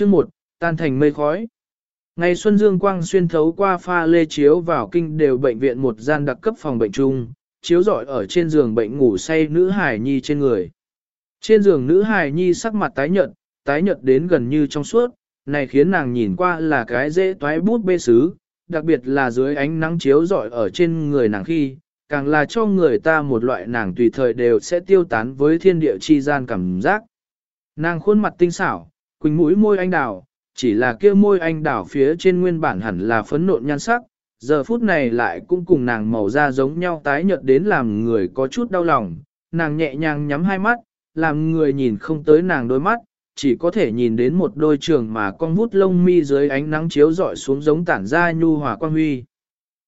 Chương 1, tan thành mây khói. Ngày Xuân Dương Quang xuyên thấu qua pha lê chiếu vào kinh đều bệnh viện một gian đặc cấp phòng bệnh chung, chiếu rọi ở trên giường bệnh ngủ say nữ hài nhi trên người. Trên giường nữ hài nhi sắc mặt tái nhợt, tái nhợt đến gần như trong suốt, này khiến nàng nhìn qua là cái dễ toái bút bê sứ, đặc biệt là dưới ánh nắng chiếu rọi ở trên người nàng khi, càng là cho người ta một loại nàng tùy thời đều sẽ tiêu tán với thiên địa chi gian cảm giác. Nàng khuôn mặt tinh xảo, quỳnh mũi môi anh đào, chỉ là kia môi anh đào phía trên nguyên bản hẳn là phấn nộn nhan sắc, giờ phút này lại cũng cùng nàng màu da giống nhau tái nhợt đến làm người có chút đau lòng, nàng nhẹ nhàng nhắm hai mắt, làm người nhìn không tới nàng đôi mắt, chỉ có thể nhìn đến một đôi trường mà con vút lông mi dưới ánh nắng chiếu rọi xuống giống tản ra nhu hòa quan huy.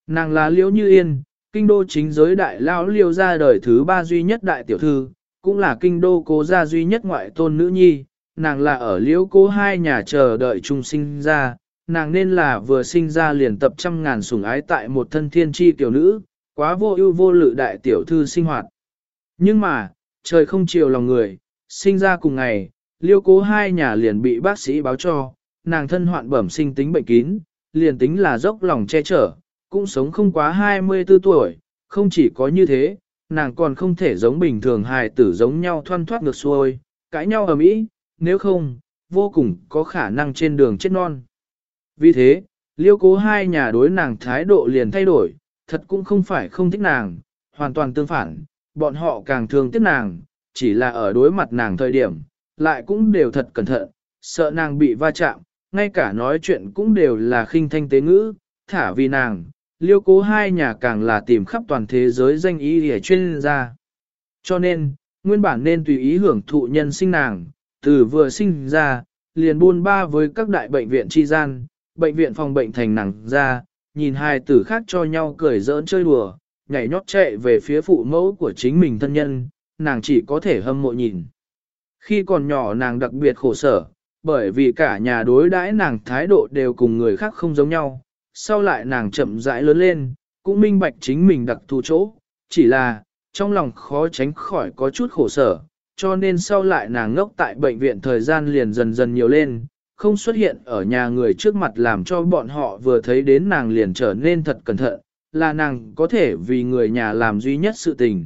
Nàng là liễu như yên, kinh đô chính giới đại lao liêu ra đời thứ ba duy nhất đại tiểu thư, cũng là kinh đô cố gia duy nhất ngoại tôn nữ nhi, nàng là ở liễu cố hai nhà chờ đợi trung sinh ra, nàng nên là vừa sinh ra liền tập trăm ngàn sủng ái tại một thân thiên chi tiểu nữ, quá vô ưu vô lự đại tiểu thư sinh hoạt. Nhưng mà, trời không chiều lòng người, sinh ra cùng ngày, liêu cố hai nhà liền bị bác sĩ báo cho, nàng thân hoạn bẩm sinh tính bệnh kín, liền tính là dốc lòng che chở, cũng sống không quá 24 tuổi, không chỉ có như thế, nàng còn không thể giống bình thường hài tử giống nhau thoăn thoát ngược xuôi, cãi nhau ở mỹ, nếu không, vô cùng có khả năng trên đường chết non. Vì thế, liêu cố hai nhà đối nàng thái độ liền thay đổi, thật cũng không phải không thích nàng, hoàn toàn tương phản, bọn họ càng thương tiếc nàng, chỉ là ở đối mặt nàng thời điểm, lại cũng đều thật cẩn thận, sợ nàng bị va chạm, ngay cả nói chuyện cũng đều là khinh thanh tế ngữ, thả vì nàng, liêu cố hai nhà càng là tìm khắp toàn thế giới danh ý để chuyên gia. Cho nên, nguyên bản nên tùy ý hưởng thụ nhân sinh nàng, từ vừa sinh ra, liền buôn ba với các đại bệnh viện tri gian, bệnh viện phòng bệnh thành nặng ra, nhìn hai tử khác cho nhau cười giỡn chơi đùa, nhảy nhót chạy về phía phụ mẫu của chính mình thân nhân, nàng chỉ có thể hâm mộ nhìn. Khi còn nhỏ nàng đặc biệt khổ sở, bởi vì cả nhà đối đãi nàng thái độ đều cùng người khác không giống nhau, sau lại nàng chậm rãi lớn lên, cũng minh bạch chính mình đặc thù chỗ, chỉ là, trong lòng khó tránh khỏi có chút khổ sở, cho nên sau lại nàng ngốc tại bệnh viện thời gian liền dần dần nhiều lên, không xuất hiện ở nhà người trước mặt làm cho bọn họ vừa thấy đến nàng liền trở nên thật cẩn thận, là nàng có thể vì người nhà làm duy nhất sự tình.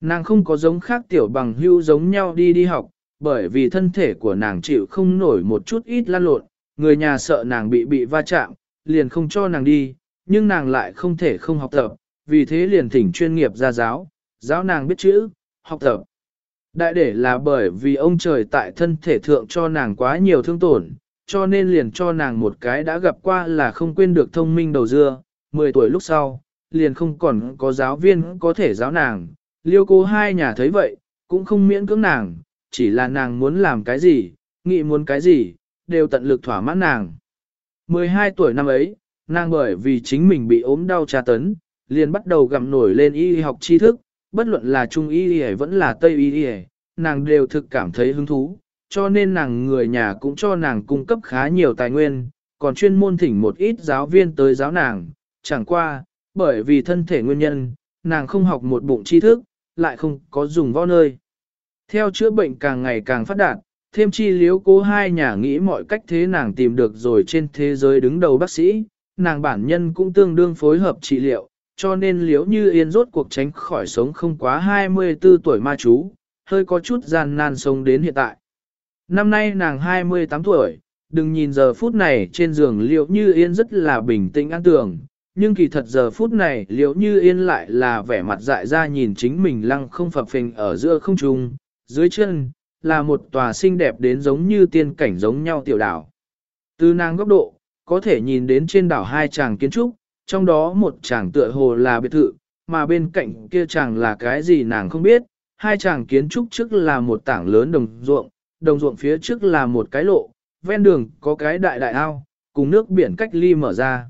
Nàng không có giống khác tiểu bằng hưu giống nhau đi đi học, bởi vì thân thể của nàng chịu không nổi một chút ít lan lộn, người nhà sợ nàng bị bị va chạm, liền không cho nàng đi, nhưng nàng lại không thể không học tập, vì thế liền thỉnh chuyên nghiệp ra giáo, giáo nàng biết chữ, học tập. Đại để là bởi vì ông trời tại thân thể thượng cho nàng quá nhiều thương tổn, cho nên liền cho nàng một cái đã gặp qua là không quên được thông minh đầu dưa, 10 tuổi lúc sau, liền không còn có giáo viên có thể giáo nàng. Liêu cô hai nhà thấy vậy, cũng không miễn cưỡng nàng, chỉ là nàng muốn làm cái gì, nghĩ muốn cái gì, đều tận lực thỏa mãn nàng. 12 tuổi năm ấy, nàng bởi vì chính mình bị ốm đau tra tấn, liền bắt đầu gặm nổi lên y học tri thức, bất luận là trung y y vẫn là tây y y, nàng đều thực cảm thấy hứng thú, cho nên nàng người nhà cũng cho nàng cung cấp khá nhiều tài nguyên, còn chuyên môn thỉnh một ít giáo viên tới giáo nàng, chẳng qua, bởi vì thân thể nguyên nhân, nàng không học một bụng tri thức, lại không có dùng võ nơi. Theo chữa bệnh càng ngày càng phát đạt, thêm chi liếu cố hai nhà nghĩ mọi cách thế nàng tìm được rồi trên thế giới đứng đầu bác sĩ, nàng bản nhân cũng tương đương phối hợp trị liệu, cho nên liếu như yên rốt cuộc tránh khỏi sống không quá 24 tuổi ma chú, hơi có chút gian nan sống đến hiện tại. Năm nay nàng 28 tuổi, đừng nhìn giờ phút này trên giường liễu như yên rất là bình tĩnh an tường, nhưng kỳ thật giờ phút này liễu như yên lại là vẻ mặt dại ra nhìn chính mình lăng không phập phình ở giữa không trung, dưới chân, là một tòa xinh đẹp đến giống như tiên cảnh giống nhau tiểu đảo. Từ nàng góc độ, có thể nhìn đến trên đảo hai chàng kiến trúc, trong đó một chàng tựa hồ là biệt thự, mà bên cạnh kia chàng là cái gì nàng không biết, hai chàng kiến trúc trước là một tảng lớn đồng ruộng, đồng ruộng phía trước là một cái lộ, ven đường có cái đại đại ao, cùng nước biển cách ly mở ra.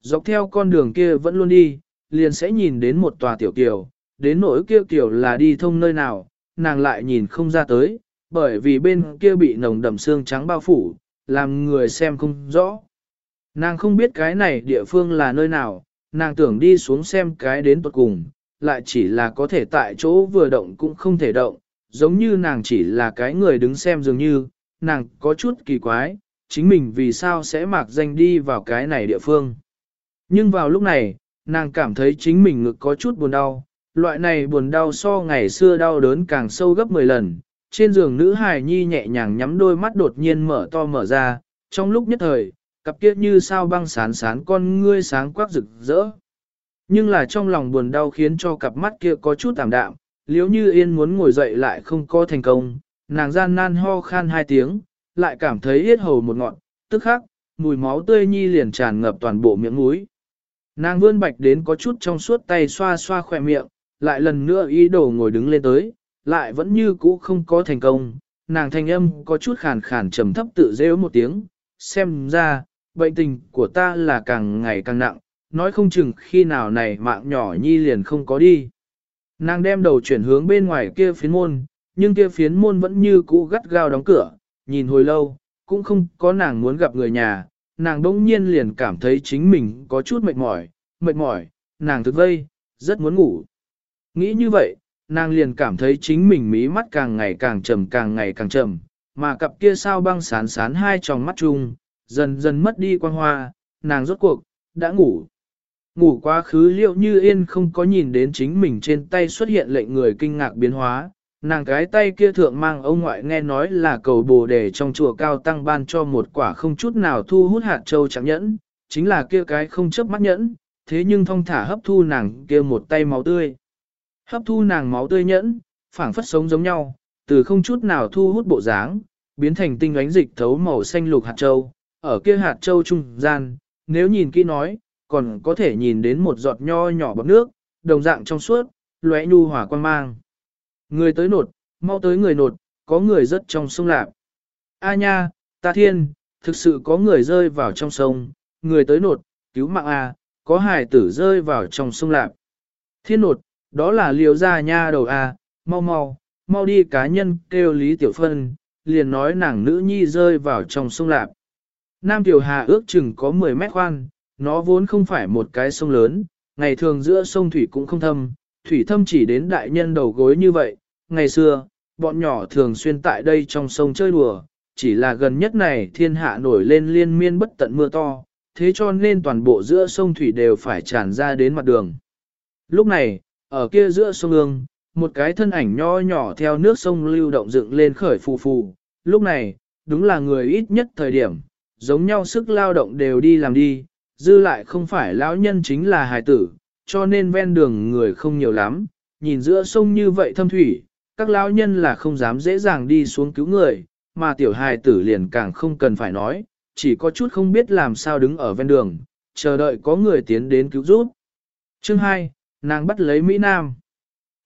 Dọc theo con đường kia vẫn luôn đi, liền sẽ nhìn đến một tòa tiểu kiều, đến nỗi kia kiều là đi thông nơi nào, nàng lại nhìn không ra tới, bởi vì bên kia bị nồng đậm xương trắng bao phủ, làm người xem không rõ. Nàng không biết cái này địa phương là nơi nào, nàng tưởng đi xuống xem cái đến tuật cùng, lại chỉ là có thể tại chỗ vừa động cũng không thể động, giống như nàng chỉ là cái người đứng xem dường như, nàng có chút kỳ quái, chính mình vì sao sẽ mạc danh đi vào cái này địa phương. Nhưng vào lúc này, nàng cảm thấy chính mình ngực có chút buồn đau, loại này buồn đau so ngày xưa đau đớn càng sâu gấp 10 lần. Trên giường nữ hài nhi nhẹ nhàng nhắm đôi mắt đột nhiên mở to mở ra, trong lúc nhất thời, cặp kia như sao băng sán sán con ngươi sáng quắc rực rỡ. Nhưng là trong lòng buồn đau khiến cho cặp mắt kia có chút tạm đạm, liếu như yên muốn ngồi dậy lại không có thành công, nàng gian nan ho khan hai tiếng, lại cảm thấy yết hầu một ngọn, tức khắc, mùi máu tươi nhi liền tràn ngập toàn bộ miệng mũi. Nàng vươn bạch đến có chút trong suốt tay xoa xoa khỏe miệng, lại lần nữa ý đồ ngồi đứng lên tới, lại vẫn như cũ không có thành công. Nàng thanh âm có chút khàn khàn trầm thấp tự rêu một tiếng, xem ra, bệnh tình của ta là càng ngày càng nặng, nói không chừng khi nào này mạng nhỏ nhi liền không có đi. Nàng đem đầu chuyển hướng bên ngoài kia phiến môn, nhưng kia phiến môn vẫn như cũ gắt gao đóng cửa, nhìn hồi lâu, cũng không có nàng muốn gặp người nhà, nàng đỗng nhiên liền cảm thấy chính mình có chút mệt mỏi, mệt mỏi, nàng thức vây, rất muốn ngủ. Nghĩ như vậy, nàng liền cảm thấy chính mình mí mắt càng ngày càng trầm càng ngày càng trầm, mà cặp kia sao băng sán sán hai tròng mắt chung, dần dần mất đi quan hoa, nàng rốt cuộc, đã ngủ. Ngủ quá khứ liệu như yên không có nhìn đến chính mình trên tay xuất hiện lệnh người kinh ngạc biến hóa, nàng cái tay kia thượng mang ông ngoại nghe nói là cầu bồ đề trong chùa cao tăng ban cho một quả không chút nào thu hút hạt châu chẳng nhẫn, chính là kia cái không chấp mắt nhẫn, thế nhưng thong thả hấp thu nàng kia một tay máu tươi. Hấp thu nàng máu tươi nhẫn, phảng phất sống giống nhau, từ không chút nào thu hút bộ dáng, biến thành tinh ánh dịch thấu màu xanh lục hạt châu, ở kia hạt châu trung gian, nếu nhìn kỹ nói, còn có thể nhìn đến một giọt nho nhỏ bọt nước, đồng dạng trong suốt, lóe nhu hỏa quan mang. Người tới nột, mau tới người nột, có người rất trong sông lạc. A nha, ta thiên, thực sự có người rơi vào trong sông, người tới nột, cứu mạng A, có hải tử rơi vào trong sông lạc. Thiên nột, đó là liều ra nha đầu A, mau mau, mau đi cá nhân kêu Lý Tiểu Phân, liền nói nàng nữ nhi rơi vào trong sông lạc. Nam Tiểu Hà ước chừng có 10 mét khoan, nó vốn không phải một cái sông lớn, ngày thường giữa sông thủy cũng không thâm, thủy thâm chỉ đến đại nhân đầu gối như vậy. Ngày xưa, bọn nhỏ thường xuyên tại đây trong sông chơi đùa, chỉ là gần nhất này thiên hạ nổi lên liên miên bất tận mưa to, thế cho nên toàn bộ giữa sông thủy đều phải tràn ra đến mặt đường. Lúc này, ở kia giữa sông ương, một cái thân ảnh nho nhỏ theo nước sông lưu động dựng lên khởi phù phù. Lúc này, đúng là người ít nhất thời điểm, giống nhau sức lao động đều đi làm đi, dư lại không phải lão nhân chính là hài tử, cho nên ven đường người không nhiều lắm, nhìn giữa sông như vậy thâm thủy, các lão nhân là không dám dễ dàng đi xuống cứu người, mà tiểu hài tử liền càng không cần phải nói, chỉ có chút không biết làm sao đứng ở ven đường, chờ đợi có người tiến đến cứu giúp. Chương 2, nàng bắt lấy Mỹ Nam.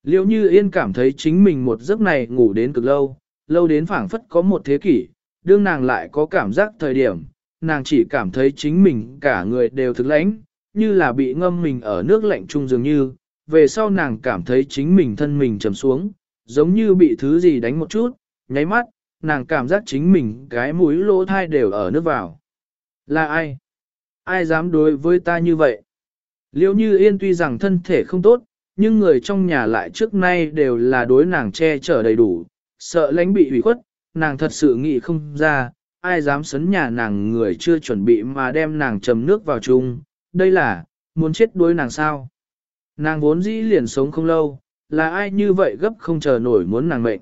Liệu như yên cảm thấy chính mình một giấc này ngủ đến cực lâu, lâu đến phảng phất có một thế kỷ, đương nàng lại có cảm giác thời điểm, nàng chỉ cảm thấy chính mình cả người đều thực lãnh, như là bị ngâm mình ở nước lạnh chung dường như, về sau nàng cảm thấy chính mình thân mình trầm xuống, giống như bị thứ gì đánh một chút, nháy mắt, nàng cảm giác chính mình cái mũi lỗ thai đều ở nước vào. Là ai? Ai dám đối với ta như vậy? Liêu như yên tuy rằng thân thể không tốt, nhưng người trong nhà lại trước nay đều là đối nàng che chở đầy đủ, sợ lãnh bị hủy khuất, nàng thật sự nghĩ không ra, ai dám sấn nhà nàng người chưa chuẩn bị mà đem nàng chầm nước vào chung, đây là, muốn chết đuối nàng sao. Nàng vốn dĩ liền sống không lâu, là ai như vậy gấp không chờ nổi muốn nàng mệnh.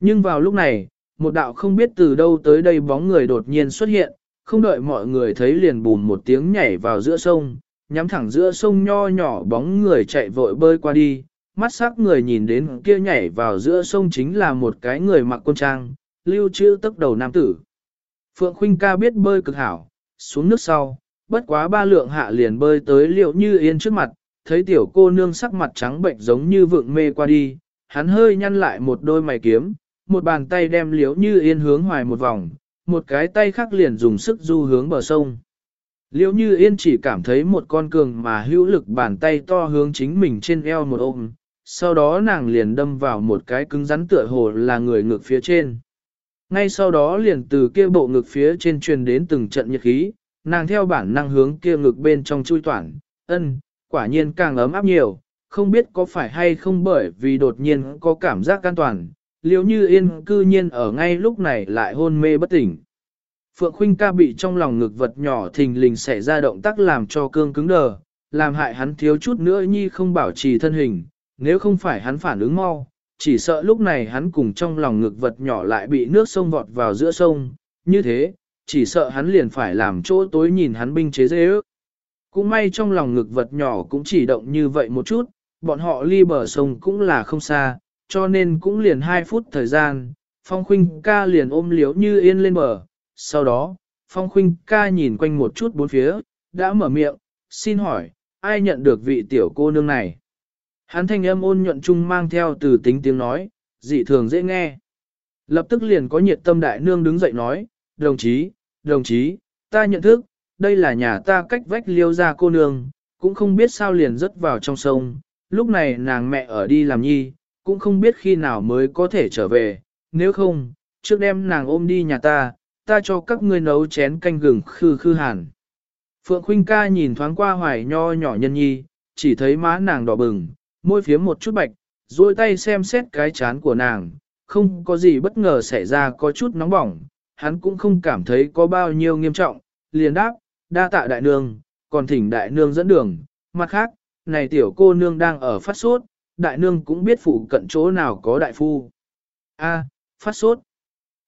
Nhưng vào lúc này, một đạo không biết từ đâu tới đây bóng người đột nhiên xuất hiện, không đợi mọi người thấy liền bùn một tiếng nhảy vào giữa sông, nhắm thẳng giữa sông nho nhỏ bóng người chạy vội bơi qua đi, mắt sắc người nhìn đến kia nhảy vào giữa sông chính là một cái người mặc quân trang, lưu trữ tức đầu nam tử. Phượng Khuynh ca biết bơi cực hảo, xuống nước sau, bất quá ba lượng hạ liền bơi tới liệu như yên trước mặt, thấy tiểu cô nương sắc mặt trắng bệnh giống như vượng mê qua đi, hắn hơi nhăn lại một đôi mày kiếm, một bàn tay đem liễu như yên hướng hoài một vòng, một cái tay khác liền dùng sức du hướng bờ sông. Liễu như yên chỉ cảm thấy một con cường mà hữu lực bàn tay to hướng chính mình trên eo một ôm, sau đó nàng liền đâm vào một cái cứng rắn tựa hồ là người ngược phía trên. Ngay sau đó liền từ kia bộ ngực phía trên truyền đến từng trận nhiệt khí, nàng theo bản năng hướng kia ngực bên trong chui toản, ân, quả nhiên càng ấm áp nhiều, không biết có phải hay không bởi vì đột nhiên có cảm giác an toàn, Liệu như yên cư nhiên ở ngay lúc này lại hôn mê bất tỉnh. Phượng Khuynh ca bị trong lòng ngực vật nhỏ thình lình xảy ra động tác làm cho cương cứng đờ, làm hại hắn thiếu chút nữa nhi không bảo trì thân hình, nếu không phải hắn phản ứng mau, chỉ sợ lúc này hắn cùng trong lòng ngực vật nhỏ lại bị nước sông vọt vào giữa sông, như thế, chỉ sợ hắn liền phải làm chỗ tối nhìn hắn binh chế dễ ước. Cũng may trong lòng ngực vật nhỏ cũng chỉ động như vậy một chút, bọn họ ly bờ sông cũng là không xa, cho nên cũng liền 2 phút thời gian, Phong Khuynh ca liền ôm liếu như yên lên bờ. Sau đó, Phong Khuynh ca nhìn quanh một chút bốn phía, đã mở miệng, xin hỏi, ai nhận được vị tiểu cô nương này? Hắn thanh âm ôn nhuận chung mang theo từ tính tiếng nói, dị thường dễ nghe. Lập tức liền có nhiệt tâm đại nương đứng dậy nói, đồng chí, đồng chí, ta nhận thức, đây là nhà ta cách vách liêu ra cô nương, cũng không biết sao liền rớt vào trong sông, lúc này nàng mẹ ở đi làm nhi, cũng không biết khi nào mới có thể trở về, nếu không, trước đêm nàng ôm đi nhà ta, ta cho các ngươi nấu chén canh gừng khư khư hàn. Phượng Khuynh ca nhìn thoáng qua hoài nho nhỏ nhân nhi, chỉ thấy má nàng đỏ bừng, môi phía một chút bạch, duỗi tay xem xét cái chán của nàng, không có gì bất ngờ xảy ra có chút nóng bỏng, hắn cũng không cảm thấy có bao nhiêu nghiêm trọng, liền đáp, đa tạ đại nương, còn thỉnh đại nương dẫn đường, mặt khác, này tiểu cô nương đang ở phát sốt, đại nương cũng biết phụ cận chỗ nào có đại phu. A, phát sốt.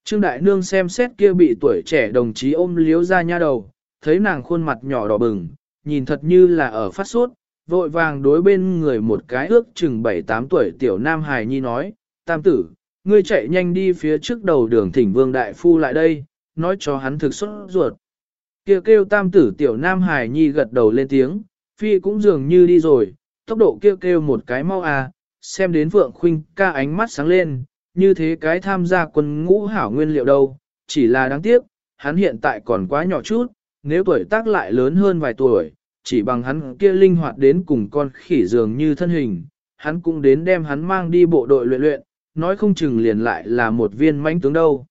Trương đại nương xem xét kia bị tuổi trẻ đồng chí ôm liếu ra nha đầu, thấy nàng khuôn mặt nhỏ đỏ bừng, nhìn thật như là ở phát sốt, vội vàng đối bên người một cái ước chừng 7-8 tuổi tiểu nam hài nhi nói, tam tử, ngươi chạy nhanh đi phía trước đầu đường thỉnh vương đại phu lại đây, nói cho hắn thực xuất ruột. Kêu kêu tam tử tiểu nam hài nhi gật đầu lên tiếng, phi cũng dường như đi rồi, tốc độ kêu kêu một cái mau à, xem đến vượng khuynh ca ánh mắt sáng lên, như thế cái tham gia quân ngũ hảo nguyên liệu đâu, chỉ là đáng tiếc, hắn hiện tại còn quá nhỏ chút, nếu tuổi tác lại lớn hơn vài tuổi, chỉ bằng hắn kia linh hoạt đến cùng con khỉ dường như thân hình, hắn cũng đến đem hắn mang đi bộ đội luyện luyện, nói không chừng liền lại là một viên mãnh tướng đâu.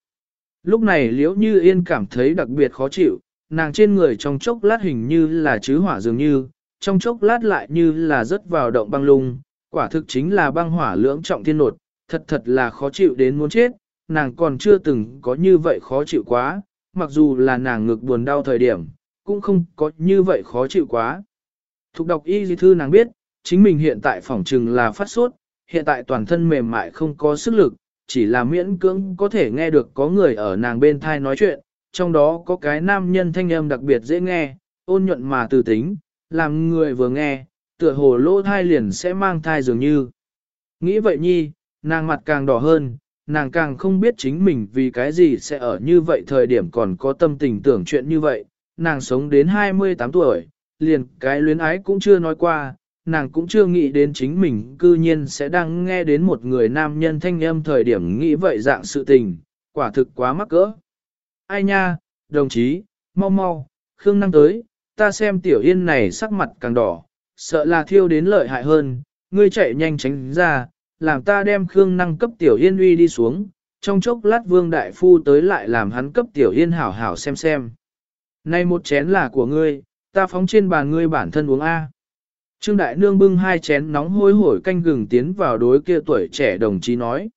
Lúc này liễu như yên cảm thấy đặc biệt khó chịu, nàng trên người trong chốc lát hình như là chứ hỏa dường như, trong chốc lát lại như là rớt vào động băng lung, quả thực chính là băng hỏa lưỡng trọng thiên nột, thật thật là khó chịu đến muốn chết, nàng còn chưa từng có như vậy khó chịu quá, mặc dù là nàng ngực buồn đau thời điểm, cũng không có như vậy khó chịu quá. Thục đọc y di thư nàng biết, chính mình hiện tại phỏng trừng là phát sốt, hiện tại toàn thân mềm mại không có sức lực, chỉ là miễn cưỡng có thể nghe được có người ở nàng bên thai nói chuyện, trong đó có cái nam nhân thanh âm đặc biệt dễ nghe, ôn nhuận mà từ tính, làm người vừa nghe, tựa hồ lỗ thai liền sẽ mang thai dường như. Nghĩ vậy nhi, nàng mặt càng đỏ hơn, nàng càng không biết chính mình vì cái gì sẽ ở như vậy thời điểm còn có tâm tình tưởng chuyện như vậy, nàng sống đến 28 tuổi, liền cái luyến ái cũng chưa nói qua, nàng cũng chưa nghĩ đến chính mình cư nhiên sẽ đang nghe đến một người nam nhân thanh âm thời điểm nghĩ vậy dạng sự tình, quả thực quá mắc cỡ. Ai nha, đồng chí, mau mau, Khương Năng tới, ta xem tiểu yên này sắc mặt càng đỏ, sợ là thiêu đến lợi hại hơn, ngươi chạy nhanh tránh ra, làm ta đem Khương Năng cấp tiểu yên uy đi xuống, trong chốc lát vương đại phu tới lại làm hắn cấp tiểu yên hảo hảo xem xem. Này một chén là của ngươi, ta phóng trên bàn ngươi bản thân uống A. Trương Đại Nương bưng hai chén nóng hôi hổi canh gừng tiến vào đối kia tuổi trẻ đồng chí nói.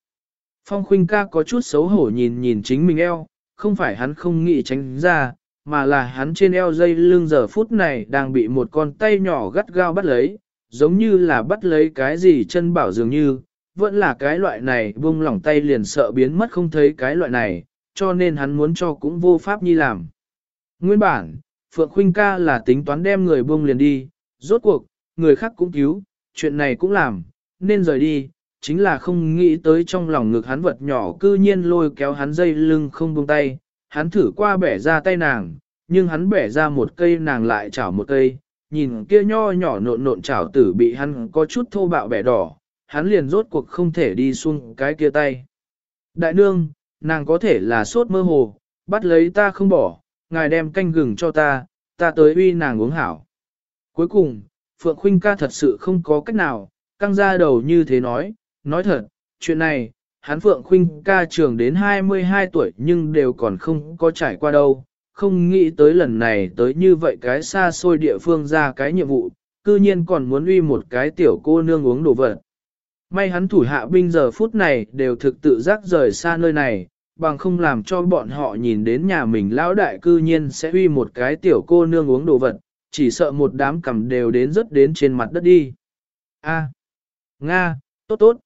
Phong Khuynh ca có chút xấu hổ nhìn nhìn chính mình eo, không phải hắn không nghĩ tránh ra, mà là hắn trên eo dây lưng giờ phút này đang bị một con tay nhỏ gắt gao bắt lấy, giống như là bắt lấy cái gì chân bảo dường như, vẫn là cái loại này buông lỏng tay liền sợ biến mất không thấy cái loại này, cho nên hắn muốn cho cũng vô pháp nhi làm. Nguyên bản, Phượng Khuynh ca là tính toán đem người buông liền đi, rốt cuộc, người khác cũng cứu, chuyện này cũng làm, nên rời đi, chính là không nghĩ tới trong lòng ngực hắn vật nhỏ cư nhiên lôi kéo hắn dây lưng không buông tay, hắn thử qua bẻ ra tay nàng, nhưng hắn bẻ ra một cây nàng lại chảo một cây, nhìn kia nho nhỏ nộn nộn chảo tử bị hắn có chút thô bạo bẻ đỏ, hắn liền rốt cuộc không thể đi xuống cái kia tay. Đại nương, nàng có thể là sốt mơ hồ, bắt lấy ta không bỏ, ngài đem canh gừng cho ta, ta tới uy nàng uống hảo. Cuối cùng, Phượng Khuynh ca thật sự không có cách nào, căng ra đầu như thế nói, nói thật, chuyện này, hắn Phượng Khuynh ca trưởng đến 22 tuổi nhưng đều còn không có trải qua đâu, không nghĩ tới lần này tới như vậy cái xa xôi địa phương ra cái nhiệm vụ, cư nhiên còn muốn uy một cái tiểu cô nương uống đồ vật. May hắn thủ hạ binh giờ phút này đều thực tự giác rời xa nơi này, bằng không làm cho bọn họ nhìn đến nhà mình lão đại cư nhiên sẽ uy một cái tiểu cô nương uống đồ vật, chỉ sợ một đám cầm đều đến rất đến trên mặt đất đi. A, Nga, tốt tốt.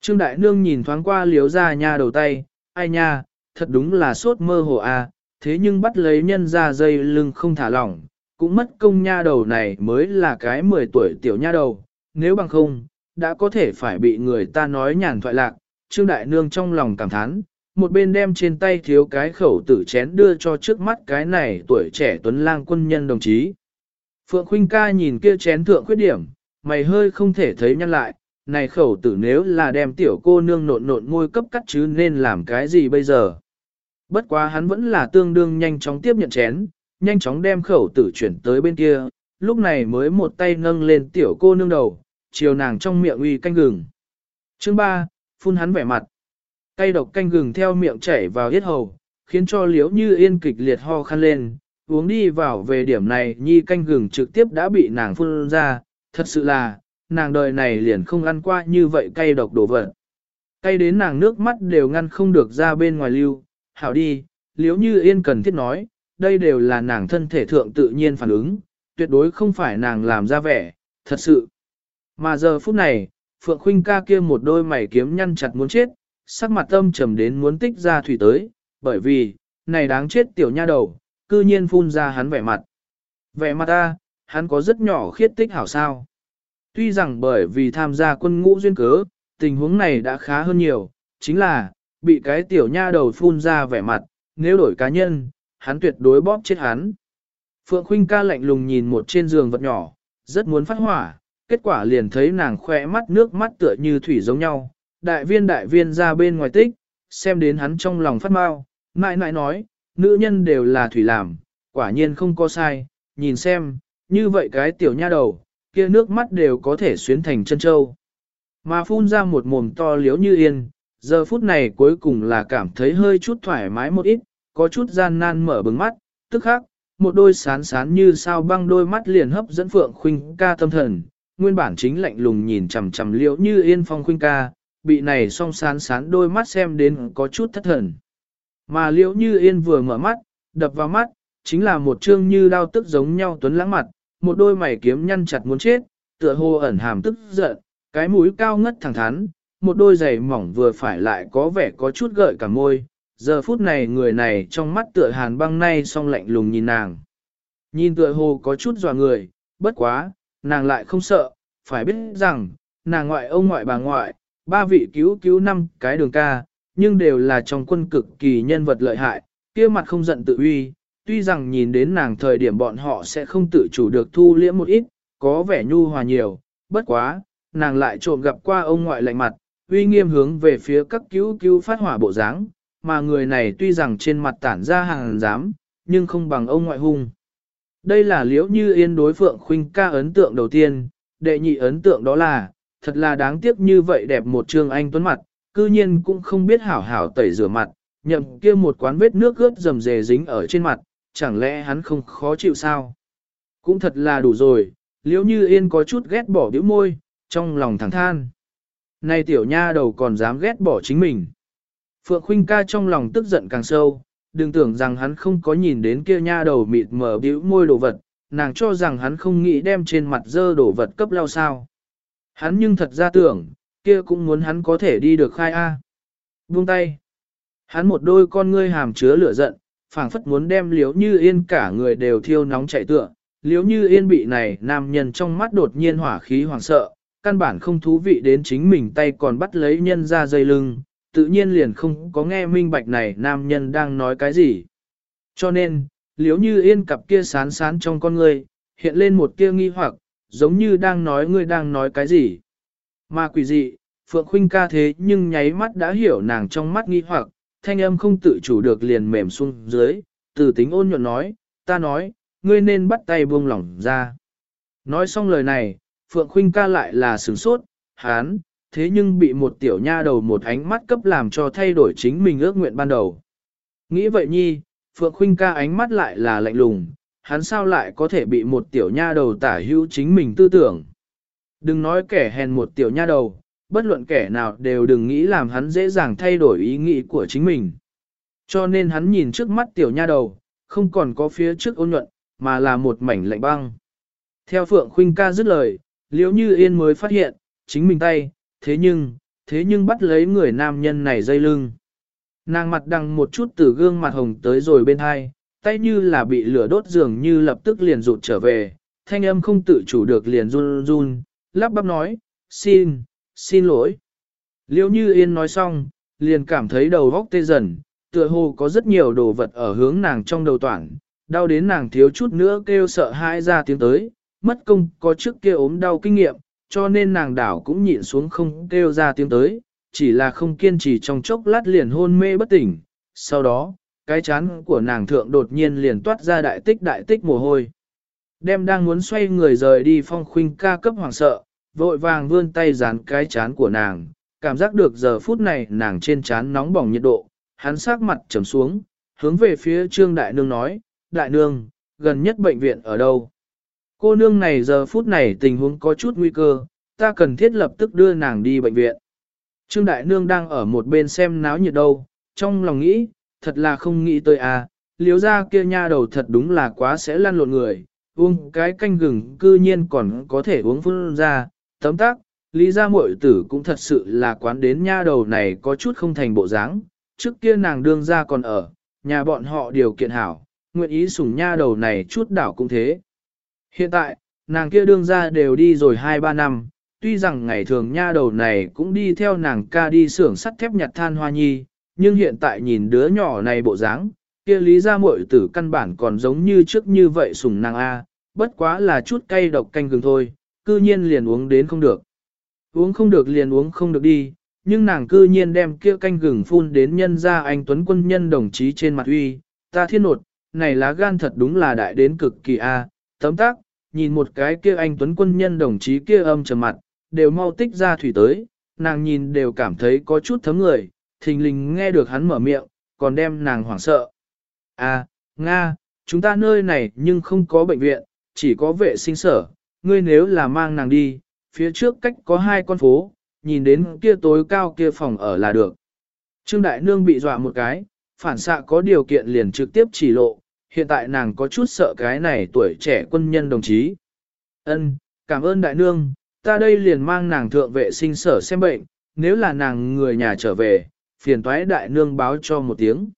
Trương Đại Nương nhìn thoáng qua liếu ra nha đầu tay, ai nha, thật đúng là sốt mơ hồ a, thế nhưng bắt lấy nhân ra dây lưng không thả lỏng, cũng mất công nha đầu này mới là cái 10 tuổi tiểu nha đầu, nếu bằng không, đã có thể phải bị người ta nói nhàn thoại lạc, Trương Đại Nương trong lòng cảm thán, một bên đem trên tay thiếu cái khẩu tử chén đưa cho trước mắt cái này tuổi trẻ tuấn lang quân nhân đồng chí. Phượng Khuynh ca nhìn kia chén thượng khuyết điểm, mày hơi không thể thấy nhăn lại, này khẩu tử nếu là đem tiểu cô nương nộn nộn ngôi cấp cắt chứ nên làm cái gì bây giờ. Bất quá hắn vẫn là tương đương nhanh chóng tiếp nhận chén, nhanh chóng đem khẩu tử chuyển tới bên kia, lúc này mới một tay nâng lên tiểu cô nương đầu, chiều nàng trong miệng uy canh gừng. Chương 3, phun hắn vẻ mặt. Cây độc canh gừng theo miệng chảy vào yết hầu, khiến cho liếu như yên kịch liệt ho khăn lên, uống đi vào về điểm này nhi canh gừng trực tiếp đã bị nàng phun ra, thật sự là, nàng đời này liền không ăn qua như vậy cay độc đổ vật. Cay đến nàng nước mắt đều ngăn không được ra bên ngoài lưu, hảo đi, liếu như yên cần thiết nói, đây đều là nàng thân thể thượng tự nhiên phản ứng, tuyệt đối không phải nàng làm ra vẻ, thật sự. Mà giờ phút này, Phượng Khuynh ca kia một đôi mày kiếm nhăn chặt muốn chết, sắc mặt âm trầm đến muốn tích ra thủy tới, bởi vì, này đáng chết tiểu nha đầu, cư nhiên phun ra hắn vẻ mặt. Vẻ mặt ta, hắn có rất nhỏ khiết tích hảo sao. Tuy rằng bởi vì tham gia quân ngũ duyên cớ, tình huống này đã khá hơn nhiều, chính là, bị cái tiểu nha đầu phun ra vẻ mặt, nếu đổi cá nhân, hắn tuyệt đối bóp chết hắn. Phượng Khuynh ca lạnh lùng nhìn một trên giường vật nhỏ, rất muốn phát hỏa, kết quả liền thấy nàng khỏe mắt nước mắt tựa như thủy giống nhau. Đại viên đại viên ra bên ngoài tích, xem đến hắn trong lòng phát mau, mãi mãi nói, nữ nhân đều là thủy làm, quả nhiên không có sai, nhìn xem, như vậy cái tiểu nha đầu, kia nước mắt đều có thể xuyến thành chân châu. Mà phun ra một mồm to liếu như yên, giờ phút này cuối cùng là cảm thấy hơi chút thoải mái một ít, có chút gian nan mở bừng mắt, tức khắc, một đôi sán sán như sao băng đôi mắt liền hấp dẫn Phượng Khuynh ca tâm thần, nguyên bản chính lạnh lùng nhìn chằm chằm liễu như yên phong Khuynh ca, bị này song sán sán đôi mắt xem đến có chút thất thần. Mà liễu như yên vừa mở mắt, đập vào mắt, chính là một trương như đao tức giống nhau tuấn lãng mặt, một đôi mày kiếm nhăn chặt muốn chết, tựa hồ ẩn hàm tức giận, cái mũi cao ngất thẳng thắn, một đôi giày mỏng vừa phải lại có vẻ có chút gợi cả môi, giờ phút này người này trong mắt tựa hàn băng nay song lạnh lùng nhìn nàng. Nhìn tựa hồ có chút dò người, bất quá, nàng lại không sợ, phải biết rằng, nàng ngoại ông ngoại bà ngoại, ba vị cứu cứu năm cái đường ca, nhưng đều là trong quân cực kỳ nhân vật lợi hại, kia mặt không giận tự uy, tuy rằng nhìn đến nàng thời điểm bọn họ sẽ không tự chủ được thu liễm một ít, có vẻ nhu hòa nhiều, bất quá, nàng lại trộm gặp qua ông ngoại lạnh mặt, uy nghiêm hướng về phía các cứu cứu phát hỏa bộ dáng, mà người này tuy rằng trên mặt tản ra hàng dám, nhưng không bằng ông ngoại hung. Đây là liễu như yên đối phượng khuynh ca ấn tượng đầu tiên, đệ nhị ấn tượng đó là, thật là đáng tiếc như vậy đẹp một trương anh tuấn mặt, cư nhiên cũng không biết hảo hảo tẩy rửa mặt, nhậm kia một quán vết nước ướt rầm rề dính ở trên mặt, chẳng lẽ hắn không khó chịu sao? Cũng thật là đủ rồi, liễu như yên có chút ghét bỏ biểu môi, trong lòng thẳng than. Này tiểu nha đầu còn dám ghét bỏ chính mình. Phượng Khuynh ca trong lòng tức giận càng sâu, đừng tưởng rằng hắn không có nhìn đến kia nha đầu mịt mờ biểu môi đồ vật, nàng cho rằng hắn không nghĩ đem trên mặt dơ đồ vật cấp lao sao. Hắn nhưng thật ra tưởng, kia cũng muốn hắn có thể đi được khai A. Buông tay. Hắn một đôi con ngươi hàm chứa lửa giận, phảng phất muốn đem liếu như yên cả người đều thiêu nóng chạy tựa. Liếu như yên bị này nam nhân trong mắt đột nhiên hỏa khí hoảng sợ, căn bản không thú vị đến chính mình tay còn bắt lấy nhân ra dây lưng, tự nhiên liền không có nghe minh bạch này nam nhân đang nói cái gì. Cho nên, liếu như yên cặp kia sán sán trong con ngươi, hiện lên một kia nghi hoặc, giống như đang nói ngươi đang nói cái gì. Mà quỷ dị, Phượng Khuynh ca thế nhưng nháy mắt đã hiểu nàng trong mắt nghi hoặc, thanh âm không tự chủ được liền mềm xuống dưới, từ tính ôn nhuận nói, ta nói, ngươi nên bắt tay buông lỏng ra. Nói xong lời này, Phượng Khuynh ca lại là sửng sốt, hán, thế nhưng bị một tiểu nha đầu một ánh mắt cấp làm cho thay đổi chính mình ước nguyện ban đầu. Nghĩ vậy nhi, Phượng Khuynh ca ánh mắt lại là lạnh lùng, hắn sao lại có thể bị một tiểu nha đầu tả hữu chính mình tư tưởng. Đừng nói kẻ hèn một tiểu nha đầu, bất luận kẻ nào đều đừng nghĩ làm hắn dễ dàng thay đổi ý nghĩ của chính mình. Cho nên hắn nhìn trước mắt tiểu nha đầu, không còn có phía trước ôn nhuận, mà là một mảnh lạnh băng. Theo Phượng Khuynh ca dứt lời, Liễu như yên mới phát hiện, chính mình tay, thế nhưng, thế nhưng bắt lấy người nam nhân này dây lưng. Nàng mặt đằng một chút từ gương mặt hồng tới rồi bên hai, tay như là bị lửa đốt dường như lập tức liền rụt trở về, thanh âm không tự chủ được liền run run, lắp bắp nói, xin, xin lỗi. Liêu như yên nói xong, liền cảm thấy đầu góc tê dần, tựa hồ có rất nhiều đồ vật ở hướng nàng trong đầu toàn, đau đến nàng thiếu chút nữa kêu sợ hãi ra tiếng tới, mất công có trước kia ốm đau kinh nghiệm, cho nên nàng đảo cũng nhịn xuống không kêu ra tiếng tới, chỉ là không kiên trì trong chốc lát liền hôn mê bất tỉnh. Sau đó, cái chán của nàng thượng đột nhiên liền toát ra đại tích đại tích mồ hôi. Đem đang muốn xoay người rời đi phong khuynh ca cấp hoàng sợ, vội vàng vươn tay dán cái chán của nàng, cảm giác được giờ phút này nàng trên chán nóng bỏng nhiệt độ, hắn sát mặt trầm xuống, hướng về phía trương đại nương nói, đại nương, gần nhất bệnh viện ở đâu? Cô nương này giờ phút này tình huống có chút nguy cơ, ta cần thiết lập tức đưa nàng đi bệnh viện. Trương Đại Nương đang ở một bên xem náo nhiệt đâu, trong lòng nghĩ, thật là không nghĩ tới à, liếu ra kia nha đầu thật đúng là quá sẽ lăn lộn người, uống cái canh gừng cư nhiên còn có thể uống phun ra, tấm tắc lý ra muội tử cũng thật sự là quán đến nha đầu này có chút không thành bộ dáng, trước kia nàng đương ra còn ở, nhà bọn họ điều kiện hảo, nguyện ý sủng nha đầu này chút đảo cũng thế. Hiện tại, nàng kia đương ra đều đi rồi 2-3 năm, tuy rằng ngày thường nha đầu này cũng đi theo nàng ca đi xưởng sắt thép nhặt than hoa nhi, nhưng hiện tại nhìn đứa nhỏ này bộ dáng, kia lý ra muội tử căn bản còn giống như trước như vậy sùng nàng A, bất quá là chút cay độc canh gừng thôi, cư nhiên liền uống đến không được. Uống không được liền uống không được đi, nhưng nàng cư nhiên đem kia canh gừng phun đến nhân ra anh Tuấn quân nhân đồng chí trên mặt uy, ta thiên nột, này lá gan thật đúng là đại đến cực kỳ A, tấm tác, nhìn một cái kia anh Tuấn quân nhân đồng chí kia âm trầm mặt, đều mau tích ra thủy tới, nàng nhìn đều cảm thấy có chút thấm người, thình lình nghe được hắn mở miệng, còn đem nàng hoảng sợ. À, Nga, chúng ta nơi này nhưng không có bệnh viện, chỉ có vệ sinh sở, ngươi nếu là mang nàng đi, phía trước cách có hai con phố, nhìn đến kia tối cao kia phòng ở là được. Trương Đại Nương bị dọa một cái, phản xạ có điều kiện liền trực tiếp chỉ lộ, hiện tại nàng có chút sợ cái này tuổi trẻ quân nhân đồng chí. Ân, cảm ơn Đại Nương, ta đây liền mang nàng thượng vệ sinh sở xem bệnh, nếu là nàng người nhà trở về, phiền toái đại nương báo cho một tiếng.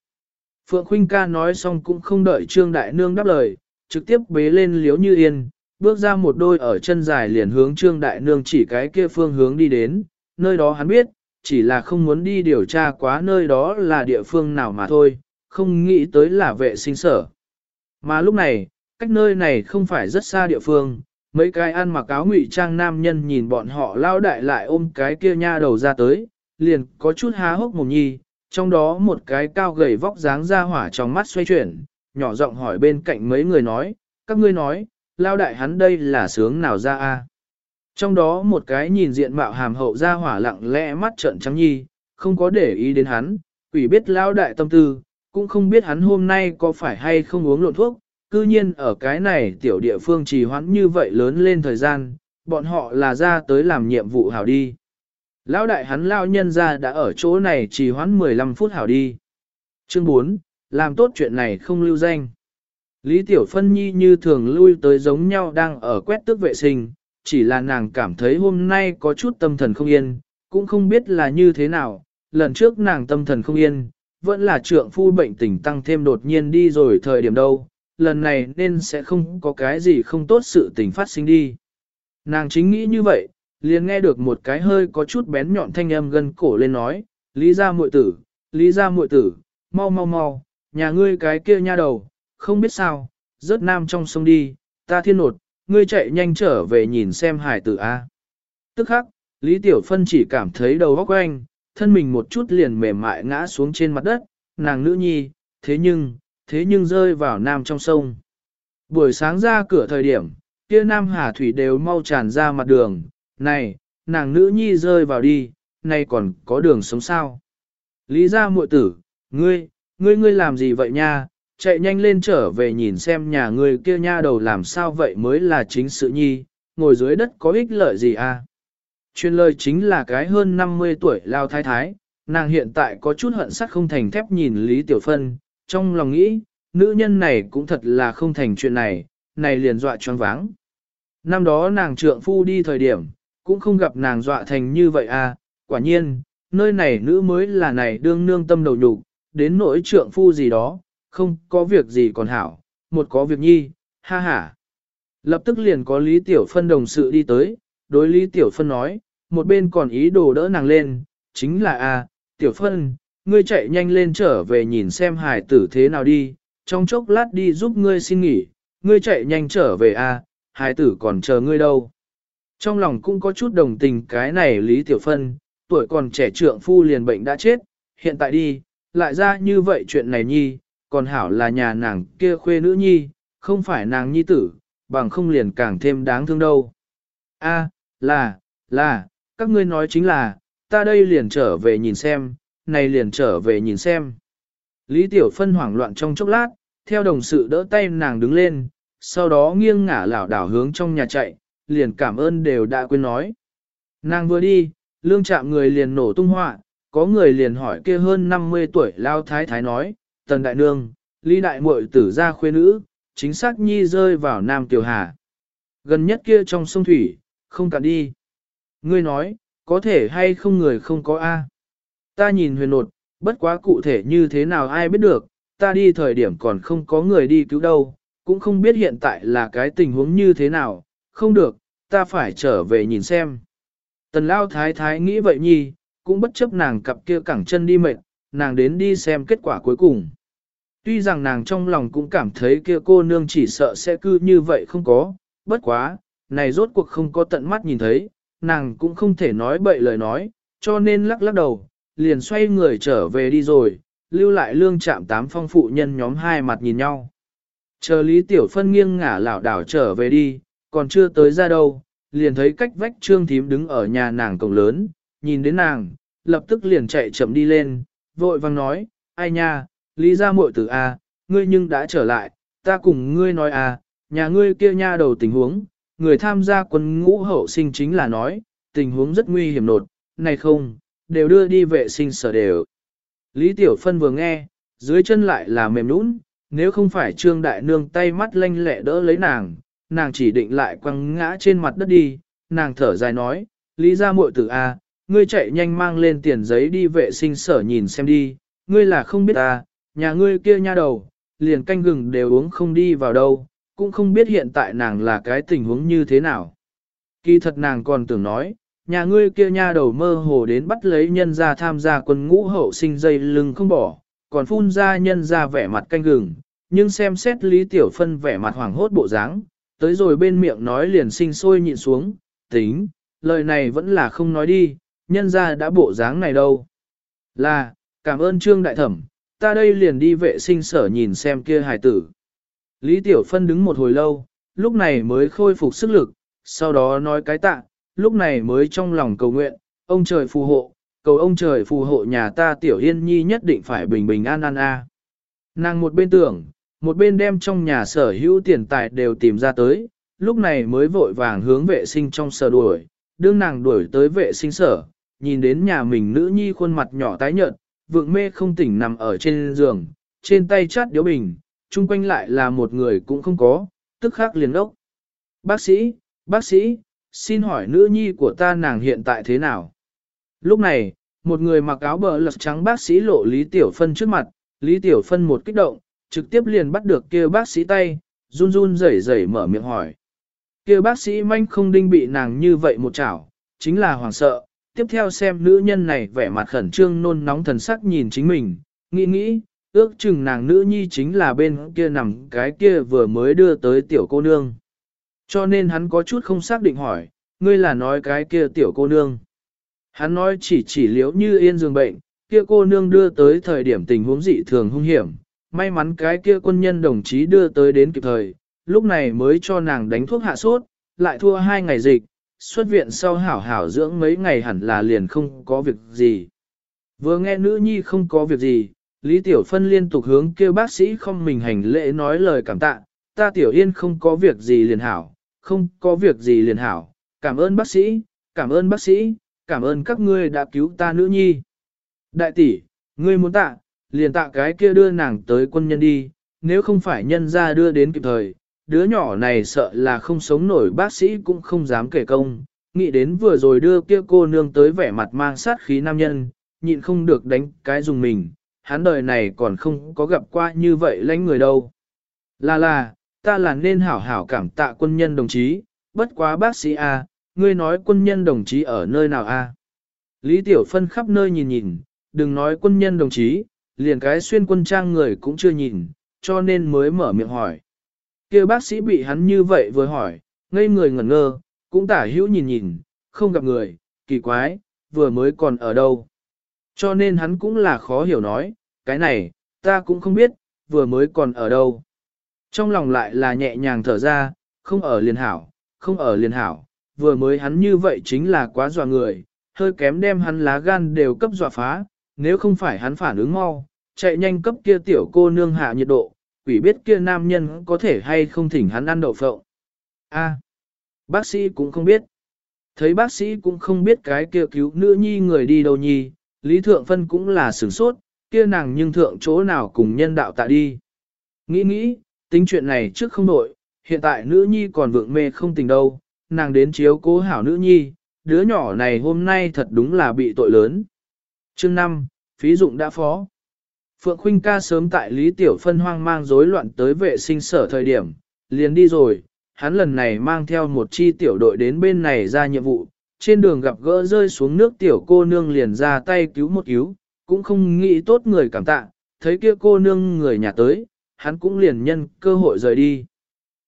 Phượng Khuynh ca nói xong cũng không đợi Trương Đại Nương đáp lời, trực tiếp bế lên liếu như yên, bước ra một đôi ở chân dài liền hướng Trương Đại Nương chỉ cái kia phương hướng đi đến, nơi đó hắn biết, chỉ là không muốn đi điều tra quá nơi đó là địa phương nào mà thôi, không nghĩ tới là vệ sinh sở. Mà lúc này, cách nơi này không phải rất xa địa phương, Mấy cái ăn mặc áo ngụy trang nam nhân nhìn bọn họ lao đại lại ôm cái kia nha đầu ra tới, liền có chút há hốc mồm nhi, trong đó một cái cao gầy vóc dáng ra hỏa trong mắt xoay chuyển, nhỏ giọng hỏi bên cạnh mấy người nói, các ngươi nói, lao đại hắn đây là sướng nào ra a? Trong đó một cái nhìn diện mạo hàm hậu ra hỏa lặng lẽ mắt trợn trắng nhi, không có để ý đến hắn, quỷ biết lao đại tâm tư, cũng không biết hắn hôm nay có phải hay không uống lộn thuốc, Cư nhiên ở cái này tiểu địa phương trì hoãn như vậy lớn lên thời gian, bọn họ là ra tới làm nhiệm vụ hảo đi. Lão đại hắn lao nhân ra đã ở chỗ này chỉ hoãn 15 phút hảo đi. Chương 4, làm tốt chuyện này không lưu danh. Lý Tiểu Phân Nhi như thường lui tới giống nhau đang ở quét tước vệ sinh, chỉ là nàng cảm thấy hôm nay có chút tâm thần không yên, cũng không biết là như thế nào, lần trước nàng tâm thần không yên, vẫn là trượng phu bệnh tình tăng thêm đột nhiên đi rồi thời điểm đâu, lần này nên sẽ không có cái gì không tốt sự tình phát sinh đi. Nàng chính nghĩ như vậy, liền nghe được một cái hơi có chút bén nhọn thanh âm gần cổ lên nói, Lý gia muội tử, Lý gia muội tử, mau mau mau, nhà ngươi cái kia nha đầu, không biết sao, rớt nam trong sông đi, ta thiên nột, ngươi chạy nhanh trở về nhìn xem hải tử A. Tức khắc, Lý Tiểu Phân chỉ cảm thấy đầu óc quanh, thân mình một chút liền mềm mại ngã xuống trên mặt đất, nàng nữ nhi, thế nhưng, thế nhưng rơi vào nam trong sông. Buổi sáng ra cửa thời điểm, kia nam hà thủy đều mau tràn ra mặt đường, này, nàng nữ nhi rơi vào đi, nay còn có đường sống sao. Lý ra muội tử, ngươi, ngươi ngươi làm gì vậy nha, chạy nhanh lên trở về nhìn xem nhà ngươi kia nha đầu làm sao vậy mới là chính sự nhi, ngồi dưới đất có ích lợi gì à. Chuyên lời chính là cái hơn 50 tuổi lao thái thái, nàng hiện tại có chút hận sắt không thành thép nhìn Lý Tiểu Phân, trong lòng nghĩ, nữ nhân này cũng thật là không thành chuyện này, này liền dọa choáng váng. Năm đó nàng trượng phu đi thời điểm, cũng không gặp nàng dọa thành như vậy à, quả nhiên, nơi này nữ mới là này đương nương tâm đầu nhục, đến nỗi trượng phu gì đó, không có việc gì còn hảo, một có việc nhi, ha ha. Lập tức liền có Lý Tiểu Phân đồng sự đi tới, đối Lý Tiểu Phân nói, một bên còn ý đồ đỡ nàng lên, chính là a Tiểu Phân, ngươi chạy nhanh lên trở về nhìn xem Hải tử thế nào đi, trong chốc lát đi giúp ngươi xin nghỉ, ngươi chạy nhanh trở về à, a Hải tử còn chờ ngươi đâu. Trong lòng cũng có chút đồng tình cái này Lý Tiểu Phân, tuổi còn trẻ trượng phu liền bệnh đã chết, hiện tại đi, lại ra như vậy chuyện này nhi, còn hảo là nhà nàng kia khuê nữ nhi, không phải nàng nhi tử, bằng không liền càng thêm đáng thương đâu. A, là, là, các ngươi nói chính là, ta đây liền trở về nhìn xem, này liền trở về nhìn xem. Lý Tiểu Phân hoảng loạn trong chốc lát, theo đồng sự đỡ tay nàng đứng lên, sau đó nghiêng ngả lảo đảo hướng trong nhà chạy, liền cảm ơn đều đã quên nói. Nàng vừa đi, lương chạm người liền nổ tung họa, có người liền hỏi kia hơn 50 tuổi lao thái thái nói, tần đại nương, ly đại muội tử ra khuê nữ, chính xác nhi rơi vào Nam Tiểu Hà. Gần nhất kia trong sông Thủy, không cạn đi. Ngươi nói, có thể hay không người không có A. Ta nhìn huyền nột, bất quá cụ thể như thế nào ai biết được, ta đi thời điểm còn không có người đi cứu đâu, cũng không biết hiện tại là cái tình huống như thế nào, không được, ta phải trở về nhìn xem. Tần lao thái thái nghĩ vậy nhi, cũng bất chấp nàng cặp kia cẳng chân đi mệt, nàng đến đi xem kết quả cuối cùng. Tuy rằng nàng trong lòng cũng cảm thấy kia cô nương chỉ sợ sẽ cư như vậy không có, bất quá, này rốt cuộc không có tận mắt nhìn thấy, nàng cũng không thể nói bậy lời nói, cho nên lắc lắc đầu, liền xoay người trở về đi rồi, lưu lại lương chạm tám phong phụ nhân nhóm hai mặt nhìn nhau. Chờ Lý Tiểu Phân nghiêng ngả lảo đảo trở về đi, còn chưa tới ra đâu, liền thấy cách vách trương thím đứng ở nhà nàng cổng lớn, nhìn đến nàng, lập tức liền chạy chậm đi lên, vội vang nói, ai nha, Lý ra muội tử A, ngươi nhưng đã trở lại, ta cùng ngươi nói A, nhà ngươi kia nha đầu tình huống, người tham gia quân ngũ hậu sinh chính là nói, tình huống rất nguy hiểm nột, này không, đều đưa đi vệ sinh sở đều. Lý Tiểu Phân vừa nghe, dưới chân lại là mềm nũng, nếu không phải Trương Đại Nương tay mắt lanh lẹ đỡ lấy nàng, nàng chỉ định lại quăng ngã trên mặt đất đi, nàng thở dài nói, Lý ra muội tử A, ngươi chạy nhanh mang lên tiền giấy đi vệ sinh sở nhìn xem đi, ngươi là không biết ta, nhà ngươi kia nha đầu, liền canh gừng đều uống không đi vào đâu, cũng không biết hiện tại nàng là cái tình huống như thế nào. Kỳ thật nàng còn tưởng nói, nhà ngươi kia nha đầu mơ hồ đến bắt lấy nhân ra tham gia quân ngũ hậu sinh dây lưng không bỏ, còn phun ra nhân ra vẻ mặt canh gừng, nhưng xem xét Lý Tiểu Phân vẻ mặt hoảng hốt bộ dáng, tới rồi bên miệng nói liền sinh sôi nhịn xuống, tính, lời này vẫn là không nói đi, nhân ra đã bộ dáng này đâu. Là, cảm ơn Trương Đại Thẩm, ta đây liền đi vệ sinh sở nhìn xem kia hài tử. Lý Tiểu Phân đứng một hồi lâu, lúc này mới khôi phục sức lực, sau đó nói cái tạ, lúc này mới trong lòng cầu nguyện, ông trời phù hộ, cầu ông trời phù hộ nhà ta Tiểu Yên Nhi nhất định phải bình bình an an a. Nàng một bên tưởng, một bên đem trong nhà sở hữu tiền tài đều tìm ra tới, lúc này mới vội vàng hướng vệ sinh trong sở đuổi, đương nàng đuổi tới vệ sinh sở, nhìn đến nhà mình nữ nhi khuôn mặt nhỏ tái nhợt, vượng mê không tỉnh nằm ở trên giường, trên tay chát điếu bình, chung quanh lại là một người cũng không có, tức khắc liền ốc. Bác sĩ, bác sĩ, xin hỏi nữ nhi của ta nàng hiện tại thế nào? Lúc này, một người mặc áo bờ lật trắng bác sĩ lộ Lý Tiểu Phân trước mặt, Lý Tiểu Phân một kích động, trực tiếp liền bắt được kia bác sĩ tay, run run rẩy rẩy mở miệng hỏi. Kia bác sĩ manh không đinh bị nàng như vậy một chảo, chính là hoàng sợ, tiếp theo xem nữ nhân này vẻ mặt khẩn trương nôn nóng thần sắc nhìn chính mình, nghĩ nghĩ, ước chừng nàng nữ nhi chính là bên kia nằm cái kia vừa mới đưa tới tiểu cô nương. Cho nên hắn có chút không xác định hỏi, ngươi là nói cái kia tiểu cô nương. Hắn nói chỉ chỉ liếu như yên giường bệnh, kia cô nương đưa tới thời điểm tình huống dị thường hung hiểm, may mắn cái kia quân nhân đồng chí đưa tới đến kịp thời, lúc này mới cho nàng đánh thuốc hạ sốt, lại thua hai ngày dịch, xuất viện sau hảo hảo dưỡng mấy ngày hẳn là liền không có việc gì. Vừa nghe nữ nhi không có việc gì, Lý Tiểu Phân liên tục hướng kêu bác sĩ không mình hành lễ nói lời cảm tạ, ta Tiểu Yên không có việc gì liền hảo, không có việc gì liền hảo, cảm ơn bác sĩ, cảm ơn bác sĩ, cảm ơn các ngươi đã cứu ta nữ nhi. Đại tỷ, ngươi muốn tạ, liền tạ cái kia đưa nàng tới quân nhân đi, nếu không phải nhân ra đưa đến kịp thời, đứa nhỏ này sợ là không sống nổi bác sĩ cũng không dám kể công. Nghĩ đến vừa rồi đưa kia cô nương tới vẻ mặt mang sát khí nam nhân, nhịn không được đánh cái dùng mình, hắn đời này còn không có gặp qua như vậy lãnh người đâu. Là là, ta là nên hảo hảo cảm tạ quân nhân đồng chí, bất quá bác sĩ A, ngươi nói quân nhân đồng chí ở nơi nào A. Lý Tiểu Phân khắp nơi nhìn nhìn, đừng nói quân nhân đồng chí, liền cái xuyên quân trang người cũng chưa nhìn, cho nên mới mở miệng hỏi. kia bác sĩ bị hắn như vậy vừa hỏi, ngây người ngẩn ngơ, cũng tả hữu nhìn nhìn, không gặp người, kỳ quái, vừa mới còn ở đâu. Cho nên hắn cũng là khó hiểu nói, cái này, ta cũng không biết, vừa mới còn ở đâu. Trong lòng lại là nhẹ nhàng thở ra, không ở liền hảo, không ở liền hảo, vừa mới hắn như vậy chính là quá dọa người, hơi kém đem hắn lá gan đều cấp dọa phá, nếu không phải hắn phản ứng mau, chạy nhanh cấp kia tiểu cô nương hạ nhiệt độ, quỷ biết kia nam nhân có thể hay không thỉnh hắn ăn đậu phộng. A, bác sĩ cũng không biết. Thấy bác sĩ cũng không biết cái kia cứu nữ nhi người đi đâu nhi, Lý Thượng Phân cũng là sửng sốt, kia nàng nhưng thượng chỗ nào cùng nhân đạo tạ đi. Nghĩ nghĩ, tính chuyện này trước không nổi, hiện tại nữ nhi còn vượng mê không tình đâu, nàng đến chiếu cố hảo nữ nhi, đứa nhỏ này hôm nay thật đúng là bị tội lớn. Chương 5, phí dụng đã phó. Phượng Khuynh ca sớm tại Lý Tiểu Phân hoang mang rối loạn tới vệ sinh sở thời điểm, liền đi rồi, hắn lần này mang theo một chi tiểu đội đến bên này ra nhiệm vụ, trên đường gặp gỡ rơi xuống nước tiểu cô nương liền ra tay cứu một cứu, cũng không nghĩ tốt người cảm tạ, thấy kia cô nương người nhà tới, hắn cũng liền nhân cơ hội rời đi.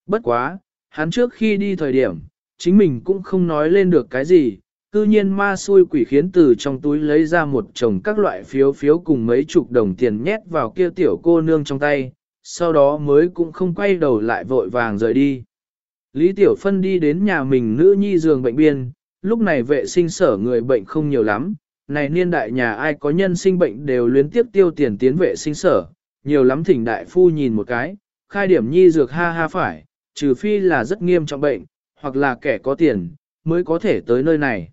Bất quá, hắn trước khi đi thời điểm, chính mình cũng không nói lên được cái gì, cư nhiên ma xui quỷ khiến từ trong túi lấy ra một chồng các loại phiếu phiếu cùng mấy chục đồng tiền nhét vào kia tiểu cô nương trong tay, sau đó mới cũng không quay đầu lại vội vàng rời đi. Lý Tiểu Phân đi đến nhà mình nữ nhi giường bệnh biên, lúc này vệ sinh sở người bệnh không nhiều lắm, này niên đại nhà ai có nhân sinh bệnh đều luyến tiếp tiêu tiền tiến vệ sinh sở, nhiều lắm thỉnh đại phu nhìn một cái, khai điểm nhi dược ha ha phải, trừ phi là rất nghiêm trọng bệnh, hoặc là kẻ có tiền, mới có thể tới nơi này.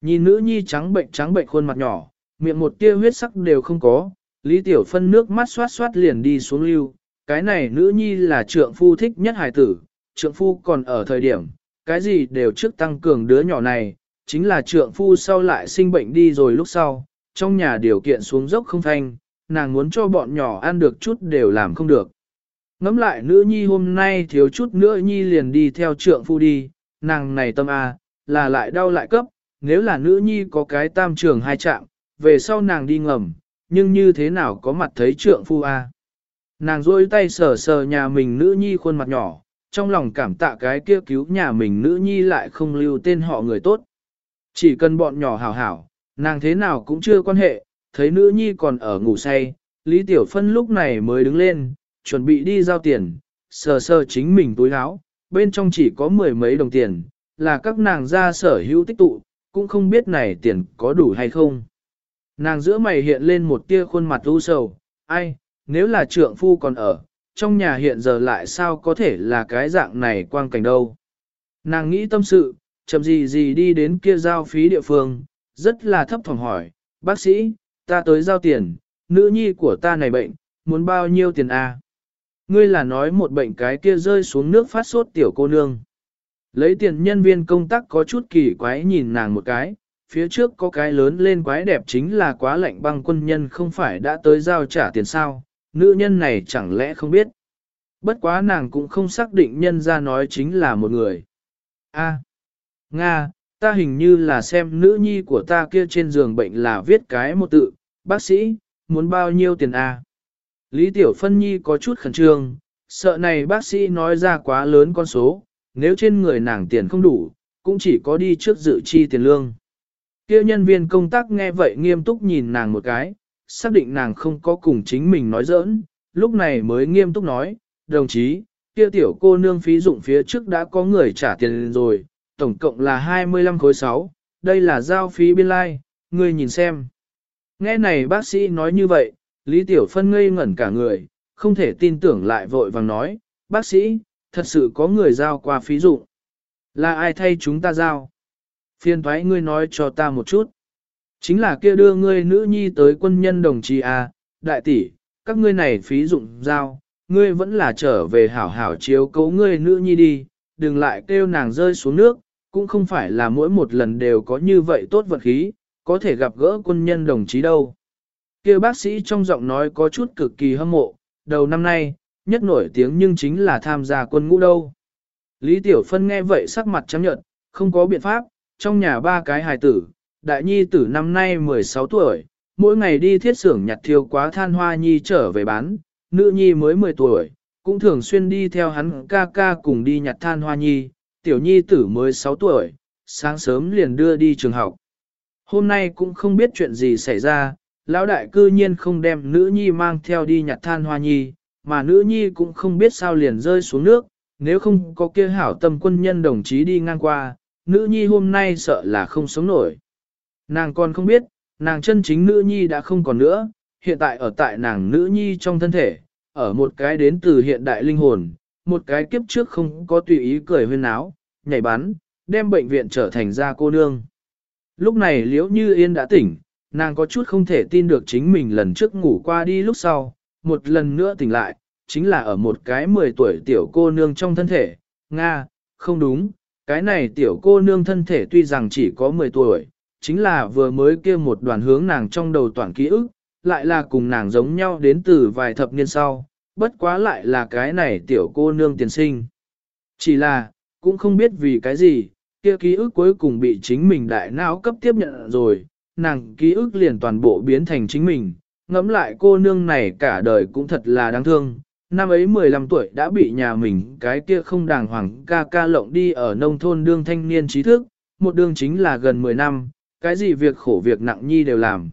Nhìn nữ nhi trắng bệnh trắng bệnh khuôn mặt nhỏ, miệng một tia huyết sắc đều không có, Lý Tiểu Phân nước mắt xoát xoát liền đi xuống lưu, cái này nữ nhi là trượng phu thích nhất hài tử, trượng phu còn ở thời điểm, cái gì đều trước tăng cường đứa nhỏ này, chính là trượng phu sau lại sinh bệnh đi rồi lúc sau, trong nhà điều kiện xuống dốc không thanh, nàng muốn cho bọn nhỏ ăn được chút đều làm không được. Ngắm lại nữ nhi hôm nay thiếu chút nữa nhi liền đi theo trượng phu đi, nàng này tâm A, là lại đau lại cấp, nếu là nữ nhi có cái tam trường hai trạng, về sau nàng đi ngầm, nhưng như thế nào có mặt thấy trượng phu A. Nàng rôi tay sờ sờ nhà mình nữ nhi khuôn mặt nhỏ, trong lòng cảm tạ cái kia cứu nhà mình nữ nhi lại không lưu tên họ người tốt. Chỉ cần bọn nhỏ hảo hảo, nàng thế nào cũng chưa quan hệ, thấy nữ nhi còn ở ngủ say, Lý Tiểu Phân lúc này mới đứng lên, chuẩn bị đi giao tiền, sờ sờ chính mình túi áo, bên trong chỉ có mười mấy đồng tiền, là các nàng ra sở hữu tích tụ, cũng không biết này tiền có đủ hay không. Nàng giữa mày hiện lên một tia khuôn mặt u sầu, ai, nếu là trượng phu còn ở, trong nhà hiện giờ lại sao có thể là cái dạng này quang cảnh đâu. Nàng nghĩ tâm sự, chậm gì gì đi đến kia giao phí địa phương, rất là thấp thỏm hỏi, bác sĩ, ta tới giao tiền, nữ nhi của ta này bệnh, muốn bao nhiêu tiền a? À? Ngươi là nói một bệnh cái kia rơi xuống nước phát sốt tiểu cô nương. Lấy tiền nhân viên công tác có chút kỳ quái nhìn nàng một cái, phía trước có cái lớn lên quái đẹp chính là quá lạnh băng quân nhân không phải đã tới giao trả tiền sao, nữ nhân này chẳng lẽ không biết. Bất quá nàng cũng không xác định nhân ra nói chính là một người. A, Nga, ta hình như là xem nữ nhi của ta kia trên giường bệnh là viết cái một tự, bác sĩ, muốn bao nhiêu tiền A. Lý Tiểu Phân Nhi có chút khẩn trương, sợ này bác sĩ nói ra quá lớn con số, nếu trên người nàng tiền không đủ, cũng chỉ có đi trước dự chi tiền lương. Kêu nhân viên công tác nghe vậy nghiêm túc nhìn nàng một cái, xác định nàng không có cùng chính mình nói giỡn, lúc này mới nghiêm túc nói, đồng chí, kia tiểu cô nương phí dụng phía trước đã có người trả tiền rồi, tổng cộng là 25 khối 6, đây là giao phí biên lai, like, ngươi nhìn xem. Nghe này bác sĩ nói như vậy, Lý Tiểu Phân ngây ngẩn cả người, không thể tin tưởng lại vội vàng nói, bác sĩ, thật sự có người giao qua phí dụng. Là ai thay chúng ta giao? Phiên thoái ngươi nói cho ta một chút. Chính là kia đưa ngươi nữ nhi tới quân nhân đồng chí à, đại tỷ, các ngươi này phí dụng giao, ngươi vẫn là trở về hảo hảo chiếu cấu ngươi nữ nhi đi, đừng lại kêu nàng rơi xuống nước, cũng không phải là mỗi một lần đều có như vậy tốt vật khí, có thể gặp gỡ quân nhân đồng chí đâu. kia bác sĩ trong giọng nói có chút cực kỳ hâm mộ, đầu năm nay, nhất nổi tiếng nhưng chính là tham gia quân ngũ đâu. Lý Tiểu Phân nghe vậy sắc mặt chấm nhận, không có biện pháp, trong nhà ba cái hài tử, đại nhi tử năm nay 16 tuổi, mỗi ngày đi thiết xưởng nhặt thiêu quá than hoa nhi trở về bán, nữ nhi mới 10 tuổi, cũng thường xuyên đi theo hắn ca ca cùng đi nhặt than hoa nhi, tiểu nhi tử mới 6 tuổi, sáng sớm liền đưa đi trường học. Hôm nay cũng không biết chuyện gì xảy ra, lão đại cư nhiên không đem nữ nhi mang theo đi nhặt than hoa nhi, mà nữ nhi cũng không biết sao liền rơi xuống nước, nếu không có kia hảo tâm quân nhân đồng chí đi ngang qua, nữ nhi hôm nay sợ là không sống nổi. Nàng còn không biết, nàng chân chính nữ nhi đã không còn nữa, hiện tại ở tại nàng nữ nhi trong thân thể, ở một cái đến từ hiện đại linh hồn, một cái kiếp trước không có tùy ý cười huyên áo, nhảy bắn, đem bệnh viện trở thành ra cô nương. Lúc này liễu như yên đã tỉnh, nàng có chút không thể tin được chính mình lần trước ngủ qua đi lúc sau, một lần nữa tỉnh lại, chính là ở một cái 10 tuổi tiểu cô nương trong thân thể. Nga, không đúng, cái này tiểu cô nương thân thể tuy rằng chỉ có 10 tuổi, chính là vừa mới kia một đoàn hướng nàng trong đầu toàn ký ức, lại là cùng nàng giống nhau đến từ vài thập niên sau, bất quá lại là cái này tiểu cô nương tiền sinh. Chỉ là, cũng không biết vì cái gì, kia ký ức cuối cùng bị chính mình đại não cấp tiếp nhận rồi, nàng ký ức liền toàn bộ biến thành chính mình, ngẫm lại cô nương này cả đời cũng thật là đáng thương. Năm ấy 15 tuổi đã bị nhà mình cái kia không đàng hoàng ca ca lộng đi ở nông thôn đương thanh niên trí thức, một đương chính là gần 10 năm, cái gì việc khổ việc nặng nhi đều làm.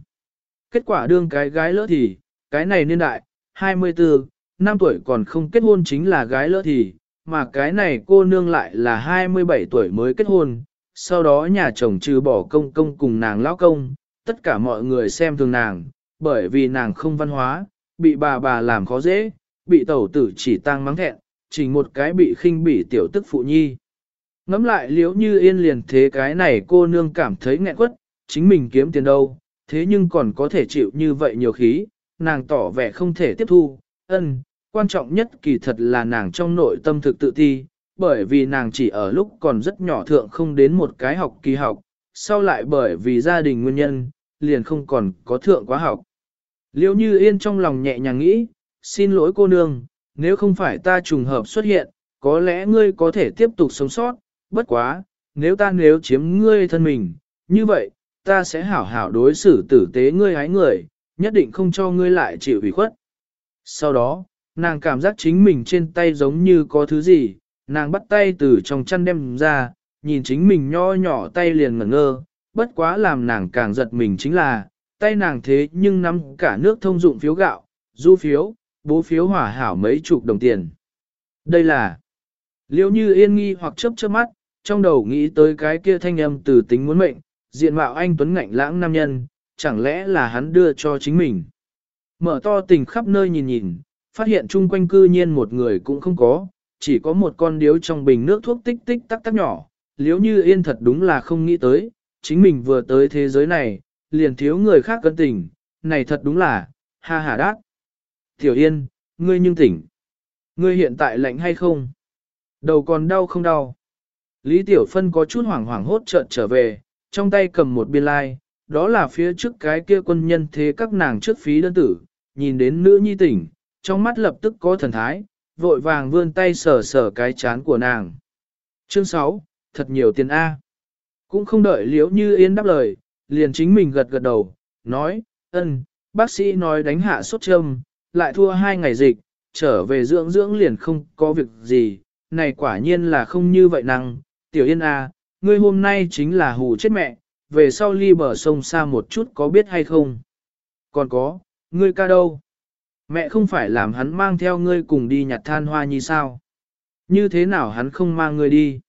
Kết quả đương cái gái lỡ thì, cái này niên đại, 24, năm tuổi còn không kết hôn chính là gái lỡ thì, mà cái này cô nương lại là 27 tuổi mới kết hôn, sau đó nhà chồng trừ bỏ công công cùng nàng lão công, tất cả mọi người xem thường nàng, bởi vì nàng không văn hóa, bị bà bà làm khó dễ, bị tẩu tử chỉ tăng mắng thẹn, chỉ một cái bị khinh bỉ tiểu tức phụ nhi. Ngắm lại liếu như yên liền thế cái này cô nương cảm thấy nghẹn quất, chính mình kiếm tiền đâu, thế nhưng còn có thể chịu như vậy nhiều khí, nàng tỏ vẻ không thể tiếp thu, ân, quan trọng nhất kỳ thật là nàng trong nội tâm thực tự ti, bởi vì nàng chỉ ở lúc còn rất nhỏ thượng không đến một cái học kỳ học, sau lại bởi vì gia đình nguyên nhân, liền không còn có thượng quá học. Liêu như yên trong lòng nhẹ nhàng nghĩ, xin lỗi cô nương, nếu không phải ta trùng hợp xuất hiện, có lẽ ngươi có thể tiếp tục sống sót, bất quá, nếu ta nếu chiếm ngươi thân mình, như vậy, ta sẽ hảo hảo đối xử tử tế ngươi hái người, nhất định không cho ngươi lại chịu ủy khuất. Sau đó, nàng cảm giác chính mình trên tay giống như có thứ gì, nàng bắt tay từ trong chăn đem ra, nhìn chính mình nho nhỏ tay liền ngẩn ngơ, bất quá làm nàng càng giật mình chính là, tay nàng thế nhưng nắm cả nước thông dụng phiếu gạo, du phiếu, bố phiếu hỏa hảo mấy chục đồng tiền. Đây là liêu như yên nghi hoặc chớp chớp mắt, trong đầu nghĩ tới cái kia thanh âm từ tính muốn mệnh, diện mạo anh tuấn ngạnh lãng nam nhân, chẳng lẽ là hắn đưa cho chính mình. Mở to tình khắp nơi nhìn nhìn, phát hiện chung quanh cư nhiên một người cũng không có, chỉ có một con điếu trong bình nước thuốc tích tích tắc tắc nhỏ, liếu như yên thật đúng là không nghĩ tới, chính mình vừa tới thế giới này, liền thiếu người khác cân tình, này thật đúng là, ha ha đát. Tiểu yên, ngươi nhưng tỉnh. Ngươi hiện tại lạnh hay không? Đầu còn đau không đau? Lý Tiểu Phân có chút hoảng hoảng hốt trợn trở về, trong tay cầm một biên lai, like, đó là phía trước cái kia quân nhân thế các nàng trước phí đơn tử, nhìn đến nữ nhi tỉnh, trong mắt lập tức có thần thái, vội vàng vươn tay sờ sờ cái chán của nàng. Chương 6, thật nhiều tiền A. Cũng không đợi liễu như yên đáp lời, liền chính mình gật gật đầu, nói, ân, bác sĩ nói đánh hạ sốt châm, lại thua hai ngày dịch, trở về dưỡng dưỡng liền không có việc gì, này quả nhiên là không như vậy năng, tiểu yên A, ngươi hôm nay chính là hù chết mẹ, về sau ly bờ sông xa một chút có biết hay không? Còn có, ngươi ca đâu? Mẹ không phải làm hắn mang theo ngươi cùng đi nhặt than hoa như sao? Như thế nào hắn không mang ngươi đi?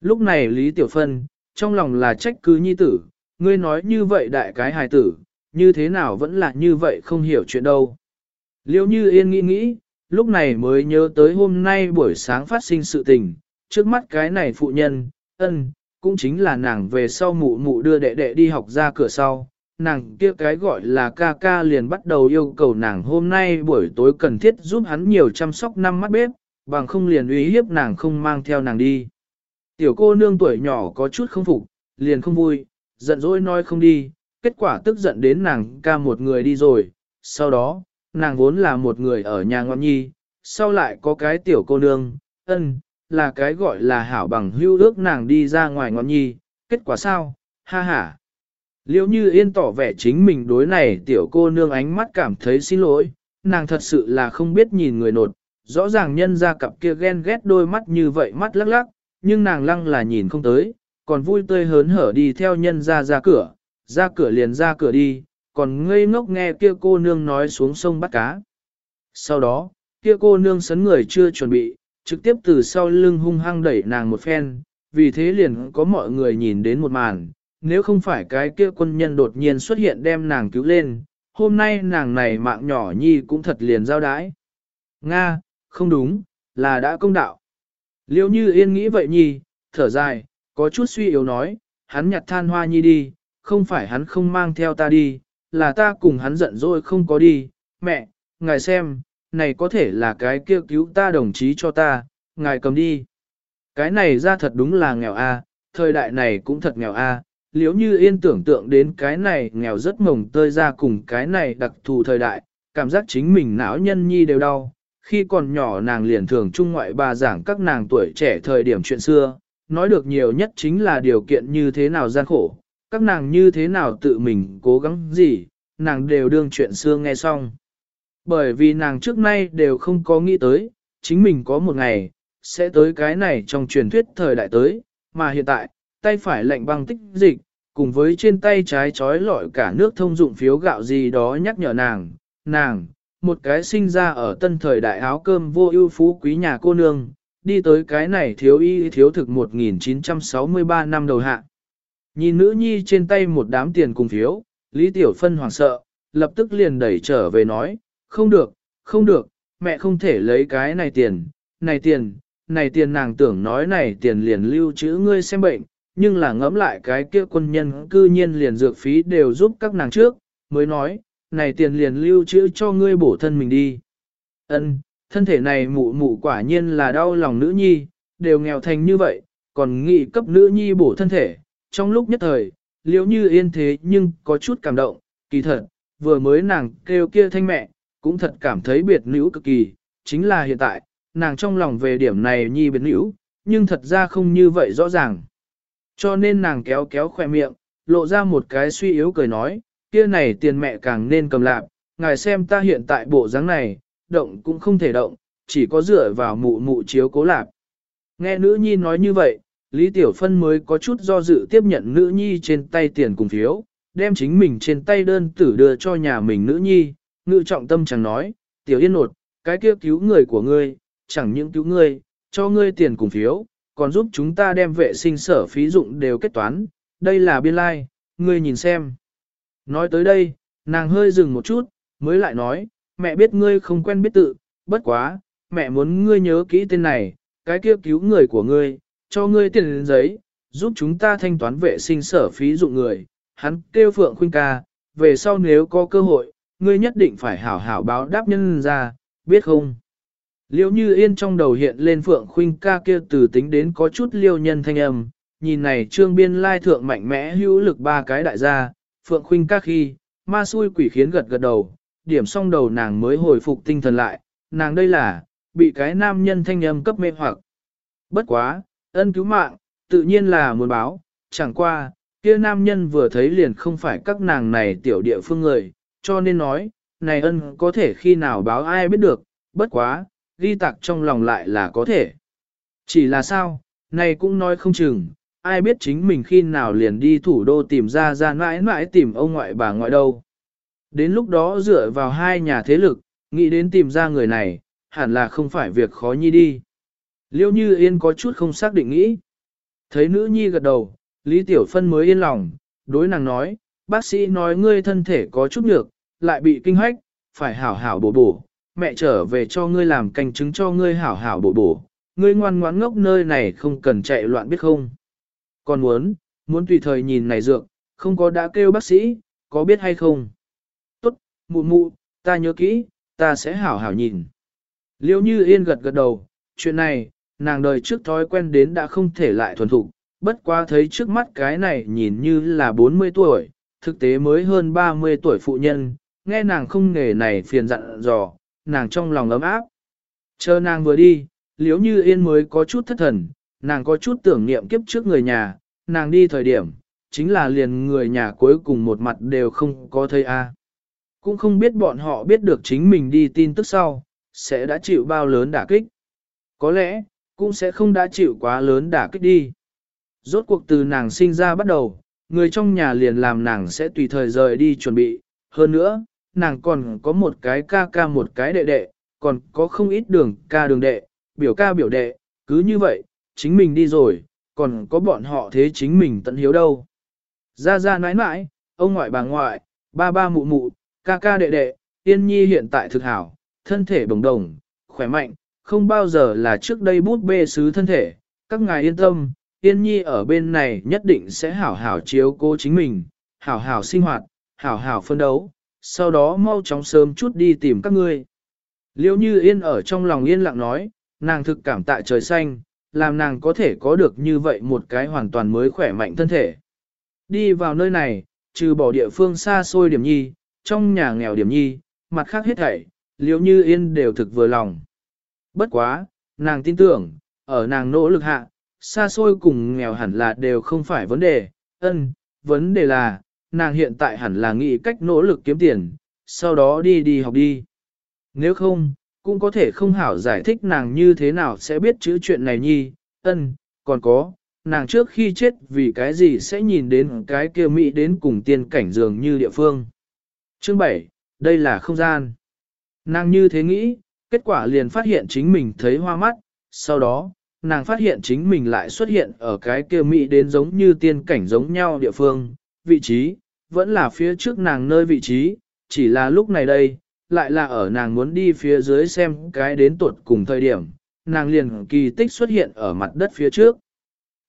Lúc này Lý Tiểu Phân, trong lòng là trách cứ nhi tử, ngươi nói như vậy đại cái hài tử, như thế nào vẫn là như vậy không hiểu chuyện đâu. Liêu như yên nghĩ nghĩ, lúc này mới nhớ tới hôm nay buổi sáng phát sinh sự tình, trước mắt cái này phụ nhân, ân, cũng chính là nàng về sau mụ mụ đưa đệ đệ đi học ra cửa sau. Nàng kia cái gọi là ca ca liền bắt đầu yêu cầu nàng hôm nay buổi tối cần thiết giúp hắn nhiều chăm sóc năm mắt bếp, bằng không liền uy hiếp nàng không mang theo nàng đi. Tiểu cô nương tuổi nhỏ có chút không phục, liền không vui, giận dỗi nói không đi, kết quả tức giận đến nàng ca một người đi rồi, sau đó, nàng vốn là một người ở nhà ngoan nhi, sau lại có cái tiểu cô nương, ân, là cái gọi là hảo bằng hưu ước nàng đi ra ngoài ngoan nhi, kết quả sao, ha ha. Liêu như yên tỏ vẻ chính mình đối này tiểu cô nương ánh mắt cảm thấy xin lỗi, nàng thật sự là không biết nhìn người nột, rõ ràng nhân ra cặp kia ghen ghét đôi mắt như vậy mắt lắc lắc, nhưng nàng lăng là nhìn không tới, còn vui tươi hớn hở đi theo nhân ra ra cửa, ra cửa liền ra cửa đi, còn ngây ngốc nghe kia cô nương nói xuống sông bắt cá. Sau đó, kia cô nương sấn người chưa chuẩn bị, trực tiếp từ sau lưng hung hăng đẩy nàng một phen, vì thế liền có mọi người nhìn đến một màn, nếu không phải cái kia quân nhân đột nhiên xuất hiện đem nàng cứu lên, hôm nay nàng này mạng nhỏ nhi cũng thật liền giao đái. Nga, không đúng, là đã công đạo. Liêu như yên nghĩ vậy nhi, thở dài, có chút suy yếu nói, hắn nhặt than hoa nhi đi, không phải hắn không mang theo ta đi, là ta cùng hắn giận dỗi không có đi, mẹ, ngài xem, này có thể là cái kêu cứu ta đồng chí cho ta, ngài cầm đi. Cái này ra thật đúng là nghèo a, thời đại này cũng thật nghèo a. Liếu như yên tưởng tượng đến cái này nghèo rất mồng tơi ra cùng cái này đặc thù thời đại, cảm giác chính mình não nhân nhi đều đau. Khi còn nhỏ nàng liền thường trung ngoại bà giảng các nàng tuổi trẻ thời điểm chuyện xưa, nói được nhiều nhất chính là điều kiện như thế nào gian khổ, các nàng như thế nào tự mình cố gắng gì, nàng đều đương chuyện xưa nghe xong. Bởi vì nàng trước nay đều không có nghĩ tới, chính mình có một ngày, sẽ tới cái này trong truyền thuyết thời đại tới, mà hiện tại, tay phải lạnh băng tích dịch, cùng với trên tay trái trói lọi cả nước thông dụng phiếu gạo gì đó nhắc nhở nàng, nàng, một cái sinh ra ở tân thời đại áo cơm vô ưu phú quý nhà cô nương, đi tới cái này thiếu y thiếu thực 1963 năm đầu hạ. Nhìn nữ nhi trên tay một đám tiền cùng phiếu, Lý Tiểu Phân hoảng sợ, lập tức liền đẩy trở về nói, không được, không được, mẹ không thể lấy cái này tiền, này tiền, này tiền nàng tưởng nói này tiền liền lưu trữ ngươi xem bệnh, nhưng là ngẫm lại cái kia quân nhân cư nhiên liền dược phí đều giúp các nàng trước, mới nói, này tiền liền lưu trữ cho ngươi bổ thân mình đi. Ân, thân thể này mụ mụ quả nhiên là đau lòng nữ nhi, đều nghèo thành như vậy, còn nghị cấp nữ nhi bổ thân thể, trong lúc nhất thời, liễu như yên thế nhưng có chút cảm động, kỳ thật, vừa mới nàng kêu kia thanh mẹ, cũng thật cảm thấy biệt nữ cực kỳ, chính là hiện tại, nàng trong lòng về điểm này nhi biệt nữ, nhưng thật ra không như vậy rõ ràng. Cho nên nàng kéo kéo khỏe miệng, lộ ra một cái suy yếu cười nói, kia này tiền mẹ càng nên cầm lạp, ngài xem ta hiện tại bộ dáng này, động cũng không thể động, chỉ có dựa vào mụ mụ chiếu cố lạp. Nghe nữ nhi nói như vậy, Lý Tiểu Phân mới có chút do dự tiếp nhận nữ nhi trên tay tiền cùng phiếu, đem chính mình trên tay đơn tử đưa cho nhà mình nữ nhi, ngự trọng tâm chẳng nói, Tiểu Yên nột, cái kia cứu người của ngươi, chẳng những cứu ngươi, cho ngươi tiền cùng phiếu, còn giúp chúng ta đem vệ sinh sở phí dụng đều kết toán, đây là biên lai, like, ngươi nhìn xem. Nói tới đây, nàng hơi dừng một chút, mới lại nói, mẹ biết ngươi không quen biết tự, bất quá, mẹ muốn ngươi nhớ kỹ tên này, cái kia cứu người của ngươi, cho ngươi tiền giấy, giúp chúng ta thanh toán vệ sinh sở phí dụng người, hắn kêu Phượng Khuynh ca, về sau nếu có cơ hội, ngươi nhất định phải hảo hảo báo đáp nhân ra, biết không? Liêu như yên trong đầu hiện lên Phượng Khuynh ca kia từ tính đến có chút liêu nhân thanh âm, nhìn này trương biên lai thượng mạnh mẽ hữu lực ba cái đại gia, Phượng Khuynh ca khi, ma xui quỷ khiến gật gật đầu, điểm xong đầu nàng mới hồi phục tinh thần lại, nàng đây là, bị cái nam nhân thanh âm cấp mê hoặc. Bất quá, ân cứu mạng, tự nhiên là muốn báo, chẳng qua, kia nam nhân vừa thấy liền không phải các nàng này tiểu địa phương người, cho nên nói, này ân có thể khi nào báo ai biết được, bất quá, ghi tạc trong lòng lại là có thể. Chỉ là sao, này cũng nói không chừng, ai biết chính mình khi nào liền đi thủ đô tìm ra ra mãi mãi tìm ông ngoại bà ngoại đâu. Đến lúc đó dựa vào hai nhà thế lực, nghĩ đến tìm ra người này, hẳn là không phải việc khó nhi đi. Liêu như yên có chút không xác định nghĩ. Thấy nữ nhi gật đầu, Lý Tiểu Phân mới yên lòng, đối nàng nói, bác sĩ nói ngươi thân thể có chút nhược, lại bị kinh hoách, phải hảo hảo bổ bổ, mẹ trở về cho ngươi làm canh chứng cho ngươi hảo hảo bổ bổ, ngươi ngoan ngoãn ngốc nơi này không cần chạy loạn biết không. Còn muốn, muốn tùy thời nhìn này dược, không có đã kêu bác sĩ, có biết hay không? Tốt, mụ mụ, ta nhớ kỹ, ta sẽ hảo hảo nhìn. Liêu như yên gật gật đầu, chuyện này, nàng đời trước thói quen đến đã không thể lại thuần thục, bất quá thấy trước mắt cái này nhìn như là 40 tuổi, thực tế mới hơn 30 tuổi phụ nhân, nghe nàng không nghề này phiền dặn dò, nàng trong lòng ấm áp. Chờ nàng vừa đi, liếu như yên mới có chút thất thần, nàng có chút tưởng niệm kiếp trước người nhà, nàng đi thời điểm, chính là liền người nhà cuối cùng một mặt đều không có thấy a. Cũng không biết bọn họ biết được chính mình đi tin tức sau, sẽ đã chịu bao lớn đả kích. Có lẽ, cũng sẽ không đã chịu quá lớn đả kích đi. Rốt cuộc từ nàng sinh ra bắt đầu, người trong nhà liền làm nàng sẽ tùy thời rời đi chuẩn bị. Hơn nữa, nàng còn có một cái ca ca một cái đệ đệ, còn có không ít đường ca đường đệ, biểu ca biểu đệ, cứ như vậy, chính mình đi rồi, còn có bọn họ thế chính mình tận hiếu đâu. Ra ra nãi nãi, ông ngoại bà ngoại, ba ba mụ mụ, ca ca đệ đệ, yên nhi hiện tại thực hảo, thân thể bồng đồng, khỏe mạnh, không bao giờ là trước đây bút bê sứ thân thể, các ngài yên tâm, yên nhi ở bên này nhất định sẽ hảo hảo chiếu cố chính mình, hảo hảo sinh hoạt, hảo hảo phân đấu, sau đó mau chóng sớm chút đi tìm các ngươi. Liêu như yên ở trong lòng yên lặng nói, nàng thực cảm tạ trời xanh, làm nàng có thể có được như vậy một cái hoàn toàn mới khỏe mạnh thân thể. Đi vào nơi này, trừ bỏ địa phương xa xôi điểm nhi, trong nhà nghèo điểm nhi, mặt khác hết thảy, liếu như yên đều thực vừa lòng. Bất quá, nàng tin tưởng, ở nàng nỗ lực hạ, xa xôi cùng nghèo hẳn là đều không phải vấn đề, ân, vấn đề là, nàng hiện tại hẳn là nghĩ cách nỗ lực kiếm tiền, sau đó đi đi học đi. Nếu không, cũng có thể không hảo giải thích nàng như thế nào sẽ biết chữ chuyện này nhi, ân, còn có, nàng trước khi chết vì cái gì sẽ nhìn đến cái kia Mỹ đến cùng tiên cảnh dường như địa phương. Chương 7, đây là không gian. Nàng như thế nghĩ, kết quả liền phát hiện chính mình thấy hoa mắt, sau đó, nàng phát hiện chính mình lại xuất hiện ở cái kia Mỹ đến giống như tiên cảnh giống nhau địa phương, vị trí, vẫn là phía trước nàng nơi vị trí, chỉ là lúc này đây, lại là ở nàng muốn đi phía dưới xem cái đến tuột cùng thời điểm, nàng liền kỳ tích xuất hiện ở mặt đất phía trước.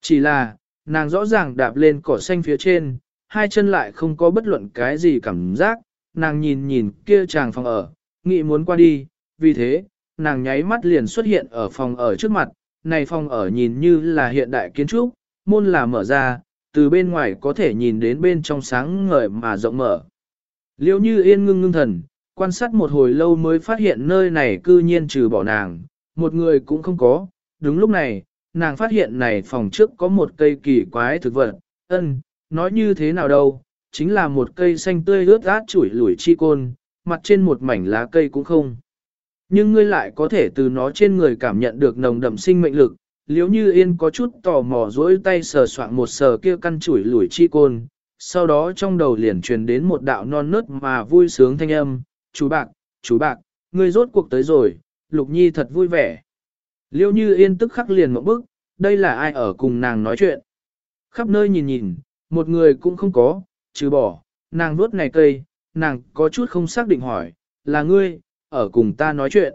Chỉ là, nàng rõ ràng đạp lên cỏ xanh phía trên, hai chân lại không có bất luận cái gì cảm giác, nàng nhìn nhìn kia chàng phòng ở, nghĩ muốn qua đi, vì thế, nàng nháy mắt liền xuất hiện ở phòng ở trước mặt, này phòng ở nhìn như là hiện đại kiến trúc, môn là mở ra, từ bên ngoài có thể nhìn đến bên trong sáng ngời mà rộng mở. Liêu như yên ngưng ngưng thần, quan sát một hồi lâu mới phát hiện nơi này cư nhiên trừ bỏ nàng, một người cũng không có. Đúng lúc này, nàng phát hiện này phòng trước có một cây kỳ quái thực vật, ân, nói như thế nào đâu, chính là một cây xanh tươi ướt át chủi lủi chi côn, mặt trên một mảnh lá cây cũng không. Nhưng ngươi lại có thể từ nó trên người cảm nhận được nồng đậm sinh mệnh lực, liếu như yên có chút tò mò dỗi tay sờ soạn một sờ kia căn chủi lủi chi côn, sau đó trong đầu liền truyền đến một đạo non nớt mà vui sướng thanh âm, chú bạc, chú bạc, ngươi rốt cuộc tới rồi, lục nhi thật vui vẻ. Liêu như yên tức khắc liền một bức, đây là ai ở cùng nàng nói chuyện. Khắp nơi nhìn nhìn, một người cũng không có, trừ bỏ, nàng nuốt này cây, nàng có chút không xác định hỏi, là ngươi, ở cùng ta nói chuyện.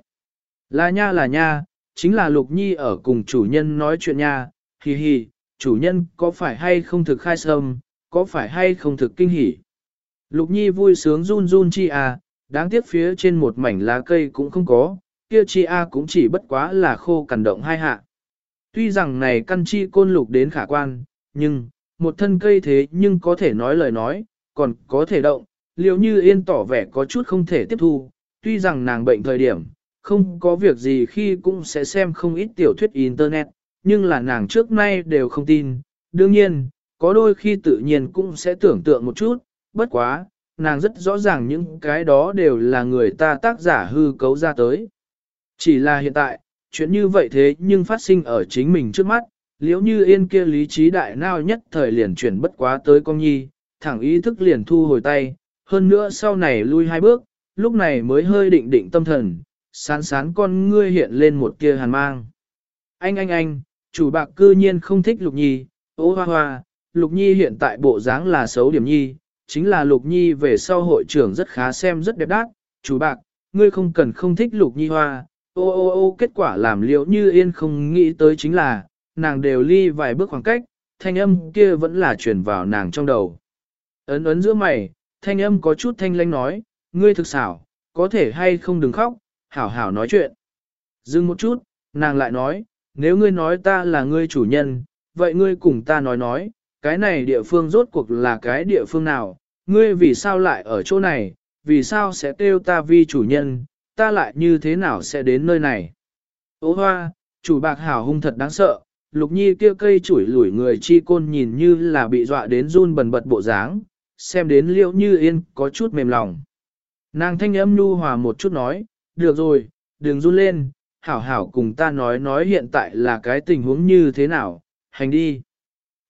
Là nha là nha, chính là Lục Nhi ở cùng chủ nhân nói chuyện nha, hì hì, chủ nhân có phải hay không thực khai sâm, có phải hay không thực kinh hỉ. Lục Nhi vui sướng run run chi à, đáng tiếc phía trên một mảnh lá cây cũng không có, kia chi a cũng chỉ bất quá là khô cằn động hai hạ. Tuy rằng này căn chi côn lục đến khả quan, nhưng, một thân cây thế nhưng có thể nói lời nói, còn có thể động, liệu như yên tỏ vẻ có chút không thể tiếp thu, tuy rằng nàng bệnh thời điểm, không có việc gì khi cũng sẽ xem không ít tiểu thuyết Internet, nhưng là nàng trước nay đều không tin. Đương nhiên, có đôi khi tự nhiên cũng sẽ tưởng tượng một chút, bất quá, nàng rất rõ ràng những cái đó đều là người ta tác giả hư cấu ra tới. Chỉ là hiện tại, chuyện như vậy thế nhưng phát sinh ở chính mình trước mắt, liếu như yên kia lý trí đại nào nhất thời liền chuyển bất quá tới con nhi, thẳng ý thức liền thu hồi tay, hơn nữa sau này lui hai bước, lúc này mới hơi định định tâm thần, sán sán con ngươi hiện lên một tia hàn mang. Anh anh anh, chủ bạc cư nhiên không thích Lục Nhi, ô hoa hoa, Lục Nhi hiện tại bộ dáng là xấu điểm nhi, chính là Lục Nhi về sau hội trưởng rất khá xem rất đẹp đát, chú bạc, ngươi không cần không thích Lục Nhi hoa, ô ô ô kết quả làm liệu như yên không nghĩ tới chính là, nàng đều ly vài bước khoảng cách, thanh âm kia vẫn là truyền vào nàng trong đầu. Ấn ấn giữa mày, thanh âm có chút thanh lanh nói, ngươi thực xảo, có thể hay không đừng khóc, hảo hảo nói chuyện. Dừng một chút, nàng lại nói, nếu ngươi nói ta là ngươi chủ nhân, vậy ngươi cùng ta nói nói, cái này địa phương rốt cuộc là cái địa phương nào, ngươi vì sao lại ở chỗ này, vì sao sẽ kêu ta vi chủ nhân, ta lại như thế nào sẽ đến nơi này. Ô hoa, chủ bạc hảo hung thật đáng sợ, lục nhi kia cây chủi lủi người chi côn nhìn như là bị dọa đến run bần bật bộ dáng, xem đến liệu như yên có chút mềm lòng. Nàng thanh âm nhu hòa một chút nói, được rồi, đừng run lên, hảo hảo cùng ta nói nói hiện tại là cái tình huống như thế nào, hành đi.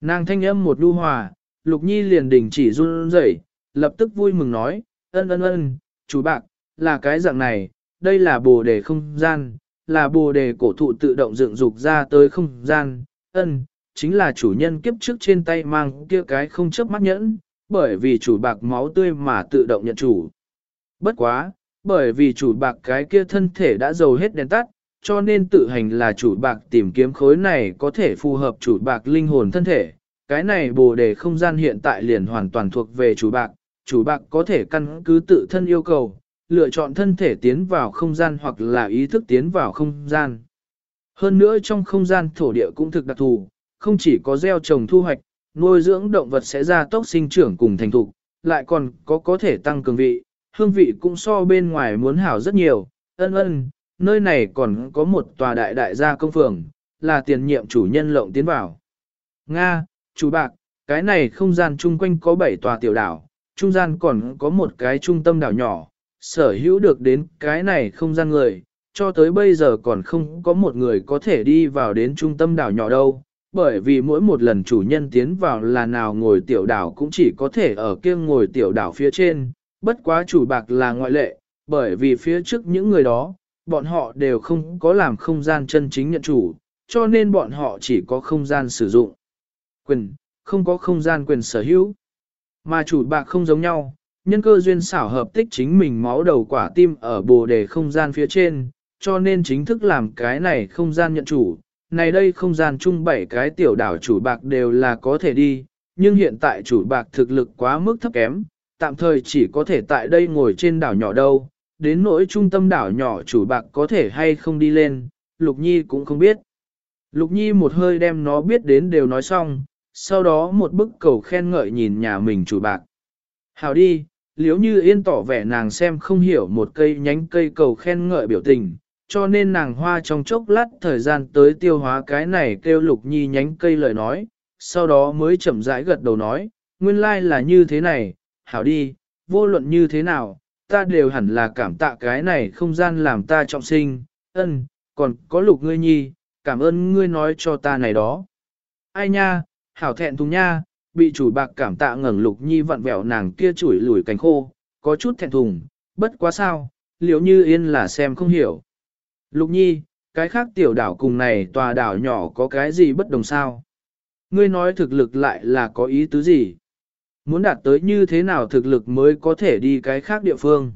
Nàng thanh âm một đu hòa, lục nhi liền đình chỉ run rẩy, lập tức vui mừng nói, ân ân ân, chú bạc, là cái dạng này, đây là bồ đề không gian, là bồ đề cổ thụ tự động dựng dục ra tới không gian, ân, chính là chủ nhân kiếp trước trên tay mang kia cái không chấp mắt nhẫn, bởi vì chủ bạc máu tươi mà tự động nhận chủ. Bất quá, bởi vì chủ bạc cái kia thân thể đã dầu hết đèn tắt, cho nên tự hành là chủ bạc tìm kiếm khối này có thể phù hợp chủ bạc linh hồn thân thể. Cái này bồ đề không gian hiện tại liền hoàn toàn thuộc về chủ bạc, chủ bạc có thể căn cứ tự thân yêu cầu, lựa chọn thân thể tiến vào không gian hoặc là ý thức tiến vào không gian. Hơn nữa trong không gian thổ địa cũng thực đặc thù, không chỉ có gieo trồng thu hoạch, nuôi dưỡng động vật sẽ ra tốc sinh trưởng cùng thành thục, lại còn có có thể tăng cường vị, hương vị cũng so bên ngoài muốn hảo rất nhiều, ân ân, nơi này còn có một tòa đại đại gia công phường, là tiền nhiệm chủ nhân lộng tiến vào. Nga, chủ bạc, cái này không gian chung quanh có 7 tòa tiểu đảo, trung gian còn có một cái trung tâm đảo nhỏ, sở hữu được đến cái này không gian người, cho tới bây giờ còn không có một người có thể đi vào đến trung tâm đảo nhỏ đâu, bởi vì mỗi một lần chủ nhân tiến vào là nào ngồi tiểu đảo cũng chỉ có thể ở kia ngồi tiểu đảo phía trên, bất quá chủ bạc là ngoại lệ, bởi vì phía trước những người đó, bọn họ đều không có làm không gian chân chính nhận chủ, cho nên bọn họ chỉ có không gian sử dụng. Quyền, không có không gian quyền sở hữu. Mà chủ bạc không giống nhau, nhân cơ duyên xảo hợp tích chính mình máu đầu quả tim ở bồ đề không gian phía trên, cho nên chính thức làm cái này không gian nhận chủ. Này đây không gian chung bảy cái tiểu đảo chủ bạc đều là có thể đi, nhưng hiện tại chủ bạc thực lực quá mức thấp kém, tạm thời chỉ có thể tại đây ngồi trên đảo nhỏ đâu, đến nỗi trung tâm đảo nhỏ chủ bạc có thể hay không đi lên, Lục Nhi cũng không biết. Lục Nhi một hơi đem nó biết đến đều nói xong, sau đó một bức cầu khen ngợi nhìn nhà mình chủ bạc. Hào đi, liếu như yên tỏ vẻ nàng xem không hiểu một cây nhánh cây cầu khen ngợi biểu tình, cho nên nàng hoa trong chốc lát thời gian tới tiêu hóa cái này kêu Lục Nhi nhánh cây lời nói, sau đó mới chậm rãi gật đầu nói, nguyên lai like là như thế này, hảo đi, vô luận như thế nào, ta đều hẳn là cảm tạ cái này không gian làm ta trọng sinh, ân, còn có lục ngươi nhi, cảm ơn ngươi nói cho ta này đó. Ai nha, hảo thẹn thùng nha, bị chủ bạc cảm tạ ngẩng lục nhi vặn vẹo nàng kia chủi lùi cánh khô, có chút thẹn thùng, bất quá sao, liệu như yên là xem không hiểu. Lục nhi, cái khác tiểu đảo cùng này tòa đảo nhỏ có cái gì bất đồng sao? Ngươi nói thực lực lại là có ý tứ gì? Muốn đạt tới như thế nào thực lực mới có thể đi cái khác địa phương.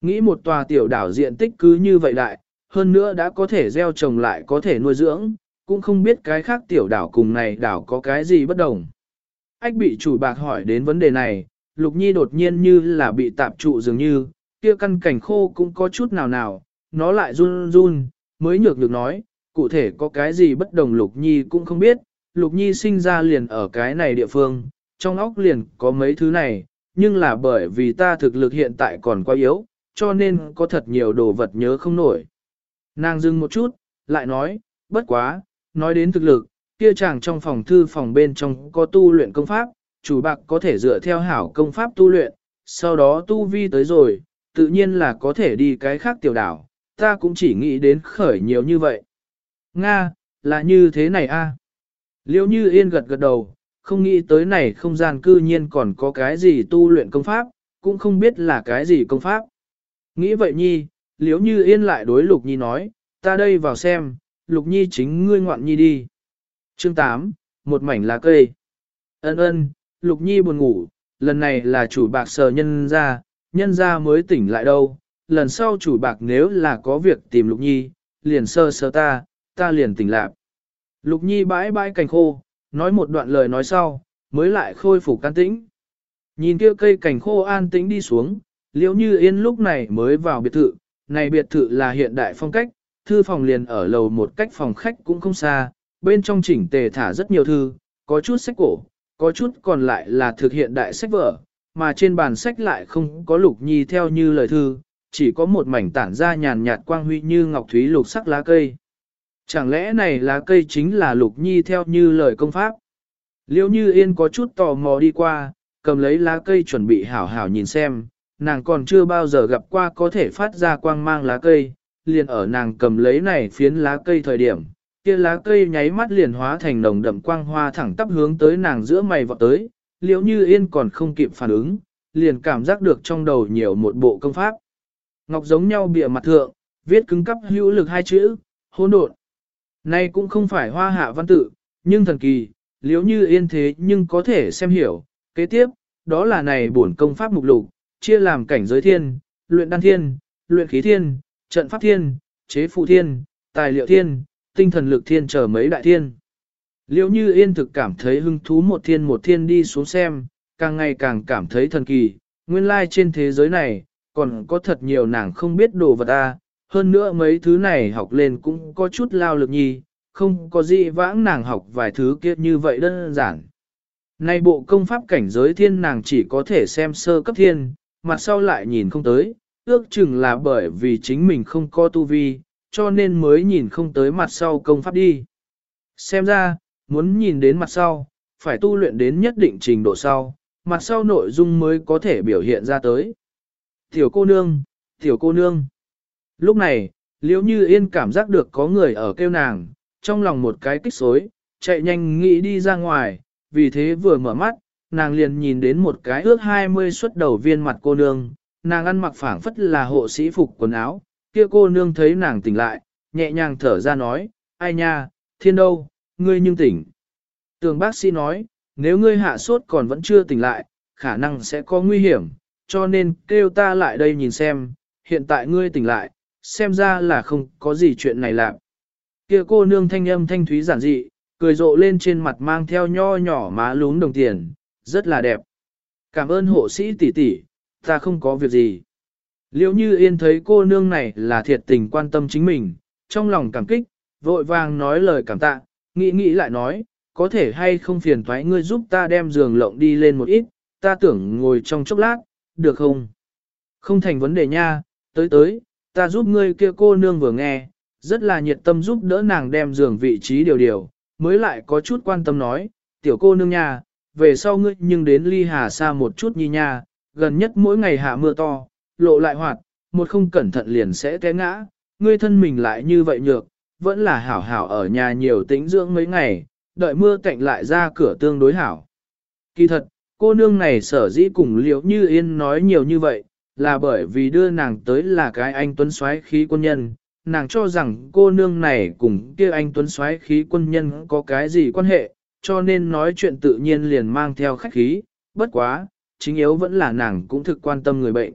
Nghĩ một tòa tiểu đảo diện tích cứ như vậy lại, hơn nữa đã có thể gieo trồng lại có thể nuôi dưỡng, cũng không biết cái khác tiểu đảo cùng này đảo có cái gì bất đồng. Ách bị chủ bạc hỏi đến vấn đề này, Lục Nhi đột nhiên như là bị tạp trụ dường như, kia căn cảnh khô cũng có chút nào nào, nó lại run run, mới nhược được nói, cụ thể có cái gì bất đồng Lục Nhi cũng không biết, Lục Nhi sinh ra liền ở cái này địa phương, trong óc liền có mấy thứ này, nhưng là bởi vì ta thực lực hiện tại còn quá yếu, cho nên có thật nhiều đồ vật nhớ không nổi. Nàng dừng một chút, lại nói, bất quá, nói đến thực lực, kia chàng trong phòng thư phòng bên trong có tu luyện công pháp, chủ bạc có thể dựa theo hảo công pháp tu luyện, sau đó tu vi tới rồi, tự nhiên là có thể đi cái khác tiểu đảo, ta cũng chỉ nghĩ đến khởi nhiều như vậy. Nga, là như thế này a. À? Liêu như yên gật gật đầu, không nghĩ tới này không gian cư nhiên còn có cái gì tu luyện công pháp, cũng không biết là cái gì công pháp. Nghĩ vậy nhi, liếu như yên lại đối lục nhi nói, ta đây vào xem, lục nhi chính ngươi ngoạn nhi đi. Chương 8, một mảnh lá cây. Ân ân, lục nhi buồn ngủ, lần này là chủ bạc sờ nhân ra, nhân ra mới tỉnh lại đâu, lần sau chủ bạc nếu là có việc tìm lục nhi, liền sơ sơ ta, ta liền tỉnh lạc. Lục nhi bãi bãi cành khô, nói một đoạn lời nói sau, mới lại khôi phục can tĩnh. Nhìn kia cây cảnh khô an tĩnh đi xuống, liễu như yên lúc này mới vào biệt thự, này biệt thự là hiện đại phong cách, thư phòng liền ở lầu một cách phòng khách cũng không xa, bên trong chỉnh tề thả rất nhiều thư, có chút sách cổ, có chút còn lại là thực hiện đại sách vở, mà trên bàn sách lại không có lục nhi theo như lời thư, chỉ có một mảnh tản ra nhàn nhạt quang huy như ngọc thúy lục sắc lá cây. Chẳng lẽ này lá cây chính là lục nhi theo như lời công pháp? Liêu như yên có chút tò mò đi qua, cầm lấy lá cây chuẩn bị hảo hảo nhìn xem, nàng còn chưa bao giờ gặp qua có thể phát ra quang mang lá cây, liền ở nàng cầm lấy này phiến lá cây thời điểm, kia lá cây nháy mắt liền hóa thành nồng đậm quang hoa thẳng tắp hướng tới nàng giữa mày vọt tới, liễu như yên còn không kịp phản ứng, liền cảm giác được trong đầu nhiều một bộ công pháp. Ngọc giống nhau bìa mặt thượng, viết cứng cắp hữu lực hai chữ, hỗn độn. Nay cũng không phải hoa hạ văn tự, nhưng thần kỳ, liếu như yên thế nhưng có thể xem hiểu. Kế tiếp, đó là này bổn công pháp mục lục, chia làm cảnh giới thiên, luyện đan thiên, luyện khí thiên, trận pháp thiên, chế phụ thiên, tài liệu thiên, tinh thần lực thiên trở mấy đại thiên. Liễu như yên thực cảm thấy hứng thú một thiên một thiên đi xuống xem, càng ngày càng cảm thấy thần kỳ, nguyên lai trên thế giới này, còn có thật nhiều nàng không biết đồ vật ta, hơn nữa mấy thứ này học lên cũng có chút lao lực nhi, không có gì vãng nàng học vài thứ kia như vậy đơn giản. Này bộ công pháp cảnh giới thiên nàng chỉ có thể xem sơ cấp thiên, mặt sau lại nhìn không tới, ước chừng là bởi vì chính mình không có tu vi, cho nên mới nhìn không tới mặt sau công pháp đi. Xem ra, muốn nhìn đến mặt sau, phải tu luyện đến nhất định trình độ sau, mặt sau nội dung mới có thể biểu hiện ra tới. Tiểu cô nương, tiểu cô nương. Lúc này, liễu như yên cảm giác được có người ở kêu nàng, trong lòng một cái kích xối, chạy nhanh nghĩ đi ra ngoài, vì thế vừa mở mắt, nàng liền nhìn đến một cái ước 20 xuất đầu viên mặt cô nương, nàng ăn mặc phảng phất là hộ sĩ phục quần áo, kia cô nương thấy nàng tỉnh lại, nhẹ nhàng thở ra nói, ai nha, thiên đâu, ngươi nhưng tỉnh. Tường bác sĩ nói, nếu ngươi hạ sốt còn vẫn chưa tỉnh lại, khả năng sẽ có nguy hiểm, cho nên kêu ta lại đây nhìn xem, hiện tại ngươi tỉnh lại, xem ra là không có gì chuyện này làm. Kia cô nương thanh âm thanh thúy giản dị, cười rộ lên trên mặt mang theo nho nhỏ má lún đồng tiền, rất là đẹp. Cảm ơn hộ sĩ tỷ tỷ, ta không có việc gì. liễu như yên thấy cô nương này là thiệt tình quan tâm chính mình, trong lòng cảm kích, vội vàng nói lời cảm tạ, nghĩ nghĩ lại nói, có thể hay không phiền thoái ngươi giúp ta đem giường lộng đi lên một ít, ta tưởng ngồi trong chốc lát, được không? Không thành vấn đề nha, tới tới, ta giúp ngươi kia cô nương vừa nghe, rất là nhiệt tâm giúp đỡ nàng đem giường vị trí điều điều, mới lại có chút quan tâm nói, tiểu cô nương nha, về sau ngươi nhưng đến ly hà xa một chút nhi nha, gần nhất mỗi ngày hạ mưa to, lộ lại hoạt, một không cẩn thận liền sẽ té ngã, ngươi thân mình lại như vậy nhược, vẫn là hảo hảo ở nhà nhiều tĩnh dưỡng mấy ngày, đợi mưa cạnh lại ra cửa tương đối hảo. Kỳ thật, cô nương này sở dĩ cùng liễu như yên nói nhiều như vậy, là bởi vì đưa nàng tới là cái anh tuấn soái khí quân nhân, nàng cho rằng cô nương này cùng kia anh tuấn soái khí quân nhân có cái gì quan hệ, cho nên nói chuyện tự nhiên liền mang theo khách khí, bất quá, chính yếu vẫn là nàng cũng thực quan tâm người bệnh.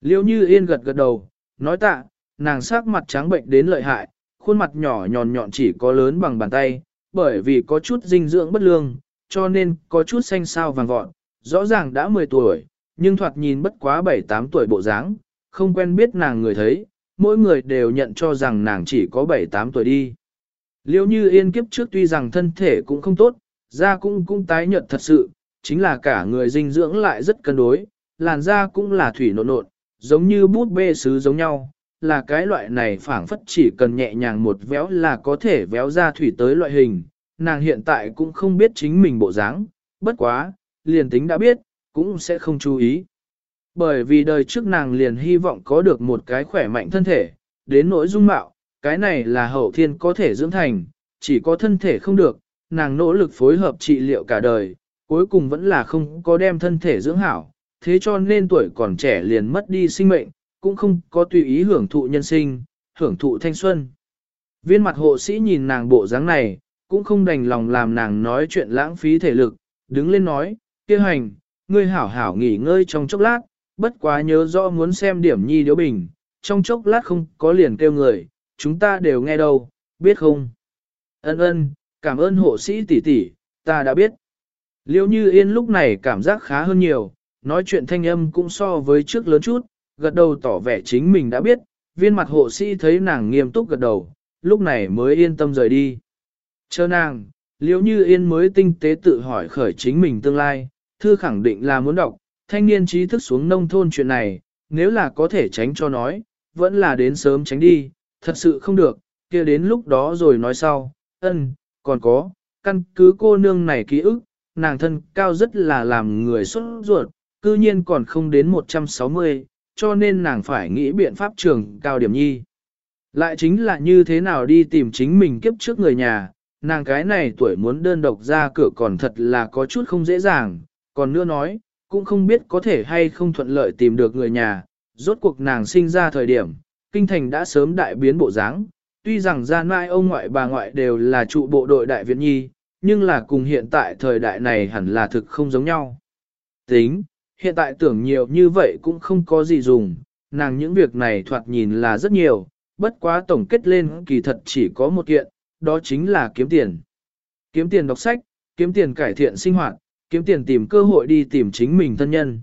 Liêu như yên gật gật đầu, nói tạ, nàng sắc mặt trắng bệnh đến lợi hại, khuôn mặt nhỏ nhọn nhọn chỉ có lớn bằng bàn tay, bởi vì có chút dinh dưỡng bất lương, cho nên có chút xanh sao vàng vọt, rõ ràng đã 10 tuổi, nhưng thoạt nhìn bất quá 7-8 tuổi bộ dáng, không quen biết nàng người thấy, mỗi người đều nhận cho rằng nàng chỉ có 7-8 tuổi đi. Liêu như yên kiếp trước tuy rằng thân thể cũng không tốt, da cũng cũng tái nhợt thật sự, chính là cả người dinh dưỡng lại rất cân đối, làn da cũng là thủy nộn nộn, giống như bút bê sứ giống nhau, là cái loại này phảng phất chỉ cần nhẹ nhàng một véo là có thể véo ra thủy tới loại hình, nàng hiện tại cũng không biết chính mình bộ dáng, bất quá, liền tính đã biết, cũng sẽ không chú ý. Bởi vì đời trước nàng liền hy vọng có được một cái khỏe mạnh thân thể, đến nỗi dung mạo, cái này là hậu thiên có thể dưỡng thành, chỉ có thân thể không được, nàng nỗ lực phối hợp trị liệu cả đời, cuối cùng vẫn là không có đem thân thể dưỡng hảo, thế cho nên tuổi còn trẻ liền mất đi sinh mệnh, cũng không có tùy ý hưởng thụ nhân sinh, hưởng thụ thanh xuân. Viên mặt hộ sĩ nhìn nàng bộ dáng này, cũng không đành lòng làm nàng nói chuyện lãng phí thể lực, đứng lên nói, kia hành, ngươi hảo hảo nghỉ ngơi trong chốc lát, bất quá nhớ rõ muốn xem điểm nhi điếu bình, trong chốc lát không có liền kêu người, chúng ta đều nghe đâu, biết không? Ân ân, cảm ơn hộ sĩ tỷ tỷ, ta đã biết. Liêu như yên lúc này cảm giác khá hơn nhiều, nói chuyện thanh âm cũng so với trước lớn chút, gật đầu tỏ vẻ chính mình đã biết, viên mặt hộ sĩ thấy nàng nghiêm túc gật đầu, lúc này mới yên tâm rời đi. Chờ nàng, liêu như yên mới tinh tế tự hỏi khởi chính mình tương lai, thư khẳng định là muốn đọc, thanh niên trí thức xuống nông thôn chuyện này, nếu là có thể tránh cho nói, vẫn là đến sớm tránh đi, thật sự không được, kia đến lúc đó rồi nói sau, ân, còn có, căn cứ cô nương này ký ức, nàng thân cao rất là làm người xuất ruột, cư nhiên còn không đến 160, cho nên nàng phải nghĩ biện pháp trường cao điểm nhi. Lại chính là như thế nào đi tìm chính mình kiếp trước người nhà, nàng cái này tuổi muốn đơn độc ra cửa còn thật là có chút không dễ dàng, còn nữa nói, cũng không biết có thể hay không thuận lợi tìm được người nhà, rốt cuộc nàng sinh ra thời điểm, kinh thành đã sớm đại biến bộ dáng. tuy rằng gia nai ông ngoại bà ngoại đều là trụ bộ đội đại viện nhi, nhưng là cùng hiện tại thời đại này hẳn là thực không giống nhau. Tính, hiện tại tưởng nhiều như vậy cũng không có gì dùng, nàng những việc này thoạt nhìn là rất nhiều, bất quá tổng kết lên kỳ thật chỉ có một kiện, đó chính là kiếm tiền. Kiếm tiền đọc sách, kiếm tiền cải thiện sinh hoạt, kiếm tiền tìm cơ hội đi tìm chính mình thân nhân.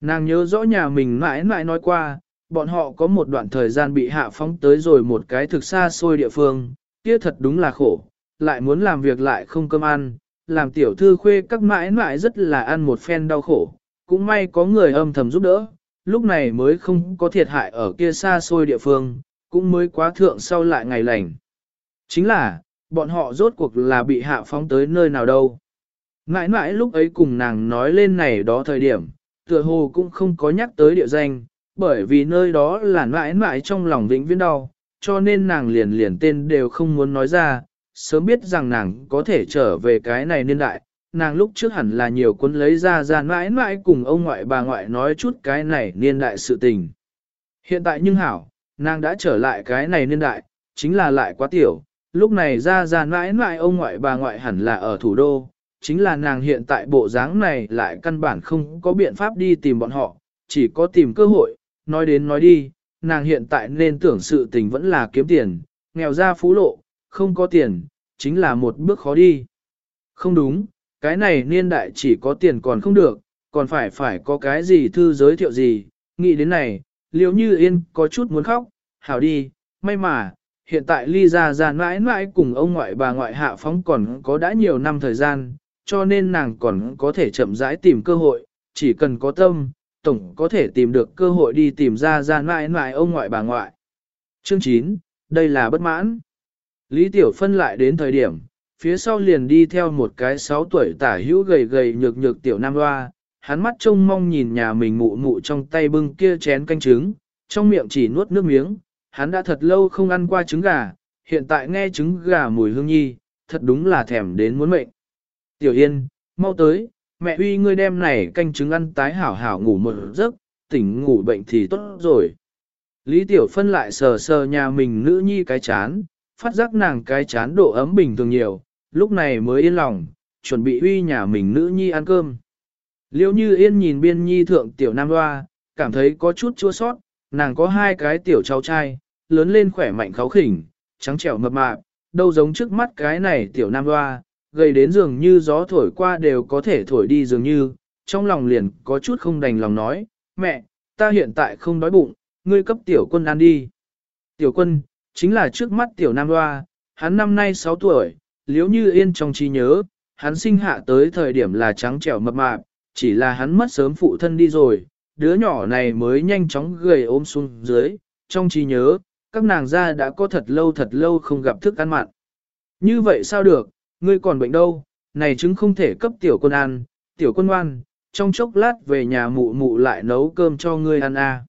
Nàng nhớ rõ nhà mình mãi mãi nói qua, bọn họ có một đoạn thời gian bị hạ phóng tới rồi một cái thực xa xôi địa phương, kia thật đúng là khổ, lại muốn làm việc lại không cơm ăn, làm tiểu thư khuê các mãi mãi rất là ăn một phen đau khổ, cũng may có người âm thầm giúp đỡ, lúc này mới không có thiệt hại ở kia xa xôi địa phương, cũng mới quá thượng sau lại ngày lành. Chính là, bọn họ rốt cuộc là bị hạ phóng tới nơi nào đâu. Mãi mãi lúc ấy cùng nàng nói lên này đó thời điểm, tựa hồ cũng không có nhắc tới địa danh, bởi vì nơi đó là mãi mãi trong lòng vĩnh viễn đau, cho nên nàng liền liền tên đều không muốn nói ra, sớm biết rằng nàng có thể trở về cái này niên đại, nàng lúc trước hẳn là nhiều cuốn lấy ra ra mãi mãi cùng ông ngoại bà ngoại nói chút cái này niên đại sự tình. Hiện tại nhưng hảo, nàng đã trở lại cái này niên đại, chính là lại quá tiểu, lúc này ra ra mãi mãi ông ngoại bà ngoại hẳn là ở thủ đô, chính là nàng hiện tại bộ dáng này lại căn bản không có biện pháp đi tìm bọn họ, chỉ có tìm cơ hội, nói đến nói đi, nàng hiện tại nên tưởng sự tình vẫn là kiếm tiền, nghèo ra phú lộ, không có tiền, chính là một bước khó đi. Không đúng, cái này niên đại chỉ có tiền còn không được, còn phải phải có cái gì thư giới thiệu gì, nghĩ đến này, liếu như yên có chút muốn khóc, hảo đi, may mà, hiện tại ly ra ra mãi mãi cùng ông ngoại bà ngoại hạ phóng còn có đã nhiều năm thời gian, cho nên nàng còn có thể chậm rãi tìm cơ hội, chỉ cần có tâm, tổng có thể tìm được cơ hội đi tìm ra ra mãi mãi ông ngoại bà ngoại. Chương 9, đây là bất mãn. Lý Tiểu Phân lại đến thời điểm, phía sau liền đi theo một cái 6 tuổi tả hữu gầy gầy nhược nhược Tiểu Nam Hoa, hắn mắt trông mong nhìn nhà mình mụ mụ trong tay bưng kia chén canh trứng, trong miệng chỉ nuốt nước miếng, hắn đã thật lâu không ăn qua trứng gà, hiện tại nghe trứng gà mùi hương nhi, thật đúng là thèm đến muốn mệnh. Tiểu Yên, mau tới, mẹ uy ngươi đem này canh trứng ăn tái hảo hảo ngủ một giấc, tỉnh ngủ bệnh thì tốt rồi. Lý Tiểu Phân lại sờ sờ nhà mình nữ nhi cái chán, phát giác nàng cái chán độ ấm bình thường nhiều, lúc này mới yên lòng, chuẩn bị uy nhà mình nữ nhi ăn cơm. Liêu như yên nhìn biên nhi thượng tiểu nam hoa, cảm thấy có chút chua sót, nàng có hai cái tiểu cháu trai, lớn lên khỏe mạnh kháo khỉnh, trắng trẻo mập mạp, đâu giống trước mắt cái này tiểu nam hoa, gầy đến dường như gió thổi qua đều có thể thổi đi dường như, trong lòng liền có chút không đành lòng nói, mẹ, ta hiện tại không đói bụng, ngươi cấp tiểu quân ăn đi. Tiểu quân, chính là trước mắt tiểu nam hoa, hắn năm nay 6 tuổi, liếu như yên trong trí nhớ, hắn sinh hạ tới thời điểm là trắng trẻo mập mạp, chỉ là hắn mất sớm phụ thân đi rồi, đứa nhỏ này mới nhanh chóng gầy ôm xuống dưới, trong trí nhớ, các nàng gia đã có thật lâu thật lâu không gặp thức ăn mặn. Như vậy sao được, ngươi còn bệnh đâu, này chứng không thể cấp tiểu quân ăn, tiểu quân ngoan, trong chốc lát về nhà mụ mụ lại nấu cơm cho ngươi ăn à.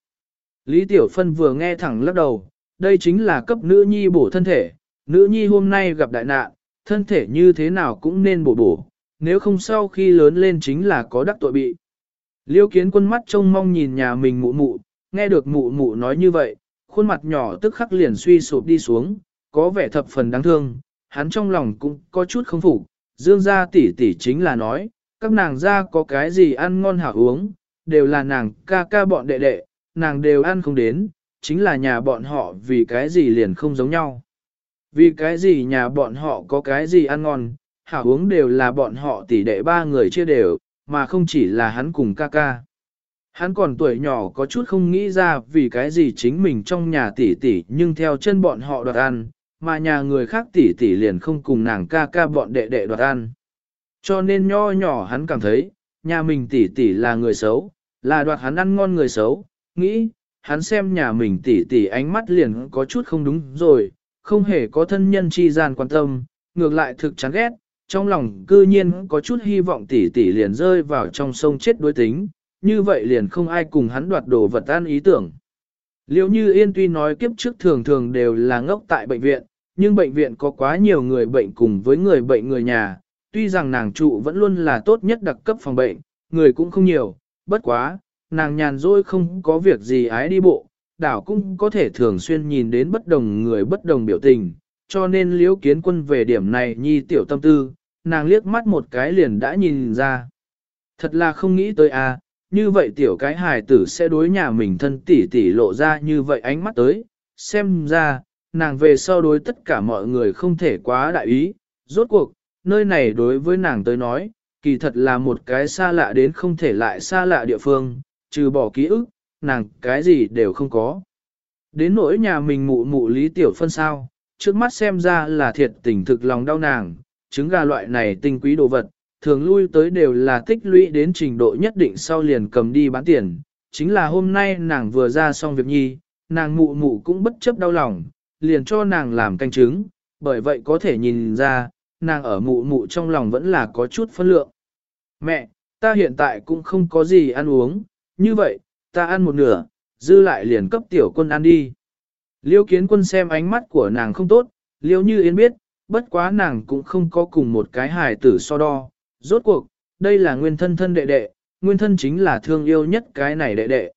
Lý Tiểu Phân vừa nghe thẳng lắc đầu, đây chính là cấp nữ nhi bổ thân thể, nữ nhi hôm nay gặp đại nạn, thân thể như thế nào cũng nên bổ bổ, nếu không sau khi lớn lên chính là có đắc tội bị. Liêu kiến quân mắt trông mong nhìn nhà mình mụ mụ, nghe được mụ mụ nói như vậy, khuôn mặt nhỏ tức khắc liền suy sụp đi xuống, có vẻ thập phần đáng thương, hắn trong lòng cũng có chút không phục, dương gia tỷ tỷ chính là nói, các nàng gia có cái gì ăn ngon hảo uống, đều là nàng ca ca bọn đệ đệ, nàng đều ăn không đến, chính là nhà bọn họ vì cái gì liền không giống nhau. Vì cái gì nhà bọn họ có cái gì ăn ngon, hảo uống đều là bọn họ tỷ đệ ba người chia đều, mà không chỉ là hắn cùng ca ca. Hắn còn tuổi nhỏ có chút không nghĩ ra vì cái gì chính mình trong nhà tỷ tỷ nhưng theo chân bọn họ đoạt ăn, mà nhà người khác tỷ tỷ liền không cùng nàng ca ca bọn đệ đệ đoạt ăn. Cho nên nho nhỏ hắn cảm thấy, nhà mình tỷ tỷ là người xấu, là đoạt hắn ăn ngon người xấu, nghĩ, hắn xem nhà mình tỷ tỷ ánh mắt liền có chút không đúng rồi, không hề có thân nhân chi gian quan tâm, ngược lại thực chán ghét, trong lòng cư nhiên có chút hy vọng tỷ tỷ liền rơi vào trong sông chết đối tính, như vậy liền không ai cùng hắn đoạt đồ vật ăn ý tưởng. Liêu như yên tuy nói kiếp trước thường thường đều là ngốc tại bệnh viện, nhưng bệnh viện có quá nhiều người bệnh cùng với người bệnh người nhà, tuy rằng nàng trụ vẫn luôn là tốt nhất đặc cấp phòng bệnh, người cũng không nhiều, bất quá, nàng nhàn rỗi không có việc gì ái đi bộ, đảo cũng có thể thường xuyên nhìn đến bất đồng người bất đồng biểu tình, cho nên liễu kiến quân về điểm này nhi tiểu tâm tư, nàng liếc mắt một cái liền đã nhìn ra. Thật là không nghĩ tới à, như vậy tiểu cái hài tử sẽ đối nhà mình thân tỷ tỷ lộ ra như vậy ánh mắt tới, xem ra, nàng về sau đối tất cả mọi người không thể quá đại ý, rốt cuộc, nơi này đối với nàng tới nói, kỳ thật là một cái xa lạ đến không thể lại xa lạ địa phương, trừ bỏ ký ức, nàng cái gì đều không có. Đến nỗi nhà mình mụ mụ lý tiểu phân sao, trước mắt xem ra là thiệt tình thực lòng đau nàng, trứng gà loại này tinh quý đồ vật, thường lui tới đều là tích lũy đến trình độ nhất định sau liền cầm đi bán tiền. Chính là hôm nay nàng vừa ra xong việc nhi, nàng mụ mụ cũng bất chấp đau lòng, liền cho nàng làm canh trứng, bởi vậy có thể nhìn ra, nàng ở mụ mụ trong lòng vẫn là có chút phân lượng. Mẹ, ta hiện tại cũng không có gì ăn uống, như vậy, ta ăn một nửa, dư lại liền cấp tiểu quân ăn đi. Liêu kiến quân xem ánh mắt của nàng không tốt, liêu như yên biết, bất quá nàng cũng không có cùng một cái hài tử so đo. Rốt cuộc, đây là nguyên thân thân đệ đệ, nguyên thân chính là thương yêu nhất cái này đệ đệ.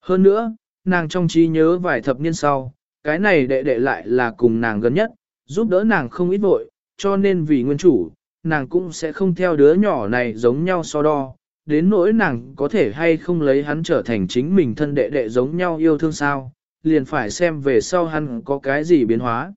Hơn nữa, nàng trong trí nhớ vài thập niên sau, cái này đệ đệ lại là cùng nàng gần nhất, giúp đỡ nàng không ít vội, cho nên vì nguyên chủ, nàng cũng sẽ không theo đứa nhỏ này giống nhau so đo, đến nỗi nàng có thể hay không lấy hắn trở thành chính mình thân đệ đệ giống nhau yêu thương sao, liền phải xem về sau hắn có cái gì biến hóa.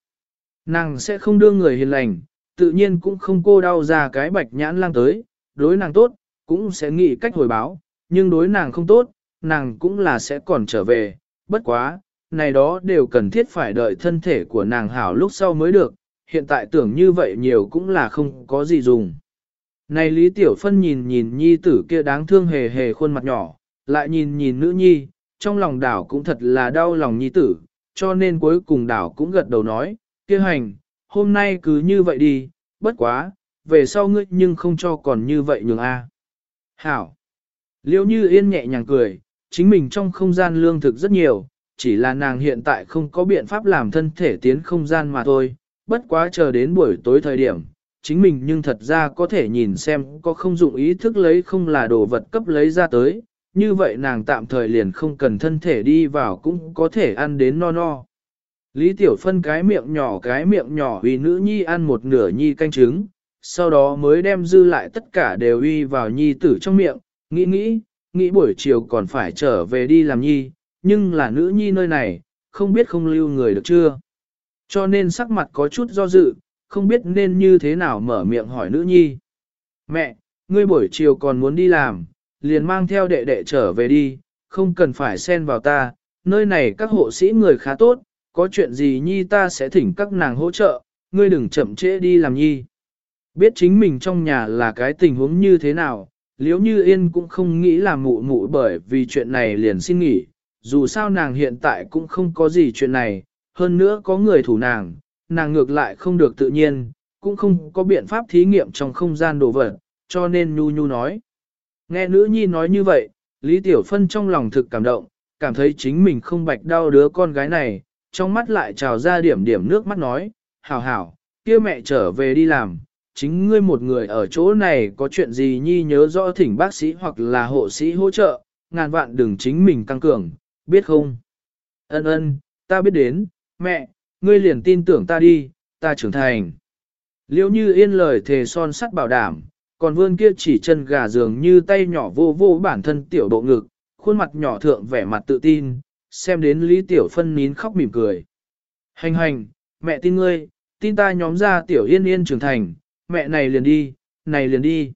Nàng sẽ không đưa người hiền lành, tự nhiên cũng không cô đau ra cái bạch nhãn lang tới, đối nàng tốt, cũng sẽ nghĩ cách hồi báo, nhưng đối nàng không tốt, nàng cũng là sẽ còn trở về, bất quá, này đó đều cần thiết phải đợi thân thể của nàng hảo lúc sau mới được, hiện tại tưởng như vậy nhiều cũng là không có gì dùng. Này Lý Tiểu Phân nhìn nhìn nhi tử kia đáng thương hề hề khuôn mặt nhỏ, lại nhìn nhìn nữ nhi, trong lòng đảo cũng thật là đau lòng nhi tử, cho nên cuối cùng đảo cũng gật đầu nói, kia hành, hôm nay cứ như vậy đi, bất quá, về sau ngươi nhưng không cho còn như vậy nhường a. Hảo. Liễu như yên nhẹ nhàng cười, chính mình trong không gian lương thực rất nhiều, chỉ là nàng hiện tại không có biện pháp làm thân thể tiến không gian mà thôi, bất quá chờ đến buổi tối thời điểm, chính mình nhưng thật ra có thể nhìn xem có không dụng ý thức lấy không là đồ vật cấp lấy ra tới, như vậy nàng tạm thời liền không cần thân thể đi vào cũng có thể ăn đến no no. Lý Tiểu Phân cái miệng nhỏ cái miệng nhỏ vì nữ nhi ăn một nửa nhi canh trứng, sau đó mới đem dư lại tất cả đều uy vào nhi tử trong miệng, nghĩ nghĩ, nghĩ buổi chiều còn phải trở về đi làm nhi, nhưng là nữ nhi nơi này, không biết không lưu người được chưa. Cho nên sắc mặt có chút do dự, không biết nên như thế nào mở miệng hỏi nữ nhi. Mẹ, ngươi buổi chiều còn muốn đi làm, liền mang theo đệ đệ trở về đi, không cần phải xen vào ta, nơi này các hộ sĩ người khá tốt, có chuyện gì nhi ta sẽ thỉnh các nàng hỗ trợ, ngươi đừng chậm trễ đi làm nhi. Biết chính mình trong nhà là cái tình huống như thế nào, liếu như yên cũng không nghĩ là mụ mụ bởi vì chuyện này liền xin nghỉ, dù sao nàng hiện tại cũng không có gì chuyện này, hơn nữa có người thủ nàng, nàng ngược lại không được tự nhiên, cũng không có biện pháp thí nghiệm trong không gian đồ vật, cho nên Nhu Nhu nói. Nghe nữ nhi nói như vậy, Lý Tiểu Phân trong lòng thực cảm động, cảm thấy chính mình không bạch đau đứa con gái này, trong mắt lại trào ra điểm điểm nước mắt nói, hảo hảo, kia mẹ trở về đi làm, chính ngươi một người ở chỗ này có chuyện gì nhi nhớ rõ thỉnh bác sĩ hoặc là hộ sĩ hỗ trợ, ngàn vạn đừng chính mình tăng cường, biết không? Ân ân, ta biết đến, mẹ, ngươi liền tin tưởng ta đi, ta trưởng thành. Liêu như yên lời thề son sắt bảo đảm, còn vươn kia chỉ chân gà dường như tay nhỏ vô vô bản thân tiểu độ ngực, khuôn mặt nhỏ thượng vẻ mặt tự tin, xem đến Lý Tiểu Phân nín khóc mỉm cười. Hành hành, mẹ tin ngươi, tin ta nhóm ra Tiểu Yên Yên trưởng thành, mẹ này liền đi, này liền đi.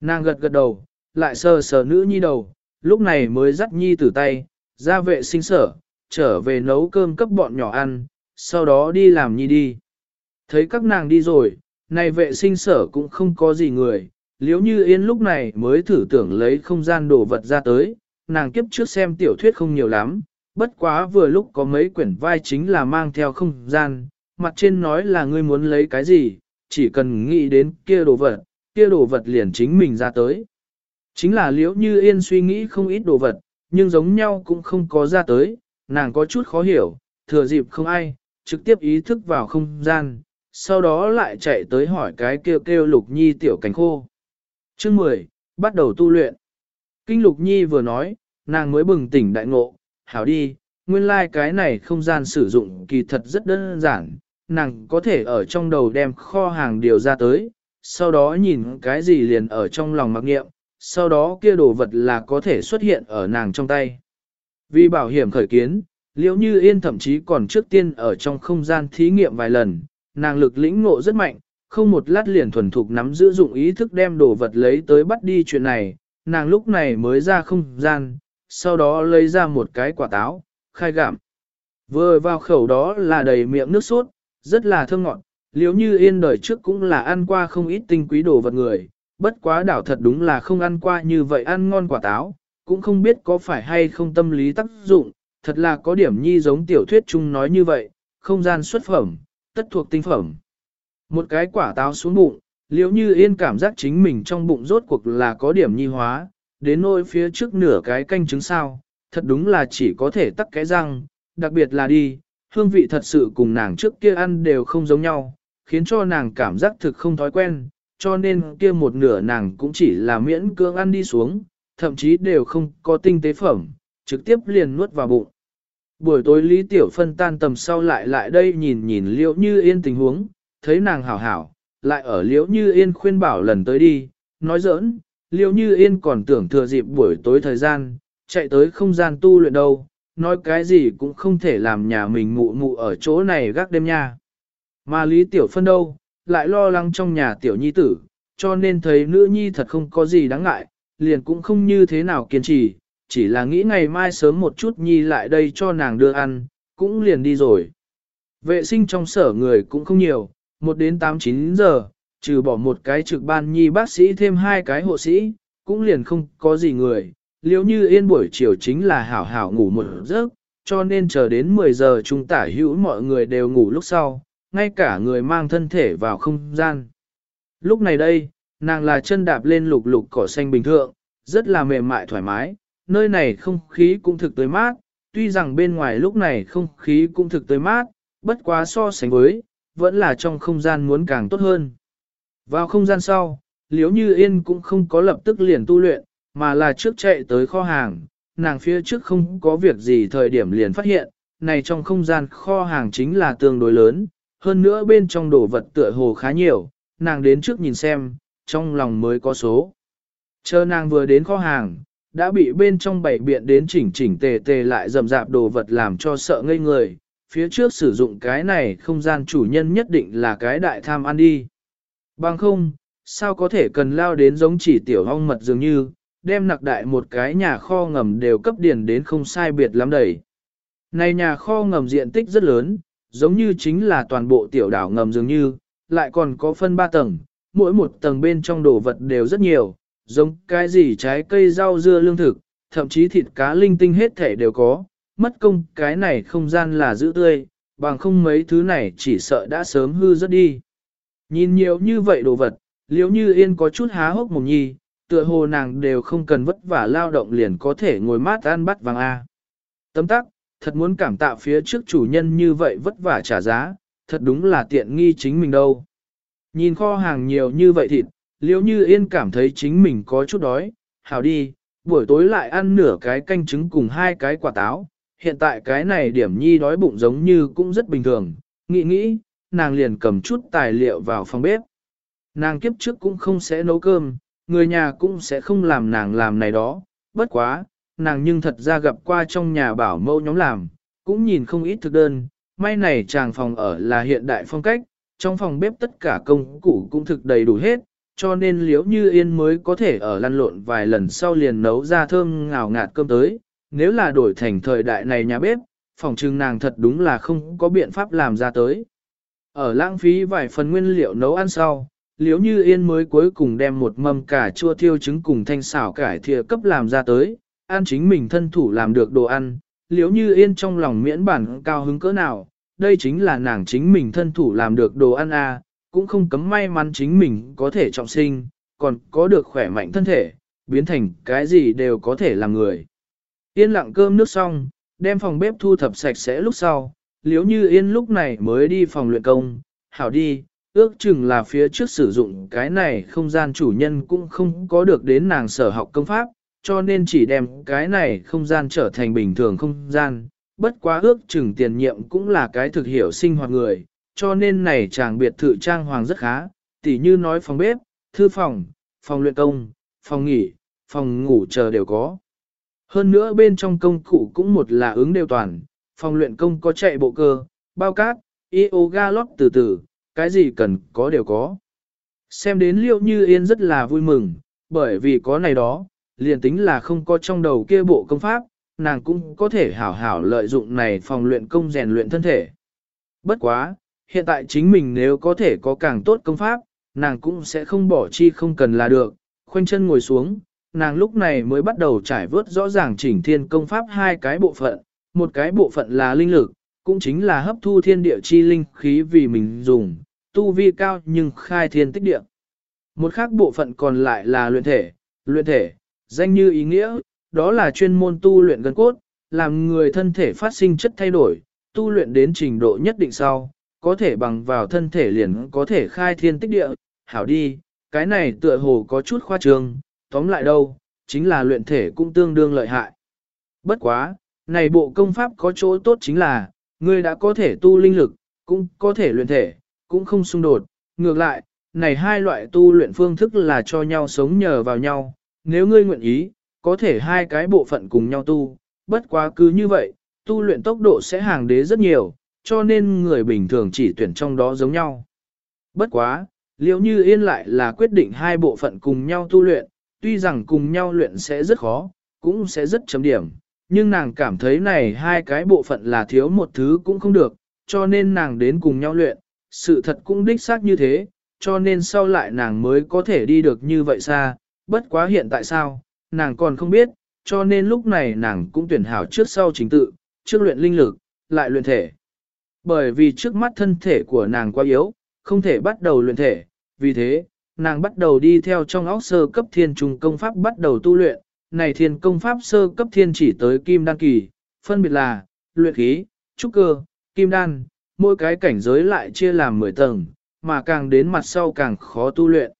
Nàng gật gật đầu, lại sờ sờ nữ nhi đầu, lúc này mới dắt nhi từ tay, ra vệ sinh sở, trở về nấu cơm cấp bọn nhỏ ăn, sau đó đi làm nhi đi. Thấy các nàng đi rồi, này vệ sinh sở cũng không có gì người, liếu như yên lúc này mới thử tưởng lấy không gian đồ vật ra tới, nàng kiếp trước xem tiểu thuyết không nhiều lắm, bất quá vừa lúc có mấy quyển vai chính là mang theo không gian, mặt trên nói là ngươi muốn lấy cái gì, chỉ cần nghĩ đến kia đồ vật, kia đồ vật liền chính mình ra tới. Chính là liễu như yên suy nghĩ không ít đồ vật, nhưng giống nhau cũng không có ra tới, nàng có chút khó hiểu, thừa dịp không ai, trực tiếp ý thức vào không gian, sau đó lại chạy tới hỏi cái kêu kêu lục nhi tiểu cánh khô. Chương 10, bắt đầu tu luyện. Kinh lục nhi vừa nói, nàng mới bừng tỉnh đại ngộ, hảo đi, nguyên lai like cái này không gian sử dụng kỳ thật rất đơn giản, nàng có thể ở trong đầu đem kho hàng điều ra tới, sau đó nhìn cái gì liền ở trong lòng mặc nghiệm, sau đó kia đồ vật là có thể xuất hiện ở nàng trong tay. Vì bảo hiểm khởi kiến, liễu như yên thậm chí còn trước tiên ở trong không gian thí nghiệm vài lần, nàng lực lĩnh ngộ rất mạnh, không một lát liền thuần thục nắm giữ dụng ý thức đem đồ vật lấy tới bắt đi chuyện này, nàng lúc này mới ra không gian, sau đó lấy ra một cái quả táo, khai gạm. Vừa vào khẩu đó là đầy miệng nước sốt, rất là thơm ngọt, liếu như yên đời trước cũng là ăn qua không ít tinh quý đồ vật người, bất quá đảo thật đúng là không ăn qua như vậy ăn ngon quả táo, cũng không biết có phải hay không tâm lý tác dụng, thật là có điểm nhi giống tiểu thuyết chung nói như vậy, không gian xuất phẩm, tất thuộc tinh phẩm. Một cái quả táo xuống bụng, liếu như yên cảm giác chính mình trong bụng rốt cuộc là có điểm nhi hóa, đến nỗi phía trước nửa cái canh trứng sao, thật đúng là chỉ có thể tắc cái răng, đặc biệt là đi, hương vị thật sự cùng nàng trước kia ăn đều không giống nhau, khiến cho nàng cảm giác thực không thói quen, cho nên kia một nửa nàng cũng chỉ là miễn cưỡng ăn đi xuống, thậm chí đều không có tinh tế phẩm, trực tiếp liền nuốt vào bụng. Buổi tối Lý Tiểu Phân tan tầm sau lại lại đây nhìn nhìn liễu như yên tình huống, thấy nàng hảo hảo, lại ở liễu như yên khuyên bảo lần tới đi, nói giỡn, Liêu như yên còn tưởng thừa dịp buổi tối thời gian, chạy tới không gian tu luyện đâu, nói cái gì cũng không thể làm nhà mình mụ mụ ở chỗ này gác đêm nha. Mà Lý Tiểu Phân đâu, lại lo lắng trong nhà Tiểu Nhi tử, cho nên thấy nữ nhi thật không có gì đáng ngại, liền cũng không như thế nào kiên trì, chỉ là nghĩ ngày mai sớm một chút Nhi lại đây cho nàng đưa ăn, cũng liền đi rồi. Vệ sinh trong sở người cũng không nhiều, một đến 8-9 giờ, trừ bỏ một cái trực ban Nhi bác sĩ thêm hai cái hộ sĩ, cũng liền không có gì người, liếu như yên buổi chiều chính là hảo hảo ngủ một giấc, cho nên chờ đến 10 giờ chúng tả hữu mọi người đều ngủ lúc sau, ngay cả người mang thân thể vào không gian. Lúc này đây, nàng là chân đạp lên lục lục cỏ xanh bình thường, rất là mềm mại thoải mái, nơi này không khí cũng thực tới mát, tuy rằng bên ngoài lúc này không khí cũng thực tới mát, bất quá so sánh với, vẫn là trong không gian muốn càng tốt hơn. Vào không gian sau, liếu như yên cũng không có lập tức liền tu luyện, mà là trước chạy tới kho hàng, nàng phía trước không có việc gì thời điểm liền phát hiện, này trong không gian kho hàng chính là tương đối lớn, hơn nữa bên trong đồ vật tựa hồ khá nhiều, nàng đến trước nhìn xem, trong lòng mới có số. Chờ nàng vừa đến kho hàng, đã bị bên trong bảy biện đến chỉnh chỉnh tề tề lại rầm rạp đồ vật làm cho sợ ngây người, phía trước sử dụng cái này không gian chủ nhân nhất định là cái đại tham ăn đi. Bằng không, sao có thể cần lao đến giống chỉ tiểu hong mật dường như, đem nặc đại một cái nhà kho ngầm đều cấp điền đến không sai biệt lắm đầy. Này nhà kho ngầm diện tích rất lớn, giống như chính là toàn bộ tiểu đảo ngầm dường như, lại còn có phân ba tầng, mỗi một tầng bên trong đồ vật đều rất nhiều, giống cái gì trái cây rau dưa lương thực, thậm chí thịt cá linh tinh hết thể đều có, mất công cái này không gian là giữ tươi, bằng không mấy thứ này chỉ sợ đã sớm hư rất đi. Nhìn nhiều như vậy đồ vật, liếu như yên có chút há hốc mồm nhi, tựa hồ nàng đều không cần vất vả lao động liền có thể ngồi mát ăn bắt vàng A. Tấm tắc, thật muốn cảm tạ phía trước chủ nhân như vậy vất vả trả giá, thật đúng là tiện nghi chính mình đâu. Nhìn kho hàng nhiều như vậy thịt, liếu như yên cảm thấy chính mình có chút đói, hảo đi, buổi tối lại ăn nửa cái canh trứng cùng hai cái quả táo, hiện tại cái này điểm nhi đói bụng giống như cũng rất bình thường, nghĩ nghĩ, nàng liền cầm chút tài liệu vào phòng bếp. Nàng kiếp trước cũng không sẽ nấu cơm, người nhà cũng sẽ không làm nàng làm này đó, bất quá, nàng nhưng thật ra gặp qua trong nhà bảo mẫu nhóm làm, cũng nhìn không ít thực đơn, may này chàng phòng ở là hiện đại phong cách, trong phòng bếp tất cả công cụ cũng thực đầy đủ hết, cho nên liếu như yên mới có thể ở lăn lộn vài lần sau liền nấu ra thơm ngào ngạt cơm tới. Nếu là đổi thành thời đại này nhà bếp, phòng trưng nàng thật đúng là không có biện pháp làm ra tới. Ở lãng phí vài phần nguyên liệu nấu ăn sau, liếu như yên mới cuối cùng đem một mâm cà chua thiêu trứng cùng thanh xảo cải thìa cấp làm ra tới, ăn chính mình thân thủ làm được đồ ăn, liếu như yên trong lòng miễn bản cao hứng cỡ nào, đây chính là nàng chính mình thân thủ làm được đồ ăn à, cũng không cấm may mắn chính mình có thể trọng sinh, còn có được khỏe mạnh thân thể, biến thành cái gì đều có thể làm người. Yên lặng cơm nước xong, đem phòng bếp thu thập sạch sẽ lúc sau, liếu như yên lúc này mới đi phòng luyện công, hảo đi, ước chừng là phía trước sử dụng cái này không gian chủ nhân cũng không có được đến nàng sở học công pháp, cho nên chỉ đem cái này không gian trở thành bình thường không gian, bất quá ước chừng tiền nhiệm cũng là cái thực hiểu sinh hoạt người, cho nên này chàng biệt thự trang hoàng rất khá, tỉ như nói phòng bếp, thư phòng, phòng luyện công, phòng nghỉ, phòng ngủ chờ đều có. Hơn nữa bên trong công cụ cũng một là ứng đều toàn, phòng luyện công có chạy bộ cơ, bao cát, yoga lót từ từ, cái gì cần có đều có. Xem đến liệu như yên rất là vui mừng, bởi vì có này đó, liền tính là không có trong đầu kia bộ công pháp, nàng cũng có thể hảo hảo lợi dụng này phòng luyện công rèn luyện thân thể. Bất quá, hiện tại chính mình nếu có thể có càng tốt công pháp, nàng cũng sẽ không bỏ chi không cần là được, khoanh chân ngồi xuống, nàng lúc này mới bắt đầu trải vớt rõ ràng chỉnh thiên công pháp hai cái bộ phận, một cái bộ phận là linh lực, cũng chính là hấp thu thiên địa chi linh khí vì mình dùng, tu vi cao nhưng khai thiên tích địa. Một khác bộ phận còn lại là luyện thể, luyện thể, danh như ý nghĩa, đó là chuyên môn tu luyện gân cốt, làm người thân thể phát sinh chất thay đổi, tu luyện đến trình độ nhất định sau, có thể bằng vào thân thể liền có thể khai thiên tích địa, hảo đi, cái này tựa hồ có chút khoa trương, tóm lại đâu, chính là luyện thể cũng tương đương lợi hại. Bất quá, này bộ công pháp có chỗ tốt chính là, ngươi đã có thể tu linh lực, cũng có thể luyện thể, cũng không xung đột, ngược lại, này hai loại tu luyện phương thức là cho nhau sống nhờ vào nhau, nếu ngươi nguyện ý, có thể hai cái bộ phận cùng nhau tu, bất quá cứ như vậy, tu luyện tốc độ sẽ hàng đế rất nhiều, cho nên người bình thường chỉ tuyển trong đó giống nhau. Bất quá, liệu như yên lại là quyết định hai bộ phận cùng nhau tu luyện, tuy rằng cùng nhau luyện sẽ rất khó, cũng sẽ rất chấm điểm, nhưng nàng cảm thấy này hai cái bộ phận là thiếu một thứ cũng không được, cho nên nàng đến cùng nhau luyện, sự thật cũng đích xác như thế, cho nên sau lại nàng mới có thể đi được như vậy xa, bất quá hiện tại sao, nàng còn không biết, cho nên lúc này nàng cũng tuyển hảo trước sau chính tự, trước luyện linh lực, lại luyện thể. Bởi vì trước mắt thân thể của nàng quá yếu, không thể bắt đầu luyện thể, vì thế, nàng bắt đầu đi theo trong óc sơ cấp thiên trùng công pháp bắt đầu tu luyện, này thiên công pháp sơ cấp thiên chỉ tới kim đan kỳ, phân biệt là, luyện khí, trúc cơ, kim đan, mỗi cái cảnh giới lại chia làm 10 tầng, mà càng đến mặt sau càng khó tu luyện.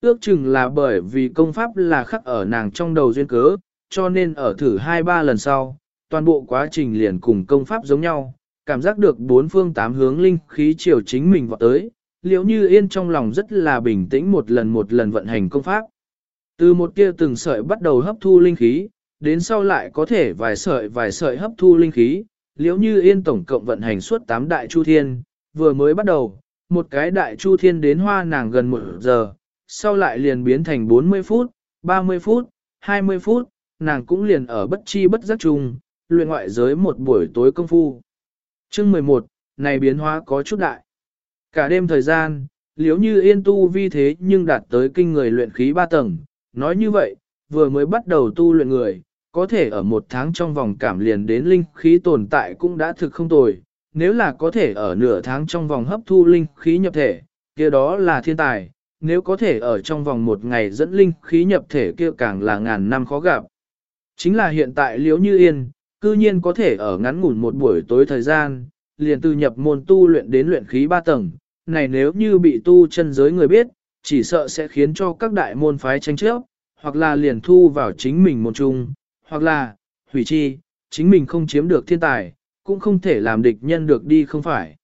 Ước chừng là bởi vì công pháp là khắc ở nàng trong đầu duyên cớ, cho nên ở thử 2-3 lần sau, toàn bộ quá trình liền cùng công pháp giống nhau, cảm giác được bốn phương tám hướng linh khí chiều chính mình vọt tới, liễu như yên trong lòng rất là bình tĩnh một lần một lần vận hành công pháp. Từ một kia từng sợi bắt đầu hấp thu linh khí, đến sau lại có thể vài sợi vài sợi hấp thu linh khí, liễu như yên tổng cộng vận hành suốt 8 đại chu thiên, vừa mới bắt đầu, một cái đại chu thiên đến hoa nàng gần một giờ, sau lại liền biến thành 40 phút, 30 phút, 20 phút, nàng cũng liền ở bất chi bất giác chung, luyện ngoại giới một buổi tối công phu. Chương 11, này biến hóa có chút đại. Cả đêm thời gian, liếu như yên tu vi thế nhưng đạt tới kinh người luyện khí 3 tầng, nói như vậy, vừa mới bắt đầu tu luyện người, có thể ở một tháng trong vòng cảm liền đến linh khí tồn tại cũng đã thực không tồi, nếu là có thể ở nửa tháng trong vòng hấp thu linh khí nhập thể, kia đó là thiên tài, nếu có thể ở trong vòng một ngày dẫn linh khí nhập thể kia càng là ngàn năm khó gặp. Chính là hiện tại liễu như yên, cư nhiên có thể ở ngắn ngủn một buổi tối thời gian, liền từ nhập môn tu luyện đến luyện khí ba tầng, này nếu như bị tu chân giới người biết, chỉ sợ sẽ khiến cho các đại môn phái tranh chấp, hoặc là liền thu vào chính mình môn trung, hoặc là, hủy chi, chính mình không chiếm được thiên tài, cũng không thể làm địch nhân được đi không phải.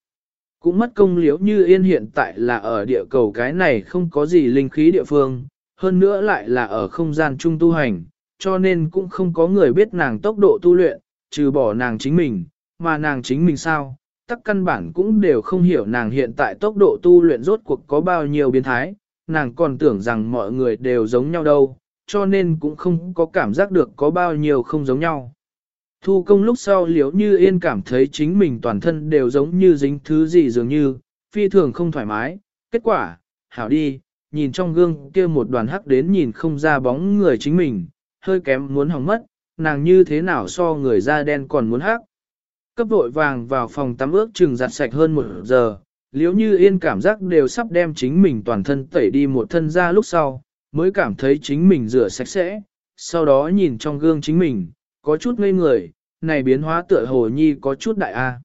Cũng mất công liếu như yên hiện tại là ở địa cầu cái này không có gì linh khí địa phương, hơn nữa lại là ở không gian trung tu hành, cho nên cũng không có người biết nàng tốc độ tu luyện, trừ bỏ nàng chính mình, mà nàng chính mình sao, tắc căn bản cũng đều không hiểu nàng hiện tại tốc độ tu luyện rốt cuộc có bao nhiêu biến thái, nàng còn tưởng rằng mọi người đều giống nhau đâu, cho nên cũng không có cảm giác được có bao nhiêu không giống nhau. Thu công lúc sau liếu như yên cảm thấy chính mình toàn thân đều giống như dính thứ gì dường như, phi thường không thoải mái, kết quả, hảo đi, nhìn trong gương kia một đoàn hắc đến nhìn không ra bóng người chính mình, hơi kém muốn hỏng mất, nàng như thế nào so người da đen còn muốn hắc. Cấp vội vàng vào phòng tắm ước chừng giặt sạch hơn một giờ, liếu như yên cảm giác đều sắp đem chính mình toàn thân tẩy đi một thân ra lúc sau, mới cảm thấy chính mình rửa sạch sẽ, sau đó nhìn trong gương chính mình, có chút ngây người, này biến hóa tựa hồ nhi có chút đại a.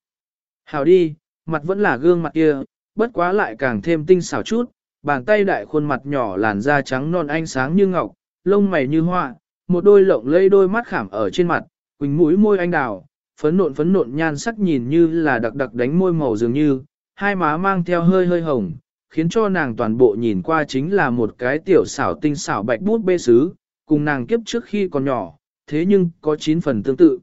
Hào đi, mặt vẫn là gương mặt kia, bất quá lại càng thêm tinh xảo chút, bàn tay đại khuôn mặt nhỏ làn da trắng non ánh sáng như ngọc, lông mày như hoa, một đôi lộng lây đôi mắt khảm ở trên mặt, quỳnh mũi môi anh đào, phấn nộn phấn nộn nhan sắc nhìn như là đặc đặc đánh môi màu dường như, hai má mang theo hơi hơi hồng, khiến cho nàng toàn bộ nhìn qua chính là một cái tiểu xảo tinh xảo bạch bút bê sứ, cùng nàng kiếp trước khi còn nhỏ, thế nhưng có chín phần tương tự.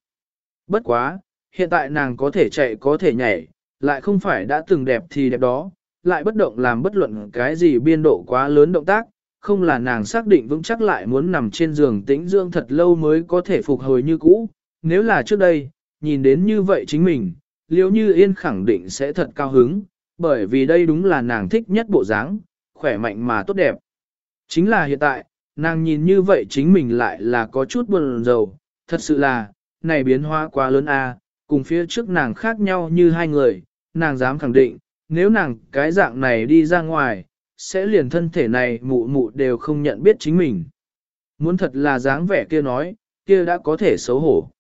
Bất quá, hiện tại nàng có thể chạy có thể nhảy, lại không phải đã từng đẹp thì đẹp đó, lại bất động làm bất luận cái gì biên độ quá lớn động tác, không là nàng xác định vững chắc lại muốn nằm trên giường tĩnh dưỡng thật lâu mới có thể phục hồi như cũ. Nếu là trước đây, nhìn đến như vậy chính mình, liếu như yên khẳng định sẽ thật cao hứng, bởi vì đây đúng là nàng thích nhất bộ dáng, khỏe mạnh mà tốt đẹp. Chính là hiện tại, nàng nhìn như vậy chính mình lại là có chút buồn rầu, thật sự là, này biến hóa quá lớn a, cùng phía trước nàng khác nhau như hai người, nàng dám khẳng định, nếu nàng cái dạng này đi ra ngoài, sẽ liền thân thể này mụ mụ đều không nhận biết chính mình. Muốn thật là dáng vẻ kia nói, kia đã có thể xấu hổ.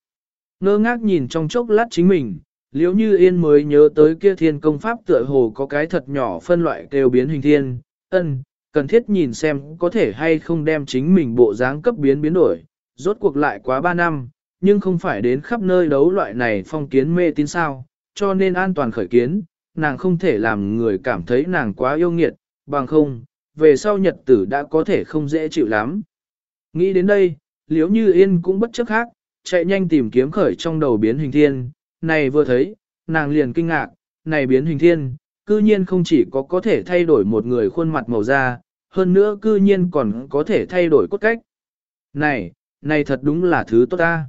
Ngơ ngác nhìn trong chốc lát chính mình, liếu như yên mới nhớ tới kia thiên công pháp tựa hồ có cái thật nhỏ phân loại kêu biến hình thiên, ân, cần thiết nhìn xem có thể hay không đem chính mình bộ dáng cấp biến biến đổi, rốt cuộc lại quá 3 năm, nhưng không phải đến khắp nơi đấu loại này phong kiến mê tín sao, cho nên an toàn khởi kiến, nàng không thể làm người cảm thấy nàng quá yêu nghiệt, bằng không, về sau nhật tử đã có thể không dễ chịu lắm. Nghĩ đến đây, liếu như yên cũng bất chấp khác, chạy nhanh tìm kiếm khởi trong đầu biến hình thiên, này vừa thấy, nàng liền kinh ngạc, này biến hình thiên, cư nhiên không chỉ có có thể thay đổi một người khuôn mặt màu da, hơn nữa cư nhiên còn có thể thay đổi cốt cách. Này, này thật đúng là thứ tốt ta.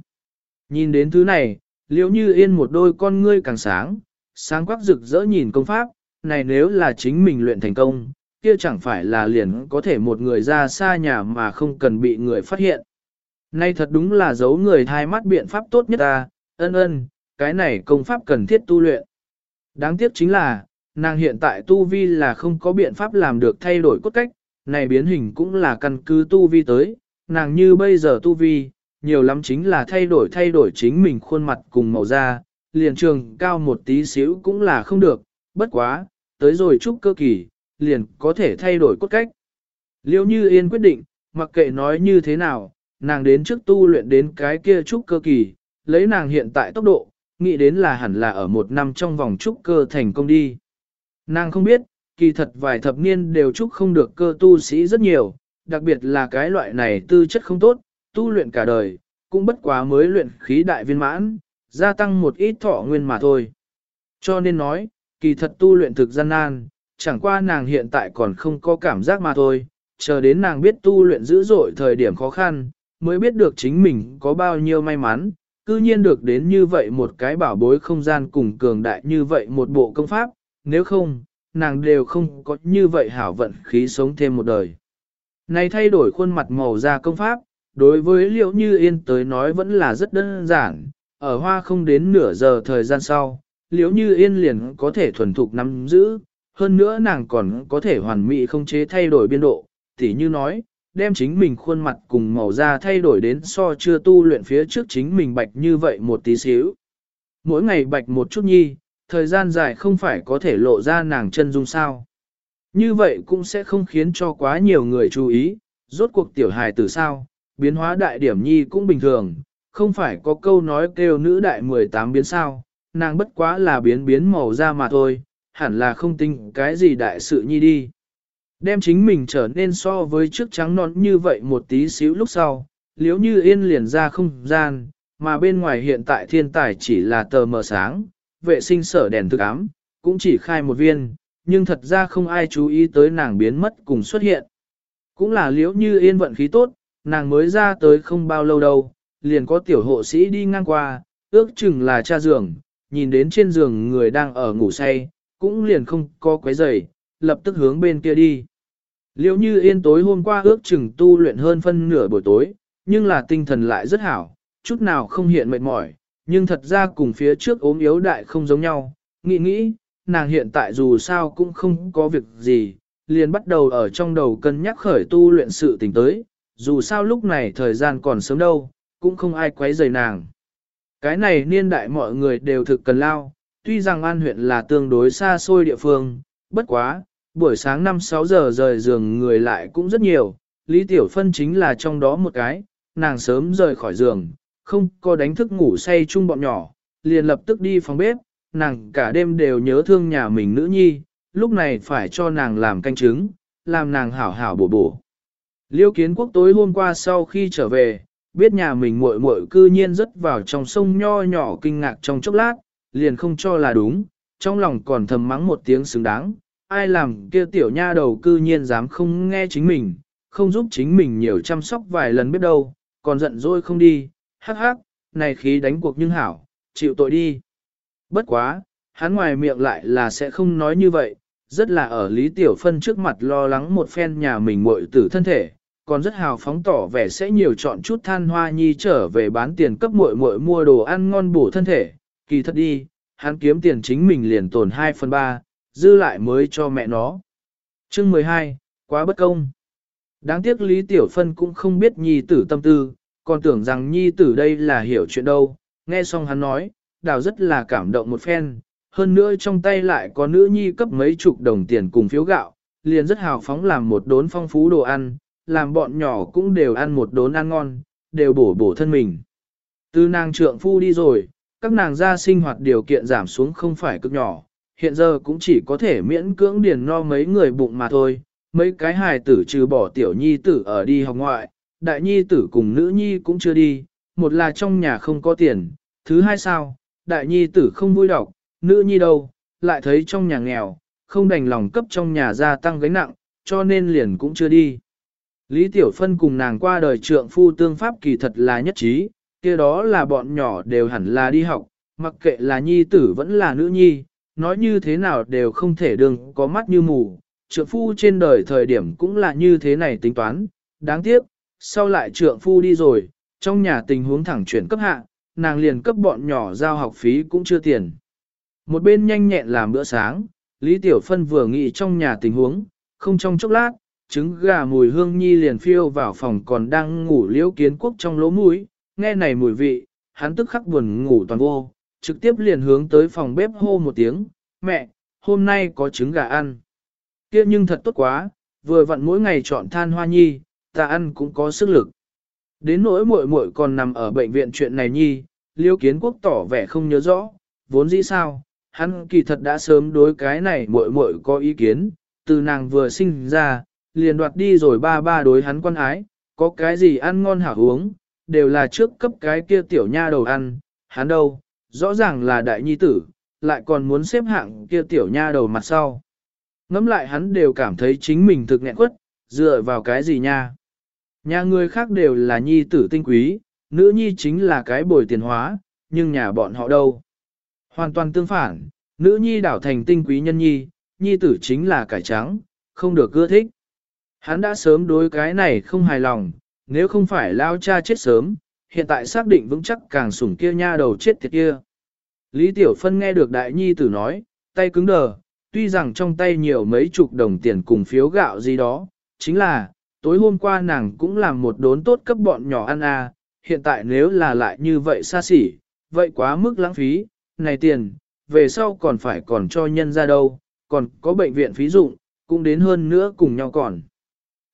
Nhìn đến thứ này, liếu như yên một đôi con ngươi càng sáng, sáng quắc rực rỡ nhìn công pháp, này nếu là chính mình luyện thành công, kia chẳng phải là liền có thể một người ra xa nhà mà không cần bị người phát hiện. Nay thật đúng là giấu người thai mắt biện pháp tốt nhất ta, ân ân, cái này công pháp cần thiết tu luyện. Đáng tiếc chính là, nàng hiện tại tu vi là không có biện pháp làm được thay đổi cốt cách, này biến hình cũng là căn cứ tu vi tới, nàng như bây giờ tu vi, nhiều lắm chính là thay đổi thay đổi chính mình khuôn mặt cùng màu da, liền trường cao một tí xíu cũng là không được, bất quá, tới rồi chúc cơ kỳ, liền có thể thay đổi cốt cách. Liêu như yên quyết định, mặc kệ nói như thế nào, nàng đến trước tu luyện đến cái kia trúc cơ kỳ, lấy nàng hiện tại tốc độ, nghĩ đến là hẳn là ở một năm trong vòng trúc cơ thành công đi. Nàng không biết, kỳ thật vài thập niên đều trúc không được cơ tu sĩ rất nhiều, đặc biệt là cái loại này tư chất không tốt, tu luyện cả đời, cũng bất quá mới luyện khí đại viên mãn, gia tăng một ít thọ nguyên mà thôi. Cho nên nói, kỳ thật tu luyện thực gian nan, chẳng qua nàng hiện tại còn không có cảm giác mà thôi, chờ đến nàng biết tu luyện dữ dội thời điểm khó khăn, mới biết được chính mình có bao nhiêu may mắn, cư nhiên được đến như vậy một cái bảo bối không gian cùng cường đại như vậy một bộ công pháp, nếu không, nàng đều không có như vậy hảo vận khí sống thêm một đời. Này thay đổi khuôn mặt màu da công pháp, đối với liệu như yên tới nói vẫn là rất đơn giản, ở hoa không đến nửa giờ thời gian sau, liệu như yên liền có thể thuần thục nắm giữ, hơn nữa nàng còn có thể hoàn mỹ không chế thay đổi biên độ, tỉ như nói, đem chính mình khuôn mặt cùng màu da thay đổi đến so chưa tu luyện phía trước chính mình bạch như vậy một tí xíu. Mỗi ngày bạch một chút nhi, thời gian dài không phải có thể lộ ra nàng chân dung sao. Như vậy cũng sẽ không khiến cho quá nhiều người chú ý, rốt cuộc tiểu hài từ sao, biến hóa đại điểm nhi cũng bình thường, không phải có câu nói kêu nữ đại 18 biến sao, nàng bất quá là biến biến màu da mà thôi, hẳn là không tin cái gì đại sự nhi đi. Đem chính mình trở nên so với trước trắng non như vậy một tí xíu lúc sau, liếu như yên liền ra không gian, mà bên ngoài hiện tại thiên tài chỉ là tờ mờ sáng, vệ sinh sở đèn thực ám, cũng chỉ khai một viên, nhưng thật ra không ai chú ý tới nàng biến mất cùng xuất hiện. Cũng là liễu như yên vận khí tốt, nàng mới ra tới không bao lâu đâu, liền có tiểu hộ sĩ đi ngang qua, ước chừng là cha giường, nhìn đến trên giường người đang ở ngủ say, cũng liền không có quấy giày, lập tức hướng bên kia đi. Liễu như yên tối hôm qua ước chừng tu luyện hơn phân nửa buổi tối, nhưng là tinh thần lại rất hảo, chút nào không hiện mệt mỏi, nhưng thật ra cùng phía trước ốm yếu đại không giống nhau, nghĩ nghĩ, nàng hiện tại dù sao cũng không có việc gì, liền bắt đầu ở trong đầu cân nhắc khởi tu luyện sự tình tới, dù sao lúc này thời gian còn sớm đâu, cũng không ai quấy rầy nàng. Cái này niên đại mọi người đều thực cần lao, tuy rằng an huyện là tương đối xa xôi địa phương, bất quá, buổi sáng 5-6 giờ rời giường người lại cũng rất nhiều, Lý Tiểu Phân chính là trong đó một cái, nàng sớm rời khỏi giường, không có đánh thức ngủ say chung bọn nhỏ, liền lập tức đi phòng bếp, nàng cả đêm đều nhớ thương nhà mình nữ nhi, lúc này phải cho nàng làm canh trứng, làm nàng hảo hảo bổ bổ. Liêu kiến quốc tối hôm qua sau khi trở về, biết nhà mình muội muội cư nhiên rớt vào trong sông nho nhỏ kinh ngạc trong chốc lát, liền không cho là đúng, trong lòng còn thầm mắng một tiếng xứng đáng, ai làm kia tiểu nha đầu cư nhiên dám không nghe chính mình, không giúp chính mình nhiều chăm sóc vài lần biết đâu, còn giận dỗi không đi, hắc hắc, này khí đánh cuộc nhưng hảo, chịu tội đi. Bất quá, hắn ngoài miệng lại là sẽ không nói như vậy, rất là ở Lý Tiểu Phân trước mặt lo lắng một phen nhà mình muội tử thân thể, còn rất hào phóng tỏ vẻ sẽ nhiều chọn chút than hoa nhi trở về bán tiền cấp muội muội mua đồ ăn ngon bổ thân thể, kỳ thật đi, hắn kiếm tiền chính mình liền tồn 2 phần 3, dư lại mới cho mẹ nó. Chương 12, quá bất công. Đáng tiếc Lý Tiểu Phân cũng không biết nhi tử tâm tư, còn tưởng rằng nhi tử đây là hiểu chuyện đâu, nghe xong hắn nói, đào rất là cảm động một phen, hơn nữa trong tay lại có nữ nhi cấp mấy chục đồng tiền cùng phiếu gạo, liền rất hào phóng làm một đốn phong phú đồ ăn, làm bọn nhỏ cũng đều ăn một đốn ăn ngon, đều bổ bổ thân mình. Từ nàng trượng phu đi rồi, các nàng gia sinh hoạt điều kiện giảm xuống không phải cực nhỏ, hiện giờ cũng chỉ có thể miễn cưỡng điền no mấy người bụng mà thôi, mấy cái hài tử trừ bỏ tiểu nhi tử ở đi học ngoại, đại nhi tử cùng nữ nhi cũng chưa đi, một là trong nhà không có tiền, thứ hai sao, đại nhi tử không vui đọc, nữ nhi đâu, lại thấy trong nhà nghèo, không đành lòng cấp trong nhà gia tăng gánh nặng, cho nên liền cũng chưa đi. Lý Tiểu Phân cùng nàng qua đời trượng phu tương pháp kỳ thật là nhất trí, kia đó là bọn nhỏ đều hẳn là đi học, mặc kệ là nhi tử vẫn là nữ nhi, nói như thế nào đều không thể đừng có mắt như mù. Trượng phu trên đời thời điểm cũng là như thế này tính toán, đáng tiếc, sau lại trượng phu đi rồi, trong nhà tình huống thẳng chuyển cấp hạ, nàng liền cấp bọn nhỏ giao học phí cũng chưa tiền. Một bên nhanh nhẹn làm bữa sáng, Lý Tiểu Phân vừa nghĩ trong nhà tình huống, không trong chốc lát, trứng gà mùi hương nhi liền phiêu vào phòng còn đang ngủ liễu kiến quốc trong lỗ mũi, nghe này mùi vị, hắn tức khắc buồn ngủ toàn vô, trực tiếp liền hướng tới phòng bếp hô một tiếng, mẹ, hôm nay có trứng gà ăn. kia nhưng thật tốt quá, vừa vặn mỗi ngày chọn than hoa nhi, ta ăn cũng có sức lực. Đến nỗi muội muội còn nằm ở bệnh viện chuyện này nhi, liêu kiến quốc tỏ vẻ không nhớ rõ, vốn dĩ sao, hắn kỳ thật đã sớm đối cái này muội muội có ý kiến, từ nàng vừa sinh ra, liền đoạt đi rồi ba ba đối hắn quan ái, có cái gì ăn ngon hảo uống, đều là trước cấp cái kia tiểu nha đầu ăn, hắn đâu, rõ ràng là đại nhi tử, lại còn muốn xếp hạng kia tiểu nha đầu mặt sau. Ngắm lại hắn đều cảm thấy chính mình thực nghẹn quất, dựa vào cái gì nha. Nhà người khác đều là nhi tử tinh quý, nữ nhi chính là cái bồi tiền hóa, nhưng nhà bọn họ đâu. Hoàn toàn tương phản, nữ nhi đảo thành tinh quý nhân nhi, nhi tử chính là cải trắng, không được cưa thích. Hắn đã sớm đối cái này không hài lòng, nếu không phải lao cha chết sớm, hiện tại xác định vững chắc càng sủng kia nha đầu chết tiệt kia. Lý Tiểu Phân nghe được đại nhi tử nói, tay cứng đờ, tuy rằng trong tay nhiều mấy chục đồng tiền cùng phiếu gạo gì đó, chính là, tối hôm qua nàng cũng làm một đốn tốt cấp bọn nhỏ ăn à, hiện tại nếu là lại như vậy xa xỉ, vậy quá mức lãng phí, này tiền, về sau còn phải còn cho nhân ra đâu, còn có bệnh viện phí dụng, cũng đến hơn nữa cùng nhau còn.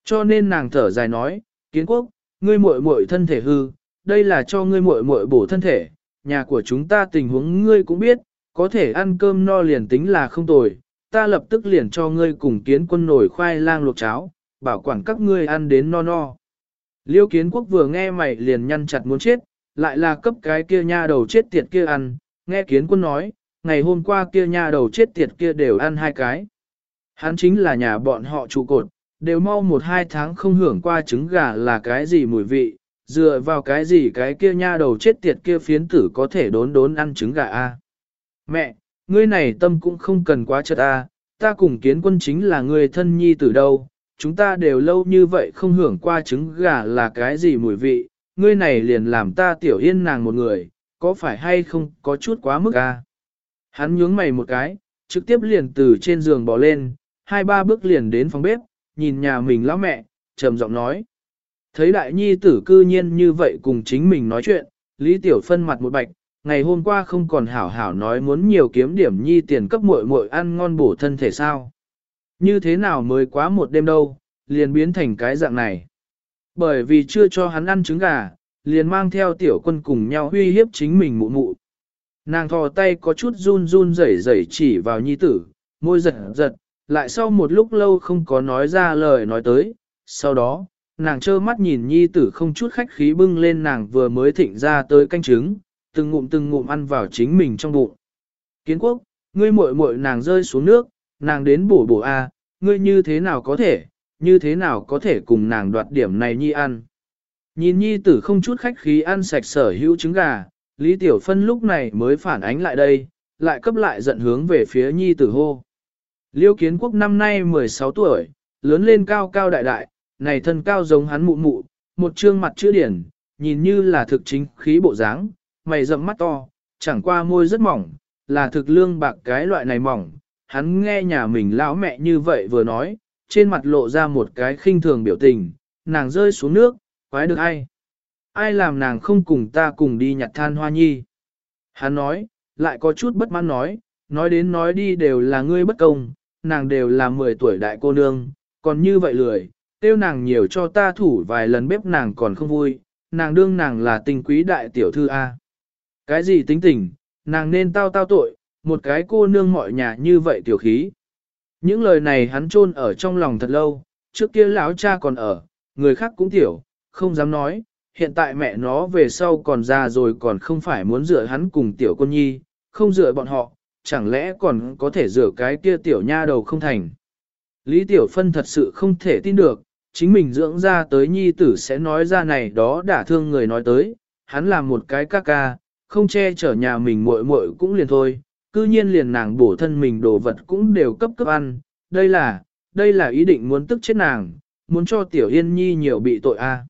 Cho nên nàng thở dài nói, kiến quốc, ngươi muội muội thân thể hư, đây là cho ngươi muội muội bổ thân thể, nhà của chúng ta tình huống ngươi cũng biết, có thể ăn cơm no liền tính là không tồi, ta lập tức liền cho ngươi cùng kiến quân nổi khoai lang luộc cháo, bảo quản các ngươi ăn đến no no. Liêu kiến quốc vừa nghe mày liền nhăn chặt muốn chết, lại là cấp cái kia nha đầu chết tiệt kia ăn, nghe kiến quân nói, ngày hôm qua kia nha đầu chết tiệt kia đều ăn hai cái. Hắn chính là nhà bọn họ trụ cột, đều mau một hai tháng không hưởng qua trứng gà là cái gì mùi vị, dựa vào cái gì cái kia nha đầu chết tiệt kia phiến tử có thể đốn đốn ăn trứng gà a. Mẹ, ngươi này tâm cũng không cần quá chật a, ta cùng kiến quân chính là người thân nhi từ đâu, chúng ta đều lâu như vậy không hưởng qua trứng gà là cái gì mùi vị, ngươi này liền làm ta tiểu yên nàng một người, có phải hay không có chút quá mức a? Hắn nhướng mày một cái, trực tiếp liền từ trên giường bỏ lên, hai ba bước liền đến phòng bếp, nhìn nhà mình lão mẹ, trầm giọng nói. Thấy đại nhi tử cư nhiên như vậy cùng chính mình nói chuyện, Lý Tiểu Phân mặt một bạch, ngày hôm qua không còn hảo hảo nói muốn nhiều kiếm điểm nhi tiền cấp muội muội ăn ngon bổ thân thể sao. Như thế nào mới quá một đêm đâu, liền biến thành cái dạng này. Bởi vì chưa cho hắn ăn trứng gà, liền mang theo tiểu quân cùng nhau huy hiếp chính mình mụ mụ. Nàng thò tay có chút run run rẩy rẩy chỉ vào nhi tử, môi giật giật, lại sau một lúc lâu không có nói ra lời nói tới, sau đó, nàng trơ mắt nhìn nhi tử không chút khách khí bưng lên nàng vừa mới thịnh ra tới canh trứng, từng ngụm từng ngụm ăn vào chính mình trong bụng. Kiến quốc, ngươi muội muội nàng rơi xuống nước, nàng đến bổ bổ a, ngươi như thế nào có thể, như thế nào có thể cùng nàng đoạt điểm này nhi ăn. Nhìn nhi tử không chút khách khí ăn sạch sở hữu trứng gà, Lý Tiểu Phân lúc này mới phản ánh lại đây, lại cấp lại giận hướng về phía nhi tử hô. Liêu kiến quốc năm nay 16 tuổi, lớn lên cao cao đại đại, này thân cao giống hắn mụ mụ, một trương mặt chữ điển, nhìn như là thực chính khí bộ dáng, mày rậm mắt to, chẳng qua môi rất mỏng, là thực lương bạc cái loại này mỏng. Hắn nghe nhà mình lão mẹ như vậy vừa nói, trên mặt lộ ra một cái khinh thường biểu tình, nàng rơi xuống nước, quái được ai? Ai làm nàng không cùng ta cùng đi nhặt than hoa nhi? Hắn nói, lại có chút bất mãn nói, nói đến nói đi đều là ngươi bất công, nàng đều là 10 tuổi đại cô nương, còn như vậy lười, tiêu nàng nhiều cho ta thủ vài lần bếp nàng còn không vui, nàng đương nàng là tình quý đại tiểu thư A. Cái gì tính tình, nàng nên tao tao tội, một cái cô nương mọi nhà như vậy tiểu khí. Những lời này hắn chôn ở trong lòng thật lâu, trước kia lão cha còn ở, người khác cũng tiểu, không dám nói, hiện tại mẹ nó về sau còn già rồi còn không phải muốn dựa hắn cùng tiểu con nhi, không dựa bọn họ, chẳng lẽ còn có thể dựa cái kia tiểu nha đầu không thành. Lý Tiểu Phân thật sự không thể tin được, chính mình dưỡng ra tới nhi tử sẽ nói ra này đó đã thương người nói tới, hắn là một cái ca ca, không che chở nhà mình muội muội cũng liền thôi, cư nhiên liền nàng bổ thân mình đồ vật cũng đều cấp cấp ăn, đây là, đây là ý định muốn tức chết nàng, muốn cho Tiểu Yên Nhi nhiều bị tội a.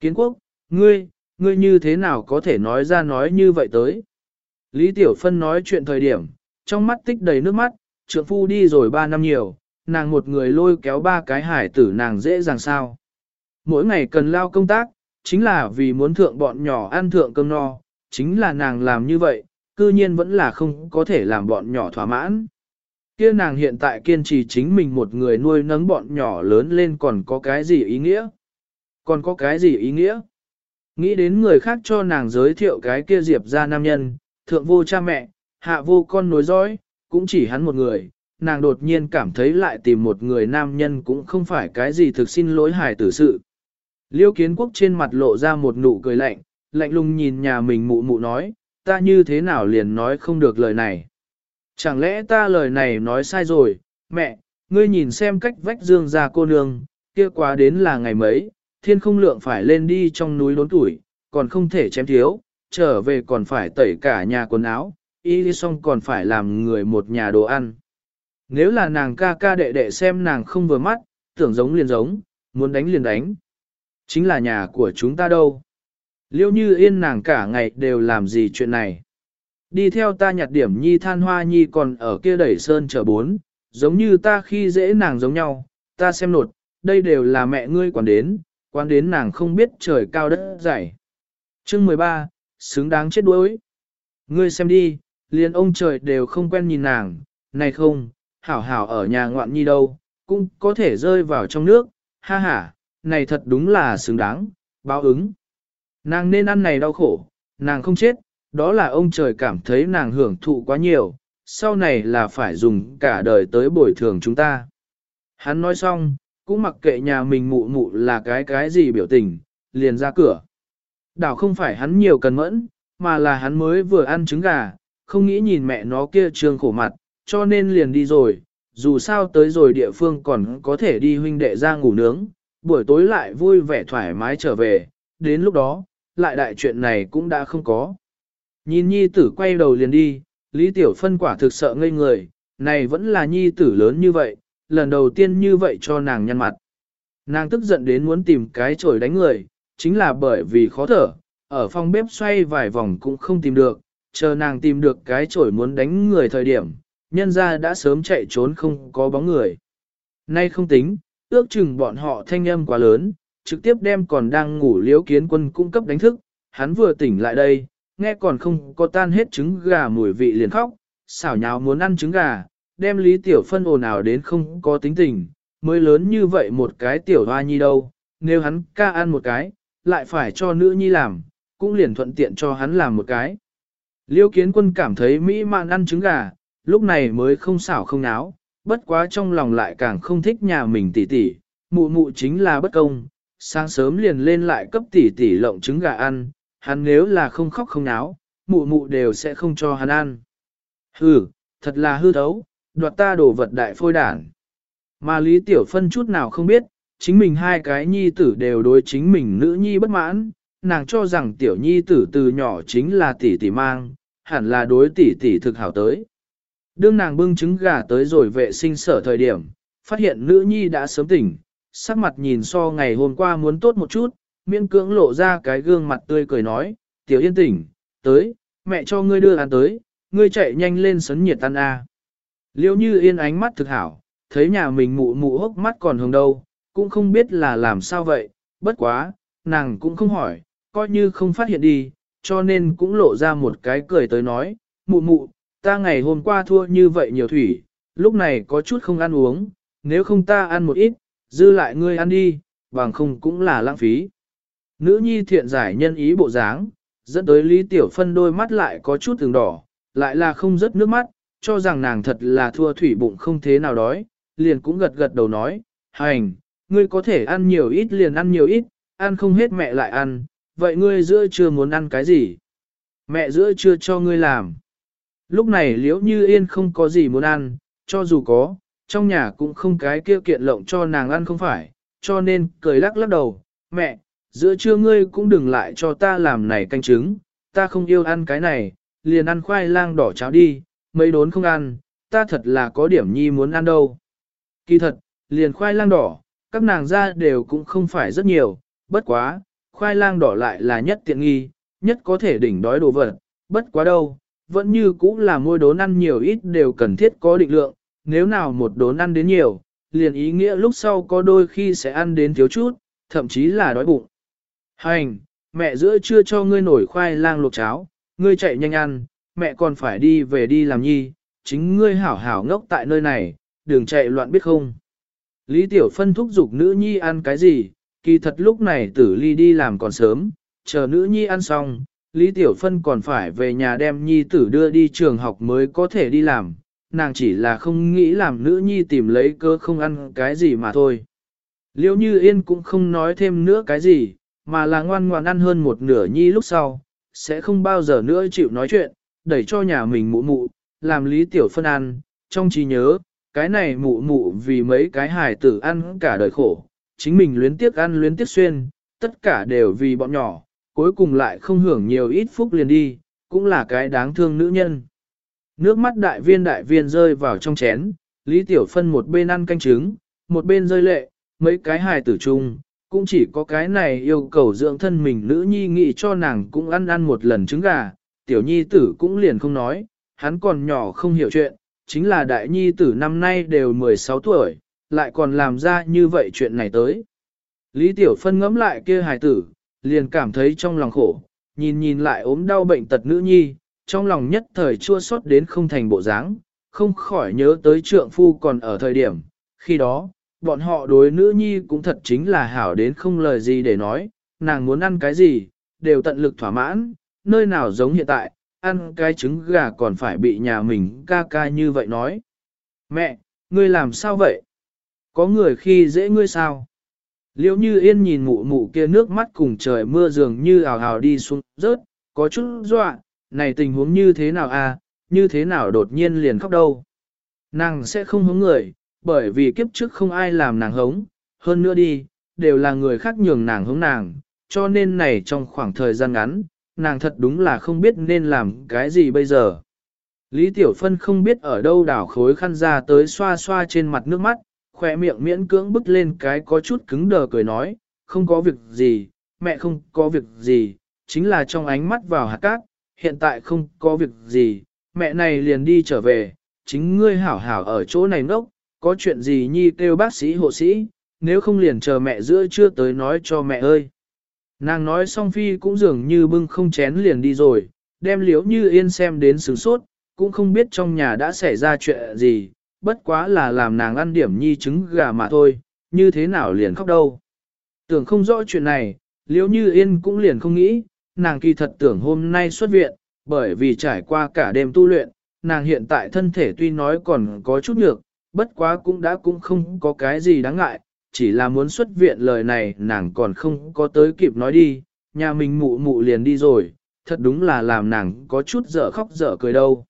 Kiến quốc, ngươi, ngươi như thế nào có thể nói ra nói như vậy tới? Lý Tiểu Phân nói chuyện thời điểm, trong mắt tích đầy nước mắt, trượng phu đi rồi ba năm nhiều, nàng một người lôi kéo ba cái hải tử nàng dễ dàng sao. Mỗi ngày cần lao công tác, chính là vì muốn thượng bọn nhỏ ăn thượng cơm no, chính là nàng làm như vậy, cư nhiên vẫn là không có thể làm bọn nhỏ thỏa mãn. Kia nàng hiện tại kiên trì chính mình một người nuôi nấng bọn nhỏ lớn lên còn có cái gì ý nghĩa? Còn có cái gì ý nghĩa? Nghĩ đến người khác cho nàng giới thiệu cái kia diệp ra nam nhân, thượng vô cha mẹ, hạ vô con nối dõi, cũng chỉ hắn một người, nàng đột nhiên cảm thấy lại tìm một người nam nhân cũng không phải cái gì thực xin lỗi hài tử sự. Liêu kiến quốc trên mặt lộ ra một nụ cười lạnh, lạnh lùng nhìn nhà mình mụ mụ nói, ta như thế nào liền nói không được lời này. Chẳng lẽ ta lời này nói sai rồi, mẹ, ngươi nhìn xem cách vách dương ra cô nương, kia quá đến là ngày mấy, thiên không lượng phải lên đi trong núi đốn tuổi, còn không thể chém thiếu, trở về còn phải tẩy cả nhà quần áo, y xong còn phải làm người một nhà đồ ăn. Nếu là nàng ca ca đệ đệ xem nàng không vừa mắt, tưởng giống liền giống, muốn đánh liền đánh. Chính là nhà của chúng ta đâu. Liêu như yên nàng cả ngày đều làm gì chuyện này. Đi theo ta nhặt điểm nhi than hoa nhi còn ở kia đẩy sơn chở bốn, giống như ta khi dễ nàng giống nhau, ta xem nột, đây đều là mẹ ngươi quản đến, quản đến nàng không biết trời cao đất dày. Chương 13, xứng đáng chết đuối. Ngươi xem đi, liền ông trời đều không quen nhìn nàng, này không, hảo hảo ở nhà ngoạn nhi đâu, cũng có thể rơi vào trong nước, ha ha, này thật đúng là xứng đáng, báo ứng. Nàng nên ăn này đau khổ, nàng không chết, đó là ông trời cảm thấy nàng hưởng thụ quá nhiều, sau này là phải dùng cả đời tới bồi thường chúng ta. Hắn nói xong, cũng mặc kệ nhà mình mụ mụ là cái cái gì biểu tình, liền ra cửa. Đảo không phải hắn nhiều cần mẫn, mà là hắn mới vừa ăn trứng gà, không nghĩ nhìn mẹ nó kia trương khổ mặt, cho nên liền đi rồi, dù sao tới rồi địa phương còn có thể đi huynh đệ ra ngủ nướng, buổi tối lại vui vẻ thoải mái trở về, đến lúc đó, lại đại chuyện này cũng đã không có. Nhìn nhi tử quay đầu liền đi, Lý Tiểu Phân quả thực sợ ngây người, này vẫn là nhi tử lớn như vậy, lần đầu tiên như vậy cho nàng nhăn mặt. Nàng tức giận đến muốn tìm cái chổi đánh người, chính là bởi vì khó thở, ở phòng bếp xoay vài vòng cũng không tìm được, chờ nàng tìm được cái chổi muốn đánh người thời điểm, nhân ra đã sớm chạy trốn không có bóng người. Nay không tính, ước chừng bọn họ thanh âm quá lớn, trực tiếp đem còn đang ngủ liếu kiến quân cung cấp đánh thức, hắn vừa tỉnh lại đây, nghe còn không có tan hết trứng gà mùi vị liền khóc, xảo nháo muốn ăn trứng gà, đem Lý Tiểu Phân ồn ào đến không có tính tình, mới lớn như vậy một cái tiểu hoa nhi đâu, nếu hắn ca ăn một cái, lại phải cho nữ nhi làm, cũng liền thuận tiện cho hắn làm một cái. Liêu kiến quân cảm thấy mỹ mạn ăn trứng gà, lúc này mới không xảo không náo, bất quá trong lòng lại càng không thích nhà mình tỷ tỷ, mụ mụ chính là bất công, sáng sớm liền lên lại cấp tỷ tỷ lộng trứng gà ăn, hắn nếu là không khóc không náo, mụ mụ đều sẽ không cho hắn ăn. Hừ, thật là hư thấu, đoạt ta đổ vật đại phôi đản. Mà Lý Tiểu Phân chút nào không biết, chính mình hai cái nhi tử đều đối chính mình nữ nhi bất mãn, nàng cho rằng tiểu nhi tử từ nhỏ chính là tỷ tỷ mang, hẳn là đối tỷ tỷ thực hảo tới. Đương nàng bưng trứng gà tới rồi vệ sinh sở thời điểm, phát hiện nữ nhi đã sớm tỉnh, sắc mặt nhìn so ngày hôm qua muốn tốt một chút, miễn cưỡng lộ ra cái gương mặt tươi cười nói, tiểu yên tỉnh, tới, mẹ cho ngươi đưa ăn tới, ngươi chạy nhanh lên sấn nhiệt ăn a. Liêu như yên ánh mắt thực hảo, thấy nhà mình mụ mụ hốc mắt còn hồng đâu, cũng không biết là làm sao vậy, bất quá, nàng cũng không hỏi, coi như không phát hiện đi, cho nên cũng lộ ra một cái cười tới nói, mụ mụ, ta ngày hôm qua thua như vậy nhiều thủy, lúc này có chút không ăn uống, nếu không ta ăn một ít, dư lại ngươi ăn đi, bằng không cũng là lãng phí. Nữ nhi thiện giải nhân ý bộ dáng, dẫn tới Lý Tiểu Phân đôi mắt lại có chút từng đỏ, lại là không rớt nước mắt, cho rằng nàng thật là thua thủy bụng không thế nào đói, liền cũng gật gật đầu nói, hành, ngươi có thể ăn nhiều ít liền ăn nhiều ít, ăn không hết mẹ lại ăn, vậy ngươi giữa chưa muốn ăn cái gì? Mẹ giữa chưa cho ngươi làm. Lúc này liễu như yên không có gì muốn ăn, cho dù có, trong nhà cũng không cái kia kiện lộng cho nàng ăn không phải, cho nên cười lắc lắc đầu, mẹ, giữa trưa ngươi cũng đừng lại cho ta làm này canh trứng, ta không yêu ăn cái này, liền ăn khoai lang đỏ cháo đi, mấy đốn không ăn, ta thật là có điểm nhi muốn ăn đâu. Kỳ thật, liền khoai lang đỏ, các nàng ra đều cũng không phải rất nhiều, bất quá, khoai lang đỏ lại là nhất tiện nghi, nhất có thể đỉnh đói đồ vật, bất quá đâu, vẫn như cũng là mỗi đốn ăn nhiều ít đều cần thiết có định lượng, nếu nào một đốn ăn đến nhiều, liền ý nghĩa lúc sau có đôi khi sẽ ăn đến thiếu chút, thậm chí là đói bụng. Hành, mẹ giữa chưa cho ngươi nổi khoai lang luộc cháo, ngươi chạy nhanh ăn, mẹ còn phải đi về đi làm nhi, chính ngươi hảo hảo ngốc tại nơi này, đừng chạy loạn biết không. Lý Tiểu Phân thúc giục nữ nhi ăn cái gì, kỳ thật lúc này tử ly đi làm còn sớm, chờ nữ nhi ăn xong, Lý Tiểu Phân còn phải về nhà đem nhi tử đưa đi trường học mới có thể đi làm, nàng chỉ là không nghĩ làm nữ nhi tìm lấy cơ không ăn cái gì mà thôi. Liễu như yên cũng không nói thêm nữa cái gì, mà là ngoan ngoan ăn hơn một nửa nhi lúc sau, sẽ không bao giờ nữa chịu nói chuyện, đẩy cho nhà mình mụ mụ, làm Lý Tiểu Phân ăn, trong trí nhớ, cái này mụ mụ vì mấy cái hài tử ăn cả đời khổ, chính mình luyến tiếc ăn luyến tiếc xuyên, tất cả đều vì bọn nhỏ, cuối cùng lại không hưởng nhiều ít phúc liền đi, cũng là cái đáng thương nữ nhân. Nước mắt đại viên đại viên rơi vào trong chén, Lý Tiểu Phân một bên ăn canh trứng, một bên rơi lệ, mấy cái hài tử chung, cũng chỉ có cái này yêu cầu dưỡng thân mình nữ nhi nghĩ cho nàng cũng ăn ăn một lần trứng gà, tiểu nhi tử cũng liền không nói, hắn còn nhỏ không hiểu chuyện, chính là đại nhi tử năm nay đều 16 tuổi, lại còn làm ra như vậy chuyện này tới. Lý Tiểu Phân ngẫm lại kia hài tử, liền cảm thấy trong lòng khổ, nhìn nhìn lại ốm đau bệnh tật nữ nhi, trong lòng nhất thời chua xót đến không thành bộ dáng, không khỏi nhớ tới trượng phu còn ở thời điểm, khi đó, bọn họ đối nữ nhi cũng thật chính là hảo đến không lời gì để nói, nàng muốn ăn cái gì, đều tận lực thỏa mãn, nơi nào giống hiện tại, ăn cái trứng gà còn phải bị nhà mình ca ca như vậy nói. Mẹ, ngươi làm sao vậy? Có người khi dễ ngươi sao? Liễu như yên nhìn mụ mụ kia nước mắt cùng trời mưa dường như ảo ảo đi xuống rớt, có chút dọa, này tình huống như thế nào à, như thế nào đột nhiên liền khóc đâu. Nàng sẽ không hống người, bởi vì kiếp trước không ai làm nàng hống, hơn nữa đi, đều là người khác nhường nàng hống nàng, cho nên này trong khoảng thời gian ngắn, nàng thật đúng là không biết nên làm cái gì bây giờ. Lý Tiểu Phân không biết ở đâu đảo khối khăn ra tới xoa xoa trên mặt nước mắt, khỏe miệng miễn cưỡng bứt lên cái có chút cứng đờ cười nói, không có việc gì, mẹ không có việc gì, chính là trong ánh mắt vào hạt cát, hiện tại không có việc gì, mẹ này liền đi trở về, chính ngươi hảo hảo ở chỗ này ngốc, có chuyện gì nhi kêu bác sĩ hộ sĩ, nếu không liền chờ mẹ giữa trưa tới nói cho mẹ ơi. Nàng nói xong phi cũng dường như bưng không chén liền đi rồi, đem liễu như yên xem đến sướng sốt, cũng không biết trong nhà đã xảy ra chuyện gì, bất quá là làm nàng ăn điểm nhi trứng gà mà thôi, như thế nào liền khóc đâu. Tưởng không rõ chuyện này, liếu như yên cũng liền không nghĩ, nàng kỳ thật tưởng hôm nay xuất viện, bởi vì trải qua cả đêm tu luyện, nàng hiện tại thân thể tuy nói còn có chút nhược, bất quá cũng đã cũng không có cái gì đáng ngại, chỉ là muốn xuất viện lời này nàng còn không có tới kịp nói đi, nhà mình mụ mụ liền đi rồi, thật đúng là làm nàng có chút dở khóc dở cười đâu.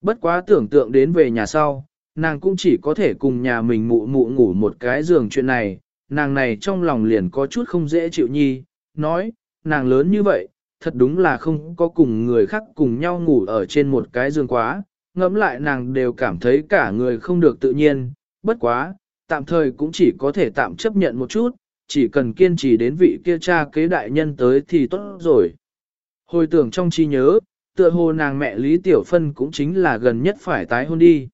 Bất quá tưởng tượng đến về nhà sau, nàng cũng chỉ có thể cùng nhà mình mụ mụ ngủ một cái giường chuyện này, nàng này trong lòng liền có chút không dễ chịu nhi, nói, nàng lớn như vậy, thật đúng là không có cùng người khác cùng nhau ngủ ở trên một cái giường quá, ngẫm lại nàng đều cảm thấy cả người không được tự nhiên, bất quá, tạm thời cũng chỉ có thể tạm chấp nhận một chút, chỉ cần kiên trì đến vị kia cha kế đại nhân tới thì tốt rồi. Hồi tưởng trong trí nhớ, tựa hồ nàng mẹ Lý Tiểu Phân cũng chính là gần nhất phải tái hôn đi.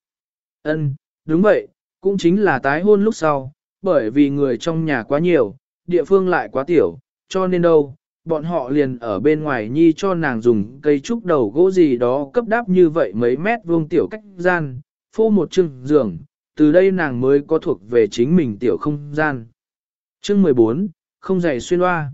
Ân, đúng vậy, cũng chính là tái hôn lúc sau, bởi vì người trong nhà quá nhiều, địa phương lại quá tiểu, cho nên đâu, bọn họ liền ở bên ngoài nhi cho nàng dùng cây trúc đầu gỗ gì đó cấp đáp như vậy mấy mét vuông tiểu cách gian, phô một chừng giường, từ đây nàng mới có thuộc về chính mình tiểu không gian. Chương 14, không dày xuyên loa.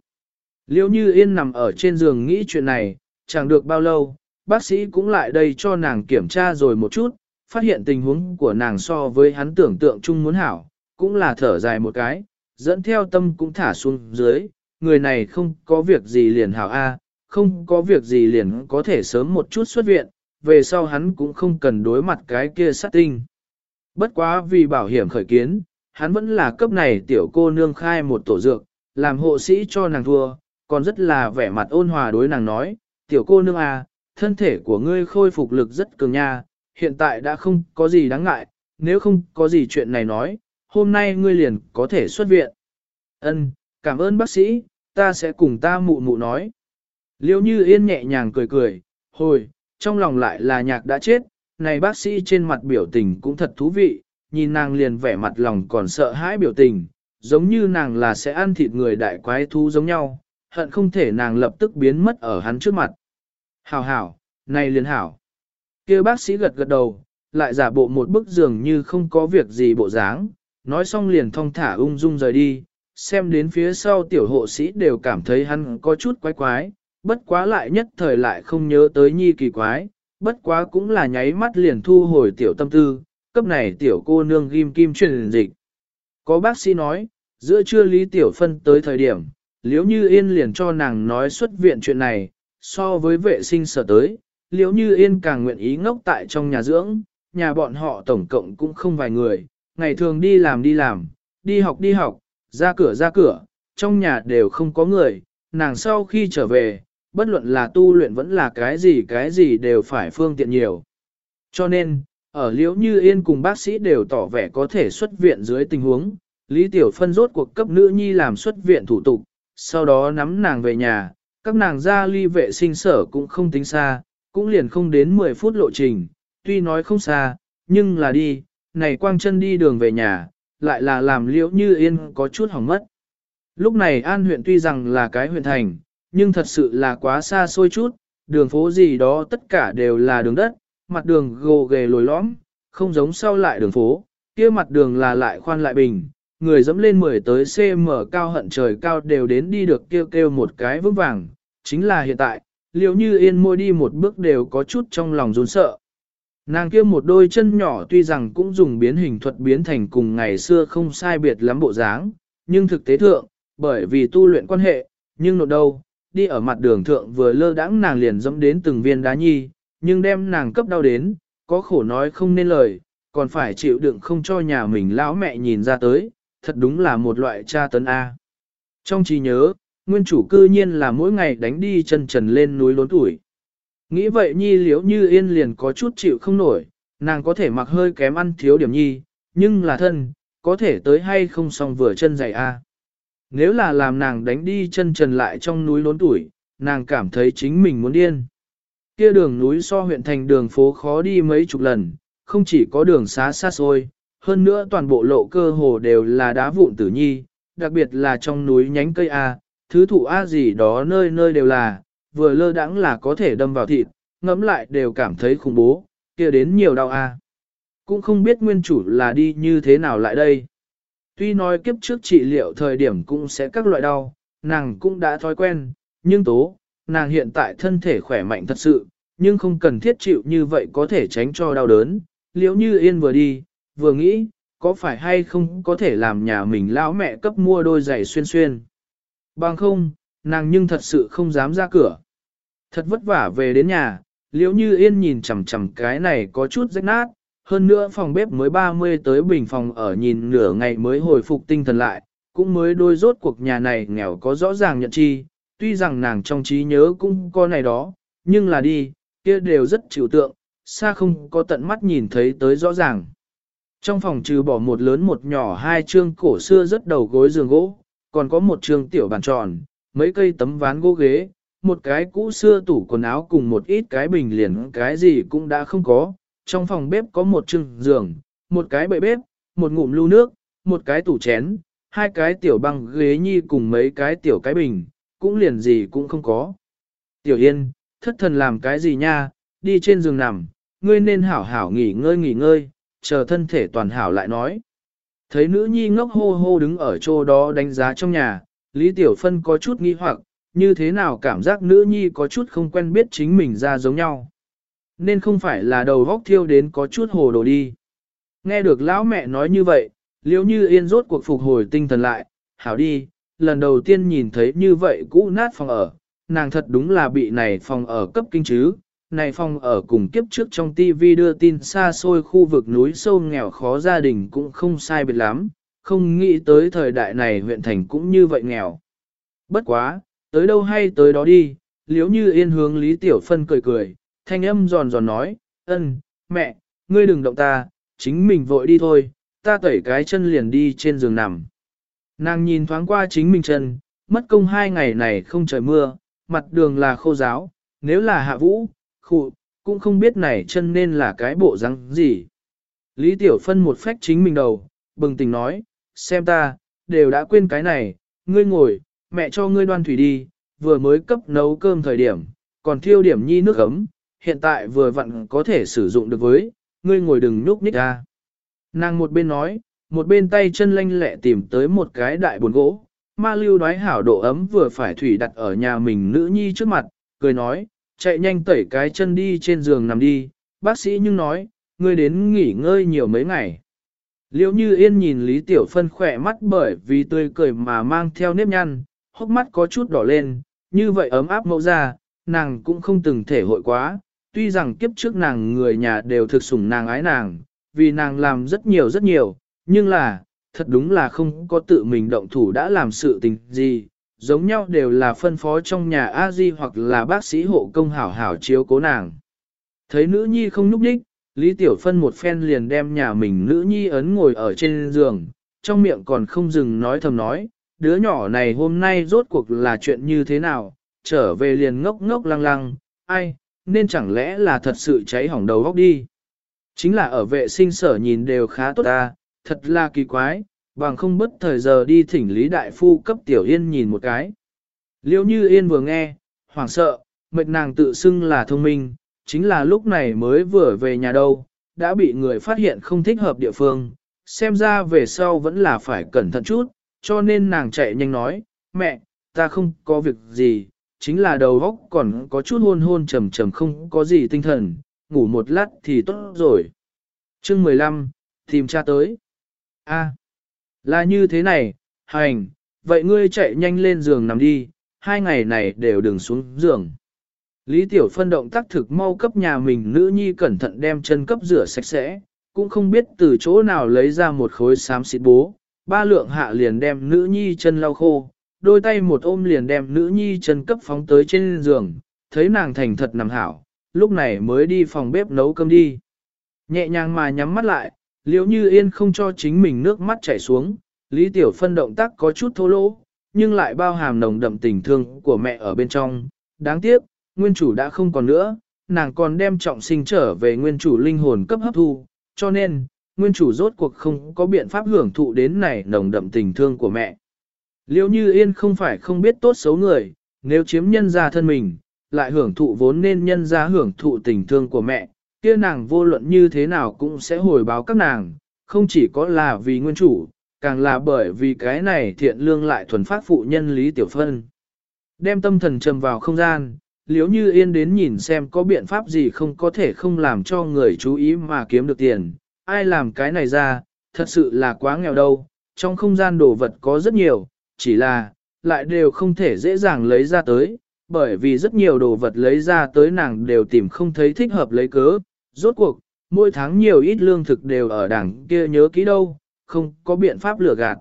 Liễu như yên nằm ở trên giường nghĩ chuyện này, chẳng được bao lâu, bác sĩ cũng lại đây cho nàng kiểm tra rồi một chút, phát hiện tình huống của nàng so với hắn tưởng tượng chung muốn hảo, cũng là thở dài một cái, dẫn theo tâm cũng thả xuống dưới, người này không có việc gì liền hảo A, không có việc gì liền có thể sớm một chút xuất viện, về sau hắn cũng không cần đối mặt cái kia sát tinh. Bất quá vì bảo hiểm khởi kiến, hắn vẫn là cấp này tiểu cô nương khai một tổ dược, làm hộ sĩ cho nàng thua, còn rất là vẻ mặt ôn hòa đối nàng nói, tiểu cô nương à, thân thể của ngươi khôi phục lực rất cường nha, hiện tại đã không có gì đáng ngại, nếu không có gì chuyện này nói, hôm nay ngươi liền có thể xuất viện. Ân, cảm ơn bác sĩ, ta sẽ cùng ta mụ mụ nói. Liêu như yên nhẹ nhàng cười cười, hồi, trong lòng lại là nhạc đã chết, này bác sĩ trên mặt biểu tình cũng thật thú vị, nhìn nàng liền vẻ mặt lòng còn sợ hãi biểu tình, giống như nàng là sẽ ăn thịt người đại quái thú giống nhau, hận không thể nàng lập tức biến mất ở hắn trước mặt. Hảo hảo, này liền hảo kia bác sĩ gật gật đầu, lại giả bộ một bức giường như không có việc gì bộ dáng, nói xong liền thong thả ung dung rời đi, xem đến phía sau tiểu hộ sĩ đều cảm thấy hắn có chút quái quái, bất quá lại nhất thời lại không nhớ tới nhi kỳ quái, bất quá cũng là nháy mắt liền thu hồi tiểu tâm tư, cấp này tiểu cô nương ghim kim truyền dịch. Có bác sĩ nói, giữa trưa Lý Tiểu Phân tới thời điểm, liếu như yên liền cho nàng nói xuất viện chuyện này, so với vệ sinh sở tới, liếu như yên càng nguyện ý ngốc tại trong nhà dưỡng, nhà bọn họ tổng cộng cũng không vài người, ngày thường đi làm đi làm, đi học đi học, ra cửa ra cửa, trong nhà đều không có người, nàng sau khi trở về, bất luận là tu luyện vẫn là cái gì cái gì đều phải phương tiện nhiều. Cho nên, ở liễu như yên cùng bác sĩ đều tỏ vẻ có thể xuất viện dưới tình huống, Lý Tiểu Phân rốt cuộc cấp nữ nhi làm xuất viện thủ tục, sau đó nắm nàng về nhà, các nàng ra ly vệ sinh sở cũng không tính xa, cũng liền không đến 10 phút lộ trình, tuy nói không xa, nhưng là đi, này quang chân đi đường về nhà, lại là làm liễu như yên có chút hỏng mất. Lúc này An huyện tuy rằng là cái huyện thành, nhưng thật sự là quá xa xôi chút, đường phố gì đó tất cả đều là đường đất, mặt đường gồ ghề lồi lõm, không giống sau lại đường phố, kia mặt đường là lại khoan lại bình, người dẫm lên 10 tới cm cao hận trời cao đều đến đi được kêu kêu một cái vững vàng, chính là hiện tại, liệu như yên môi đi một bước đều có chút trong lòng rốn sợ. Nàng kia một đôi chân nhỏ tuy rằng cũng dùng biến hình thuật biến thành cùng ngày xưa không sai biệt lắm bộ dáng, nhưng thực tế thượng, bởi vì tu luyện quan hệ, nhưng nột đâu, đi ở mặt đường thượng vừa lơ đãng nàng liền dẫm đến từng viên đá nhi, nhưng đem nàng cấp đau đến, có khổ nói không nên lời, còn phải chịu đựng không cho nhà mình lão mẹ nhìn ra tới, thật đúng là một loại tra tấn A. Trong trí nhớ, nguyên chủ cư nhiên là mỗi ngày đánh đi chân trần lên núi lốn tuổi. Nghĩ vậy nhi liếu như yên liền có chút chịu không nổi, nàng có thể mặc hơi kém ăn thiếu điểm nhi, nhưng là thân, có thể tới hay không xong vừa chân dày a. Nếu là làm nàng đánh đi chân trần lại trong núi lốn tuổi, nàng cảm thấy chính mình muốn điên. Kia đường núi so huyện thành đường phố khó đi mấy chục lần, không chỉ có đường xá xa xôi, hơn nữa toàn bộ lộ cơ hồ đều là đá vụn tử nhi, đặc biệt là trong núi nhánh cây A, thứ thụ A gì đó nơi nơi đều là, vừa lơ đãng là có thể đâm vào thịt, ngẫm lại đều cảm thấy khủng bố, kia đến nhiều đau A. Cũng không biết nguyên chủ là đi như thế nào lại đây. Tuy nói kiếp trước trị liệu thời điểm cũng sẽ các loại đau, nàng cũng đã thói quen, nhưng tố, nàng hiện tại thân thể khỏe mạnh thật sự, nhưng không cần thiết chịu như vậy có thể tránh cho đau đớn. Liễu như yên vừa đi, vừa nghĩ, có phải hay không có thể làm nhà mình lão mẹ cấp mua đôi giày xuyên xuyên. Bằng không, nàng nhưng thật sự không dám ra cửa. Thật vất vả về đến nhà, liễu như yên nhìn chằm chằm cái này có chút rách nát, hơn nữa phòng bếp mới 30 tới bình phòng ở nhìn nửa ngày mới hồi phục tinh thần lại, cũng mới đôi rốt cuộc nhà này nghèo có rõ ràng nhận chi, tuy rằng nàng trong trí nhớ cũng có này đó, nhưng là đi, kia đều rất chịu tượng, xa không có tận mắt nhìn thấy tới rõ ràng. Trong phòng trừ bỏ một lớn một nhỏ hai chương cổ xưa rất đầu gối giường gỗ, còn có một trường tiểu bàn tròn, mấy cây tấm ván gỗ ghế, một cái cũ xưa tủ quần áo cùng một ít cái bình liền cái gì cũng đã không có. Trong phòng bếp có một trường giường, một cái bệ bếp, một ngụm lưu nước, một cái tủ chén, hai cái tiểu băng ghế nhi cùng mấy cái tiểu cái bình, cũng liền gì cũng không có. Tiểu Yên, thất thần làm cái gì nha, đi trên giường nằm, ngươi nên hảo hảo nghỉ ngơi nghỉ ngơi, chờ thân thể toàn hảo lại nói. Thấy nữ nhi ngốc hô hô đứng ở chỗ đó đánh giá trong nhà, Lý Tiểu Phân có chút nghi hoặc, như thế nào cảm giác nữ nhi có chút không quen biết chính mình ra giống nhau. Nên không phải là đầu góc thiêu đến có chút hồ đồ đi. Nghe được lão mẹ nói như vậy, liếu như yên rốt cuộc phục hồi tinh thần lại, hảo đi, lần đầu tiên nhìn thấy như vậy cũ nát phòng ở, nàng thật đúng là bị này phòng ở cấp kinh chứ, này phòng ở cùng kiếp trước trong TV đưa tin xa xôi khu vực núi sâu nghèo khó gia đình cũng không sai biệt lắm, không nghĩ tới thời đại này huyện thành cũng như vậy nghèo. Bất quá, tới đâu hay tới đó đi, liếu như yên hướng Lý Tiểu Phân cười cười, thanh âm giòn giòn nói, ân, mẹ, ngươi đừng động ta, chính mình vội đi thôi, ta tẩy cái chân liền đi trên giường nằm. Nàng nhìn thoáng qua chính mình chân, mất công hai ngày này không trời mưa, mặt đường là khô giáo, nếu là hạ vũ, khụ, cũng không biết này chân nên là cái bộ răng gì. Lý Tiểu Phân một phách chính mình đầu, bừng tỉnh nói, xem ta, đều đã quên cái này, ngươi ngồi, mẹ cho ngươi đoan thủy đi, vừa mới cấp nấu cơm thời điểm, còn thiêu điểm nhi nước ấm, hiện tại vừa vặn có thể sử dụng được với, ngươi ngồi đừng nhúc nhích ra. Nàng một bên nói, một bên tay chân lanh lẹ tìm tới một cái đại buồn gỗ, ma lưu đoái hảo độ ấm vừa phải thủy đặt ở nhà mình nữ nhi trước mặt, cười nói, chạy nhanh tẩy cái chân đi trên giường nằm đi, bác sĩ nhưng nói, ngươi đến nghỉ ngơi nhiều mấy ngày. liễu như yên nhìn Lý Tiểu Phân khỏe mắt bởi vì tươi cười mà mang theo nếp nhăn, hốc mắt có chút đỏ lên, như vậy ấm áp mẫu ra, nàng cũng không từng thể hội quá, tuy rằng kiếp trước nàng người nhà đều thực sủng nàng ái nàng, vì nàng làm rất nhiều rất nhiều, nhưng là, thật đúng là không có tự mình động thủ đã làm sự tình gì, giống nhau đều là phân phó trong nhà a di hoặc là bác sĩ hộ công hảo hảo chiếu cố nàng. Thấy nữ nhi không núp đích, Lý Tiểu Phân một phen liền đem nhà mình nữ nhi ấn ngồi ở trên giường, trong miệng còn không dừng nói thầm nói, đứa nhỏ này hôm nay rốt cuộc là chuyện như thế nào, trở về liền ngốc ngốc lăng lăng, ai, nên chẳng lẽ là thật sự cháy hỏng đầu góc đi. Chính là ở vệ sinh sở nhìn đều khá tốt ta, thật là kỳ quái, bằng không bất thời giờ đi thỉnh Lý Đại Phu cấp Tiểu Yên nhìn một cái. Liêu như Yên vừa nghe, hoảng sợ, mệt nàng tự xưng là thông minh, chính là lúc này mới vừa về nhà đâu, đã bị người phát hiện không thích hợp địa phương, xem ra về sau vẫn là phải cẩn thận chút, cho nên nàng chạy nhanh nói, mẹ, ta không có việc gì, chính là đầu óc còn có chút hôn hôn trầm trầm không có gì tinh thần, ngủ một lát thì tốt rồi. Chương 15, tìm cha tới. A, là như thế này, hành, vậy ngươi chạy nhanh lên giường nằm đi, hai ngày này đều đừng xuống giường. Lý Tiểu Phân động tác thực mau cấp nhà mình nữ nhi cẩn thận đem chân cấp rửa sạch sẽ, cũng không biết từ chỗ nào lấy ra một khối xám xịt bố, ba lượng hạ liền đem nữ nhi chân lau khô, đôi tay một ôm liền đem nữ nhi chân cấp phóng tới trên giường, thấy nàng thành thật nằm hảo, lúc này mới đi phòng bếp nấu cơm đi. Nhẹ nhàng mà nhắm mắt lại, Liễu như yên không cho chính mình nước mắt chảy xuống, Lý Tiểu Phân động tác có chút thô lỗ, nhưng lại bao hàm nồng đậm tình thương của mẹ ở bên trong. Đáng tiếc, nguyên chủ đã không còn nữa, nàng còn đem trọng sinh trở về nguyên chủ linh hồn cấp hấp thu, cho nên, nguyên chủ rốt cuộc không có biện pháp hưởng thụ đến này nồng đậm tình thương của mẹ. liễu như yên không phải không biết tốt xấu người, nếu chiếm nhân ra thân mình, lại hưởng thụ vốn nên nhân ra hưởng thụ tình thương của mẹ, kia nàng vô luận như thế nào cũng sẽ hồi báo các nàng, không chỉ có là vì nguyên chủ, càng là bởi vì cái này thiện lương lại thuần phát phụ nhân Lý Tiểu Phân. Đem tâm thần trầm vào không gian, liếu như yên đến nhìn xem có biện pháp gì không có thể không làm cho người chú ý mà kiếm được tiền. Ai làm cái này ra, thật sự là quá nghèo đâu, trong không gian đồ vật có rất nhiều, chỉ là, lại đều không thể dễ dàng lấy ra tới, bởi vì rất nhiều đồ vật lấy ra tới nàng đều tìm không thấy thích hợp lấy cớ. Rốt cuộc, mỗi tháng nhiều ít lương thực đều ở đảng kia nhớ kỹ đâu, không có biện pháp lừa gạt.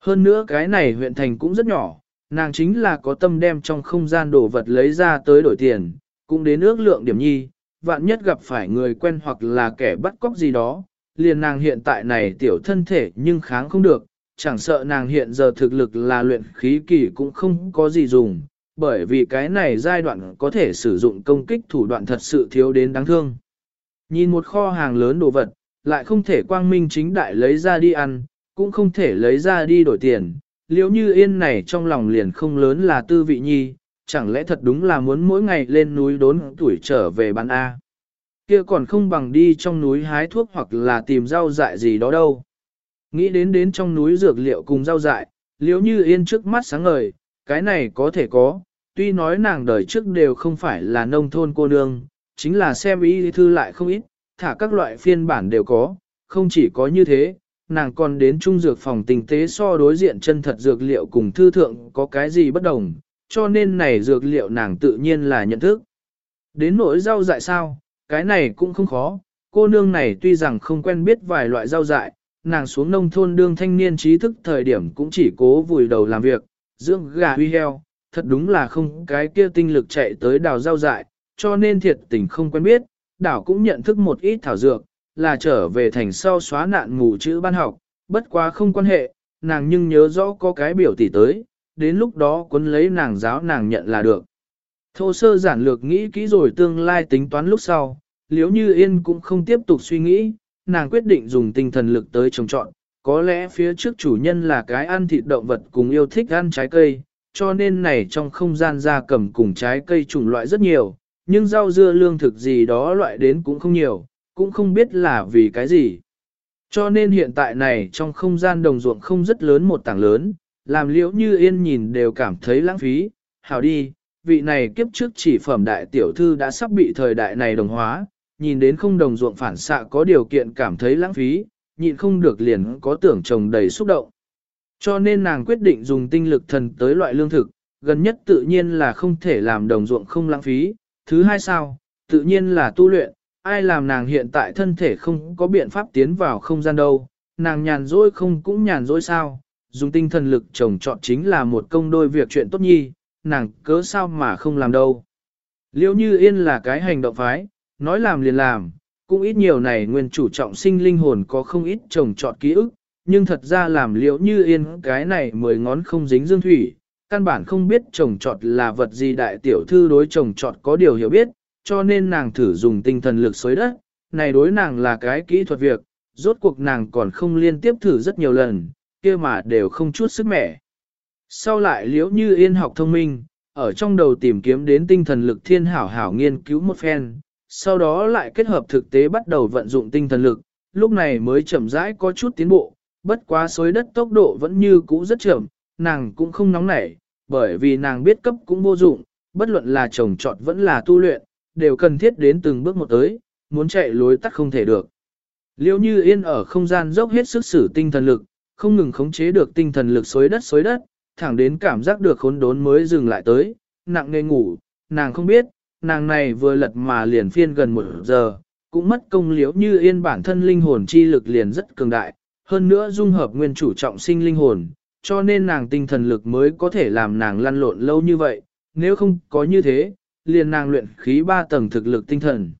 Hơn nữa cái này huyện thành cũng rất nhỏ, nàng chính là có tâm đem trong không gian đồ vật lấy ra tới đổi tiền, cũng đến ước lượng điểm nhi, vạn nhất gặp phải người quen hoặc là kẻ bắt cóc gì đó, liền nàng hiện tại này tiểu thân thể nhưng kháng không được, chẳng sợ nàng hiện giờ thực lực là luyện khí kỳ cũng không có gì dùng, bởi vì cái này giai đoạn có thể sử dụng công kích thủ đoạn thật sự thiếu đến đáng thương. Nhìn một kho hàng lớn đồ vật, lại không thể quang minh chính đại lấy ra đi ăn, cũng không thể lấy ra đi đổi tiền, liếu như yên này trong lòng liền không lớn là tư vị nhi, chẳng lẽ thật đúng là muốn mỗi ngày lên núi đốn tuổi trở về bán A. Kia còn không bằng đi trong núi hái thuốc hoặc là tìm rau dại gì đó đâu. Nghĩ đến đến trong núi dược liệu cùng rau dại, liếu như yên trước mắt sáng ngời, cái này có thể có, tuy nói nàng đời trước đều không phải là nông thôn cô nương, chính là xem ý thư lại không ít, thả các loại phiên bản đều có, không chỉ có như thế, nàng còn đến trung dược phòng tình tế so đối diện chân thật dược liệu cùng thư thượng có cái gì bất đồng, cho nên này dược liệu nàng tự nhiên là nhận thức. Đến nỗi rau dại sao, cái này cũng không khó, cô nương này tuy rằng không quen biết vài loại rau dại, nàng xuống nông thôn đương thanh niên trí thức thời điểm cũng chỉ cố vùi đầu làm việc, dưỡng gà huy heo, thật đúng là không cái kia tinh lực chạy tới đào rau dại, cho nên thiệt tình không quen biết, đảo cũng nhận thức một ít thảo dược, là trở về thành sau xóa nạn ngủ chữ ban học, bất quá không quan hệ, nàng nhưng nhớ rõ có cái biểu tỷ tới, đến lúc đó cuốn lấy nàng giáo nàng nhận là được. Thô sơ giản lược nghĩ kỹ rồi tương lai tính toán lúc sau, liếu như yên cũng không tiếp tục suy nghĩ, nàng quyết định dùng tinh thần lực tới trồng trọn, có lẽ phía trước chủ nhân là cái ăn thịt động vật cùng yêu thích ăn trái cây, cho nên này trong không gian gia cầm cùng trái cây chủng loại rất nhiều, nhưng rau dưa lương thực gì đó loại đến cũng không nhiều, cũng không biết là vì cái gì. Cho nên hiện tại này trong không gian đồng ruộng không rất lớn một tảng lớn, làm liễu như yên nhìn đều cảm thấy lãng phí, hảo đi, vị này kiếp trước chỉ phẩm đại tiểu thư đã sắp bị thời đại này đồng hóa, nhìn đến không đồng ruộng phản xạ có điều kiện cảm thấy lãng phí, nhịn không được liền có tưởng chồng đầy xúc động. Cho nên nàng quyết định dùng tinh lực thần tới loại lương thực, gần nhất tự nhiên là không thể làm đồng ruộng không lãng phí, thứ hai sao, tự nhiên là tu luyện, ai làm nàng hiện tại thân thể không có biện pháp tiến vào không gian đâu, nàng nhàn rỗi không cũng nhàn rỗi sao, dùng tinh thần lực trồng trọt chính là một công đôi việc chuyện tốt nhi, nàng cớ sao mà không làm đâu. Liêu như yên là cái hành động phái, nói làm liền làm, cũng ít nhiều này nguyên chủ trọng sinh linh hồn có không ít trồng trọt ký ức, nhưng thật ra làm liễu như yên cái này mười ngón không dính dương thủy, căn bản không biết trồng trọt là vật gì đại tiểu thư đối trồng trọt có điều hiểu biết, cho nên nàng thử dùng tinh thần lực xối đất, này đối nàng là cái kỹ thuật việc, rốt cuộc nàng còn không liên tiếp thử rất nhiều lần, kia mà đều không chút sức mẻ. Sau lại liễu như yên học thông minh, ở trong đầu tìm kiếm đến tinh thần lực thiên hảo hảo nghiên cứu một phen, sau đó lại kết hợp thực tế bắt đầu vận dụng tinh thần lực, lúc này mới chậm rãi có chút tiến bộ, bất quá xối đất tốc độ vẫn như cũ rất chậm, nàng cũng không nóng nảy, bởi vì nàng biết cấp cũng vô dụng, bất luận là trồng trọt vẫn là tu luyện, đều cần thiết đến từng bước một tới, muốn chạy lối tắt không thể được. Liêu như yên ở không gian dốc hết sức sử tinh thần lực, không ngừng khống chế được tinh thần lực xối đất xối đất, thẳng đến cảm giác được khốn đốn mới dừng lại tới, nặng nề ngủ, nàng không biết, nàng này vừa lật mà liền phiên gần một giờ, cũng mất công liếu như yên bản thân linh hồn chi lực liền rất cường đại, hơn nữa dung hợp nguyên chủ trọng sinh linh hồn, cho nên nàng tinh thần lực mới có thể làm nàng lăn lộn lâu như vậy, nếu không có như thế, liền nàng luyện khí ba tầng thực lực tinh thần.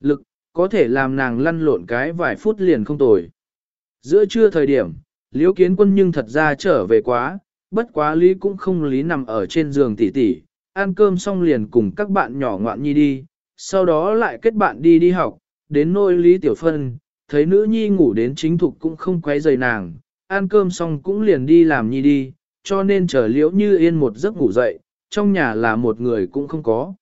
Lực, có thể làm nàng lăn lộn cái vài phút liền không tồi. Giữa trưa thời điểm, liễu kiến quân nhưng thật ra trở về quá, bất quá lý cũng không lý nằm ở trên giường tỉ tỉ, ăn cơm xong liền cùng các bạn nhỏ ngoạn nhi đi, sau đó lại kết bạn đi đi học, đến nôi lý tiểu phân, thấy nữ nhi ngủ đến chính thục cũng không quấy rầy nàng, ăn cơm xong cũng liền đi làm nhi đi, cho nên chờ liễu như yên một giấc ngủ dậy, trong nhà là một người cũng không có.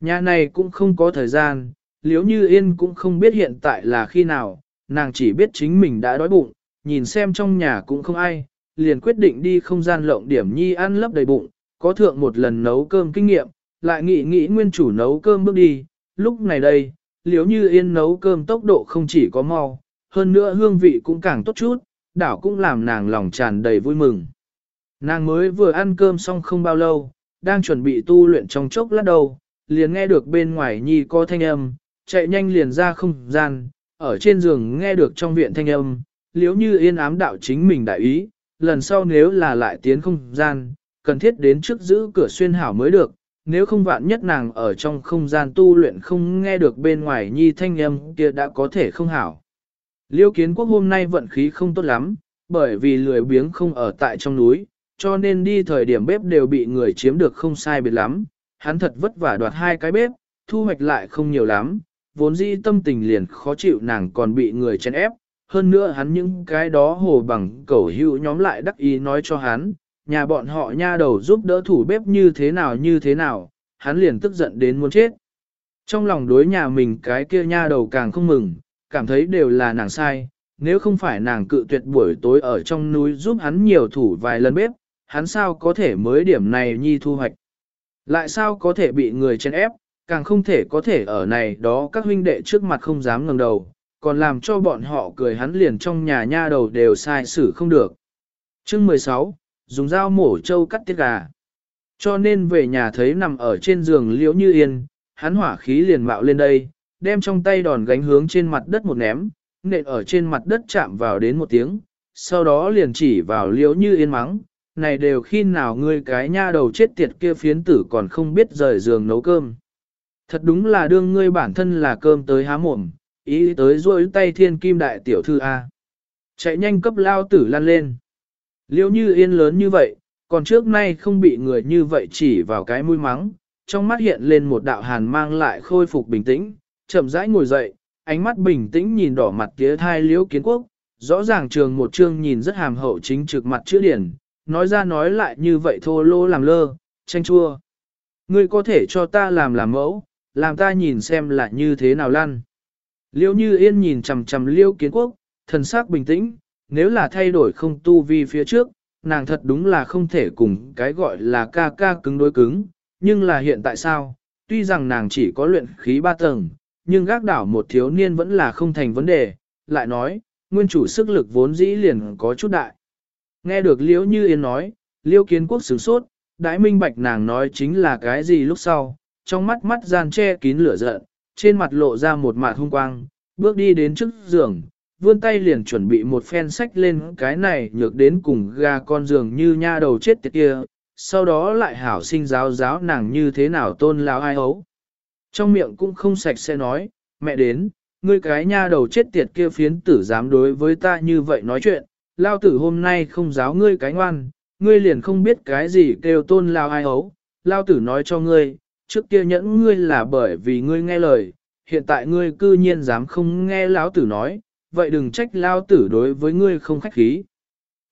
Nhà này cũng không có thời gian, liễu như yên cũng không biết hiện tại là khi nào, nàng chỉ biết chính mình đã đói bụng, nhìn xem trong nhà cũng không ai, liền quyết định đi không gian lộng điểm nhi ăn lấp đầy bụng, có thượng một lần nấu cơm kinh nghiệm, lại nghĩ nghĩ nguyên chủ nấu cơm bước đi, lúc này đây, liếu như yên nấu cơm tốc độ không chỉ có mau, hơn nữa hương vị cũng càng tốt chút, đảo cũng làm nàng lòng tràn đầy vui mừng. Nàng mới vừa ăn cơm xong không bao lâu, đang chuẩn bị tu luyện trong chốc lát đầu, liền nghe được bên ngoài nhi có thanh âm, chạy nhanh liền ra không gian, ở trên giường nghe được trong viện thanh âm, liếu như yên ám đạo chính mình đại ý, lần sau nếu là lại tiến không gian, cần thiết đến trước giữ cửa xuyên hảo mới được, nếu không vạn nhất nàng ở trong không gian tu luyện không nghe được bên ngoài nhi thanh âm kia đã có thể không hảo. Liêu kiến quốc hôm nay vận khí không tốt lắm, bởi vì lười biếng không ở tại trong núi, cho nên đi thời điểm bếp đều bị người chiếm được không sai biệt lắm. Hắn thật vất vả đoạt hai cái bếp, thu hoạch lại không nhiều lắm, vốn dĩ tâm tình liền khó chịu nàng còn bị người chèn ép. Hơn nữa hắn những cái đó hồ bằng cẩu hữu nhóm lại đắc ý nói cho hắn, nhà bọn họ nha đầu giúp đỡ thủ bếp như thế nào như thế nào, hắn liền tức giận đến muốn chết. Trong lòng đối nhà mình cái kia nha đầu càng không mừng, cảm thấy đều là nàng sai, nếu không phải nàng cự tuyệt buổi tối ở trong núi giúp hắn nhiều thủ vài lần bếp, hắn sao có thể mới điểm này nhi thu hoạch. Lại sao có thể bị người chen ép, càng không thể có thể ở này đó các huynh đệ trước mặt không dám ngẩng đầu, còn làm cho bọn họ cười hắn liền trong nhà nha đầu đều sai xử không được. Chương 16, dùng dao mổ trâu cắt tiết gà. Cho nên về nhà thấy nằm ở trên giường liễu như yên, hắn hỏa khí liền mạo lên đây, đem trong tay đòn gánh hướng trên mặt đất một ném, nện ở trên mặt đất chạm vào đến một tiếng, sau đó liền chỉ vào liễu như yên mắng, này đều khi nào ngươi cái nha đầu chết tiệt kia phiến tử còn không biết rời giường nấu cơm. Thật đúng là đương ngươi bản thân là cơm tới há mồm, ý tới rôi tay thiên kim đại tiểu thư A. Chạy nhanh cấp lao tử lăn lên. Liêu như yên lớn như vậy, còn trước nay không bị người như vậy chỉ vào cái mũi mắng, trong mắt hiện lên một đạo hàn mang lại khôi phục bình tĩnh, chậm rãi ngồi dậy, ánh mắt bình tĩnh nhìn đỏ mặt tía thai liễu kiến quốc, rõ ràng trường một chương nhìn rất hàm hậu chính trực mặt chữ điển, nói ra nói lại như vậy thô lô làm lơ, tranh chua. Ngươi có thể cho ta làm làm mẫu, làm ta nhìn xem là như thế nào lăn. Liêu như yên nhìn chằm chằm liêu kiến quốc, thần sắc bình tĩnh, nếu là thay đổi không tu vi phía trước, nàng thật đúng là không thể cùng cái gọi là ca ca cứng đối cứng, nhưng là hiện tại sao, tuy rằng nàng chỉ có luyện khí ba tầng, nhưng gác đảo một thiếu niên vẫn là không thành vấn đề, lại nói, nguyên chủ sức lực vốn dĩ liền có chút đại. Nghe được Liễu Như Yên nói, Liễu Kiến Quốc sửng sốt, đãi minh bạch nàng nói chính là cái gì lúc sau, trong mắt mắt gian che kín lửa giận, trên mặt lộ ra một mạt hung quang, bước đi đến trước giường, vươn tay liền chuẩn bị một phen sách lên cái này nhược đến cùng gà con giường như nha đầu chết tiệt kia, sau đó lại hảo sinh giáo giáo nàng như thế nào tôn lao ai ấu. Trong miệng cũng không sạch sẽ nói, mẹ đến, ngươi cái nha đầu chết tiệt kia phiến tử dám đối với ta như vậy nói chuyện, lao tử hôm nay không giáo ngươi cái ngoan, ngươi liền không biết cái gì kêu tôn lao ai ấu, lao tử nói cho ngươi, trước kia nhẫn ngươi là bởi vì ngươi nghe lời, hiện tại ngươi cư nhiên dám không nghe lão tử nói, vậy đừng trách lao tử đối với ngươi không khách khí.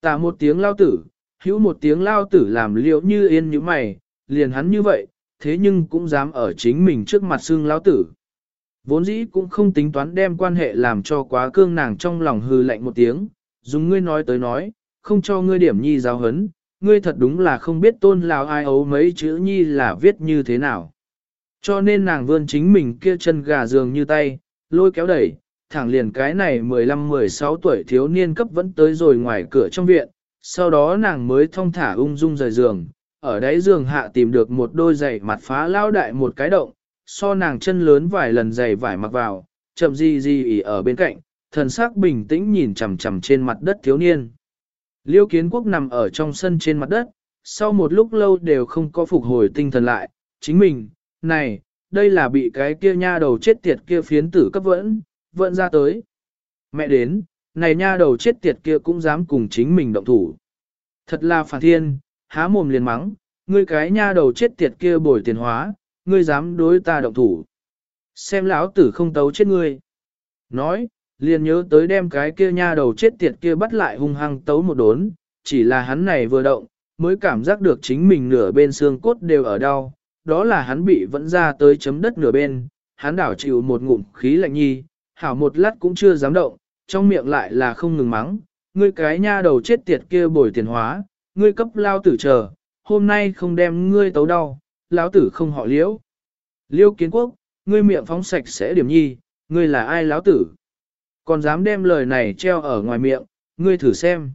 Tả một tiếng lao tử, hữu một tiếng lao tử làm liệu như yên như mày, liền hắn như vậy, thế nhưng cũng dám ở chính mình trước mặt xương lao tử. Vốn dĩ cũng không tính toán đem quan hệ làm cho quá cương nàng trong lòng hư lạnh một tiếng, dùng ngươi nói tới nói, không cho ngươi điểm nhi giáo hấn, ngươi thật đúng là không biết tôn lao ai ấu mấy chữ nhi là viết như thế nào. Cho nên nàng vươn chính mình kia chân gà giường như tay, lôi kéo đẩy, thẳng liền cái này 15-16 tuổi thiếu niên cấp vẫn tới rồi ngoài cửa trong viện, sau đó nàng mới thong thả ung dung rời giường, ở đáy giường hạ tìm được một đôi giày mặt phá lao đại một cái động, so nàng chân lớn vài lần giày vải mặc vào, chậm gì gì ỉ ở bên cạnh, thần sắc bình tĩnh nhìn chằm chằm trên mặt đất thiếu niên. Liêu kiến quốc nằm ở trong sân trên mặt đất, sau một lúc lâu đều không có phục hồi tinh thần lại, chính mình, này, đây là bị cái kia nha đầu chết tiệt kia phiến tử cấp vẫn, vẫn ra tới. Mẹ đến, này nha đầu chết tiệt kia cũng dám cùng chính mình động thủ. Thật là phản thiên, há mồm liền mắng, ngươi cái nha đầu chết tiệt kia bồi tiền hóa, ngươi dám đối ta động thủ. Xem lão tử không tấu chết ngươi. Nói, liền nhớ tới đem cái kia nha đầu chết tiệt kia bắt lại hung hăng tấu một đốn, chỉ là hắn này vừa động, mới cảm giác được chính mình nửa bên xương cốt đều ở đau, đó là hắn bị vẫn ra tới chấm đất nửa bên, hắn đảo chịu một ngụm khí lạnh nhi, hảo một lát cũng chưa dám động, trong miệng lại là không ngừng mắng, ngươi cái nha đầu chết tiệt kia bồi tiền hóa, ngươi cấp lao tử chờ, hôm nay không đem ngươi tấu đau, lão tử không họ liễu. Liêu kiến quốc, ngươi miệng phóng sạch sẽ điểm nhi, ngươi là ai lão tử? Còn dám đem lời này treo ở ngoài miệng, ngươi thử xem.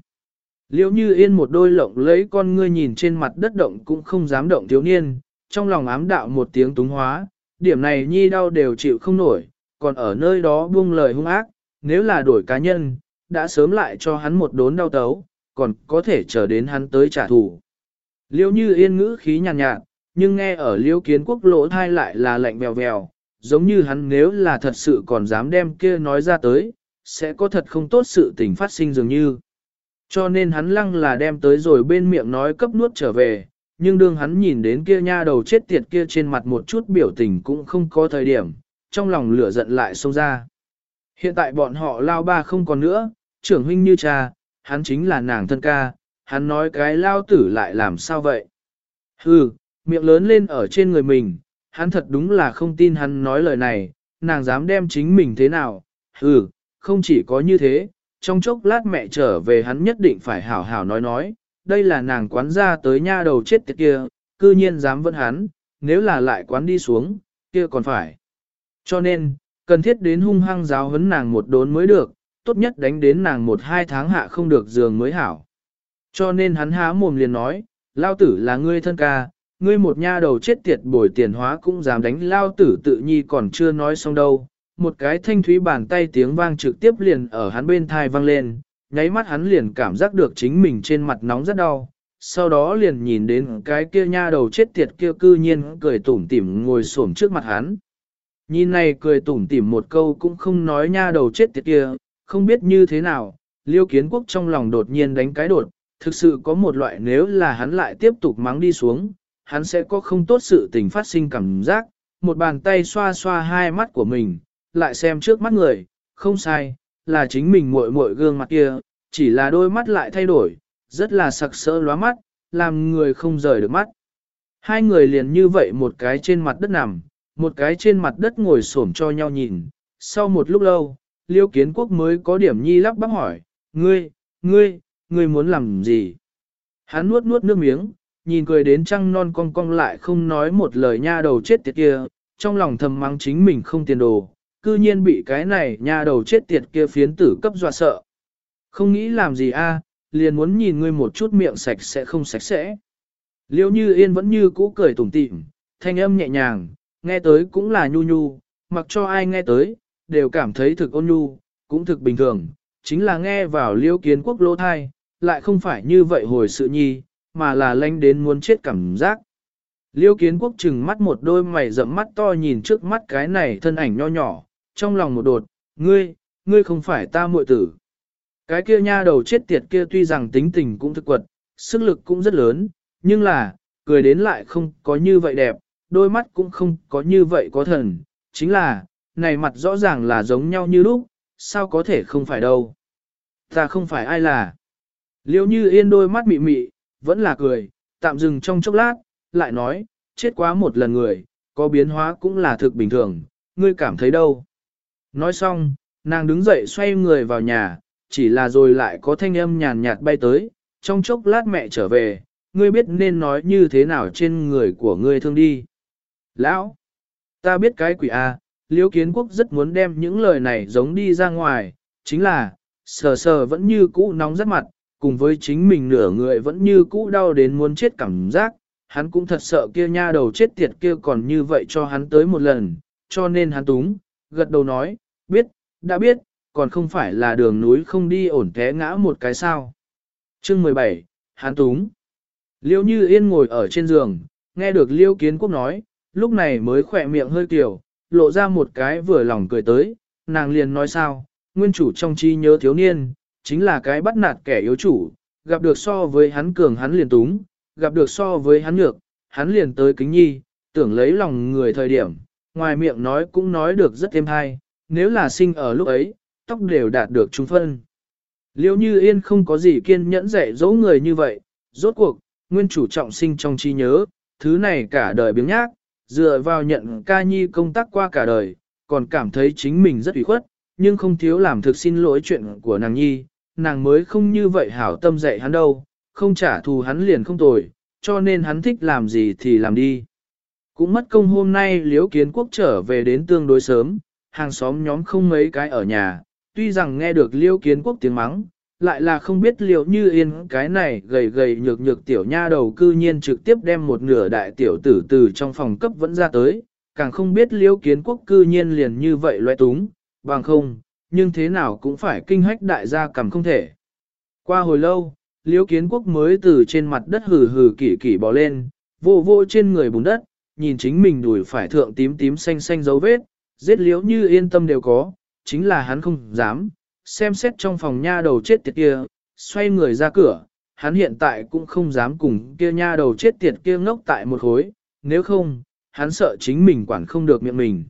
Liêu như yên một đôi lộng lấy con ngươi nhìn trên mặt đất động cũng không dám động thiếu niên, trong lòng ám đạo một tiếng túng hóa, điểm này nhi đau đều chịu không nổi, còn ở nơi đó buông lời hung ác, nếu là đổi cá nhân, đã sớm lại cho hắn một đốn đau tấu, còn có thể chờ đến hắn tới trả thù. Liêu như yên ngữ khí nhàn nhạt, nhạt, nhưng nghe ở liêu kiến quốc lỗ thai lại là lạnh bèo vèo, giống như hắn nếu là thật sự còn dám đem kia nói ra tới, sẽ có thật không tốt sự tình phát sinh dường như. Cho nên hắn lăng là đem tới rồi bên miệng nói cấp nuốt trở về, nhưng đương hắn nhìn đến kia nha đầu chết tiệt kia trên mặt một chút biểu tình cũng không có thời điểm, trong lòng lửa giận lại xông ra. Hiện tại bọn họ lao ba không còn nữa, trưởng huynh như cha, hắn chính là nàng thân ca, hắn nói cái lao tử lại làm sao vậy? Hừ, miệng lớn lên ở trên người mình, hắn thật đúng là không tin hắn nói lời này, nàng dám đem chính mình thế nào? Hừ, không chỉ có như thế, trong chốc lát mẹ trở về hắn nhất định phải hảo hảo nói nói, đây là nàng quán ra tới nha đầu chết tiệt kia, cư nhiên dám vẫn hắn, nếu là lại quán đi xuống, kia còn phải. Cho nên, cần thiết đến hung hăng giáo huấn nàng một đốn mới được, tốt nhất đánh đến nàng một hai tháng hạ không được giường mới hảo. Cho nên hắn há mồm liền nói, lao tử là ngươi thân ca, ngươi một nha đầu chết tiệt bồi tiền hóa cũng dám đánh lao tử tự nhi còn chưa nói xong đâu. Một cái thanh thúy bàn tay tiếng vang trực tiếp liền ở hắn bên thai vang lên, nháy mắt hắn liền cảm giác được chính mình trên mặt nóng rất đau. Sau đó liền nhìn đến cái kia nha đầu chết tiệt kia cư nhiên cười tủm tỉm ngồi xổm trước mặt hắn. Nhìn này cười tủm tỉm một câu cũng không nói nha đầu chết tiệt kia, không biết như thế nào, liêu kiến quốc trong lòng đột nhiên đánh cái đột, thực sự có một loại nếu là hắn lại tiếp tục mắng đi xuống, hắn sẽ có không tốt sự tình phát sinh cảm giác, một bàn tay xoa xoa hai mắt của mình, lại xem trước mắt người, không sai, là chính mình muội muội gương mặt kia, chỉ là đôi mắt lại thay đổi, rất là sặc sỡ lóa mắt, làm người không rời được mắt. Hai người liền như vậy một cái trên mặt đất nằm, một cái trên mặt đất ngồi xổm cho nhau nhìn, sau một lúc lâu, liêu kiến quốc mới có điểm nhi lắp bắp hỏi, ngươi, ngươi, ngươi muốn làm gì? Hắn nuốt nuốt nước miếng, nhìn cười đến trăng non cong cong lại không nói một lời nha đầu chết tiệt kia, trong lòng thầm mắng chính mình không tiền đồ, cư nhiên bị cái này nha đầu chết tiệt kia phiến tử cấp dọa sợ. Không nghĩ làm gì a, liền muốn nhìn ngươi một chút miệng sạch sẽ không sạch sẽ. Liêu như yên vẫn như cũ cười tủm tỉm, thanh âm nhẹ nhàng, nghe tới cũng là nhu nhu, mặc cho ai nghe tới, đều cảm thấy thực ôn nhu, cũng thực bình thường, chính là nghe vào liêu kiến quốc lô thai, lại không phải như vậy hồi sự nhi, mà là lanh đến muốn chết cảm giác. Liêu kiến quốc chừng mắt một đôi mày rậm mắt to nhìn trước mắt cái này thân ảnh nho nhỏ, trong lòng một đột, ngươi, ngươi không phải ta muội tử. Cái kia nha đầu chết tiệt kia tuy rằng tính tình cũng thực quật, sức lực cũng rất lớn, nhưng là, cười đến lại không có như vậy đẹp, đôi mắt cũng không có như vậy có thần, chính là, này mặt rõ ràng là giống nhau như lúc, sao có thể không phải đâu. Ta không phải ai là. Liêu như yên đôi mắt mị mị, vẫn là cười, tạm dừng trong chốc lát, lại nói, chết quá một lần người, có biến hóa cũng là thực bình thường, ngươi cảm thấy đâu. Nói xong, nàng đứng dậy xoay người vào nhà, chỉ là rồi lại có thanh âm nhàn nhạt bay tới, trong chốc lát mẹ trở về, ngươi biết nên nói như thế nào trên người của ngươi thương đi. Lão, ta biết cái quỷ A, Liễu Kiến Quốc rất muốn đem những lời này giống đi ra ngoài, chính là, sờ sờ vẫn như cũ nóng rất mặt, cùng với chính mình nửa người vẫn như cũ đau đến muốn chết cảm giác, hắn cũng thật sợ kia nha đầu chết tiệt kia còn như vậy cho hắn tới một lần, cho nên hắn túng, gật đầu nói, biết, đã biết, còn không phải là đường núi không đi ổn té ngã một cái sao. Chương 17, hắn túng. Liêu như yên ngồi ở trên giường, nghe được liêu kiến quốc nói, lúc này mới khỏe miệng hơi kiểu, lộ ra một cái vừa lòng cười tới, nàng liền nói sao, nguyên chủ trong chi nhớ thiếu niên, chính là cái bắt nạt kẻ yếu chủ, gặp được so với hắn cường hắn liền túng, gặp được so với hắn nhược, hắn liền tới kính nhi, tưởng lấy lòng người thời điểm, ngoài miệng nói cũng nói được rất êm hay, nếu là sinh ở lúc ấy, tóc đều đạt được trung phân. Liêu như yên không có gì kiên nhẫn dạy dỗ người như vậy, rốt cuộc, nguyên chủ trọng sinh trong trí nhớ, thứ này cả đời biếng nhác, dựa vào nhận ca nhi công tác qua cả đời, còn cảm thấy chính mình rất ủy khuất, nhưng không thiếu làm thực xin lỗi chuyện của nàng nhi, nàng mới không như vậy hảo tâm dạy hắn đâu, không trả thù hắn liền không tồi, cho nên hắn thích làm gì thì làm đi. Cũng mất công hôm nay liễu kiến quốc trở về đến tương đối sớm, hàng xóm nhóm không mấy cái ở nhà, tuy rằng nghe được liêu kiến quốc tiếng mắng, lại là không biết liệu như yên cái này gầy gầy nhược nhược tiểu nha đầu cư nhiên trực tiếp đem một nửa đại tiểu tử từ trong phòng cấp vẫn ra tới, càng không biết liễu kiến quốc cư nhiên liền như vậy loại túng, bằng không, nhưng thế nào cũng phải kinh hách đại gia cầm không thể. Qua hồi lâu, liễu kiến quốc mới từ trên mặt đất hừ hừ kỷ kỷ bò lên, vô vô trên người bùn đất, nhìn chính mình đùi phải thượng tím tím xanh xanh dấu vết, giết liễu như yên tâm đều có, chính là hắn không dám, xem xét trong phòng nha đầu chết tiệt kia, xoay người ra cửa, hắn hiện tại cũng không dám cùng kia nha đầu chết tiệt kia ngốc tại một khối, nếu không, hắn sợ chính mình quản không được miệng mình.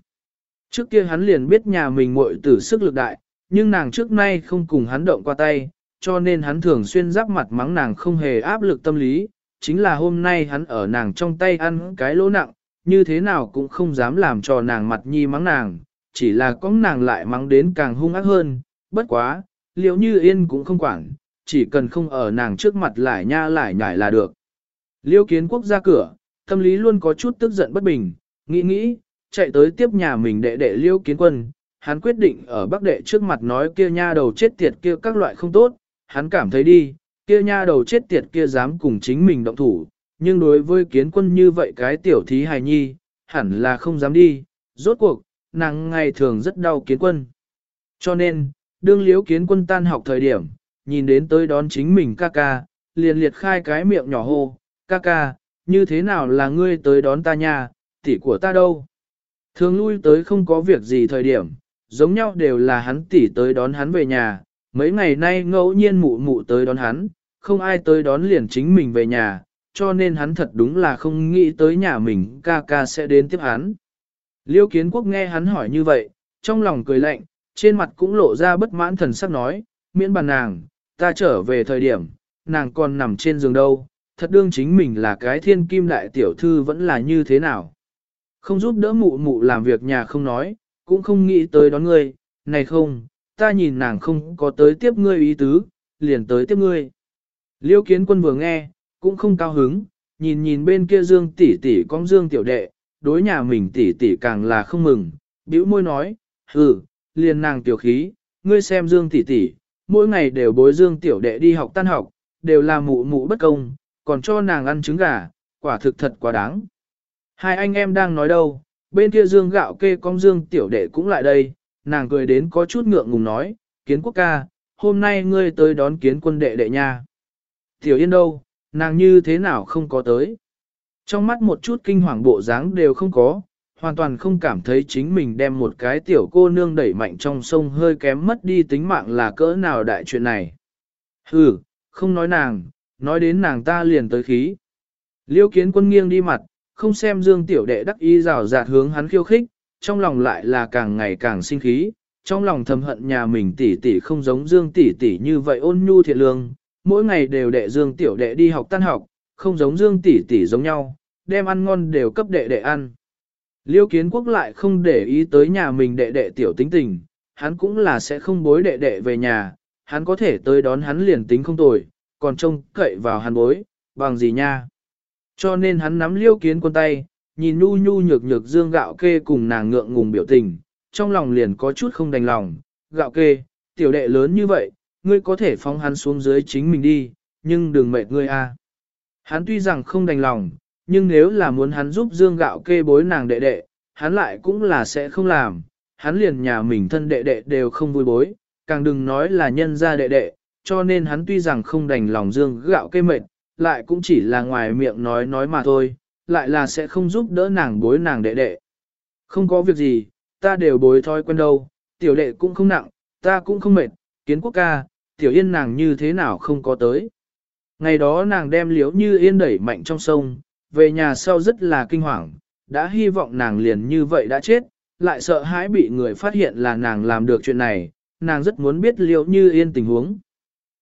Trước kia hắn liền biết nhà mình muội tử sức lực đại, nhưng nàng trước nay không cùng hắn động qua tay, cho nên hắn thường xuyên giáp mặt mắng nàng không hề áp lực tâm lý, chính là hôm nay hắn ở nàng trong tay ăn cái lỗ nặng, như thế nào cũng không dám làm cho nàng mặt nhi mắng nàng, chỉ là có nàng lại mắng đến càng hung ác hơn, bất quá, liệu như yên cũng không quản, chỉ cần không ở nàng trước mặt lại nha lại nhảy là được. Liêu kiến quốc ra cửa, tâm lý luôn có chút tức giận bất bình, nghĩ nghĩ, chạy tới tiếp nhà mình đệ đệ liêu kiến quân, hắn quyết định ở bắc đệ trước mặt nói kia nha đầu chết tiệt kia các loại không tốt, hắn cảm thấy đi, kia nha đầu chết tiệt kia dám cùng chính mình động thủ, nhưng đối với kiến quân như vậy cái tiểu thí hài nhi, hẳn là không dám đi, rốt cuộc, nàng ngày thường rất đau kiến quân. Cho nên, đương liếu kiến quân tan học thời điểm, nhìn đến tới đón chính mình ca ca, liền liệt khai cái miệng nhỏ hô, ca ca, như thế nào là ngươi tới đón ta nha, tỷ của ta đâu? Thường lui tới không có việc gì thời điểm, giống nhau đều là hắn tỷ tới đón hắn về nhà, mấy ngày nay ngẫu nhiên mụ mụ tới đón hắn, không ai tới đón liền chính mình về nhà, cho nên hắn thật đúng là không nghĩ tới nhà mình ca ca sẽ đến tiếp hắn. Liêu kiến quốc nghe hắn hỏi như vậy, trong lòng cười lạnh, trên mặt cũng lộ ra bất mãn thần sắc nói, miễn bàn nàng, ta trở về thời điểm, nàng còn nằm trên giường đâu, thật đương chính mình là cái thiên kim đại tiểu thư vẫn là như thế nào. Không giúp đỡ mụ mụ làm việc nhà không nói, cũng không nghĩ tới đón ngươi, này không, ta nhìn nàng không có tới tiếp ngươi ý tứ, liền tới tiếp ngươi. Liêu kiến quân vừa nghe, cũng không cao hứng, nhìn nhìn bên kia dương tỷ tỷ con dương tiểu đệ, đối nhà mình tỷ tỷ càng là không mừng, bĩu môi nói, hừ, liền nàng tiểu khí, ngươi xem dương tỷ tỷ, mỗi ngày đều bối dương tiểu đệ đi học tan học, đều là mụ mụ bất công, còn cho nàng ăn trứng gà, quả thực thật quá đáng. Hai anh em đang nói đâu, bên kia dương gạo kê con dương tiểu đệ cũng lại đây, nàng cười đến có chút ngượng ngùng nói, kiến quốc ca, hôm nay ngươi tới đón kiến quân đệ đệ nha. Tiểu yên đâu, nàng như thế nào không có tới. Trong mắt một chút kinh hoàng bộ dáng đều không có, hoàn toàn không cảm thấy chính mình đem một cái tiểu cô nương đẩy mạnh trong sông hơi kém mất đi tính mạng là cỡ nào đại chuyện này. Hừ, không nói nàng, nói đến nàng ta liền tới khí. Liêu kiến quân nghiêng đi mặt, không xem dương tiểu đệ đắc ý rào rạt hướng hắn khiêu khích, trong lòng lại là càng ngày càng sinh khí, trong lòng thầm hận nhà mình tỷ tỷ không giống dương tỷ tỷ như vậy ôn nhu thiệt lương, mỗi ngày đều đệ dương tiểu đệ đi học tan học, không giống dương tỷ tỷ giống nhau, đem ăn ngon đều cấp đệ đệ ăn. Liêu kiến quốc lại không để ý tới nhà mình đệ đệ tiểu tính tình, hắn cũng là sẽ không bối đệ đệ về nhà, hắn có thể tới đón hắn liền tính không tồi, còn trông cậy vào hắn bối, bằng gì nha. Cho nên hắn nắm liêu kiến quân tay, nhìn nhu nhu nhược nhược dương gạo kê cùng nàng ngượng ngùng biểu tình, trong lòng liền có chút không đành lòng, gạo kê, tiểu đệ lớn như vậy, ngươi có thể phóng hắn xuống dưới chính mình đi, nhưng đừng mệt ngươi a. Hắn tuy rằng không đành lòng, nhưng nếu là muốn hắn giúp Dương Gạo kê bối nàng đệ đệ, hắn lại cũng là sẽ không làm, hắn liền nhà mình thân đệ đệ đều không vui bối, càng đừng nói là nhân gia đệ đệ, cho nên hắn tuy rằng không đành lòng Dương Gạo kê mệt, lại cũng chỉ là ngoài miệng nói nói mà thôi, lại là sẽ không giúp đỡ nàng bối nàng đệ đệ. Không có việc gì, ta đều bối thói quen đâu, tiểu đệ cũng không nặng, ta cũng không mệt, kiến quốc ca, tiểu yên nàng như thế nào không có tới. Ngày đó nàng đem liếu như yên đẩy mạnh trong sông, về nhà sau rất là kinh hoàng, đã hy vọng nàng liền như vậy đã chết, lại sợ hãi bị người phát hiện là nàng làm được chuyện này, nàng rất muốn biết liệu như yên tình huống.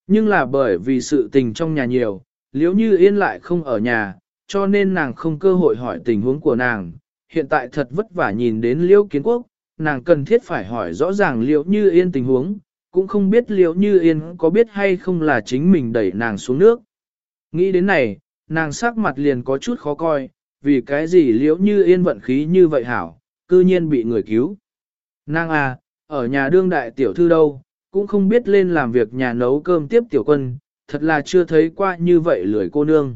Nhưng là bởi vì sự tình trong nhà nhiều, liễu như yên lại không ở nhà, cho nên nàng không cơ hội hỏi tình huống của nàng. Hiện tại thật vất vả nhìn đến liễu kiến quốc, nàng cần thiết phải hỏi rõ ràng liễu như yên tình huống, cũng không biết liễu như yên có biết hay không là chính mình đẩy nàng xuống nước. Nghĩ đến này, nàng sắc mặt liền có chút khó coi, vì cái gì liễu như yên vận khí như vậy hảo, cư nhiên bị người cứu. Nàng à, ở nhà đương đại tiểu thư đâu, cũng không biết lên làm việc nhà nấu cơm tiếp tiểu quân, thật là chưa thấy qua như vậy lười cô nương.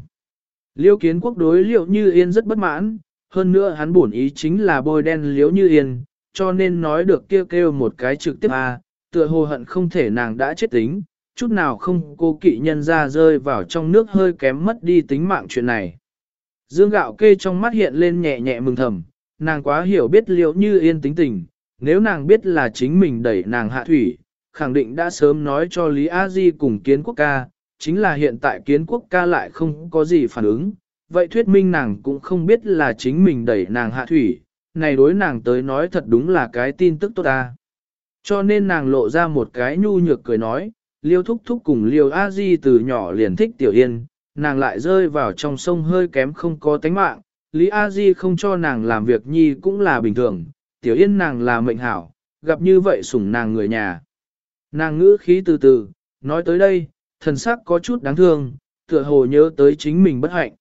Liêu kiến quốc đối liệu như yên rất bất mãn, hơn nữa hắn bổn ý chính là bôi đen liễu như yên, cho nên nói được kêu kêu một cái trực tiếp à, tựa hồ hận không thể nàng đã chết tính, chút nào không cô kỵ nhân ra rơi vào trong nước hơi kém mất đi tính mạng chuyện này. Dương gạo kê trong mắt hiện lên nhẹ nhẹ mừng thầm, nàng quá hiểu biết liệu như yên tính tình, nếu nàng biết là chính mình đẩy nàng hạ thủy, khẳng định đã sớm nói cho Lý A Di cùng kiến quốc ca, chính là hiện tại kiến quốc ca lại không có gì phản ứng, vậy thuyết minh nàng cũng không biết là chính mình đẩy nàng hạ thủy, này đối nàng tới nói thật đúng là cái tin tức tốt ta. Cho nên nàng lộ ra một cái nhu nhược cười nói, liêu thúc thúc cùng liêu a di từ nhỏ liền thích tiểu yên, nàng lại rơi vào trong sông hơi kém không có tánh mạng, lý a di không cho nàng làm việc nhi cũng là bình thường, tiểu yên nàng là mệnh hảo, gặp như vậy sủng nàng người nhà. Nàng ngữ khí từ từ, nói tới đây, thần sắc có chút đáng thương, tựa hồ nhớ tới chính mình bất hạnh.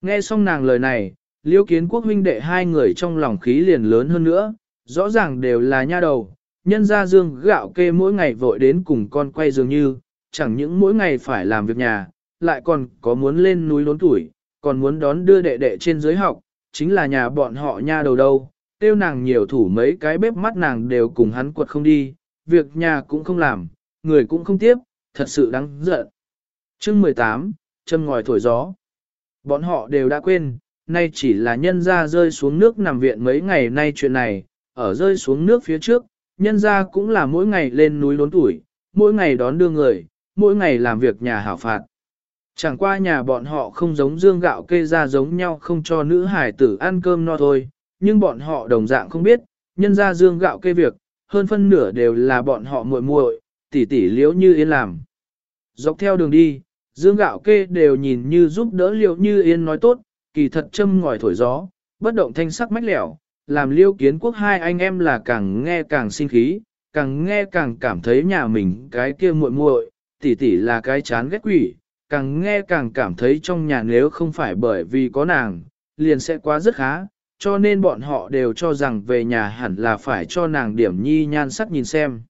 Nghe xong nàng lời này, liêu kiến quốc huynh đệ hai người trong lòng khí liền lớn hơn nữa, rõ ràng đều là nha đầu, nhân ra dương gạo kê mỗi ngày vội đến cùng con quay dường như, chẳng những mỗi ngày phải làm việc nhà, lại còn có muốn lên núi lốn tuổi, còn muốn đón đưa đệ đệ trên dưới học, chính là nhà bọn họ nha đầu đâu, tiêu nàng nhiều thủ mấy cái bếp mắt nàng đều cùng hắn quật không đi, việc nhà cũng không làm, người cũng không tiếp, thật sự đáng giận. Chương 18, châm ngòi thổi gió. Bọn họ đều đã quên, nay chỉ là nhân ra rơi xuống nước nằm viện mấy ngày nay chuyện này, ở rơi xuống nước phía trước, nhân ra cũng là mỗi ngày lên núi lốn tuổi, mỗi ngày đón đưa người, mỗi ngày làm việc nhà hảo phạt. Chẳng qua nhà bọn họ không giống dương gạo kê ra giống nhau không cho nữ hải tử ăn cơm no thôi, nhưng bọn họ đồng dạng không biết, nhân ra dương gạo kê việc, hơn phân nửa đều là bọn họ muội muội, tỉ tỉ liễu như yên làm. Dọc theo đường đi, dương gạo kê đều nhìn như giúp đỡ liễu như yên nói tốt, kỳ thật châm ngòi thổi gió, bất động thanh sắc mách lẻo, làm liêu kiến quốc hai anh em là càng nghe càng sinh khí, càng nghe càng cảm thấy nhà mình cái kia muội muội, tỷ tỷ là cái chán ghét quỷ, càng nghe càng cảm thấy trong nhà nếu không phải bởi vì có nàng, liền sẽ quá rất khá, cho nên bọn họ đều cho rằng về nhà hẳn là phải cho nàng điểm nhi nhan sắc nhìn xem.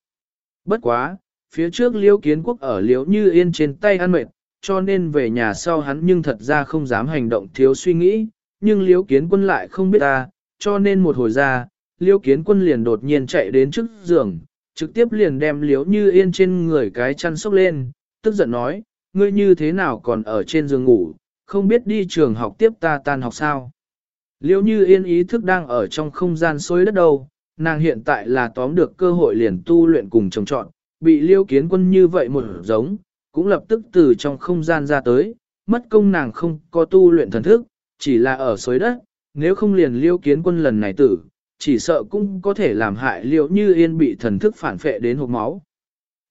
Bất quá, phía trước liễu kiến quốc ở liễu như yên trên tay ăn mệt, cho nên về nhà sau hắn nhưng thật ra không dám hành động thiếu suy nghĩ, nhưng liễu kiến quân lại không biết ta, cho nên một hồi ra, liêu kiến quân liền đột nhiên chạy đến trước giường, trực tiếp liền đem liễu như yên trên người cái chăn sốc lên, tức giận nói, ngươi như thế nào còn ở trên giường ngủ, không biết đi trường học tiếp ta tan học sao. Liễu như yên ý thức đang ở trong không gian xối đất đâu, nàng hiện tại là tóm được cơ hội liền tu luyện cùng trồng trọn, bị liêu kiến quân như vậy một giống, cũng lập tức từ trong không gian ra tới, mất công nàng không có tu luyện thần thức, chỉ là ở xối đất, nếu không liền liêu kiến quân lần này tử, chỉ sợ cũng có thể làm hại liêu như yên bị thần thức phản phệ đến hộp máu.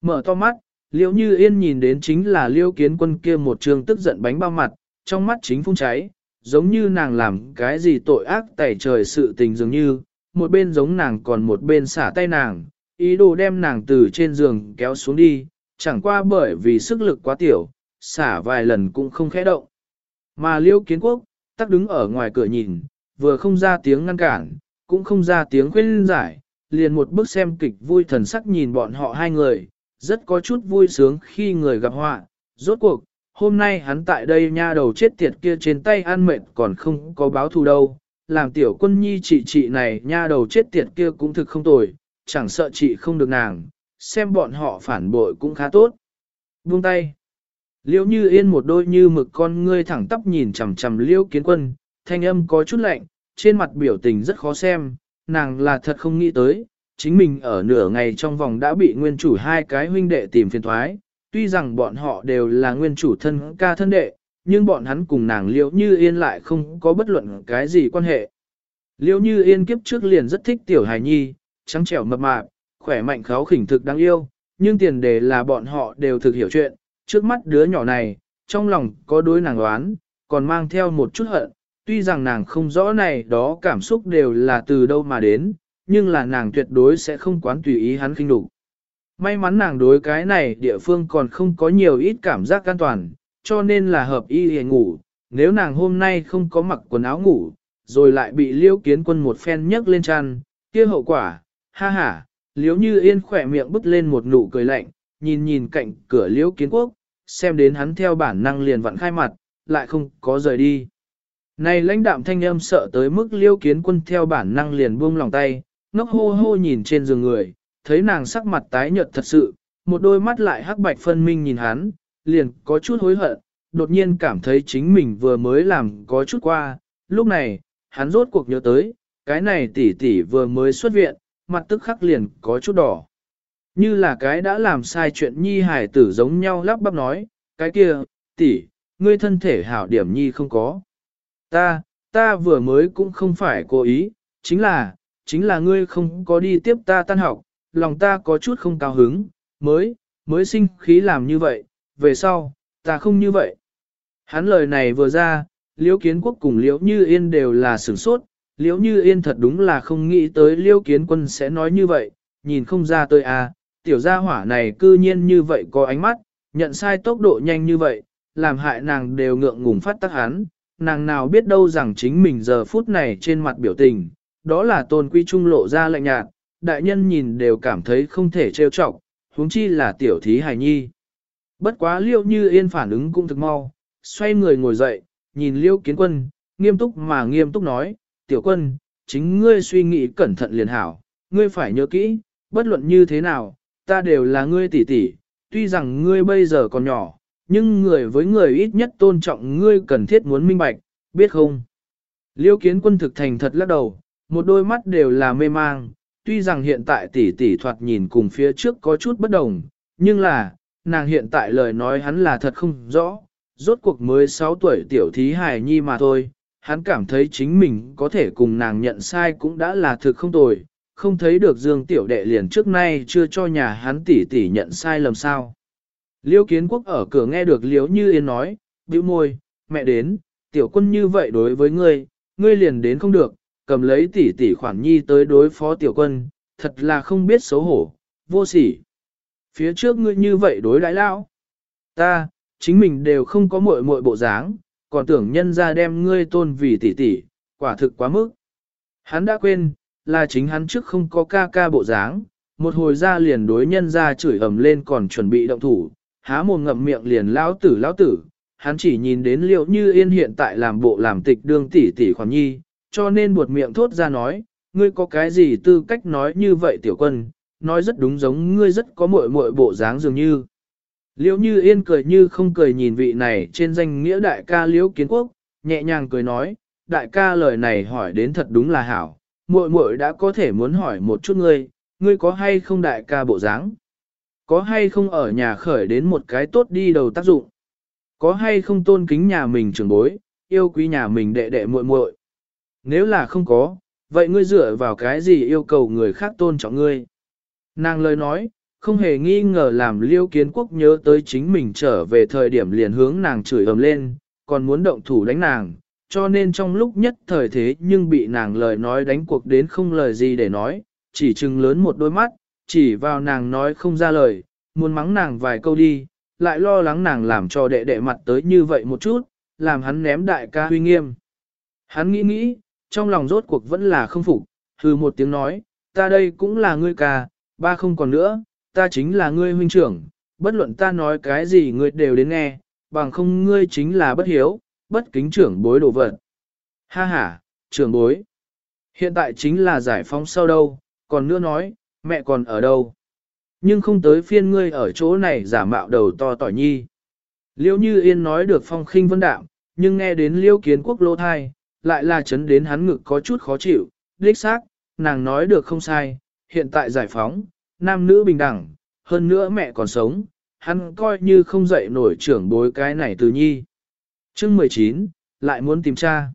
Mở to mắt, liêu như yên nhìn đến chính là liêu kiến quân kia một trường tức giận bánh bao mặt, trong mắt chính phun cháy, giống như nàng làm cái gì tội ác tẩy trời sự tình dường như, một bên giống nàng còn một bên xả tay nàng, ý đồ đem nàng từ trên giường kéo xuống đi, chẳng qua bởi vì sức lực quá tiểu, xả vài lần cũng không khẽ động. Mà liêu kiến quốc, tắc đứng ở ngoài cửa nhìn, vừa không ra tiếng ngăn cản, cũng không ra tiếng khuyên giải, liền một bước xem kịch vui thần sắc nhìn bọn họ hai người, rất có chút vui sướng khi người gặp họa, rốt cuộc, hôm nay hắn tại đây nha đầu chết tiệt kia trên tay ăn mệt còn không có báo thù đâu, làm tiểu quân nhi chị chị này nha đầu chết tiệt kia cũng thực không tồi, chẳng sợ chị không được nàng, xem bọn họ phản bội cũng khá tốt. Buông tay. Liễu như yên một đôi như mực con ngươi thẳng tắp nhìn chằm chằm liễu kiến quân, thanh âm có chút lạnh, trên mặt biểu tình rất khó xem, nàng là thật không nghĩ tới, chính mình ở nửa ngày trong vòng đã bị nguyên chủ hai cái huynh đệ tìm phiền thoái, tuy rằng bọn họ đều là nguyên chủ thân ca thân đệ, nhưng bọn hắn cùng nàng liễu như yên lại không có bất luận cái gì quan hệ. Liễu như yên kiếp trước liền rất thích tiểu hài nhi, trắng trẻo mập mạp, khỏe mạnh kháo khỉnh thực đáng yêu, nhưng tiền đề là bọn họ đều thực hiểu chuyện, trước mắt đứa nhỏ này, trong lòng có đối nàng đoán, còn mang theo một chút hận, tuy rằng nàng không rõ này đó cảm xúc đều là từ đâu mà đến, nhưng là nàng tuyệt đối sẽ không quán tùy ý hắn khinh đủ. May mắn nàng đối cái này địa phương còn không có nhiều ít cảm giác an toàn, cho nên là hợp y hề ngủ, nếu nàng hôm nay không có mặc quần áo ngủ, rồi lại bị liêu kiến quân một phen nhấc lên chăn, kia hậu quả, ha ha, liếu như yên khỏe miệng bứt lên một nụ cười lạnh, nhìn nhìn cạnh cửa liễu kiến quốc, xem đến hắn theo bản năng liền vặn khai mặt, lại không có rời đi. Này lãnh đạm thanh âm sợ tới mức liêu kiến quân theo bản năng liền buông lòng tay, ngốc hô hô nhìn trên giường người, thấy nàng sắc mặt tái nhợt thật sự, một đôi mắt lại hắc bạch phân minh nhìn hắn, liền có chút hối hận, đột nhiên cảm thấy chính mình vừa mới làm có chút qua, lúc này, hắn rốt cuộc nhớ tới, cái này tỷ tỷ vừa mới xuất viện, mặt tức khắc liền có chút đỏ. Như là cái đã làm sai chuyện nhi hải tử giống nhau lắp bắp nói, cái kia, tỷ, ngươi thân thể hảo điểm nhi không có. Ta, ta vừa mới cũng không phải cố ý, chính là, chính là ngươi không có đi tiếp ta tan học, lòng ta có chút không cao hứng, mới, mới sinh khí làm như vậy, về sau, ta không như vậy. Hắn lời này vừa ra, liễu kiến quốc cùng liễu như yên đều là sửng sốt, liễu như yên thật đúng là không nghĩ tới liễu kiến quân sẽ nói như vậy, nhìn không ra tôi à, tiểu gia hỏa này cư nhiên như vậy có ánh mắt, nhận sai tốc độ nhanh như vậy, làm hại nàng đều ngượng ngùng phát tắc hắn, nàng nào biết đâu rằng chính mình giờ phút này trên mặt biểu tình, đó là tôn quý trung lộ ra lạnh nhạt, đại nhân nhìn đều cảm thấy không thể trêu chọc, huống chi là tiểu thí hài nhi. Bất quá liêu như yên phản ứng cũng thực mau, xoay người ngồi dậy, nhìn liêu kiến quân, nghiêm túc mà nghiêm túc nói, tiểu quân, chính ngươi suy nghĩ cẩn thận liền hảo, ngươi phải nhớ kỹ, bất luận như thế nào, ta đều là ngươi tỷ tỷ, tuy rằng ngươi bây giờ còn nhỏ, nhưng người với người ít nhất tôn trọng ngươi cần thiết muốn minh bạch, biết không? Liêu kiến quân thực thành thật lắc đầu, một đôi mắt đều là mê mang, tuy rằng hiện tại tỷ tỷ thoạt nhìn cùng phía trước có chút bất đồng, nhưng là, nàng hiện tại lời nói hắn là thật không rõ, rốt cuộc mới 6 tuổi tiểu thí hài nhi mà thôi, hắn cảm thấy chính mình có thể cùng nàng nhận sai cũng đã là thực không tồi, không thấy được Dương tiểu đệ liền trước nay chưa cho nhà hắn tỷ tỷ nhận sai lầm sao. Liêu kiến quốc ở cửa nghe được liếu Như Yên nói, bĩu môi, mẹ đến, tiểu quân như vậy đối với ngươi, ngươi liền đến không được, cầm lấy tỷ tỷ khoản nhi tới đối phó tiểu quân, thật là không biết xấu hổ, vô sỉ. Phía trước ngươi như vậy đối đãi lão, ta, chính mình đều không có muội muội bộ dáng, còn tưởng nhân ra đem ngươi tôn vì tỷ tỷ, quả thực quá mức. Hắn đã quên, là chính hắn trước không có ca ca bộ dáng, một hồi ra liền đối nhân ra chửi ầm lên còn chuẩn bị động thủ, há mồm ngậm miệng liền lão tử lão tử, hắn chỉ nhìn đến liệu như yên hiện tại làm bộ làm tịch đương tỷ tỷ khoản nhi, cho nên buột miệng thốt ra nói, ngươi có cái gì tư cách nói như vậy tiểu quân, nói rất đúng giống ngươi rất có muội muội bộ dáng dường như. Liễu như yên cười như không cười nhìn vị này trên danh nghĩa đại ca liễu kiến quốc, nhẹ nhàng cười nói, đại ca lời này hỏi đến thật đúng là hảo, muội muội đã có thể muốn hỏi một chút ngươi, ngươi có hay không đại ca bộ dáng? Có hay không ở nhà khởi đến một cái tốt đi đầu tác dụng? Có hay không tôn kính nhà mình trưởng bối, yêu quý nhà mình đệ đệ muội muội? Nếu là không có, vậy ngươi dựa vào cái gì yêu cầu người khác tôn trọng ngươi? Nàng lời nói, không hề nghi ngờ làm liêu kiến quốc nhớ tới chính mình trở về thời điểm liền hướng nàng chửi ầm lên, còn muốn động thủ đánh nàng, cho nên trong lúc nhất thời thế nhưng bị nàng lời nói đánh cuộc đến không lời gì để nói, chỉ chừng lớn một đôi mắt, chỉ vào nàng nói không ra lời, muốn mắng nàng vài câu đi, lại lo lắng nàng làm cho đệ đệ mặt tới như vậy một chút, làm hắn ném đại ca huy nghiêm. Hắn nghĩ nghĩ, trong lòng rốt cuộc vẫn là không phục, hừ một tiếng nói, ta đây cũng là ngươi ca, ba không còn nữa, ta chính là ngươi huynh trưởng, bất luận ta nói cái gì ngươi đều đến nghe, bằng không ngươi chính là bất hiếu, bất kính trưởng bối đồ vật. Ha ha, trưởng bối. Hiện tại chính là giải phóng sau đâu, còn nữa nói, mẹ còn ở đâu. Nhưng không tới phiên ngươi ở chỗ này giả mạo đầu to tỏi nhi. Liêu như yên nói được phong khinh vân đạm, nhưng nghe đến liêu kiến quốc lô thai, lại là chấn đến hắn ngực có chút khó chịu, đích xác, nàng nói được không sai, hiện tại giải phóng, nam nữ bình đẳng, hơn nữa mẹ còn sống, hắn coi như không dậy nổi trưởng bối cái này từ nhi. chương 19, lại muốn tìm cha.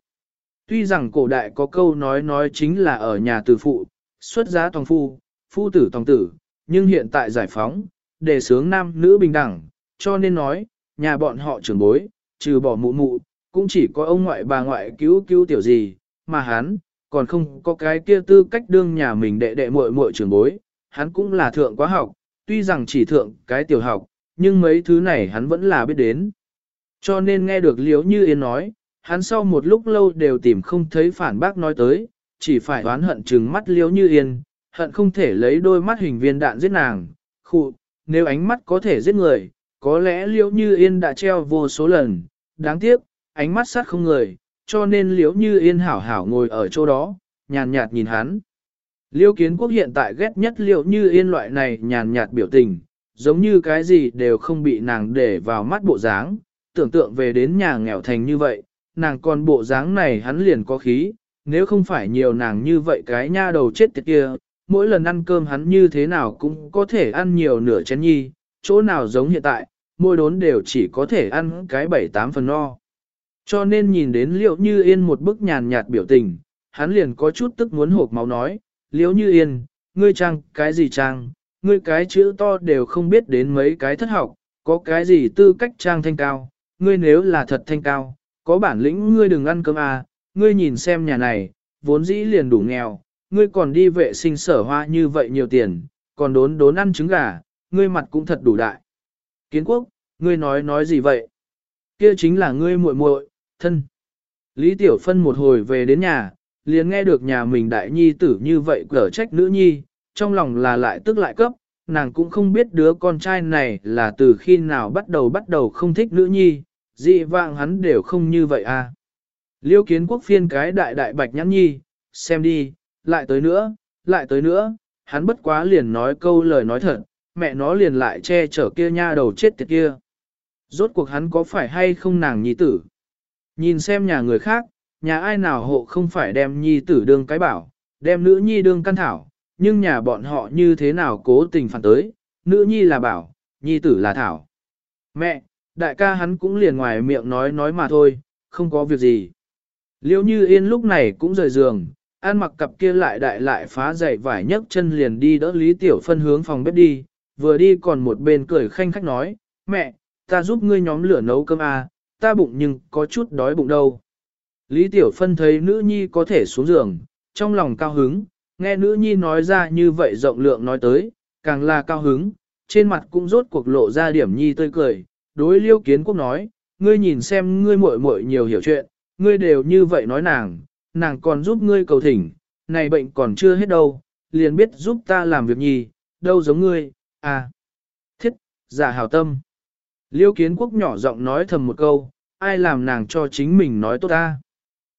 Tuy rằng cổ đại có câu nói nói chính là ở nhà từ phụ, xuất giá toàn phu, phu tử tòng tử, nhưng hiện tại giải phóng, đề sướng nam nữ bình đẳng, cho nên nói, nhà bọn họ trưởng bối, trừ bỏ mụ mụ, cũng chỉ có ông ngoại bà ngoại cứu cứu tiểu gì, mà hắn, còn không có cái kia tư cách đương nhà mình đệ đệ muội muội trưởng bối, hắn cũng là thượng quá học, tuy rằng chỉ thượng cái tiểu học, nhưng mấy thứ này hắn vẫn là biết đến. Cho nên nghe được Liễu Như Yên nói, hắn sau một lúc lâu đều tìm không thấy phản bác nói tới, chỉ phải đoán hận trừng mắt Liễu Như Yên, hận không thể lấy đôi mắt hình viên đạn giết nàng. Khụ, nếu ánh mắt có thể giết người, có lẽ Liễu Như Yên đã treo vô số lần, đáng tiếc, ánh mắt sát không người, cho nên Liễu Như Yên hảo hảo ngồi ở chỗ đó, nhàn nhạt nhìn hắn. Liêu kiến quốc hiện tại ghét nhất Liễu Như Yên loại này nhàn nhạt biểu tình, giống như cái gì đều không bị nàng để vào mắt bộ dáng, tưởng tượng về đến nhà nghèo thành như vậy, nàng còn bộ dáng này hắn liền có khí, nếu không phải nhiều nàng như vậy cái nha đầu chết tiệt kia, mỗi lần ăn cơm hắn như thế nào cũng có thể ăn nhiều nửa chén nhi, chỗ nào giống hiện tại, mỗi đốn đều chỉ có thể ăn cái bảy tám phần no. Cho nên nhìn đến liệu như yên một bức nhàn nhạt biểu tình, hắn liền có chút tức muốn hộp máu nói, liệu như yên, ngươi trang, cái gì trang, ngươi cái chữ to đều không biết đến mấy cái thất học, có cái gì tư cách trang thanh cao, ngươi nếu là thật thanh cao, có bản lĩnh ngươi đừng ăn cơm à, ngươi nhìn xem nhà này, vốn dĩ liền đủ nghèo, ngươi còn đi vệ sinh sở hoa như vậy nhiều tiền, còn đốn đốn ăn trứng gà, ngươi mặt cũng thật đủ đại. Kiến quốc, ngươi nói nói gì vậy? Kia chính là ngươi muội muội, thân. Lý Tiểu Phân một hồi về đến nhà, liền nghe được nhà mình đại nhi tử như vậy cở trách nữ nhi, trong lòng là lại tức lại cấp, nàng cũng không biết đứa con trai này là từ khi nào bắt đầu bắt đầu không thích nữ nhi, dị vạng hắn đều không như vậy à. Liêu kiến quốc phiên cái đại đại bạch nhãn nhi, xem đi, lại tới nữa, lại tới nữa, hắn bất quá liền nói câu lời nói thật, mẹ nó liền lại che chở kia nha đầu chết tiệt kia. Rốt cuộc hắn có phải hay không nàng nhi tử? Nhìn xem nhà người khác, nhà ai nào hộ không phải đem nhi tử đương cái bảo, đem nữ nhi đương căn thảo, nhưng nhà bọn họ như thế nào cố tình phản tới, nữ nhi là bảo, nhi tử là thảo. Mẹ, đại ca hắn cũng liền ngoài miệng nói nói mà thôi, không có việc gì. Liêu như yên lúc này cũng rời giường, An mặc cặp kia lại đại lại phá dậy vải nhấc chân liền đi đỡ Lý Tiểu Phân hướng phòng bếp đi, vừa đi còn một bên cười khanh khách nói, mẹ, ta giúp ngươi nhóm lửa nấu cơm à, ta bụng nhưng có chút đói bụng đâu. Lý Tiểu Phân thấy nữ nhi có thể xuống giường, trong lòng cao hứng, nghe nữ nhi nói ra như vậy rộng lượng nói tới, càng là cao hứng, trên mặt cũng rốt cuộc lộ ra điểm nhi tươi cười, đối liêu kiến quốc nói, ngươi nhìn xem ngươi muội muội nhiều hiểu chuyện, ngươi đều như vậy nói nàng, nàng còn giúp ngươi cầu thỉnh, này bệnh còn chưa hết đâu, liền biết giúp ta làm việc nhì, đâu giống ngươi, à. Thiết, giả hào tâm. Liêu kiến quốc nhỏ giọng nói thầm một câu, ai làm nàng cho chính mình nói tốt ta.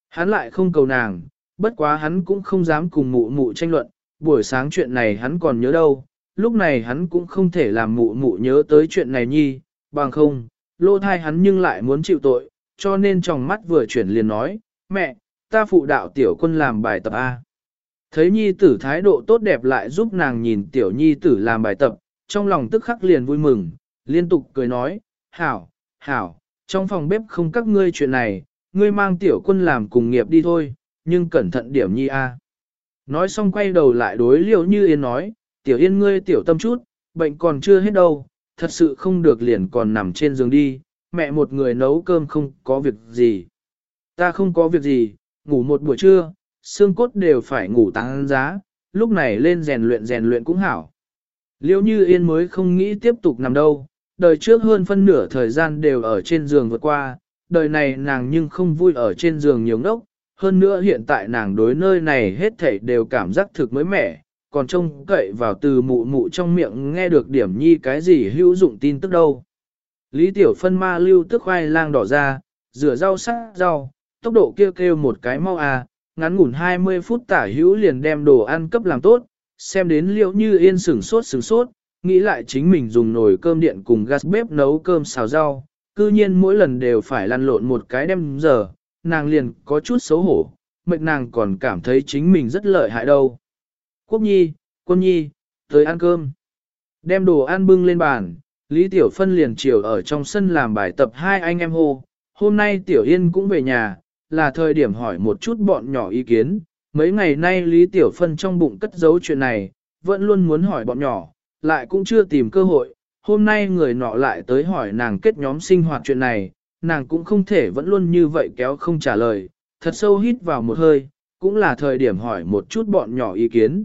Hắn lại không cầu nàng, bất quá hắn cũng không dám cùng mụ mụ tranh luận, buổi sáng chuyện này hắn còn nhớ đâu, lúc này hắn cũng không thể làm mụ mụ nhớ tới chuyện này nhi, bằng không, lô thai hắn nhưng lại muốn chịu tội, cho nên trong mắt vừa chuyển liền nói, mẹ, ta phụ đạo tiểu quân làm bài tập A. Thấy nhi tử thái độ tốt đẹp lại giúp nàng nhìn tiểu nhi tử làm bài tập, trong lòng tức khắc liền vui mừng, liên tục cười nói, hảo, hảo, trong phòng bếp không các ngươi chuyện này, ngươi mang tiểu quân làm cùng nghiệp đi thôi, nhưng cẩn thận điểm nhi A. Nói xong quay đầu lại đối liệu như yên nói, tiểu yên ngươi tiểu tâm chút, bệnh còn chưa hết đâu, thật sự không được liền còn nằm trên giường đi, mẹ một người nấu cơm không có việc gì. Ta không có việc gì, ngủ một buổi trưa, xương cốt đều phải ngủ tăng giá, lúc này lên rèn luyện rèn luyện cũng hảo. Liêu như yên mới không nghĩ tiếp tục nằm đâu, đời trước hơn phân nửa thời gian đều ở trên giường vượt qua, đời này nàng nhưng không vui ở trên giường nhiều ngốc, hơn nữa hiện tại nàng đối nơi này hết thảy đều cảm giác thực mới mẻ, còn trông cậy vào từ mụ mụ trong miệng nghe được điểm nhi cái gì hữu dụng tin tức đâu. Lý Tiểu Phân ma lưu tức khoai lang đỏ ra, rửa rau sắc rau, tốc độ kêu kêu một cái mau à, ngắn ngủn 20 phút tả hữu liền đem đồ ăn cấp làm tốt, xem đến liệu như yên sửng sốt sửng sốt, nghĩ lại chính mình dùng nồi cơm điện cùng gas bếp nấu cơm xào rau, cư nhiên mỗi lần đều phải lăn lộn một cái đem giờ, nàng liền có chút xấu hổ, mệnh nàng còn cảm thấy chính mình rất lợi hại đâu. Quốc nhi, quân nhi, tới ăn cơm. Đem đồ ăn bưng lên bàn, Lý Tiểu Phân liền chiều ở trong sân làm bài tập hai anh em hô. Hôm nay Tiểu Yên cũng về nhà, là thời điểm hỏi một chút bọn nhỏ ý kiến. Mấy ngày nay Lý Tiểu Phân trong bụng cất giấu chuyện này, vẫn luôn muốn hỏi bọn nhỏ, lại cũng chưa tìm cơ hội. Hôm nay người nọ lại tới hỏi nàng kết nhóm sinh hoạt chuyện này, nàng cũng không thể vẫn luôn như vậy kéo không trả lời, thật sâu hít vào một hơi, cũng là thời điểm hỏi một chút bọn nhỏ ý kiến.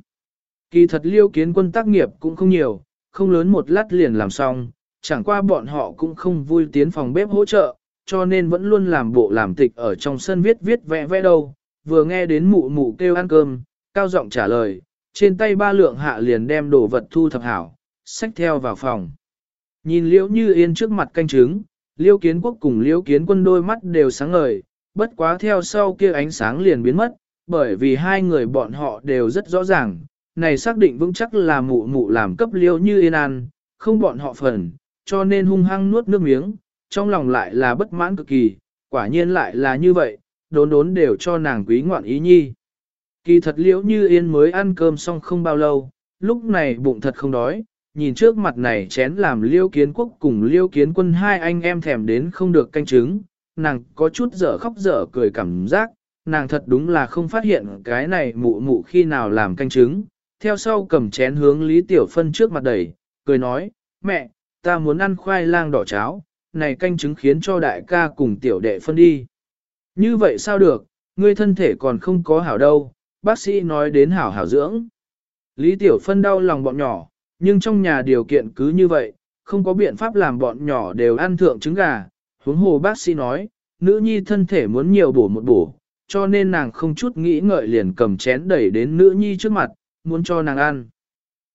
Kỳ thật liêu kiến quân tác nghiệp cũng không nhiều, không lớn một lát liền làm xong, chẳng qua bọn họ cũng không vui tiến phòng bếp hỗ trợ, cho nên vẫn luôn làm bộ làm tịch ở trong sân viết viết vẽ vẽ đâu, vừa nghe đến mụ mụ kêu ăn cơm, cao giọng trả lời, trên tay ba lượng hạ liền đem đồ vật thu thập hảo, xách theo vào phòng. Nhìn liễu như yên trước mặt canh trứng, liễu kiến quốc cùng liễu kiến quân đôi mắt đều sáng ngời, bất quá theo sau kia ánh sáng liền biến mất, bởi vì hai người bọn họ đều rất rõ ràng, này xác định vững chắc là mụ mụ làm cấp liễu như yên ăn, không bọn họ phần, cho nên hung hăng nuốt nước miếng, trong lòng lại là bất mãn cực kỳ, quả nhiên lại là như vậy, đốn đốn đều cho nàng quý ngoạn ý nhi. Kỳ thật liễu như yên mới ăn cơm xong không bao lâu, lúc này bụng thật không đói, nhìn trước mặt này chén làm liêu kiến quốc cùng liêu kiến quân hai anh em thèm đến không được canh trứng, nàng có chút dở khóc dở cười cảm giác, nàng thật đúng là không phát hiện cái này mụ mụ khi nào làm canh trứng, theo sau cầm chén hướng Lý Tiểu Phân trước mặt đẩy, cười nói, mẹ, ta muốn ăn khoai lang đỏ cháo, này canh chứng khiến cho đại ca cùng tiểu đệ phân đi. Như vậy sao được, ngươi thân thể còn không có hảo đâu, bác sĩ nói đến hảo hảo dưỡng. Lý Tiểu Phân đau lòng bọn nhỏ, nhưng trong nhà điều kiện cứ như vậy, không có biện pháp làm bọn nhỏ đều ăn thượng trứng gà. Huống hồ bác sĩ nói, nữ nhi thân thể muốn nhiều bổ một bổ, cho nên nàng không chút nghĩ ngợi liền cầm chén đẩy đến nữ nhi trước mặt, muốn cho nàng ăn.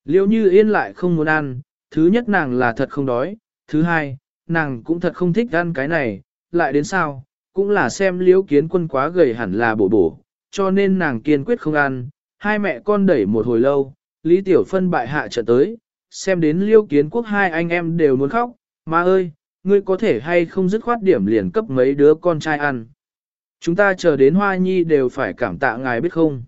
Liêu như yên lại không muốn ăn, thứ nhất nàng là thật không đói, thứ hai, nàng cũng thật không thích ăn cái này, lại đến sao, cũng là xem liêu kiến quân quá gầy hẳn là bổ bổ, cho nên nàng kiên quyết không ăn, hai mẹ con đẩy một hồi lâu, Lý Tiểu Phân bại hạ trận tới, xem đến liêu kiến quốc hai anh em đều muốn khóc, mà ơi, ngươi có thể hay không dứt khoát điểm liền cấp mấy đứa con trai ăn. Chúng ta chờ đến hoa nhi đều phải cảm tạ ngài biết không.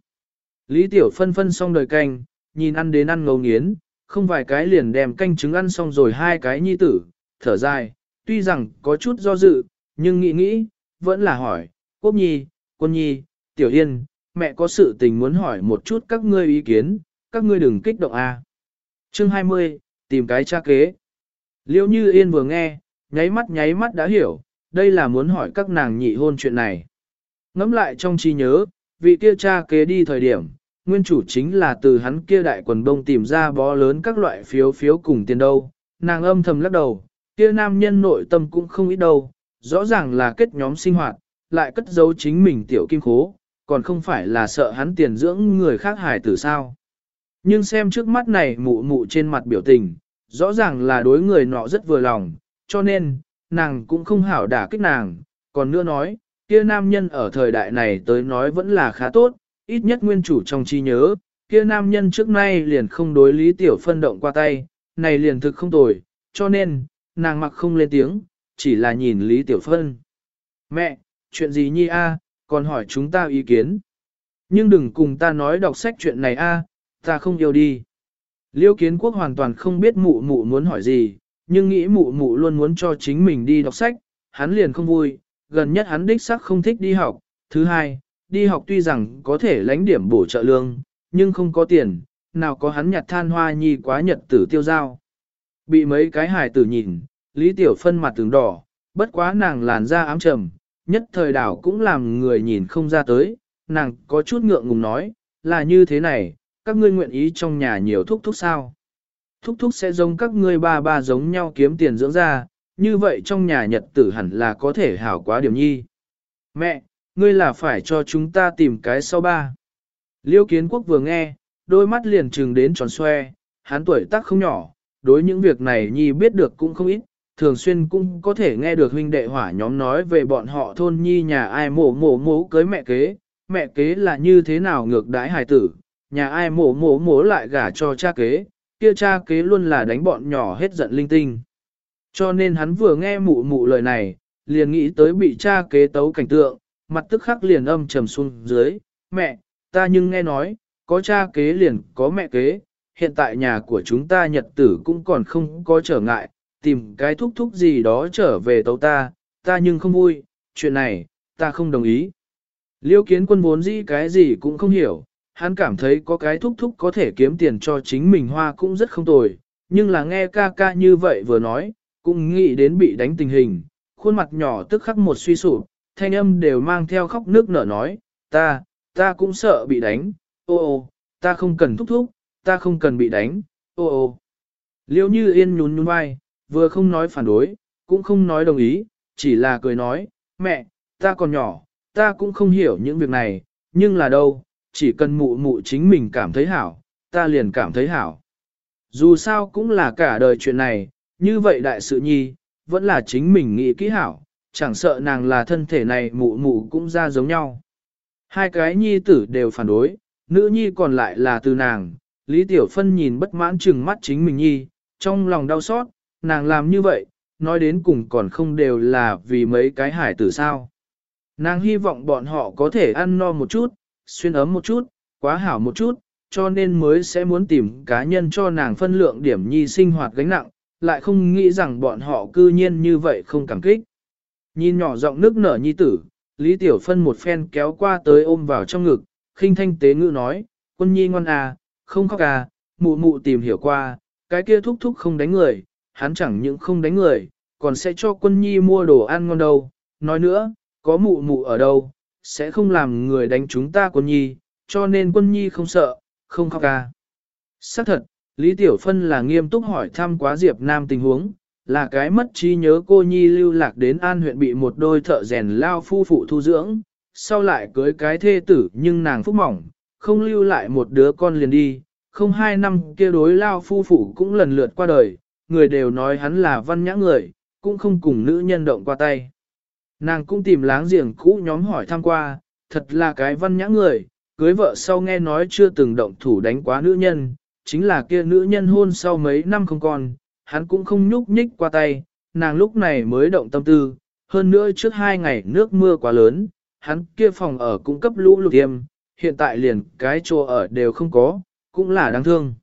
Lý Tiểu Phân phân xong đời canh, nhìn ăn đến ăn ngấu nghiến, không vài cái liền đem canh trứng ăn xong rồi hai cái nhi tử, thở dài, tuy rằng có chút do dự, nhưng nghĩ nghĩ, vẫn là hỏi, Quốc Nhi, Quân Nhi, Tiểu Yên, mẹ có sự tình muốn hỏi một chút các ngươi ý kiến, các ngươi đừng kích động a. À. Chương 20, tìm cái cha kế. Liêu Như Yên vừa nghe, nháy mắt nháy mắt đã hiểu, đây là muốn hỏi các nàng nhị hôn chuyện này. Ngắm lại trong trí nhớ, vị kia cha kế đi thời điểm, nguyên chủ chính là từ hắn kia đại quần đông tìm ra bó lớn các loại phiếu phiếu cùng tiền đâu. Nàng âm thầm lắc đầu, kia nam nhân nội tâm cũng không ít đâu, rõ ràng là kết nhóm sinh hoạt, lại cất giấu chính mình tiểu kim khố, còn không phải là sợ hắn tiền dưỡng người khác hài tử sao. Nhưng xem trước mắt này mụ mụ trên mặt biểu tình, rõ ràng là đối người nọ rất vừa lòng, cho nên, nàng cũng không hảo đả kích nàng, còn nữa nói, kia nam nhân ở thời đại này tới nói vẫn là khá tốt, ít nhất nguyên chủ trong trí nhớ, kia nam nhân trước nay liền không đối lý tiểu phân động qua tay, này liền thực không tồi, cho nên, nàng mặc không lên tiếng, chỉ là nhìn lý tiểu phân. Mẹ, chuyện gì nhi a? còn hỏi chúng ta ý kiến. Nhưng đừng cùng ta nói đọc sách chuyện này a, ta không yêu đi. Liêu kiến quốc hoàn toàn không biết mụ mụ muốn hỏi gì, nhưng nghĩ mụ mụ luôn muốn cho chính mình đi đọc sách, hắn liền không vui, gần nhất hắn đích sắc không thích đi học. Thứ hai, đi học tuy rằng có thể lãnh điểm bổ trợ lương, nhưng không có tiền, nào có hắn nhặt than hoa nhi quá nhật tử tiêu giao. Bị mấy cái hài tử nhìn, Lý Tiểu Phân mặt tường đỏ, bất quá nàng làn da ám trầm, nhất thời đảo cũng làm người nhìn không ra tới, nàng có chút ngượng ngùng nói, là như thế này, các ngươi nguyện ý trong nhà nhiều thúc thúc sao. Thúc thúc sẽ giống các ngươi ba ba giống nhau kiếm tiền dưỡng ra, như vậy trong nhà nhật tử hẳn là có thể hảo quá điểm nhi. Mẹ, ngươi là phải cho chúng ta tìm cái sau ba. Liêu kiến quốc vừa nghe, đôi mắt liền trừng đến tròn xoe, hắn tuổi tác không nhỏ, đối những việc này nhi biết được cũng không ít, thường xuyên cũng có thể nghe được huynh đệ hỏa nhóm nói về bọn họ thôn nhi nhà ai mổ mổ mổ cưới mẹ kế, mẹ kế là như thế nào ngược đãi hài tử, nhà ai mổ mổ mổ lại gả cho cha kế, kia cha kế luôn là đánh bọn nhỏ hết giận linh tinh. Cho nên hắn vừa nghe mụ mụ lời này, liền nghĩ tới bị cha kế tấu cảnh tượng, mặt tức khắc liền âm trầm xuống dưới, mẹ, ta nhưng nghe nói, có cha kế liền có mẹ kế, hiện tại nhà của chúng ta nhật tử cũng còn không có trở ngại, tìm cái thúc thúc gì đó trở về tấu ta, ta nhưng không vui, chuyện này, ta không đồng ý. Liêu kiến quân vốn dĩ cái gì cũng không hiểu, hắn cảm thấy có cái thúc thúc có thể kiếm tiền cho chính mình hoa cũng rất không tồi, nhưng là nghe ca ca như vậy vừa nói, cũng nghĩ đến bị đánh tình hình, khuôn mặt nhỏ tức khắc một suy sụp, thanh âm đều mang theo khóc nước nở nói, ta, ta cũng sợ bị đánh, ô ô, ta không cần thúc thúc, ta không cần bị đánh, ô ô. Liêu như yên nhún nhún vai, vừa không nói phản đối, cũng không nói đồng ý, chỉ là cười nói, mẹ, ta còn nhỏ, ta cũng không hiểu những việc này, nhưng là đâu, chỉ cần mụ mụ chính mình cảm thấy hảo, ta liền cảm thấy hảo. Dù sao cũng là cả đời chuyện này, như vậy đại sự nhi, vẫn là chính mình nghĩ kỹ hảo, chẳng sợ nàng là thân thể này mụ mụ cũng ra giống nhau. Hai cái nhi tử đều phản đối, nữ nhi còn lại là từ nàng, Lý Tiểu Phân nhìn bất mãn chừng mắt chính mình nhi, trong lòng đau xót, nàng làm như vậy, nói đến cùng còn không đều là vì mấy cái hải tử sao. Nàng hy vọng bọn họ có thể ăn no một chút, xuyên ấm một chút, quá hảo một chút, cho nên mới sẽ muốn tìm cá nhân cho nàng phân lượng điểm nhi sinh hoạt gánh nặng, lại không nghĩ rằng bọn họ cư nhiên như vậy không cảm kích. Nhìn nhỏ giọng nước nở nhi tử, Lý Tiểu Phân một phen kéo qua tới ôm vào trong ngực, khinh thanh tế ngữ nói, quân nhi ngoan à, không khóc à, mụ mụ tìm hiểu qua, cái kia thúc thúc không đánh người, hắn chẳng những không đánh người, còn sẽ cho quân nhi mua đồ ăn ngon đâu. Nói nữa, có mụ mụ ở đâu, sẽ không làm người đánh chúng ta quân nhi, cho nên quân nhi không sợ, không khóc à. Xác thật, Lý Tiểu Phân là nghiêm túc hỏi thăm quá Diệp Nam tình huống, là cái mất trí nhớ cô nhi lưu lạc đến An huyện bị một đôi thợ rèn lao phu phụ thu dưỡng, sau lại cưới cái thê tử nhưng nàng phúc mỏng, không lưu lại một đứa con liền đi, không hai năm kia đối lao phu phụ cũng lần lượt qua đời, người đều nói hắn là văn nhã người, cũng không cùng nữ nhân động qua tay. Nàng cũng tìm láng giềng cũ nhóm hỏi thăm qua, thật là cái văn nhã người, cưới vợ sau nghe nói chưa từng động thủ đánh quá nữ nhân, chính là kia nữ nhân hôn sau mấy năm không còn, hắn cũng không nhúc nhích qua tay, nàng lúc này mới động tâm tư, hơn nữa trước hai ngày nước mưa quá lớn, hắn kia phòng ở cung cấp lũ lụt tiêm, hiện tại liền cái chỗ ở đều không có, cũng là đáng thương.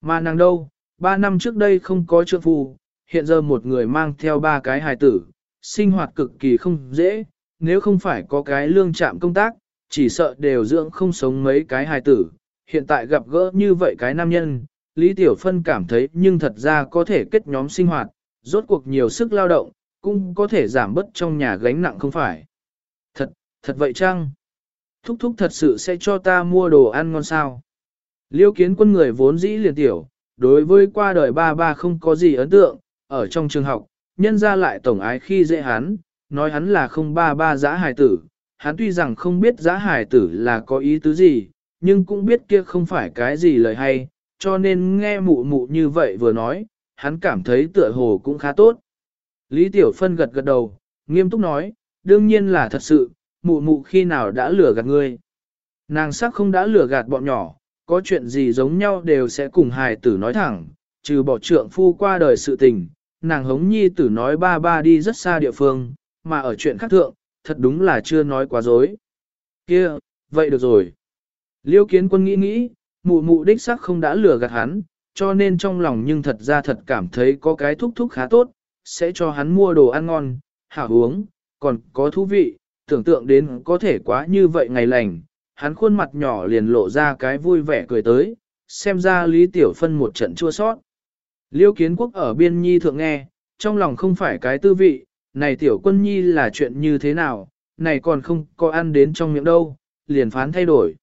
Mà nàng đâu, ba năm trước đây không có trượng phu, hiện giờ một người mang theo ba cái hài tử, sinh hoạt cực kỳ không dễ, nếu không phải có cái lương trạm công tác, chỉ sợ đều dưỡng không sống mấy cái hài tử. Hiện tại gặp gỡ như vậy cái nam nhân, Lý Tiểu Phân cảm thấy nhưng thật ra có thể kết nhóm sinh hoạt, rốt cuộc nhiều sức lao động, cũng có thể giảm bớt trong nhà gánh nặng không phải. Thật, thật vậy chăng? Thúc thúc thật sự sẽ cho ta mua đồ ăn ngon sao? Liêu kiến quân người vốn dĩ liền tiểu, đối với qua đời ba ba không có gì ấn tượng, ở trong trường học, nhân ra lại tổng ái khi dễ hắn, nói hắn là không ba ba giã hài tử, hắn tuy rằng không biết giã hài tử là có ý tứ gì, nhưng cũng biết kia không phải cái gì lời hay, cho nên nghe mụ mụ như vậy vừa nói, hắn cảm thấy tựa hồ cũng khá tốt. Lý Tiểu Phân gật gật đầu, nghiêm túc nói, đương nhiên là thật sự, mụ mụ khi nào đã lừa gạt ngươi. Nàng sắc không đã lừa gạt bọn nhỏ, có chuyện gì giống nhau đều sẽ cùng hài tử nói thẳng, trừ bỏ trượng phu qua đời sự tình, nàng hống nhi tử nói ba ba đi rất xa địa phương, mà ở chuyện khác thượng, thật đúng là chưa nói quá dối. Kia, vậy được rồi. Liêu kiến quân nghĩ nghĩ, mụ mụ đích sắc không đã lừa gạt hắn, cho nên trong lòng nhưng thật ra thật cảm thấy có cái thúc thúc khá tốt, sẽ cho hắn mua đồ ăn ngon, hảo uống, còn có thú vị, tưởng tượng đến có thể quá như vậy ngày lành, hắn khuôn mặt nhỏ liền lộ ra cái vui vẻ cười tới, xem ra Lý Tiểu Phân một trận chua sót. Liêu kiến quốc ở biên nhi thượng nghe, trong lòng không phải cái tư vị, này Tiểu Quân Nhi là chuyện như thế nào, này còn không có ăn đến trong miệng đâu, liền phán thay đổi.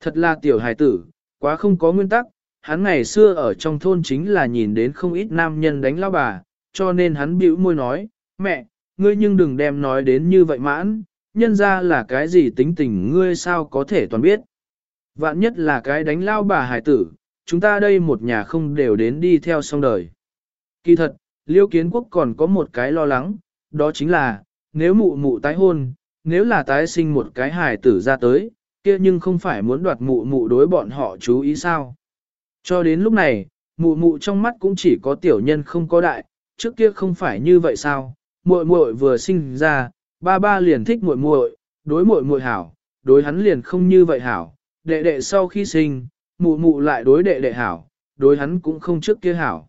Thật là Tiểu Hải tử, quá không có nguyên tắc, hắn ngày xưa ở trong thôn chính là nhìn đến không ít nam nhân đánh lao bà, cho nên hắn bĩu môi nói, mẹ, ngươi nhưng đừng đem nói đến như vậy mãn, nhân ra là cái gì tính tình ngươi sao có thể toàn biết. Vạn nhất là cái đánh lao bà hải tử, chúng ta đây một nhà không đều đến đi theo song đời. Kỳ thật, Liêu kiến quốc còn có một cái lo lắng, đó chính là, nếu mụ mụ tái hôn, nếu là tái sinh một cái Hải tử ra tới, kia nhưng không phải muốn đoạt mụ mụ đối bọn họ chú ý sao. Cho đến lúc này, mụ mụ trong mắt cũng chỉ có tiểu nhân không có đại, trước kia không phải như vậy sao, muội muội vừa sinh ra, ba ba liền thích muội muội, đối muội muội hảo, đối hắn liền không như vậy hảo, đệ đệ sau khi sinh, mụ mụ lại đối đệ đệ hảo, đối hắn cũng không trước kia hảo.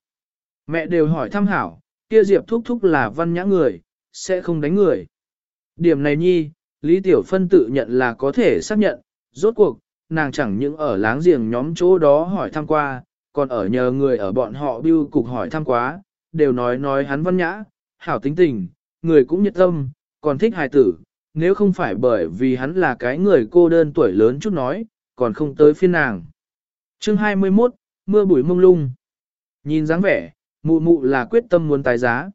Mẹ đều hỏi thăm hảo, kia Diệp thúc thúc là văn nhã người, sẽ không đánh người. Điểm này nhi, Lý Tiểu Phân tự nhận là có thể xác nhận, rốt cuộc, nàng chẳng những ở láng giềng nhóm chỗ đó hỏi thăm qua, còn ở nhờ người ở bọn họ bưu cục hỏi thăm quá, đều nói nói hắn văn nhã, hảo tính tình, người cũng nhiệt tâm, còn thích hài tử, nếu không phải bởi vì hắn là cái người cô đơn tuổi lớn chút nói, còn không tới phiên nàng. Chương 21, mưa bụi mông lung. Nhìn dáng vẻ, mụ mụ là quyết tâm muốn tái giá.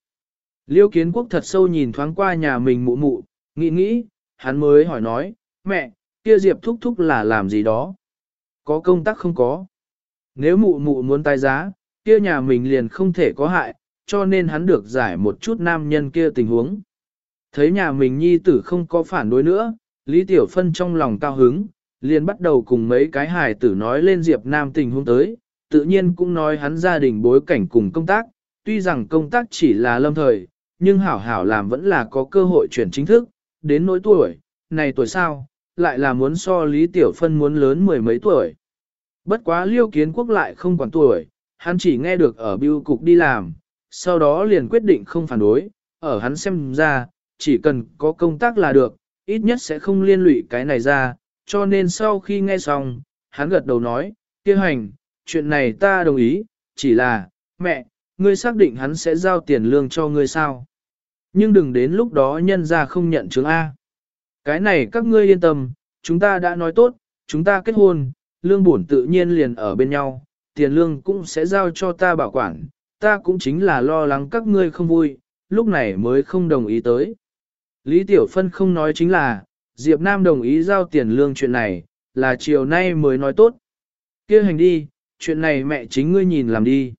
Liêu kiến quốc thật sâu nhìn thoáng qua nhà mình mụ mụ, nghĩ nghĩ, hắn mới hỏi nói, mẹ, kia Diệp thúc thúc là làm gì đó? Có công tác không có? Nếu mụ mụ muốn tái giá, kia nhà mình liền không thể có hại, cho nên hắn được giải một chút nam nhân kia tình huống. Thấy nhà mình nhi tử không có phản đối nữa, Lý Tiểu Phân trong lòng cao hứng, liền bắt đầu cùng mấy cái hài tử nói lên Diệp Nam tình huống tới, tự nhiên cũng nói hắn gia đình bối cảnh cùng công tác, tuy rằng công tác chỉ là lâm thời, nhưng hảo hảo làm vẫn là có cơ hội chuyển chính thức, đến nỗi tuổi, này tuổi sao, lại là muốn so Lý Tiểu Phân muốn lớn mười mấy tuổi. Bất quá liêu kiến quốc lại không quản tuổi, hắn chỉ nghe được ở biêu cục đi làm, sau đó liền quyết định không phản đối, ở hắn xem ra, chỉ cần có công tác là được, ít nhất sẽ không liên lụy cái này ra, cho nên sau khi nghe xong, hắn gật đầu nói, kia hành, chuyện này ta đồng ý, chỉ là, mẹ, ngươi xác định hắn sẽ giao tiền lương cho ngươi sao? Nhưng đừng đến lúc đó nhân ra không nhận chứng A. Cái này các ngươi yên tâm, chúng ta đã nói tốt, chúng ta kết hôn, lương bổn tự nhiên liền ở bên nhau, tiền lương cũng sẽ giao cho ta bảo quản, ta cũng chính là lo lắng các ngươi không vui, lúc này mới không đồng ý tới. Lý Tiểu Phân không nói chính là, Diệp Nam đồng ý giao tiền lương chuyện này, là chiều nay mới nói tốt. kia hành đi, chuyện này mẹ chính ngươi nhìn làm đi.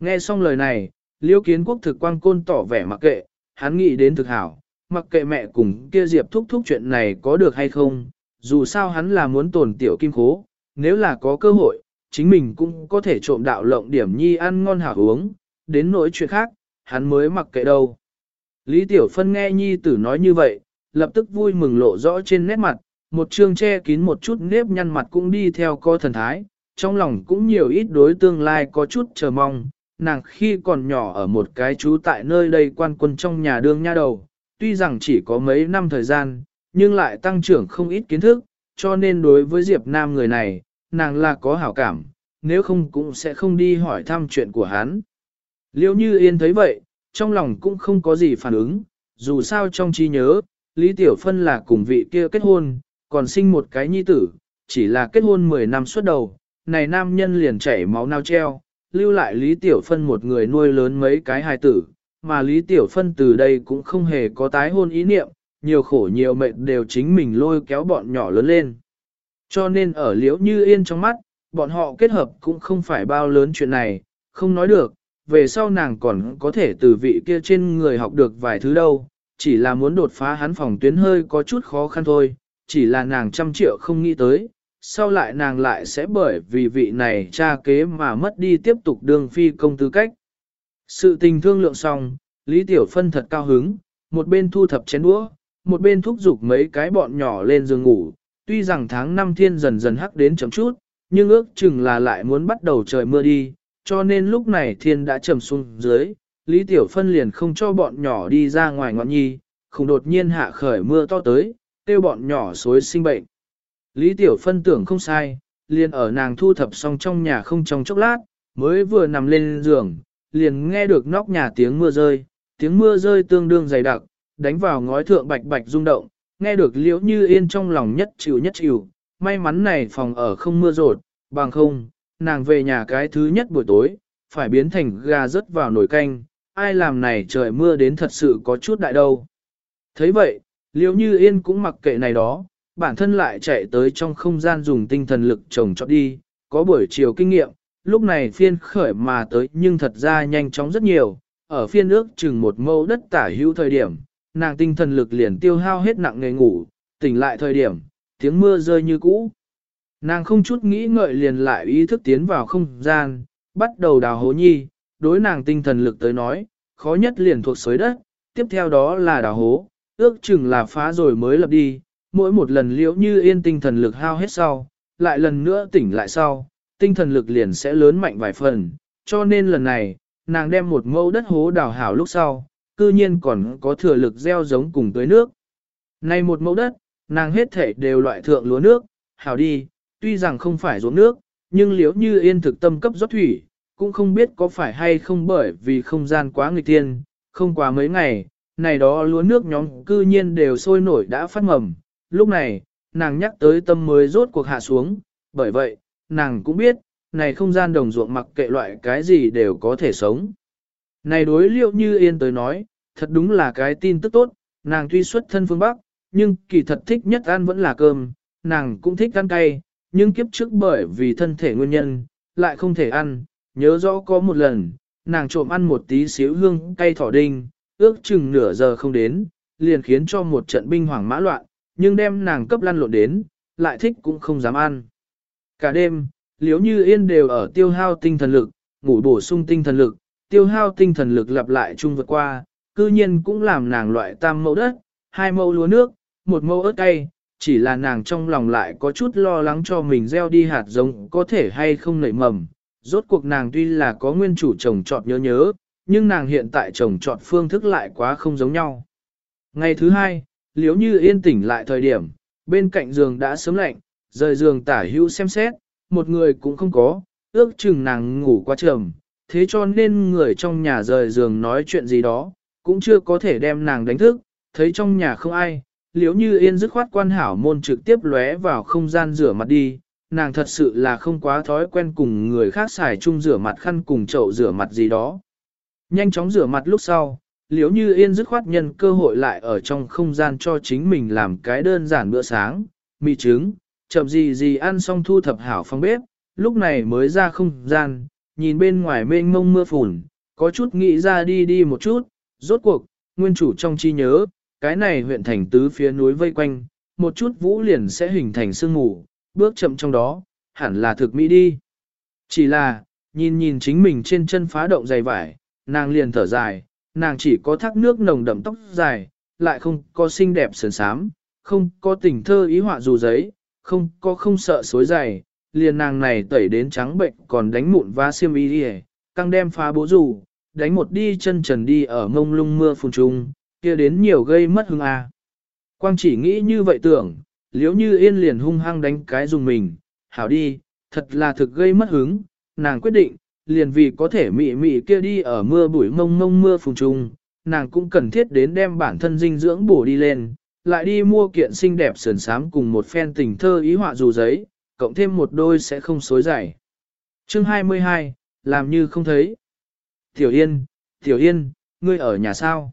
Nghe xong lời này, Liêu Kiến Quốc thực quang côn tỏ vẻ mặc kệ, hắn nghĩ đến thực hảo, mặc kệ mẹ cùng kia Diệp thúc thúc chuyện này có được hay không, dù sao hắn là muốn tổn tiểu kim khố, nếu là có cơ hội, chính mình cũng có thể trộm đạo lộng điểm nhi ăn ngon hảo uống, đến nỗi chuyện khác, hắn mới mặc kệ đâu. Lý Tiểu Phân nghe nhi tử nói như vậy, lập tức vui mừng lộ rõ trên nét mặt, một trương che kín một chút nếp nhăn mặt cũng đi theo co thần thái, trong lòng cũng nhiều ít đối tương lai có chút chờ mong, nàng khi còn nhỏ ở một cái chú tại nơi đây quan quân trong nhà đương nha đầu, tuy rằng chỉ có mấy năm thời gian, nhưng lại tăng trưởng không ít kiến thức, cho nên đối với Diệp Nam người này, nàng là có hảo cảm, nếu không cũng sẽ không đi hỏi thăm chuyện của hắn. Liêu như yên thấy vậy, trong lòng cũng không có gì phản ứng, dù sao trong trí nhớ, Lý Tiểu Phân là cùng vị kia kết hôn, còn sinh một cái nhi tử, chỉ là kết hôn 10 năm suốt đầu, này nam nhân liền chảy máu nao treo, lưu lại Lý Tiểu Phân một người nuôi lớn mấy cái hài tử, mà Lý Tiểu Phân từ đây cũng không hề có tái hôn ý niệm, nhiều khổ nhiều mệt đều chính mình lôi kéo bọn nhỏ lớn lên. Cho nên ở liễu như yên trong mắt, bọn họ kết hợp cũng không phải bao lớn chuyện này, không nói được, về sau nàng còn có thể từ vị kia trên người học được vài thứ đâu, chỉ là muốn đột phá hắn phòng tuyến hơi có chút khó khăn thôi, chỉ là nàng trăm triệu không nghĩ tới, sau lại nàng lại sẽ bởi vì vị này cha kế mà mất đi tiếp tục đương phi công tư cách. Sự tình thương lượng xong, Lý Tiểu Phân thật cao hứng, một bên thu thập chén đũa, một bên thúc giục mấy cái bọn nhỏ lên giường ngủ, tuy rằng tháng năm thiên dần dần hắc đến chấm chút, nhưng ước chừng là lại muốn bắt đầu trời mưa đi, cho nên lúc này thiên đã trầm xuống dưới, Lý Tiểu Phân liền không cho bọn nhỏ đi ra ngoài ngọn nhi, không đột nhiên hạ khởi mưa to tới, tiêu bọn nhỏ xối sinh bệnh. Lý Tiểu Phân tưởng không sai, liền ở nàng thu thập xong trong nhà không trong chốc lát, mới vừa nằm lên giường, liền nghe được nóc nhà tiếng mưa rơi, tiếng mưa rơi tương đương dày đặc, đánh vào ngói thượng bạch bạch rung động, nghe được liễu như yên trong lòng nhất chịu nhất chịu, may mắn này phòng ở không mưa rột, bằng không, nàng về nhà cái thứ nhất buổi tối, phải biến thành gà rớt vào nồi canh, ai làm này trời mưa đến thật sự có chút đại đâu. thấy vậy, liễu như yên cũng mặc kệ này đó, bản thân lại chạy tới trong không gian dùng tinh thần lực trồng trọt đi, có buổi chiều kinh nghiệm, lúc này phiên khởi mà tới nhưng thật ra nhanh chóng rất nhiều, ở phiên ước chừng một mẫu đất tả hữu thời điểm, nàng tinh thần lực liền tiêu hao hết nặng nghề ngủ, tỉnh lại thời điểm, tiếng mưa rơi như cũ. Nàng không chút nghĩ ngợi liền lại ý thức tiến vào không gian, bắt đầu đào hố nhi, đối nàng tinh thần lực tới nói, khó nhất liền thuộc xới đất, tiếp theo đó là đào hố, ước chừng là phá rồi mới lập đi, mỗi một lần liễu như yên tinh thần lực hao hết sau, lại lần nữa tỉnh lại sau, tinh thần lực liền sẽ lớn mạnh vài phần, cho nên lần này, nàng đem một mẫu đất hố đào hảo lúc sau, cư nhiên còn có thừa lực gieo giống cùng tưới nước. Này một mẫu đất, nàng hết thể đều loại thượng lúa nước, hảo đi, tuy rằng không phải ruộng nước, nhưng liếu như yên thực tâm cấp rót thủy, cũng không biết có phải hay không bởi vì không gian quá nghịch tiên, không quá mấy ngày, này đó lúa nước nhóm cư nhiên đều sôi nổi đã phát mầm. Lúc này, nàng nhắc tới tâm mới rốt cuộc hạ xuống, bởi vậy, nàng cũng biết, này không gian đồng ruộng mặc kệ loại cái gì đều có thể sống. Này đối liệu như yên tới nói, thật đúng là cái tin tức tốt, nàng tuy xuất thân phương Bắc, nhưng kỳ thật thích nhất ăn vẫn là cơm, nàng cũng thích ăn cay, nhưng kiếp trước bởi vì thân thể nguyên nhân, lại không thể ăn, nhớ rõ có một lần, nàng trộm ăn một tí xíu hương cay thỏ đinh, ước chừng nửa giờ không đến, liền khiến cho một trận binh hoảng mã loạn, nhưng đem nàng cấp lăn lộn đến, lại thích cũng không dám ăn. Cả đêm, liếu như yên đều ở tiêu hao tinh thần lực, ngủ bổ sung tinh thần lực, tiêu hao tinh thần lực lặp lại chung vượt qua, cư nhiên cũng làm nàng loại tam mẫu đất, hai mẫu lúa nước, một mẫu ớt cay, chỉ là nàng trong lòng lại có chút lo lắng cho mình gieo đi hạt giống có thể hay không nảy mầm. Rốt cuộc nàng tuy là có nguyên chủ trồng trọt nhớ nhớ, nhưng nàng hiện tại trồng trọt phương thức lại quá không giống nhau. Ngày thứ hai, liếu như yên tỉnh lại thời điểm, bên cạnh giường đã sớm lạnh, rời giường tả hữu xem xét, một người cũng không có, ước chừng nàng ngủ quá trầm, thế cho nên người trong nhà rời giường nói chuyện gì đó, cũng chưa có thể đem nàng đánh thức, thấy trong nhà không ai, liếu như yên dứt khoát quan hảo môn trực tiếp lóe vào không gian rửa mặt đi, nàng thật sự là không quá thói quen cùng người khác xài chung rửa mặt khăn cùng chậu rửa mặt gì đó. Nhanh chóng rửa mặt lúc sau, liếu như yên dứt khoát nhân cơ hội lại ở trong không gian cho chính mình làm cái đơn giản bữa sáng, mì trứng, chậm gì gì ăn xong thu thập hảo phòng bếp, lúc này mới ra không gian, nhìn bên ngoài mênh mông mưa phùn, có chút nghĩ ra đi đi một chút, rốt cuộc, nguyên chủ trong chi nhớ, cái này huyện thành tứ phía núi vây quanh, một chút vũ liền sẽ hình thành sương mù, bước chậm trong đó, hẳn là thực mỹ đi. Chỉ là, nhìn nhìn chính mình trên chân phá động dày vải, nàng liền thở dài, nàng chỉ có thác nước nồng đậm tóc dài, lại không có xinh đẹp sườn sám, không có tình thơ ý họa dù giấy, không có không sợ xối dày, liền nàng này tẩy đến trắng bệnh còn đánh mụn và xiêm y đi căng đem phá bố rủ, đánh một đi chân trần đi ở mông lung mưa phùn trung, kia đến nhiều gây mất hứng à. Quang chỉ nghĩ như vậy tưởng, liếu như yên liền hung hăng đánh cái dùng mình, hảo đi, thật là thực gây mất hứng, nàng quyết định, liền vì có thể mị mị kia đi ở mưa bụi mông mông mưa phùng trùng, nàng cũng cần thiết đến đem bản thân dinh dưỡng bổ đi lên, lại đi mua kiện xinh đẹp sườn sám cùng một phen tình thơ ý họa dù giấy, cộng thêm một đôi sẽ không xối dày. Chương 22, làm như không thấy. Tiểu Yên, Tiểu Yên, ngươi ở nhà sao?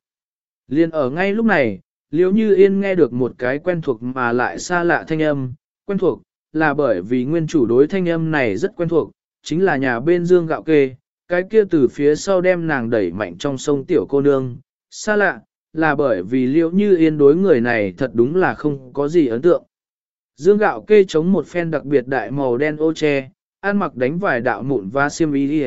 Liên ở ngay lúc này, liếu như Yên nghe được một cái quen thuộc mà lại xa lạ thanh âm, quen thuộc, là bởi vì nguyên chủ đối thanh âm này rất quen thuộc, chính là nhà bên dương gạo kê, cái kia từ phía sau đem nàng đẩy mạnh trong sông tiểu cô nương, xa lạ, là bởi vì liễu như yên đối người này thật đúng là không có gì ấn tượng. Dương gạo kê chống một phen đặc biệt đại màu đen ô che, ăn mặc đánh vài đạo mụn và xiêm y đi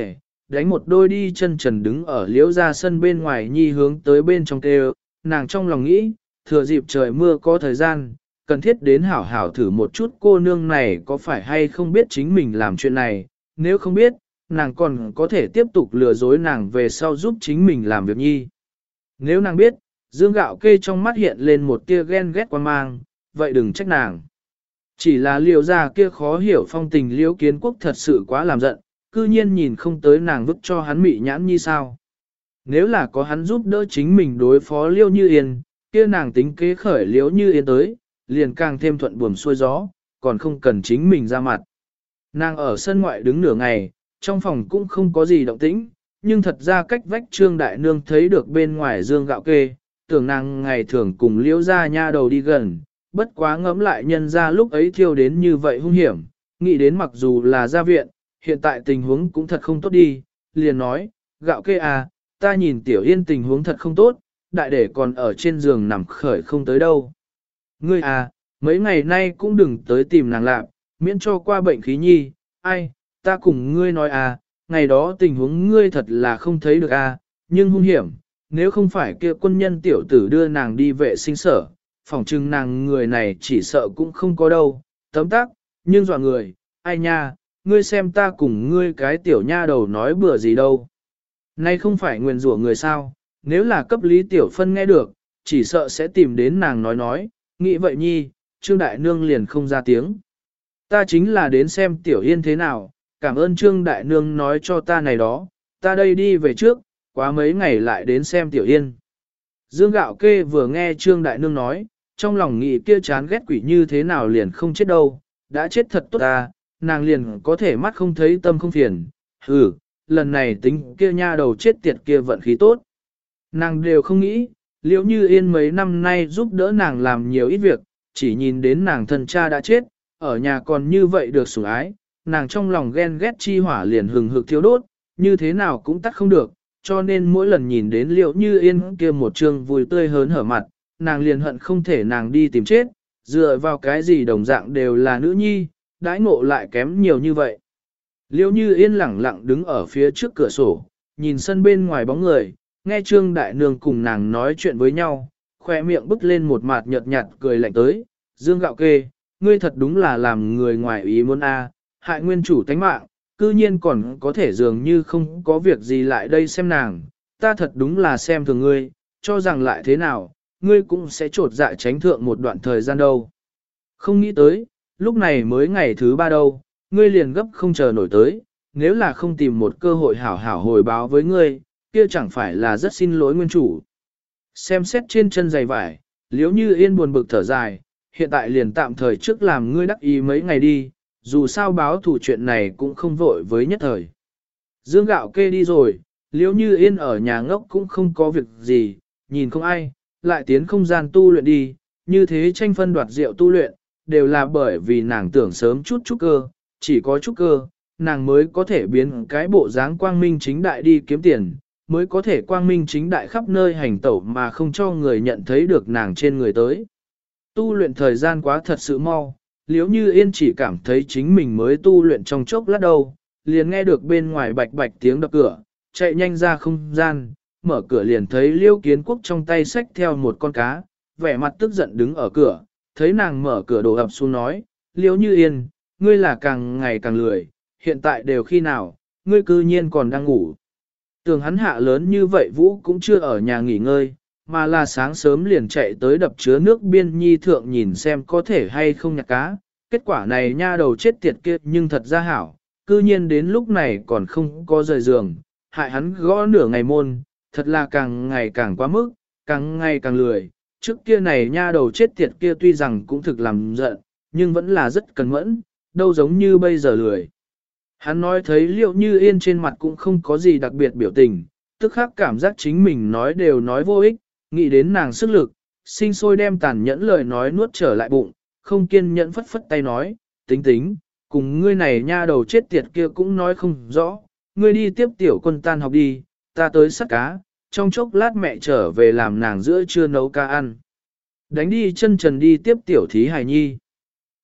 đánh một đôi đi chân trần đứng ở liễu ra sân bên ngoài nhi hướng tới bên trong kêu, nàng trong lòng nghĩ, thừa dịp trời mưa có thời gian, cần thiết đến hảo hảo thử một chút cô nương này có phải hay không biết chính mình làm chuyện này, nếu không biết, nàng còn có thể tiếp tục lừa dối nàng về sau giúp chính mình làm việc nhi. Nếu nàng biết, dương gạo kê trong mắt hiện lên một tia ghen ghét quan mang, vậy đừng trách nàng. Chỉ là liều ra kia khó hiểu phong tình liễu kiến quốc thật sự quá làm giận, cư nhiên nhìn không tới nàng vứt cho hắn mị nhãn như sao. Nếu là có hắn giúp đỡ chính mình đối phó liêu như yên, kia nàng tính kế khởi liễu như yên tới, liền càng thêm thuận buồm xuôi gió, còn không cần chính mình ra mặt. Nàng ở sân ngoại đứng nửa ngày, trong phòng cũng không có gì động tĩnh, nhưng thật ra cách vách trương đại nương thấy được bên ngoài dương gạo kê, tưởng nàng ngày thường cùng liễu ra nha đầu đi gần, bất quá ngẫm lại nhân ra lúc ấy thiêu đến như vậy hung hiểm, nghĩ đến mặc dù là ra viện, hiện tại tình huống cũng thật không tốt đi, liền nói, gạo kê à, ta nhìn tiểu yên tình huống thật không tốt, đại để còn ở trên giường nằm khởi không tới đâu. Ngươi à, mấy ngày nay cũng đừng tới tìm nàng lạc, miễn cho qua bệnh khí nhi, ai, ta cùng ngươi nói à, ngày đó tình huống ngươi thật là không thấy được à, nhưng hung hiểm, nếu không phải kia quân nhân tiểu tử đưa nàng đi vệ sinh sở, phỏng chừng nàng người này chỉ sợ cũng không có đâu, tấm tắc, nhưng dọa người, ai nha, ngươi xem ta cùng ngươi cái tiểu nha đầu nói bừa gì đâu. Nay không phải nguyền rủa người sao, nếu là cấp lý tiểu phân nghe được, chỉ sợ sẽ tìm đến nàng nói nói, nghĩ vậy nhi, Trương Đại Nương liền không ra tiếng. Ta chính là đến xem tiểu yên thế nào, cảm ơn Trương Đại Nương nói cho ta này đó, ta đây đi về trước, quá mấy ngày lại đến xem tiểu yên. Dương gạo kê vừa nghe Trương Đại Nương nói, trong lòng nghĩ kia chán ghét quỷ như thế nào liền không chết đâu, đã chết thật tốt ta, nàng liền có thể mắt không thấy tâm không phiền, hừ, lần này tính kia nha đầu chết tiệt kia vận khí tốt. Nàng đều không nghĩ, liễu như yên mấy năm nay giúp đỡ nàng làm nhiều ít việc, chỉ nhìn đến nàng thân cha đã chết, ở nhà còn như vậy được sủng ái, nàng trong lòng ghen ghét chi hỏa liền hừng hực thiêu đốt, như thế nào cũng tắt không được, cho nên mỗi lần nhìn đến liễu như yên kia một trương vui tươi hớn hở mặt, nàng liền hận không thể nàng đi tìm chết, dựa vào cái gì đồng dạng đều là nữ nhi, đãi ngộ lại kém nhiều như vậy. Liễu như yên lặng lặng đứng ở phía trước cửa sổ, nhìn sân bên ngoài bóng người, nghe Trương Đại Nương cùng nàng nói chuyện với nhau, khoe miệng bứt lên một mặt nhợt nhạt cười lạnh tới, Dương gạo kê, ngươi thật đúng là làm người ngoài ý muốn a, hại nguyên chủ tánh mạng, cư nhiên còn có thể dường như không có việc gì lại đây xem nàng, ta thật đúng là xem thường ngươi, cho rằng lại thế nào, ngươi cũng sẽ trột dạ tránh thượng một đoạn thời gian đâu. Không nghĩ tới, lúc này mới ngày thứ ba đâu, ngươi liền gấp không chờ nổi tới, nếu là không tìm một cơ hội hảo hảo hồi báo với ngươi, kia chẳng phải là rất xin lỗi nguyên chủ. Xem xét trên chân giày vải, liếu như yên buồn bực thở dài, hiện tại liền tạm thời trước làm ngươi đắc ý mấy ngày đi, dù sao báo thủ chuyện này cũng không vội với nhất thời. Dương gạo kê đi rồi, liếu như yên ở nhà ngốc cũng không có việc gì, nhìn không ai, lại tiến không gian tu luyện đi, như thế tranh phân đoạt rượu tu luyện, đều là bởi vì nàng tưởng sớm chút chút cơ, chỉ có chút cơ, nàng mới có thể biến cái bộ dáng quang minh chính đại đi kiếm tiền, mới có thể quang minh chính đại khắp nơi hành tẩu mà không cho người nhận thấy được nàng trên người tới. Tu luyện thời gian quá thật sự mau, liếu như yên chỉ cảm thấy chính mình mới tu luyện trong chốc lát đâu, liền nghe được bên ngoài bạch bạch tiếng đập cửa, chạy nhanh ra không gian, mở cửa liền thấy liêu kiến quốc trong tay xách theo một con cá, vẻ mặt tức giận đứng ở cửa, thấy nàng mở cửa đổ ập xuống nói, liễu như yên, ngươi là càng ngày càng lười, hiện tại đều khi nào, ngươi cư nhiên còn đang ngủ. Tường hắn hạ lớn như vậy Vũ cũng chưa ở nhà nghỉ ngơi, mà là sáng sớm liền chạy tới đập chứa nước biên nhi thượng nhìn xem có thể hay không nhặt cá. Kết quả này nha đầu chết tiệt kia nhưng thật ra hảo, cư nhiên đến lúc này còn không có rời giường, hại hắn gõ nửa ngày môn, thật là càng ngày càng quá mức, càng ngày càng lười. Trước kia này nha đầu chết tiệt kia tuy rằng cũng thực làm giận, nhưng vẫn là rất cẩn mẫn, đâu giống như bây giờ lười. Hắn nói thấy liệu như yên trên mặt cũng không có gì đặc biệt biểu tình, tức khắc cảm giác chính mình nói đều nói vô ích, nghĩ đến nàng sức lực, sinh sôi đem tàn nhẫn lời nói nuốt trở lại bụng, không kiên nhẫn phất phất tay nói, tính tính, cùng ngươi này nha đầu chết tiệt kia cũng nói không rõ, ngươi đi tiếp tiểu quân tan học đi, ta tới sắt cá, trong chốc lát mẹ trở về làm nàng giữa trưa nấu ca ăn. Đánh đi chân trần đi tiếp tiểu thí hài nhi.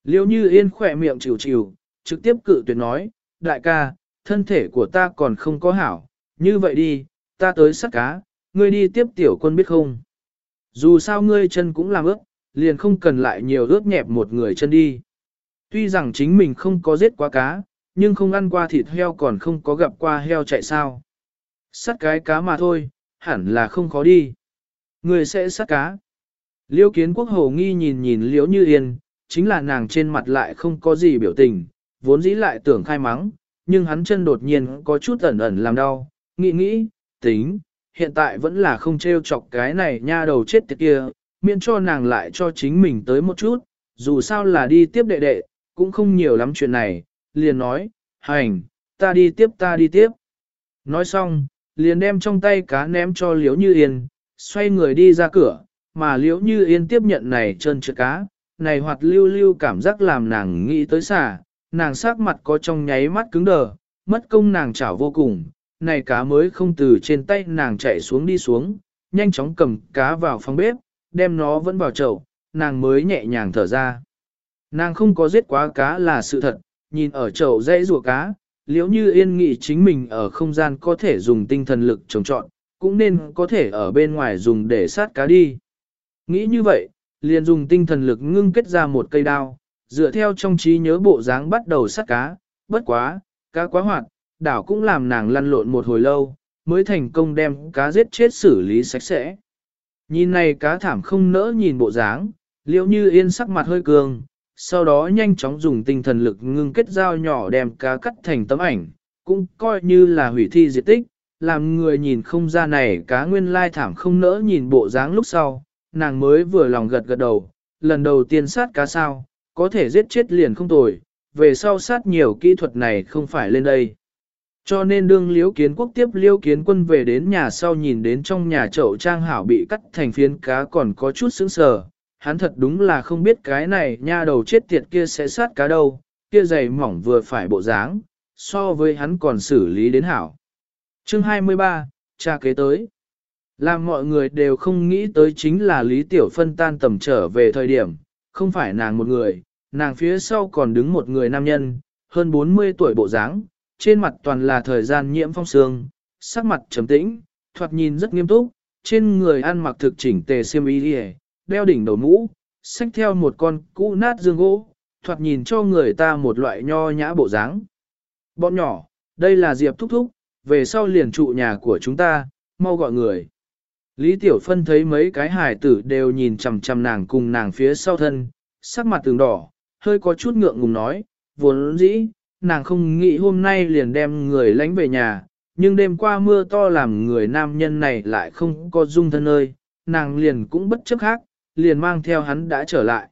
Liêu như yên khỏe miệng chịu chịu, trực tiếp cự tuyệt nói, đại ca, thân thể của ta còn không có hảo, như vậy đi, ta tới sắt cá, ngươi đi tiếp tiểu quân biết không? Dù sao ngươi chân cũng làm ướt, liền không cần lại nhiều ướt nhẹp một người chân đi. Tuy rằng chính mình không có giết quá cá, nhưng không ăn qua thịt heo còn không có gặp qua heo chạy sao. Sắt cái cá mà thôi, hẳn là không khó đi. người sẽ sát cá. Liêu kiến quốc hồ nghi nhìn nhìn liễu như yên, chính là nàng trên mặt lại không có gì biểu tình, vốn dĩ lại tưởng khai mắng, nhưng hắn chân đột nhiên có chút ẩn ẩn làm đau, nghĩ nghĩ, tính, hiện tại vẫn là không trêu chọc cái này nha đầu chết tiệt kia, miễn cho nàng lại cho chính mình tới một chút, dù sao là đi tiếp đệ đệ, cũng không nhiều lắm chuyện này, liền nói, hành, ta đi tiếp ta đi tiếp. Nói xong, liền đem trong tay cá ném cho Liễu Như Yên, xoay người đi ra cửa, mà Liễu Như Yên tiếp nhận này chân trượt cá, này hoạt lưu lưu cảm giác làm nàng nghĩ tới xả, nàng sắc mặt có trong nháy mắt cứng đờ, mất công nàng chảo vô cùng, này cá mới không từ trên tay nàng chạy xuống đi xuống, nhanh chóng cầm cá vào phòng bếp, đem nó vẫn vào chậu, nàng mới nhẹ nhàng thở ra. Nàng không có giết quá cá là sự thật, nhìn ở chậu dãy rùa cá, liếu như yên nghị chính mình ở không gian có thể dùng tinh thần lực trồng trọn, cũng nên có thể ở bên ngoài dùng để sát cá đi. Nghĩ như vậy, liền dùng tinh thần lực ngưng kết ra một cây đao, dựa theo trong trí nhớ bộ dáng bắt đầu sát cá, bất quá, cá quá hoạt, đảo cũng làm nàng lăn lộn một hồi lâu, mới thành công đem cá giết chết xử lý sạch sẽ. Nhìn này cá thảm không nỡ nhìn bộ dáng, liễu như yên sắc mặt hơi cường, sau đó nhanh chóng dùng tinh thần lực ngưng kết dao nhỏ đem cá cắt thành tấm ảnh, cũng coi như là hủy thi diệt tích, làm người nhìn không ra này cá nguyên lai thảm không nỡ nhìn bộ dáng lúc sau, nàng mới vừa lòng gật gật đầu, lần đầu tiên sát cá sao, có thể giết chết liền không tồi, về sau sát nhiều kỹ thuật này không phải lên đây. Cho nên đương liễu kiến quốc tiếp liễu kiến quân về đến nhà sau nhìn đến trong nhà chậu trang hảo bị cắt thành phiến cá còn có chút sững sờ, hắn thật đúng là không biết cái này nha đầu chết tiệt kia sẽ sát cá đâu, kia dày mỏng vừa phải bộ dáng, so với hắn còn xử lý đến hảo. Chương 23, cha kế tới. Làm mọi người đều không nghĩ tới chính là Lý Tiểu Phân tan tầm trở về thời điểm, không phải nàng một người, nàng phía sau còn đứng một người nam nhân, hơn 40 tuổi bộ dáng, trên mặt toàn là thời gian nhiễm phong sương, sắc mặt trầm tĩnh, thoạt nhìn rất nghiêm túc, trên người ăn mặc thực chỉnh tề xiêm y đeo đỉnh đầu mũ, xách theo một con cũ nát dương gỗ, thoạt nhìn cho người ta một loại nho nhã bộ dáng. Bọn nhỏ, đây là Diệp Thúc Thúc, về sau liền trụ nhà của chúng ta, mau gọi người. Lý Tiểu Phân thấy mấy cái hài tử đều nhìn chằm chằm nàng cùng nàng phía sau thân, sắc mặt tường đỏ, hơi có chút ngượng ngùng nói, vốn dĩ, nàng không nghĩ hôm nay liền đem người lánh về nhà, nhưng đêm qua mưa to làm người nam nhân này lại không có dung thân ơi, nàng liền cũng bất chấp khác, liền mang theo hắn đã trở lại.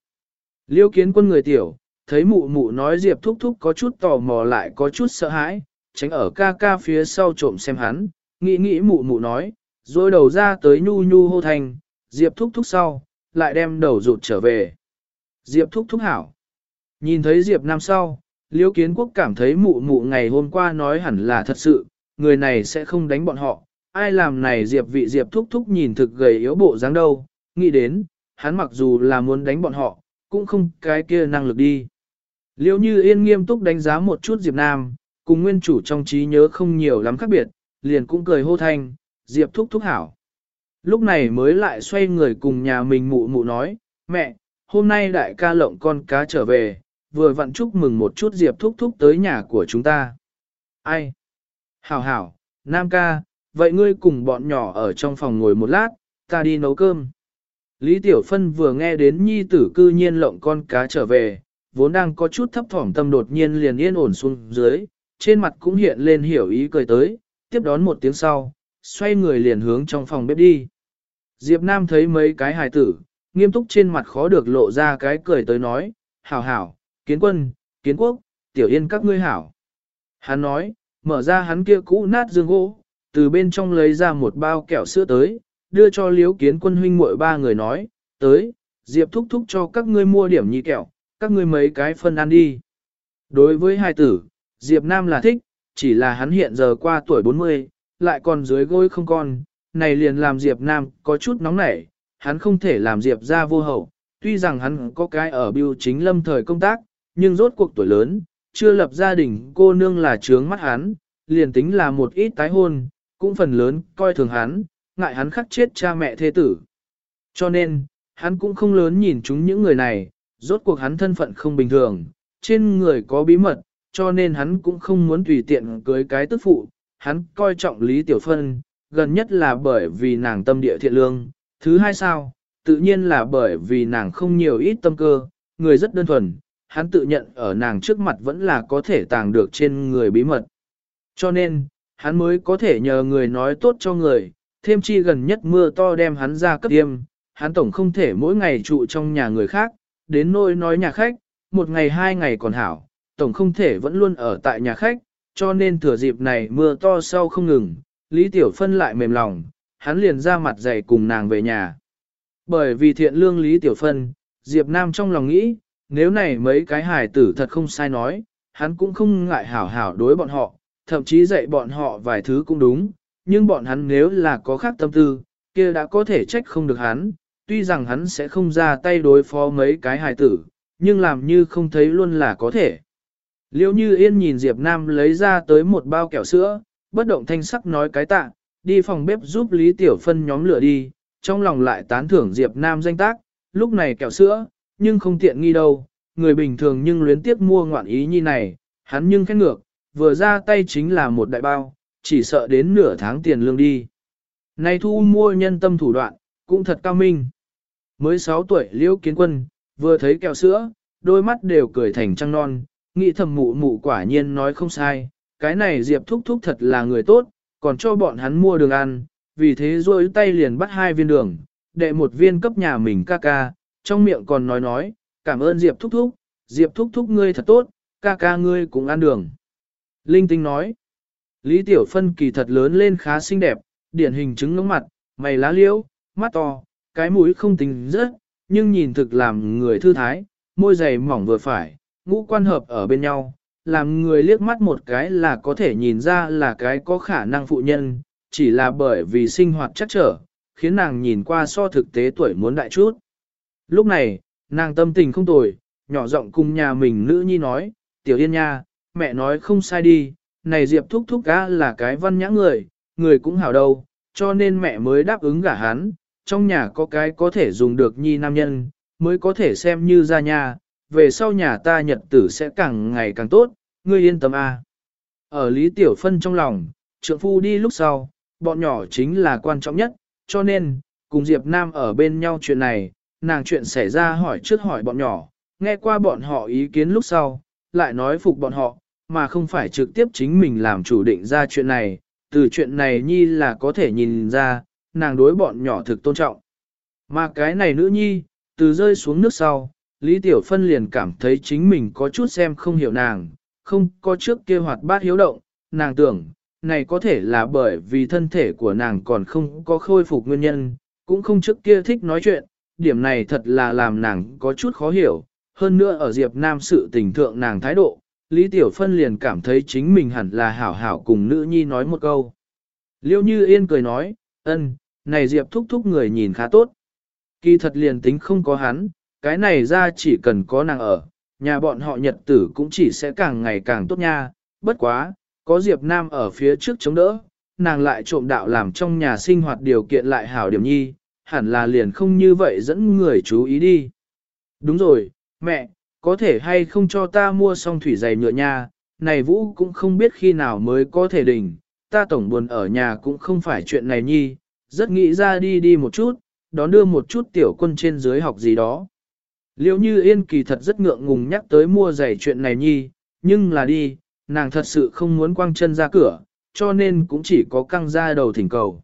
Liêu kiến quân người tiểu, thấy mụ mụ nói Diệp thúc thúc có chút tò mò lại có chút sợ hãi, tránh ở ca ca phía sau trộm xem hắn, nghĩ nghĩ mụ mụ nói, rồi đầu ra tới nhu nhu hô thành, Diệp thúc thúc sau, lại đem đầu rụt trở về. Diệp thúc thúc hảo. Nhìn thấy Diệp Nam sau, Liêu Kiến Quốc cảm thấy mụ mụ ngày hôm qua nói hẳn là thật sự, người này sẽ không đánh bọn họ. Ai làm này Diệp vị Diệp thúc thúc nhìn thực gầy yếu bộ dáng đâu, nghĩ đến, hắn mặc dù là muốn đánh bọn họ, cũng không cái kia năng lực đi. Liêu như yên nghiêm túc đánh giá một chút Diệp Nam, cùng nguyên chủ trong trí nhớ không nhiều lắm khác biệt, liền cũng cười hô thanh, Diệp thúc thúc hảo. Lúc này mới lại xoay người cùng nhà mình mụ mụ nói, mẹ, hôm nay đại ca lộng con cá trở về, vừa vặn chúc mừng một chút Diệp thúc thúc tới nhà của chúng ta. Ai? Hảo hảo, Nam ca, vậy ngươi cùng bọn nhỏ ở trong phòng ngồi một lát, ta đi nấu cơm. Lý Tiểu Phân vừa nghe đến nhi tử cư nhiên lộng con cá trở về, vốn đang có chút thấp thỏm tâm đột nhiên liền yên ổn xuống dưới, trên mặt cũng hiện lên hiểu ý cười tới, tiếp đón một tiếng sau, xoay người liền hướng trong phòng bếp đi. Diệp Nam thấy mấy cái hài tử, nghiêm túc trên mặt khó được lộ ra cái cười tới nói, hảo hảo, kiến quân, kiến quốc, tiểu yên các ngươi hảo. Hắn nói, mở ra hắn kia cũ nát dương gỗ, từ bên trong lấy ra một bao kẹo sữa tới, đưa cho liếu kiến quân huynh muội ba người nói, tới, Diệp thúc thúc cho các ngươi mua điểm nhị kẹo, các ngươi mấy cái phân ăn đi. Đối với hai tử, Diệp Nam là thích, chỉ là hắn hiện giờ qua tuổi 40, lại còn dưới gối không con, này liền làm Diệp Nam có chút nóng nảy, hắn không thể làm Diệp ra vô hậu, tuy rằng hắn có cái ở biêu chính lâm thời công tác, nhưng rốt cuộc tuổi lớn, chưa lập gia đình cô nương là trướng mắt hắn, liền tính là một ít tái hôn, cũng phần lớn coi thường hắn, ngại hắn khắc chết cha mẹ thế tử. Cho nên, hắn cũng không lớn nhìn chúng những người này, rốt cuộc hắn thân phận không bình thường, trên người có bí mật, cho nên hắn cũng không muốn tùy tiện cưới cái tức phụ, hắn coi trọng Lý Tiểu Phân, gần nhất là bởi vì nàng tâm địa thiện lương, thứ hai sao, tự nhiên là bởi vì nàng không nhiều ít tâm cơ, người rất đơn thuần, hắn tự nhận ở nàng trước mặt vẫn là có thể tàng được trên người bí mật. Cho nên, hắn mới có thể nhờ người nói tốt cho người, thêm chi gần nhất mưa to đem hắn ra cấp tiêm, hắn tổng không thể mỗi ngày trụ trong nhà người khác, đến nôi nói nhà khách, một ngày hai ngày còn hảo, tổng không thể vẫn luôn ở tại nhà khách, cho nên thừa dịp này mưa to sau không ngừng, Lý Tiểu Phân lại mềm lòng, hắn liền ra mặt dày cùng nàng về nhà. Bởi vì thiện lương Lý Tiểu Phân, Diệp Nam trong lòng nghĩ, nếu này mấy cái hài tử thật không sai nói, hắn cũng không ngại hảo hảo đối bọn họ, thậm chí dạy bọn họ vài thứ cũng đúng, nhưng bọn hắn nếu là có khác tâm tư, kia đã có thể trách không được hắn, tuy rằng hắn sẽ không ra tay đối phó mấy cái hài tử, nhưng làm như không thấy luôn là có thể. Liêu như yên nhìn Diệp Nam lấy ra tới một bao kẹo sữa, bất động thanh sắc nói cái tạ, đi phòng bếp giúp Lý Tiểu Phân nhóm lửa đi, trong lòng lại tán thưởng Diệp Nam danh tác, lúc này kẹo sữa, nhưng không tiện nghi đâu, người bình thường nhưng luyến tiếc mua ngoạn ý như này, hắn nhưng khét ngược, vừa ra tay chính là một đại bao, chỉ sợ đến nửa tháng tiền lương đi. Này thu mua nhân tâm thủ đoạn, cũng thật cao minh. Mới 6 tuổi liễu kiến quân, vừa thấy kẹo sữa, đôi mắt đều cười thành trăng non, nghĩ thầm mụ mụ quả nhiên nói không sai, cái này Diệp thúc thúc thật là người tốt, còn cho bọn hắn mua đường ăn, vì thế rôi tay liền bắt hai viên đường, đệ một viên cấp nhà mình ca ca, trong miệng còn nói nói, cảm ơn Diệp thúc thúc, Diệp thúc thúc ngươi thật tốt, ca ca ngươi cũng ăn đường. Linh tinh nói, Lý Tiểu Phân kỳ thật lớn lên khá xinh đẹp, điển hình chứng ngưỡng mặt, mày lá liễu, mắt to, cái mũi không tính rất, nhưng nhìn thực làm người thư thái, môi dày mỏng vừa phải, ngũ quan hợp ở bên nhau, làm người liếc mắt một cái là có thể nhìn ra là cái có khả năng phụ nhân, chỉ là bởi vì sinh hoạt chắc trở, khiến nàng nhìn qua so thực tế tuổi muốn đại chút. Lúc này, nàng tâm tình không tồi, nhỏ giọng cùng nhà mình nữ nhi nói, tiểu yên nha, mẹ nói không sai đi, này Diệp thúc thúc ca là cái văn nhã người, người cũng hảo đâu, cho nên mẹ mới đáp ứng gả hắn, trong nhà có cái có thể dùng được nhi nam nhân, mới có thể xem như ra nhà, về sau nhà ta nhật tử sẽ càng ngày càng tốt, ngươi yên tâm a. Ở Lý Tiểu Phân trong lòng, trượng phu đi lúc sau, bọn nhỏ chính là quan trọng nhất, cho nên, cùng Diệp Nam ở bên nhau chuyện này, nàng chuyện xảy ra hỏi trước hỏi bọn nhỏ, nghe qua bọn họ ý kiến lúc sau, lại nói phục bọn họ, mà không phải trực tiếp chính mình làm chủ định ra chuyện này, từ chuyện này nhi là có thể nhìn ra, nàng đối bọn nhỏ thực tôn trọng. Mà cái này nữ nhi, từ rơi xuống nước sau, Lý Tiểu Phân liền cảm thấy chính mình có chút xem không hiểu nàng, không có trước kia hoạt bát hiếu động, nàng tưởng, này có thể là bởi vì thân thể của nàng còn không có khôi phục nguyên nhân, cũng không trước kia thích nói chuyện, điểm này thật là làm nàng có chút khó hiểu, hơn nữa ở Diệp Nam sự tình thượng nàng thái độ, Lý Tiểu Phân liền cảm thấy chính mình hẳn là hảo hảo cùng nữ nhi nói một câu. Liêu Như Yên cười nói, ân, này Diệp thúc thúc người nhìn khá tốt. Kỳ thật liền tính không có hắn, cái này ra chỉ cần có nàng ở, nhà bọn họ nhật tử cũng chỉ sẽ càng ngày càng tốt nha, bất quá, có Diệp Nam ở phía trước chống đỡ, nàng lại trộm đạo làm trong nhà sinh hoạt điều kiện lại hảo điểm nhi, hẳn là liền không như vậy dẫn người chú ý đi. Đúng rồi, mẹ, có thể hay không cho ta mua xong thủy giày nhựa nha, này Vũ cũng không biết khi nào mới có thể đỉnh, ta tổng buồn ở nhà cũng không phải chuyện này nhi, rất nghĩ ra đi đi một chút, đón đưa một chút tiểu quân trên dưới học gì đó. Liêu như yên kỳ thật rất ngượng ngùng nhắc tới mua giày chuyện này nhi, nhưng là đi, nàng thật sự không muốn quăng chân ra cửa, cho nên cũng chỉ có căng ra đầu thỉnh cầu.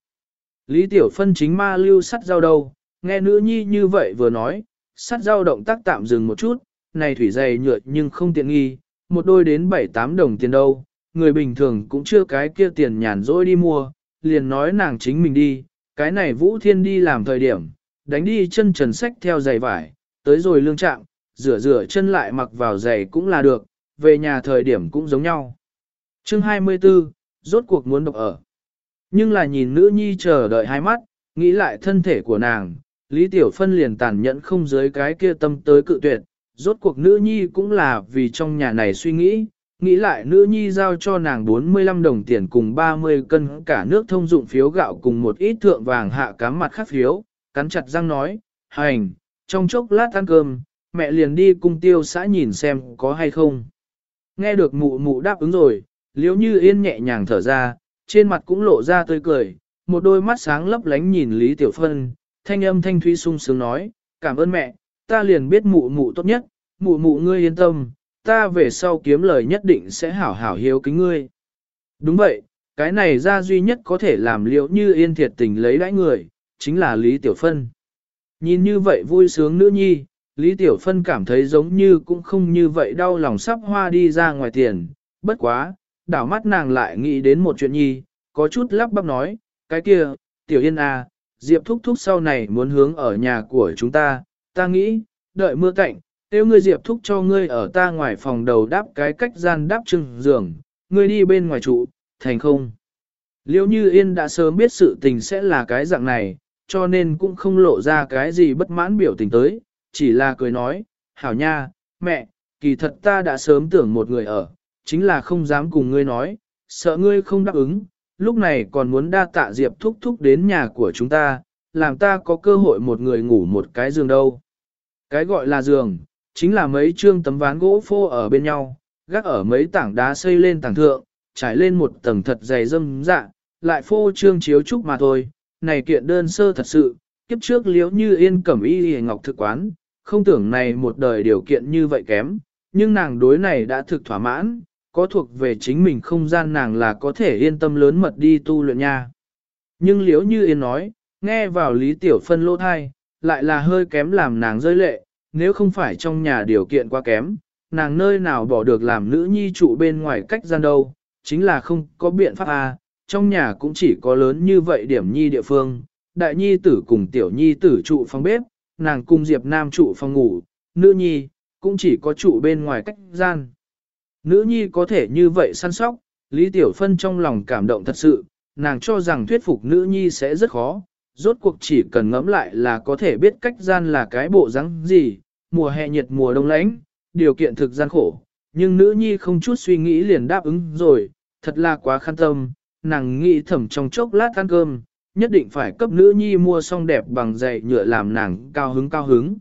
Lý Tiểu Phân chính ma lưu sắt dao đâu, nghe nữ nhi như vậy vừa nói, sắt dao động tác tạm dừng một chút, này thủy giày nhựa nhưng không tiện nghi, một đôi đến 7-8 đồng tiền đâu, người bình thường cũng chưa cái kia tiền nhàn rỗi đi mua, liền nói nàng chính mình đi, cái này Vũ Thiên đi làm thời điểm, đánh đi chân trần sách theo giày vải, tới rồi lương trạng, rửa rửa chân lại mặc vào giày cũng là được, về nhà thời điểm cũng giống nhau. Chương 24, rốt cuộc muốn độc ở. Nhưng là nhìn nữ nhi chờ đợi hai mắt, nghĩ lại thân thể của nàng, Lý Tiểu Phân liền tàn nhẫn không giới cái kia tâm tới cự tuyệt, rốt cuộc nữ nhi cũng là vì trong nhà này suy nghĩ, nghĩ lại nữ nhi giao cho nàng 45 đồng tiền cùng 30 cân cả nước thông dụng phiếu gạo cùng một ít thượng vàng hạ cám mặt khác phiếu, cắn chặt răng nói, hành, trong chốc lát ăn cơm, mẹ liền đi cung tiêu xã nhìn xem có hay không. Nghe được mụ mụ đáp ứng rồi, liếu như yên nhẹ nhàng thở ra, trên mặt cũng lộ ra tươi cười, một đôi mắt sáng lấp lánh nhìn Lý Tiểu Phân, thanh âm thanh thúy sung sướng nói, cảm ơn mẹ, ta liền biết mụ mụ tốt nhất, mụ mụ ngươi yên tâm, ta về sau kiếm lời nhất định sẽ hảo hảo hiếu kính ngươi. Đúng vậy, cái này ra duy nhất có thể làm liệu như yên thiệt tình lấy đãi người, chính là Lý Tiểu Phân. Nhìn như vậy vui sướng nữ nhi, Lý Tiểu Phân cảm thấy giống như cũng không như vậy đau lòng sắp hoa đi ra ngoài tiền, bất quá, đảo mắt nàng lại nghĩ đến một chuyện nhi, có chút lắp bắp nói, cái kia, Tiểu Yên à, Diệp thúc thúc sau này muốn hướng ở nhà của chúng ta, ta nghĩ, đợi mưa cạnh, nếu ngươi Diệp thúc cho ngươi ở ta ngoài phòng đầu đáp cái cách gian đáp trưng giường, ngươi đi bên ngoài trụ, thành không. Liêu như yên đã sớm biết sự tình sẽ là cái dạng này, cho nên cũng không lộ ra cái gì bất mãn biểu tình tới, chỉ là cười nói, hảo nha, mẹ, kỳ thật ta đã sớm tưởng một người ở, chính là không dám cùng ngươi nói, sợ ngươi không đáp ứng, lúc này còn muốn đa tạ Diệp thúc thúc đến nhà của chúng ta, làm ta có cơ hội một người ngủ một cái giường đâu. Cái gọi là giường, chính là mấy trương tấm ván gỗ phô ở bên nhau, gác ở mấy tảng đá xây lên tảng thượng, trải lên một tầng thật dày dâm dạ, lại phô trương chiếu trúc mà thôi, này kiện đơn sơ thật sự, kiếp trước liếu như yên cẩm y hề ngọc thực quán, không tưởng này một đời điều kiện như vậy kém, nhưng nàng đối này đã thực thỏa mãn, có thuộc về chính mình không gian nàng là có thể yên tâm lớn mật đi tu luyện nha. Nhưng liếu như yên nói, nghe vào lý tiểu phân lỗ thai, lại là hơi kém làm nàng rơi lệ, nếu không phải trong nhà điều kiện quá kém, nàng nơi nào bỏ được làm nữ nhi trụ bên ngoài cách gian đâu, chính là không có biện pháp à, trong nhà cũng chỉ có lớn như vậy điểm nhi địa phương, đại nhi tử cùng tiểu nhi tử trụ phòng bếp, nàng cùng Diệp Nam trụ phòng ngủ, nữ nhi, cũng chỉ có trụ bên ngoài cách gian. Nữ nhi có thể như vậy săn sóc, Lý Tiểu Phân trong lòng cảm động thật sự, nàng cho rằng thuyết phục nữ nhi sẽ rất khó, rốt cuộc chỉ cần ngẫm lại là có thể biết cách gian là cái bộ rắn gì, mùa hè nhiệt mùa đông lạnh, điều kiện thực gian khổ, nhưng nữ nhi không chút suy nghĩ liền đáp ứng rồi, thật là quá khăn tâm, nàng nghĩ thầm trong chốc lát ăn cơm, nhất định phải cấp nữ nhi mua xong đẹp bằng giày nhựa làm nàng cao hứng cao hứng.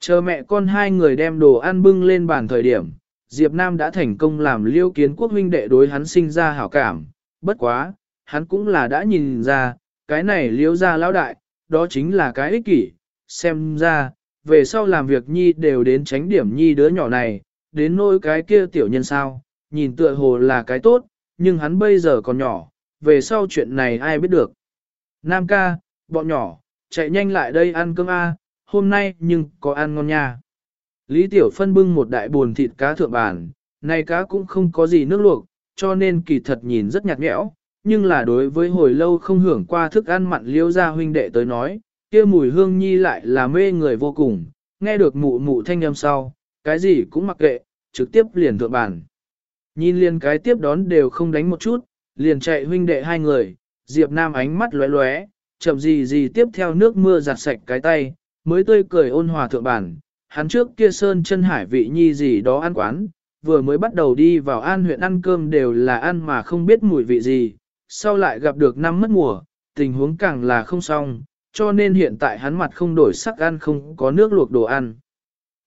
Chờ mẹ con hai người đem đồ ăn bưng lên bàn thời điểm, Diệp Nam đã thành công làm liêu kiến quốc huynh đệ đối hắn sinh ra hảo cảm, bất quá, hắn cũng là đã nhìn ra, cái này liếu ra lão đại, đó chính là cái ích kỷ, xem ra, về sau làm việc nhi đều đến tránh điểm nhi đứa nhỏ này, đến nỗi cái kia tiểu nhân sao, nhìn tựa hồ là cái tốt, nhưng hắn bây giờ còn nhỏ, về sau chuyện này ai biết được. Nam ca, bọn nhỏ, chạy nhanh lại đây ăn cơm A, hôm nay nhưng có ăn ngon nha. Lý Tiểu Phân bưng một đại buồn thịt cá thượng bàn, này cá cũng không có gì nước luộc, cho nên kỳ thật nhìn rất nhạt nhẽo, nhưng là đối với hồi lâu không hưởng qua thức ăn mặn liêu ra huynh đệ tới nói, kia mùi hương nhi lại là mê người vô cùng, nghe được mụ mụ thanh âm sau, cái gì cũng mặc kệ, trực tiếp liền thượng bàn. Nhìn liền cái tiếp đón đều không đánh một chút, liền chạy huynh đệ hai người, Diệp Nam ánh mắt lóe lóe, chậm gì gì tiếp theo nước mưa giặt sạch cái tay, mới tươi cười ôn hòa thượng bản, hắn trước kia sơn chân hải vị nhi gì đó ăn quán, vừa mới bắt đầu đi vào an huyện ăn cơm đều là ăn mà không biết mùi vị gì, sau lại gặp được năm mất mùa, tình huống càng là không xong, cho nên hiện tại hắn mặt không đổi sắc ăn không có nước luộc đồ ăn.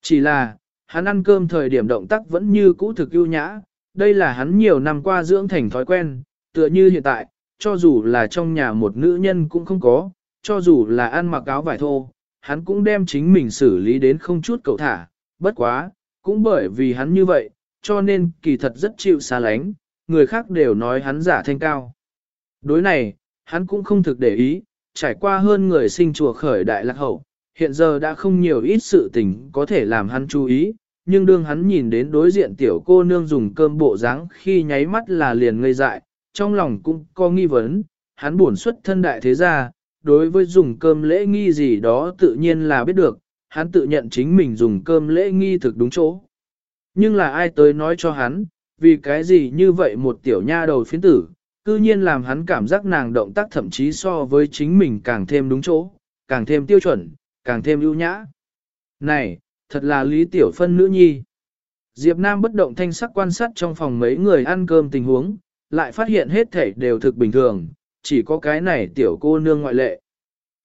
Chỉ là, hắn ăn cơm thời điểm động tác vẫn như cũ thực ưu nhã, đây là hắn nhiều năm qua dưỡng thành thói quen, tựa như hiện tại, cho dù là trong nhà một nữ nhân cũng không có, cho dù là ăn mặc áo vải thô, hắn cũng đem chính mình xử lý đến không chút cầu thả, bất quá, cũng bởi vì hắn như vậy, cho nên kỳ thật rất chịu xa lánh, người khác đều nói hắn giả thanh cao. Đối này, hắn cũng không thực để ý, trải qua hơn người sinh chùa khởi đại lạc hậu, hiện giờ đã không nhiều ít sự tình có thể làm hắn chú ý, nhưng đương hắn nhìn đến đối diện tiểu cô nương dùng cơm bộ dáng khi nháy mắt là liền ngây dại, trong lòng cũng có nghi vấn, hắn buồn xuất thân đại thế gia, đối với dùng cơm lễ nghi gì đó tự nhiên là biết được, hắn tự nhận chính mình dùng cơm lễ nghi thực đúng chỗ. Nhưng là ai tới nói cho hắn, vì cái gì như vậy một tiểu nha đầu phiến tử, cư nhiên làm hắn cảm giác nàng động tác thậm chí so với chính mình càng thêm đúng chỗ, càng thêm tiêu chuẩn, càng thêm ưu nhã. Này, thật là lý tiểu phân nữ nhi. Diệp Nam bất động thanh sắc quan sát trong phòng mấy người ăn cơm tình huống, lại phát hiện hết thảy đều thực bình thường, chỉ có cái này tiểu cô nương ngoại lệ.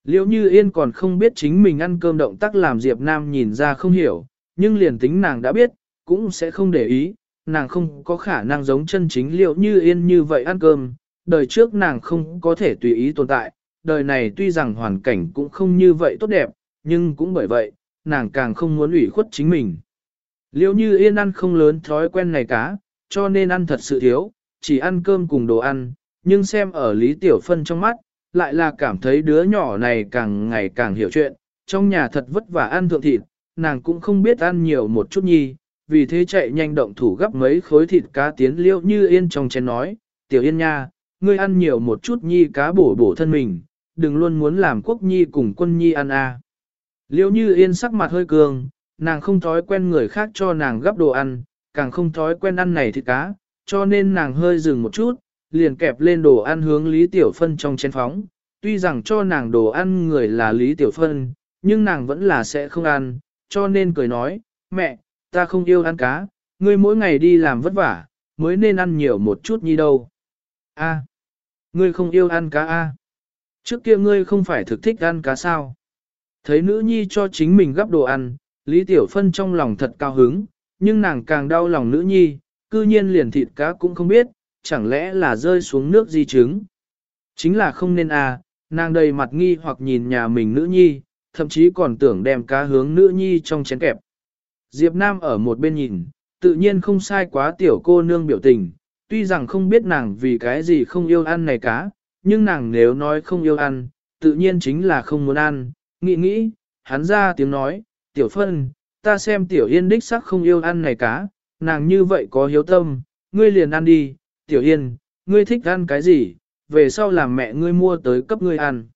Liễu như yên còn không biết chính mình ăn cơm động tác làm Diệp Nam nhìn ra không hiểu, nhưng liền tính nàng đã biết, cũng sẽ không để ý, nàng không có khả năng giống chân chính liệu như yên như vậy ăn cơm, đời trước nàng không có thể tùy ý tồn tại, đời này tuy rằng hoàn cảnh cũng không như vậy tốt đẹp, nhưng cũng bởi vậy, nàng càng không muốn ủy khuất chính mình. liệu như yên ăn không lớn thói quen này cá, cho nên ăn thật sự thiếu, chỉ ăn cơm cùng đồ ăn, nhưng xem ở Lý Tiểu Phân trong mắt, lại là cảm thấy đứa nhỏ này càng ngày càng hiểu chuyện, trong nhà thật vất vả ăn thượng thịt, nàng cũng không biết ăn nhiều một chút nhi, vì thế chạy nhanh động thủ gấp mấy khối thịt cá tiến liêu như yên trong chén nói, Tiểu Yên nha, ngươi ăn nhiều một chút nhi cá bổ bổ thân mình, đừng luôn muốn làm quốc nhi cùng quân nhi ăn a. À. Liêu như yên sắc mặt hơi cường, nàng không thói quen người khác cho nàng gấp đồ ăn, càng không thói quen ăn này thịt cá, cho nên nàng hơi dừng một chút, liền kẹp lên đồ ăn hướng Lý Tiểu Phân trong chén phóng. Tuy rằng cho nàng đồ ăn người là Lý Tiểu Phân, nhưng nàng vẫn là sẽ không ăn, cho nên cười nói, mẹ, ta không yêu ăn cá, ngươi mỗi ngày đi làm vất vả, mới nên ăn nhiều một chút nhi đâu. A, ngươi không yêu ăn cá a? Trước kia ngươi không phải thực thích ăn cá sao? Thấy nữ nhi cho chính mình gắp đồ ăn, Lý Tiểu Phân trong lòng thật cao hứng, nhưng nàng càng đau lòng nữ nhi, cư nhiên liền thịt cá cũng không biết, chẳng lẽ là rơi xuống nước di chứng. Chính là không nên a, nàng đầy mặt nghi hoặc nhìn nhà mình nữ nhi, thậm chí còn tưởng đem cá hướng nữ nhi trong chén kẹp. Diệp Nam ở một bên nhìn, tự nhiên không sai quá tiểu cô nương biểu tình, tuy rằng không biết nàng vì cái gì không yêu ăn này cá, nhưng nàng nếu nói không yêu ăn, tự nhiên chính là không muốn ăn, nghĩ nghĩ, hắn ra tiếng nói, tiểu phân, ta xem tiểu yên đích sắc không yêu ăn này cá, nàng như vậy có hiếu tâm, ngươi liền ăn đi, tiểu yên, ngươi thích ăn cái gì, về sau làm mẹ ngươi mua tới cấp ngươi ăn.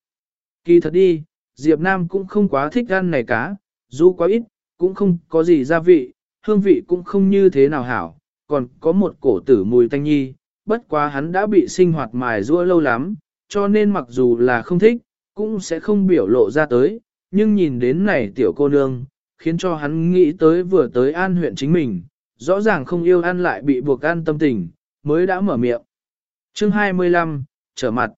Kỳ thật đi, Diệp Nam cũng không quá thích ăn này cá, dù quá ít, cũng không có gì gia vị, hương vị cũng không như thế nào hảo, còn có một cổ tử mùi tanh nhi, bất quá hắn đã bị sinh hoạt mài rua lâu lắm, cho nên mặc dù là không thích, cũng sẽ không biểu lộ ra tới, nhưng nhìn đến này tiểu cô nương, khiến cho hắn nghĩ tới vừa tới an huyện chính mình, rõ ràng không yêu ăn lại bị buộc ăn tâm tình, mới đã mở miệng. Chương 25, trở mặt.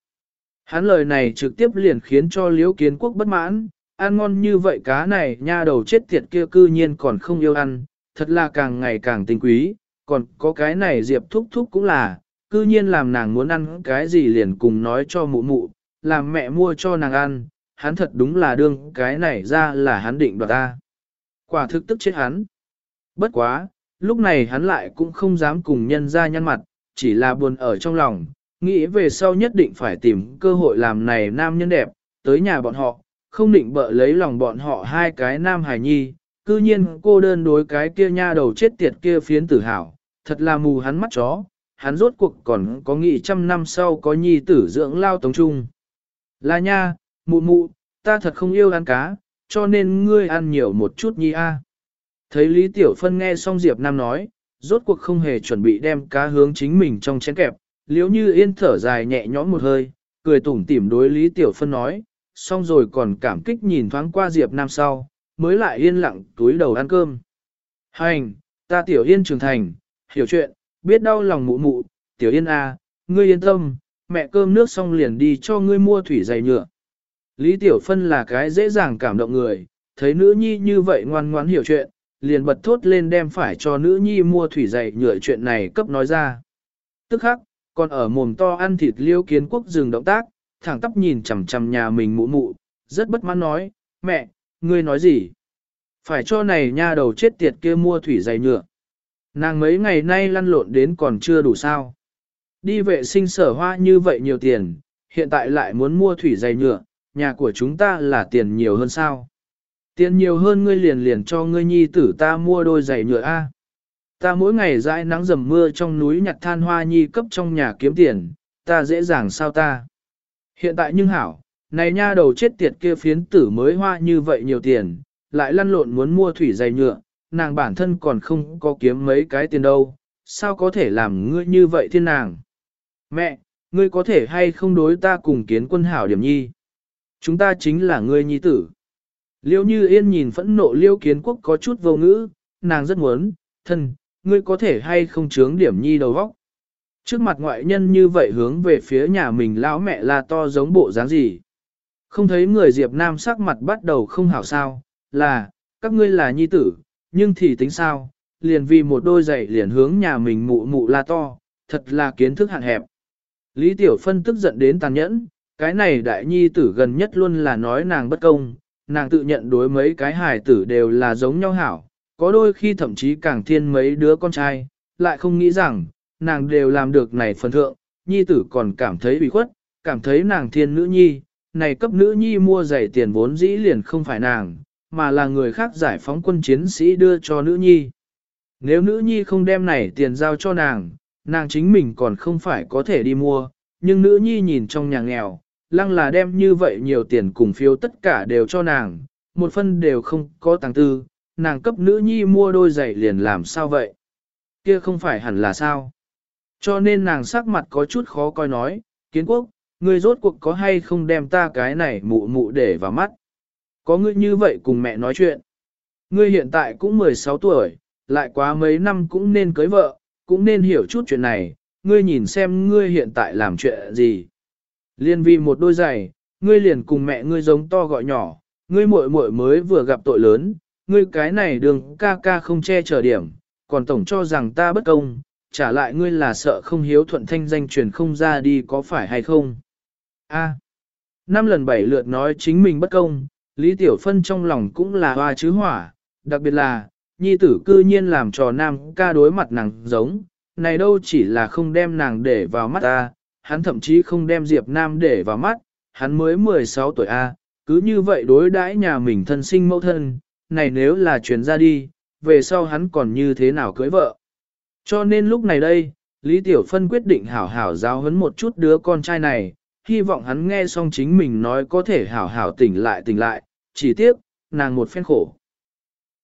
Hắn lời này trực tiếp liền khiến cho liễu kiến quốc bất mãn, ăn ngon như vậy cá này nha đầu chết tiệt kia cư nhiên còn không yêu ăn, thật là càng ngày càng tinh quý, còn có cái này diệp thúc thúc cũng là, cư nhiên làm nàng muốn ăn cái gì liền cùng nói cho mụ mụ, làm mẹ mua cho nàng ăn, hắn thật đúng là đương cái này ra là hắn định đoạt ta. Quả thực tức chết hắn. Bất quá, lúc này hắn lại cũng không dám cùng nhân ra nhăn mặt, chỉ là buồn ở trong lòng, nghĩ về sau nhất định phải tìm cơ hội làm này nam nhân đẹp, tới nhà bọn họ, không định bợ lấy lòng bọn họ hai cái nam hài nhi, cư nhiên cô đơn đối cái kia nha đầu chết tiệt kia phiến tử hảo, thật là mù hắn mắt chó, hắn rốt cuộc còn có nghị trăm năm sau có nhi tử dưỡng lao tống trung. Là nha, mụ mụ, ta thật không yêu ăn cá, cho nên ngươi ăn nhiều một chút nhi a. Thấy Lý Tiểu Phân nghe xong Diệp Nam nói, rốt cuộc không hề chuẩn bị đem cá hướng chính mình trong chén kẹp, liếu như yên thở dài nhẹ nhõm một hơi, cười tủm tỉm đối Lý Tiểu Phân nói, xong rồi còn cảm kích nhìn thoáng qua Diệp Nam sau, mới lại yên lặng túi đầu ăn cơm. Hành, ta Tiểu Yên trưởng thành, hiểu chuyện, biết đau lòng mụ mụ, Tiểu Yên à, ngươi yên tâm, mẹ cơm nước xong liền đi cho ngươi mua thủy giày nhựa. Lý Tiểu Phân là cái dễ dàng cảm động người, thấy nữ nhi như vậy ngoan ngoãn hiểu chuyện, liền bật thốt lên đem phải cho nữ nhi mua thủy giày nhựa chuyện này cấp nói ra. Tức khắc, còn ở mồm to ăn thịt liêu kiến quốc dừng động tác, thẳng tắp nhìn chằm chằm nhà mình mụ mụ, rất bất mãn nói, mẹ, ngươi nói gì? Phải cho này nha đầu chết tiệt kia mua thủy giày nhựa. Nàng mấy ngày nay lăn lộn đến còn chưa đủ sao. Đi vệ sinh sở hoa như vậy nhiều tiền, hiện tại lại muốn mua thủy giày nhựa, nhà của chúng ta là tiền nhiều hơn sao? Tiền nhiều hơn ngươi liền liền cho ngươi nhi tử ta mua đôi giày nhựa A. Ta mỗi ngày dãi nắng dầm mưa trong núi nhặt than hoa nhi cấp trong nhà kiếm tiền, ta dễ dàng sao ta. Hiện tại nhưng hảo, này nha đầu chết tiệt kia phiến tử mới hoa như vậy nhiều tiền, lại lăn lộn muốn mua thủy giày nhựa, nàng bản thân còn không có kiếm mấy cái tiền đâu, sao có thể làm ngươi như vậy thiên nàng. Mẹ, ngươi có thể hay không đối ta cùng kiến quân hảo điểm nhi. Chúng ta chính là ngươi nhi tử. Liêu như yên nhìn phẫn nộ liêu kiến quốc có chút vô ngữ, nàng rất muốn, thân, ngươi có thể hay không chướng điểm nhi đầu vóc. Trước mặt ngoại nhân như vậy hướng về phía nhà mình lão mẹ là to giống bộ dáng gì. Không thấy người Diệp Nam sắc mặt bắt đầu không hảo sao, là, các ngươi là nhi tử, nhưng thì tính sao, liền vì một đôi giày liền hướng nhà mình mụ mụ la to, thật là kiến thức hạn hẹp. Lý Tiểu Phân tức giận đến tàn nhẫn, cái này đại nhi tử gần nhất luôn là nói nàng bất công, nàng tự nhận đối mấy cái hài tử đều là giống nhau hảo, có đôi khi thậm chí càng thiên mấy đứa con trai, lại không nghĩ rằng, nàng đều làm được này phần thượng, nhi tử còn cảm thấy bị khuất, cảm thấy nàng thiên nữ nhi, này cấp nữ nhi mua giày tiền vốn dĩ liền không phải nàng, mà là người khác giải phóng quân chiến sĩ đưa cho nữ nhi. Nếu nữ nhi không đem này tiền giao cho nàng, nàng chính mình còn không phải có thể đi mua, nhưng nữ nhi nhìn trong nhà nghèo, lăng là đem như vậy nhiều tiền cùng phiếu tất cả đều cho nàng, một phân đều không có tàng tư, nàng cấp nữ nhi mua đôi giày liền làm sao vậy? Kia không phải hẳn là sao? Cho nên nàng sắc mặt có chút khó coi nói, kiến quốc, ngươi rốt cuộc có hay không đem ta cái này mụ mụ để vào mắt. Có ngươi như vậy cùng mẹ nói chuyện. Ngươi hiện tại cũng 16 tuổi, lại quá mấy năm cũng nên cưới vợ, cũng nên hiểu chút chuyện này, ngươi nhìn xem ngươi hiện tại làm chuyện gì. Liên vì một đôi giày, ngươi liền cùng mẹ ngươi giống to gọi nhỏ, ngươi muội muội mới vừa gặp tội lớn, ngươi cái này đường ca ca không che chở điểm, còn tổng cho rằng ta bất công, trả lại ngươi là sợ không hiếu thuận thanh danh truyền không ra đi có phải hay không. A. năm lần bảy lượt nói chính mình bất công, Lý Tiểu Phân trong lòng cũng là hoa chứ hỏa, đặc biệt là, nhi tử cư nhiên làm trò nam ca đối mặt nàng giống, này đâu chỉ là không đem nàng để vào mắt ta, hắn thậm chí không đem Diệp Nam để vào mắt, hắn mới 16 tuổi A, cứ như vậy đối đãi nhà mình thân sinh mẫu thân, này nếu là chuyển ra đi, về sau hắn còn như thế nào cưới vợ. Cho nên lúc này đây, Lý Tiểu Phân quyết định hảo hảo giáo huấn một chút đứa con trai này, hy vọng hắn nghe xong chính mình nói có thể hảo hảo tỉnh lại tỉnh lại, chỉ tiếc, nàng một phen khổ.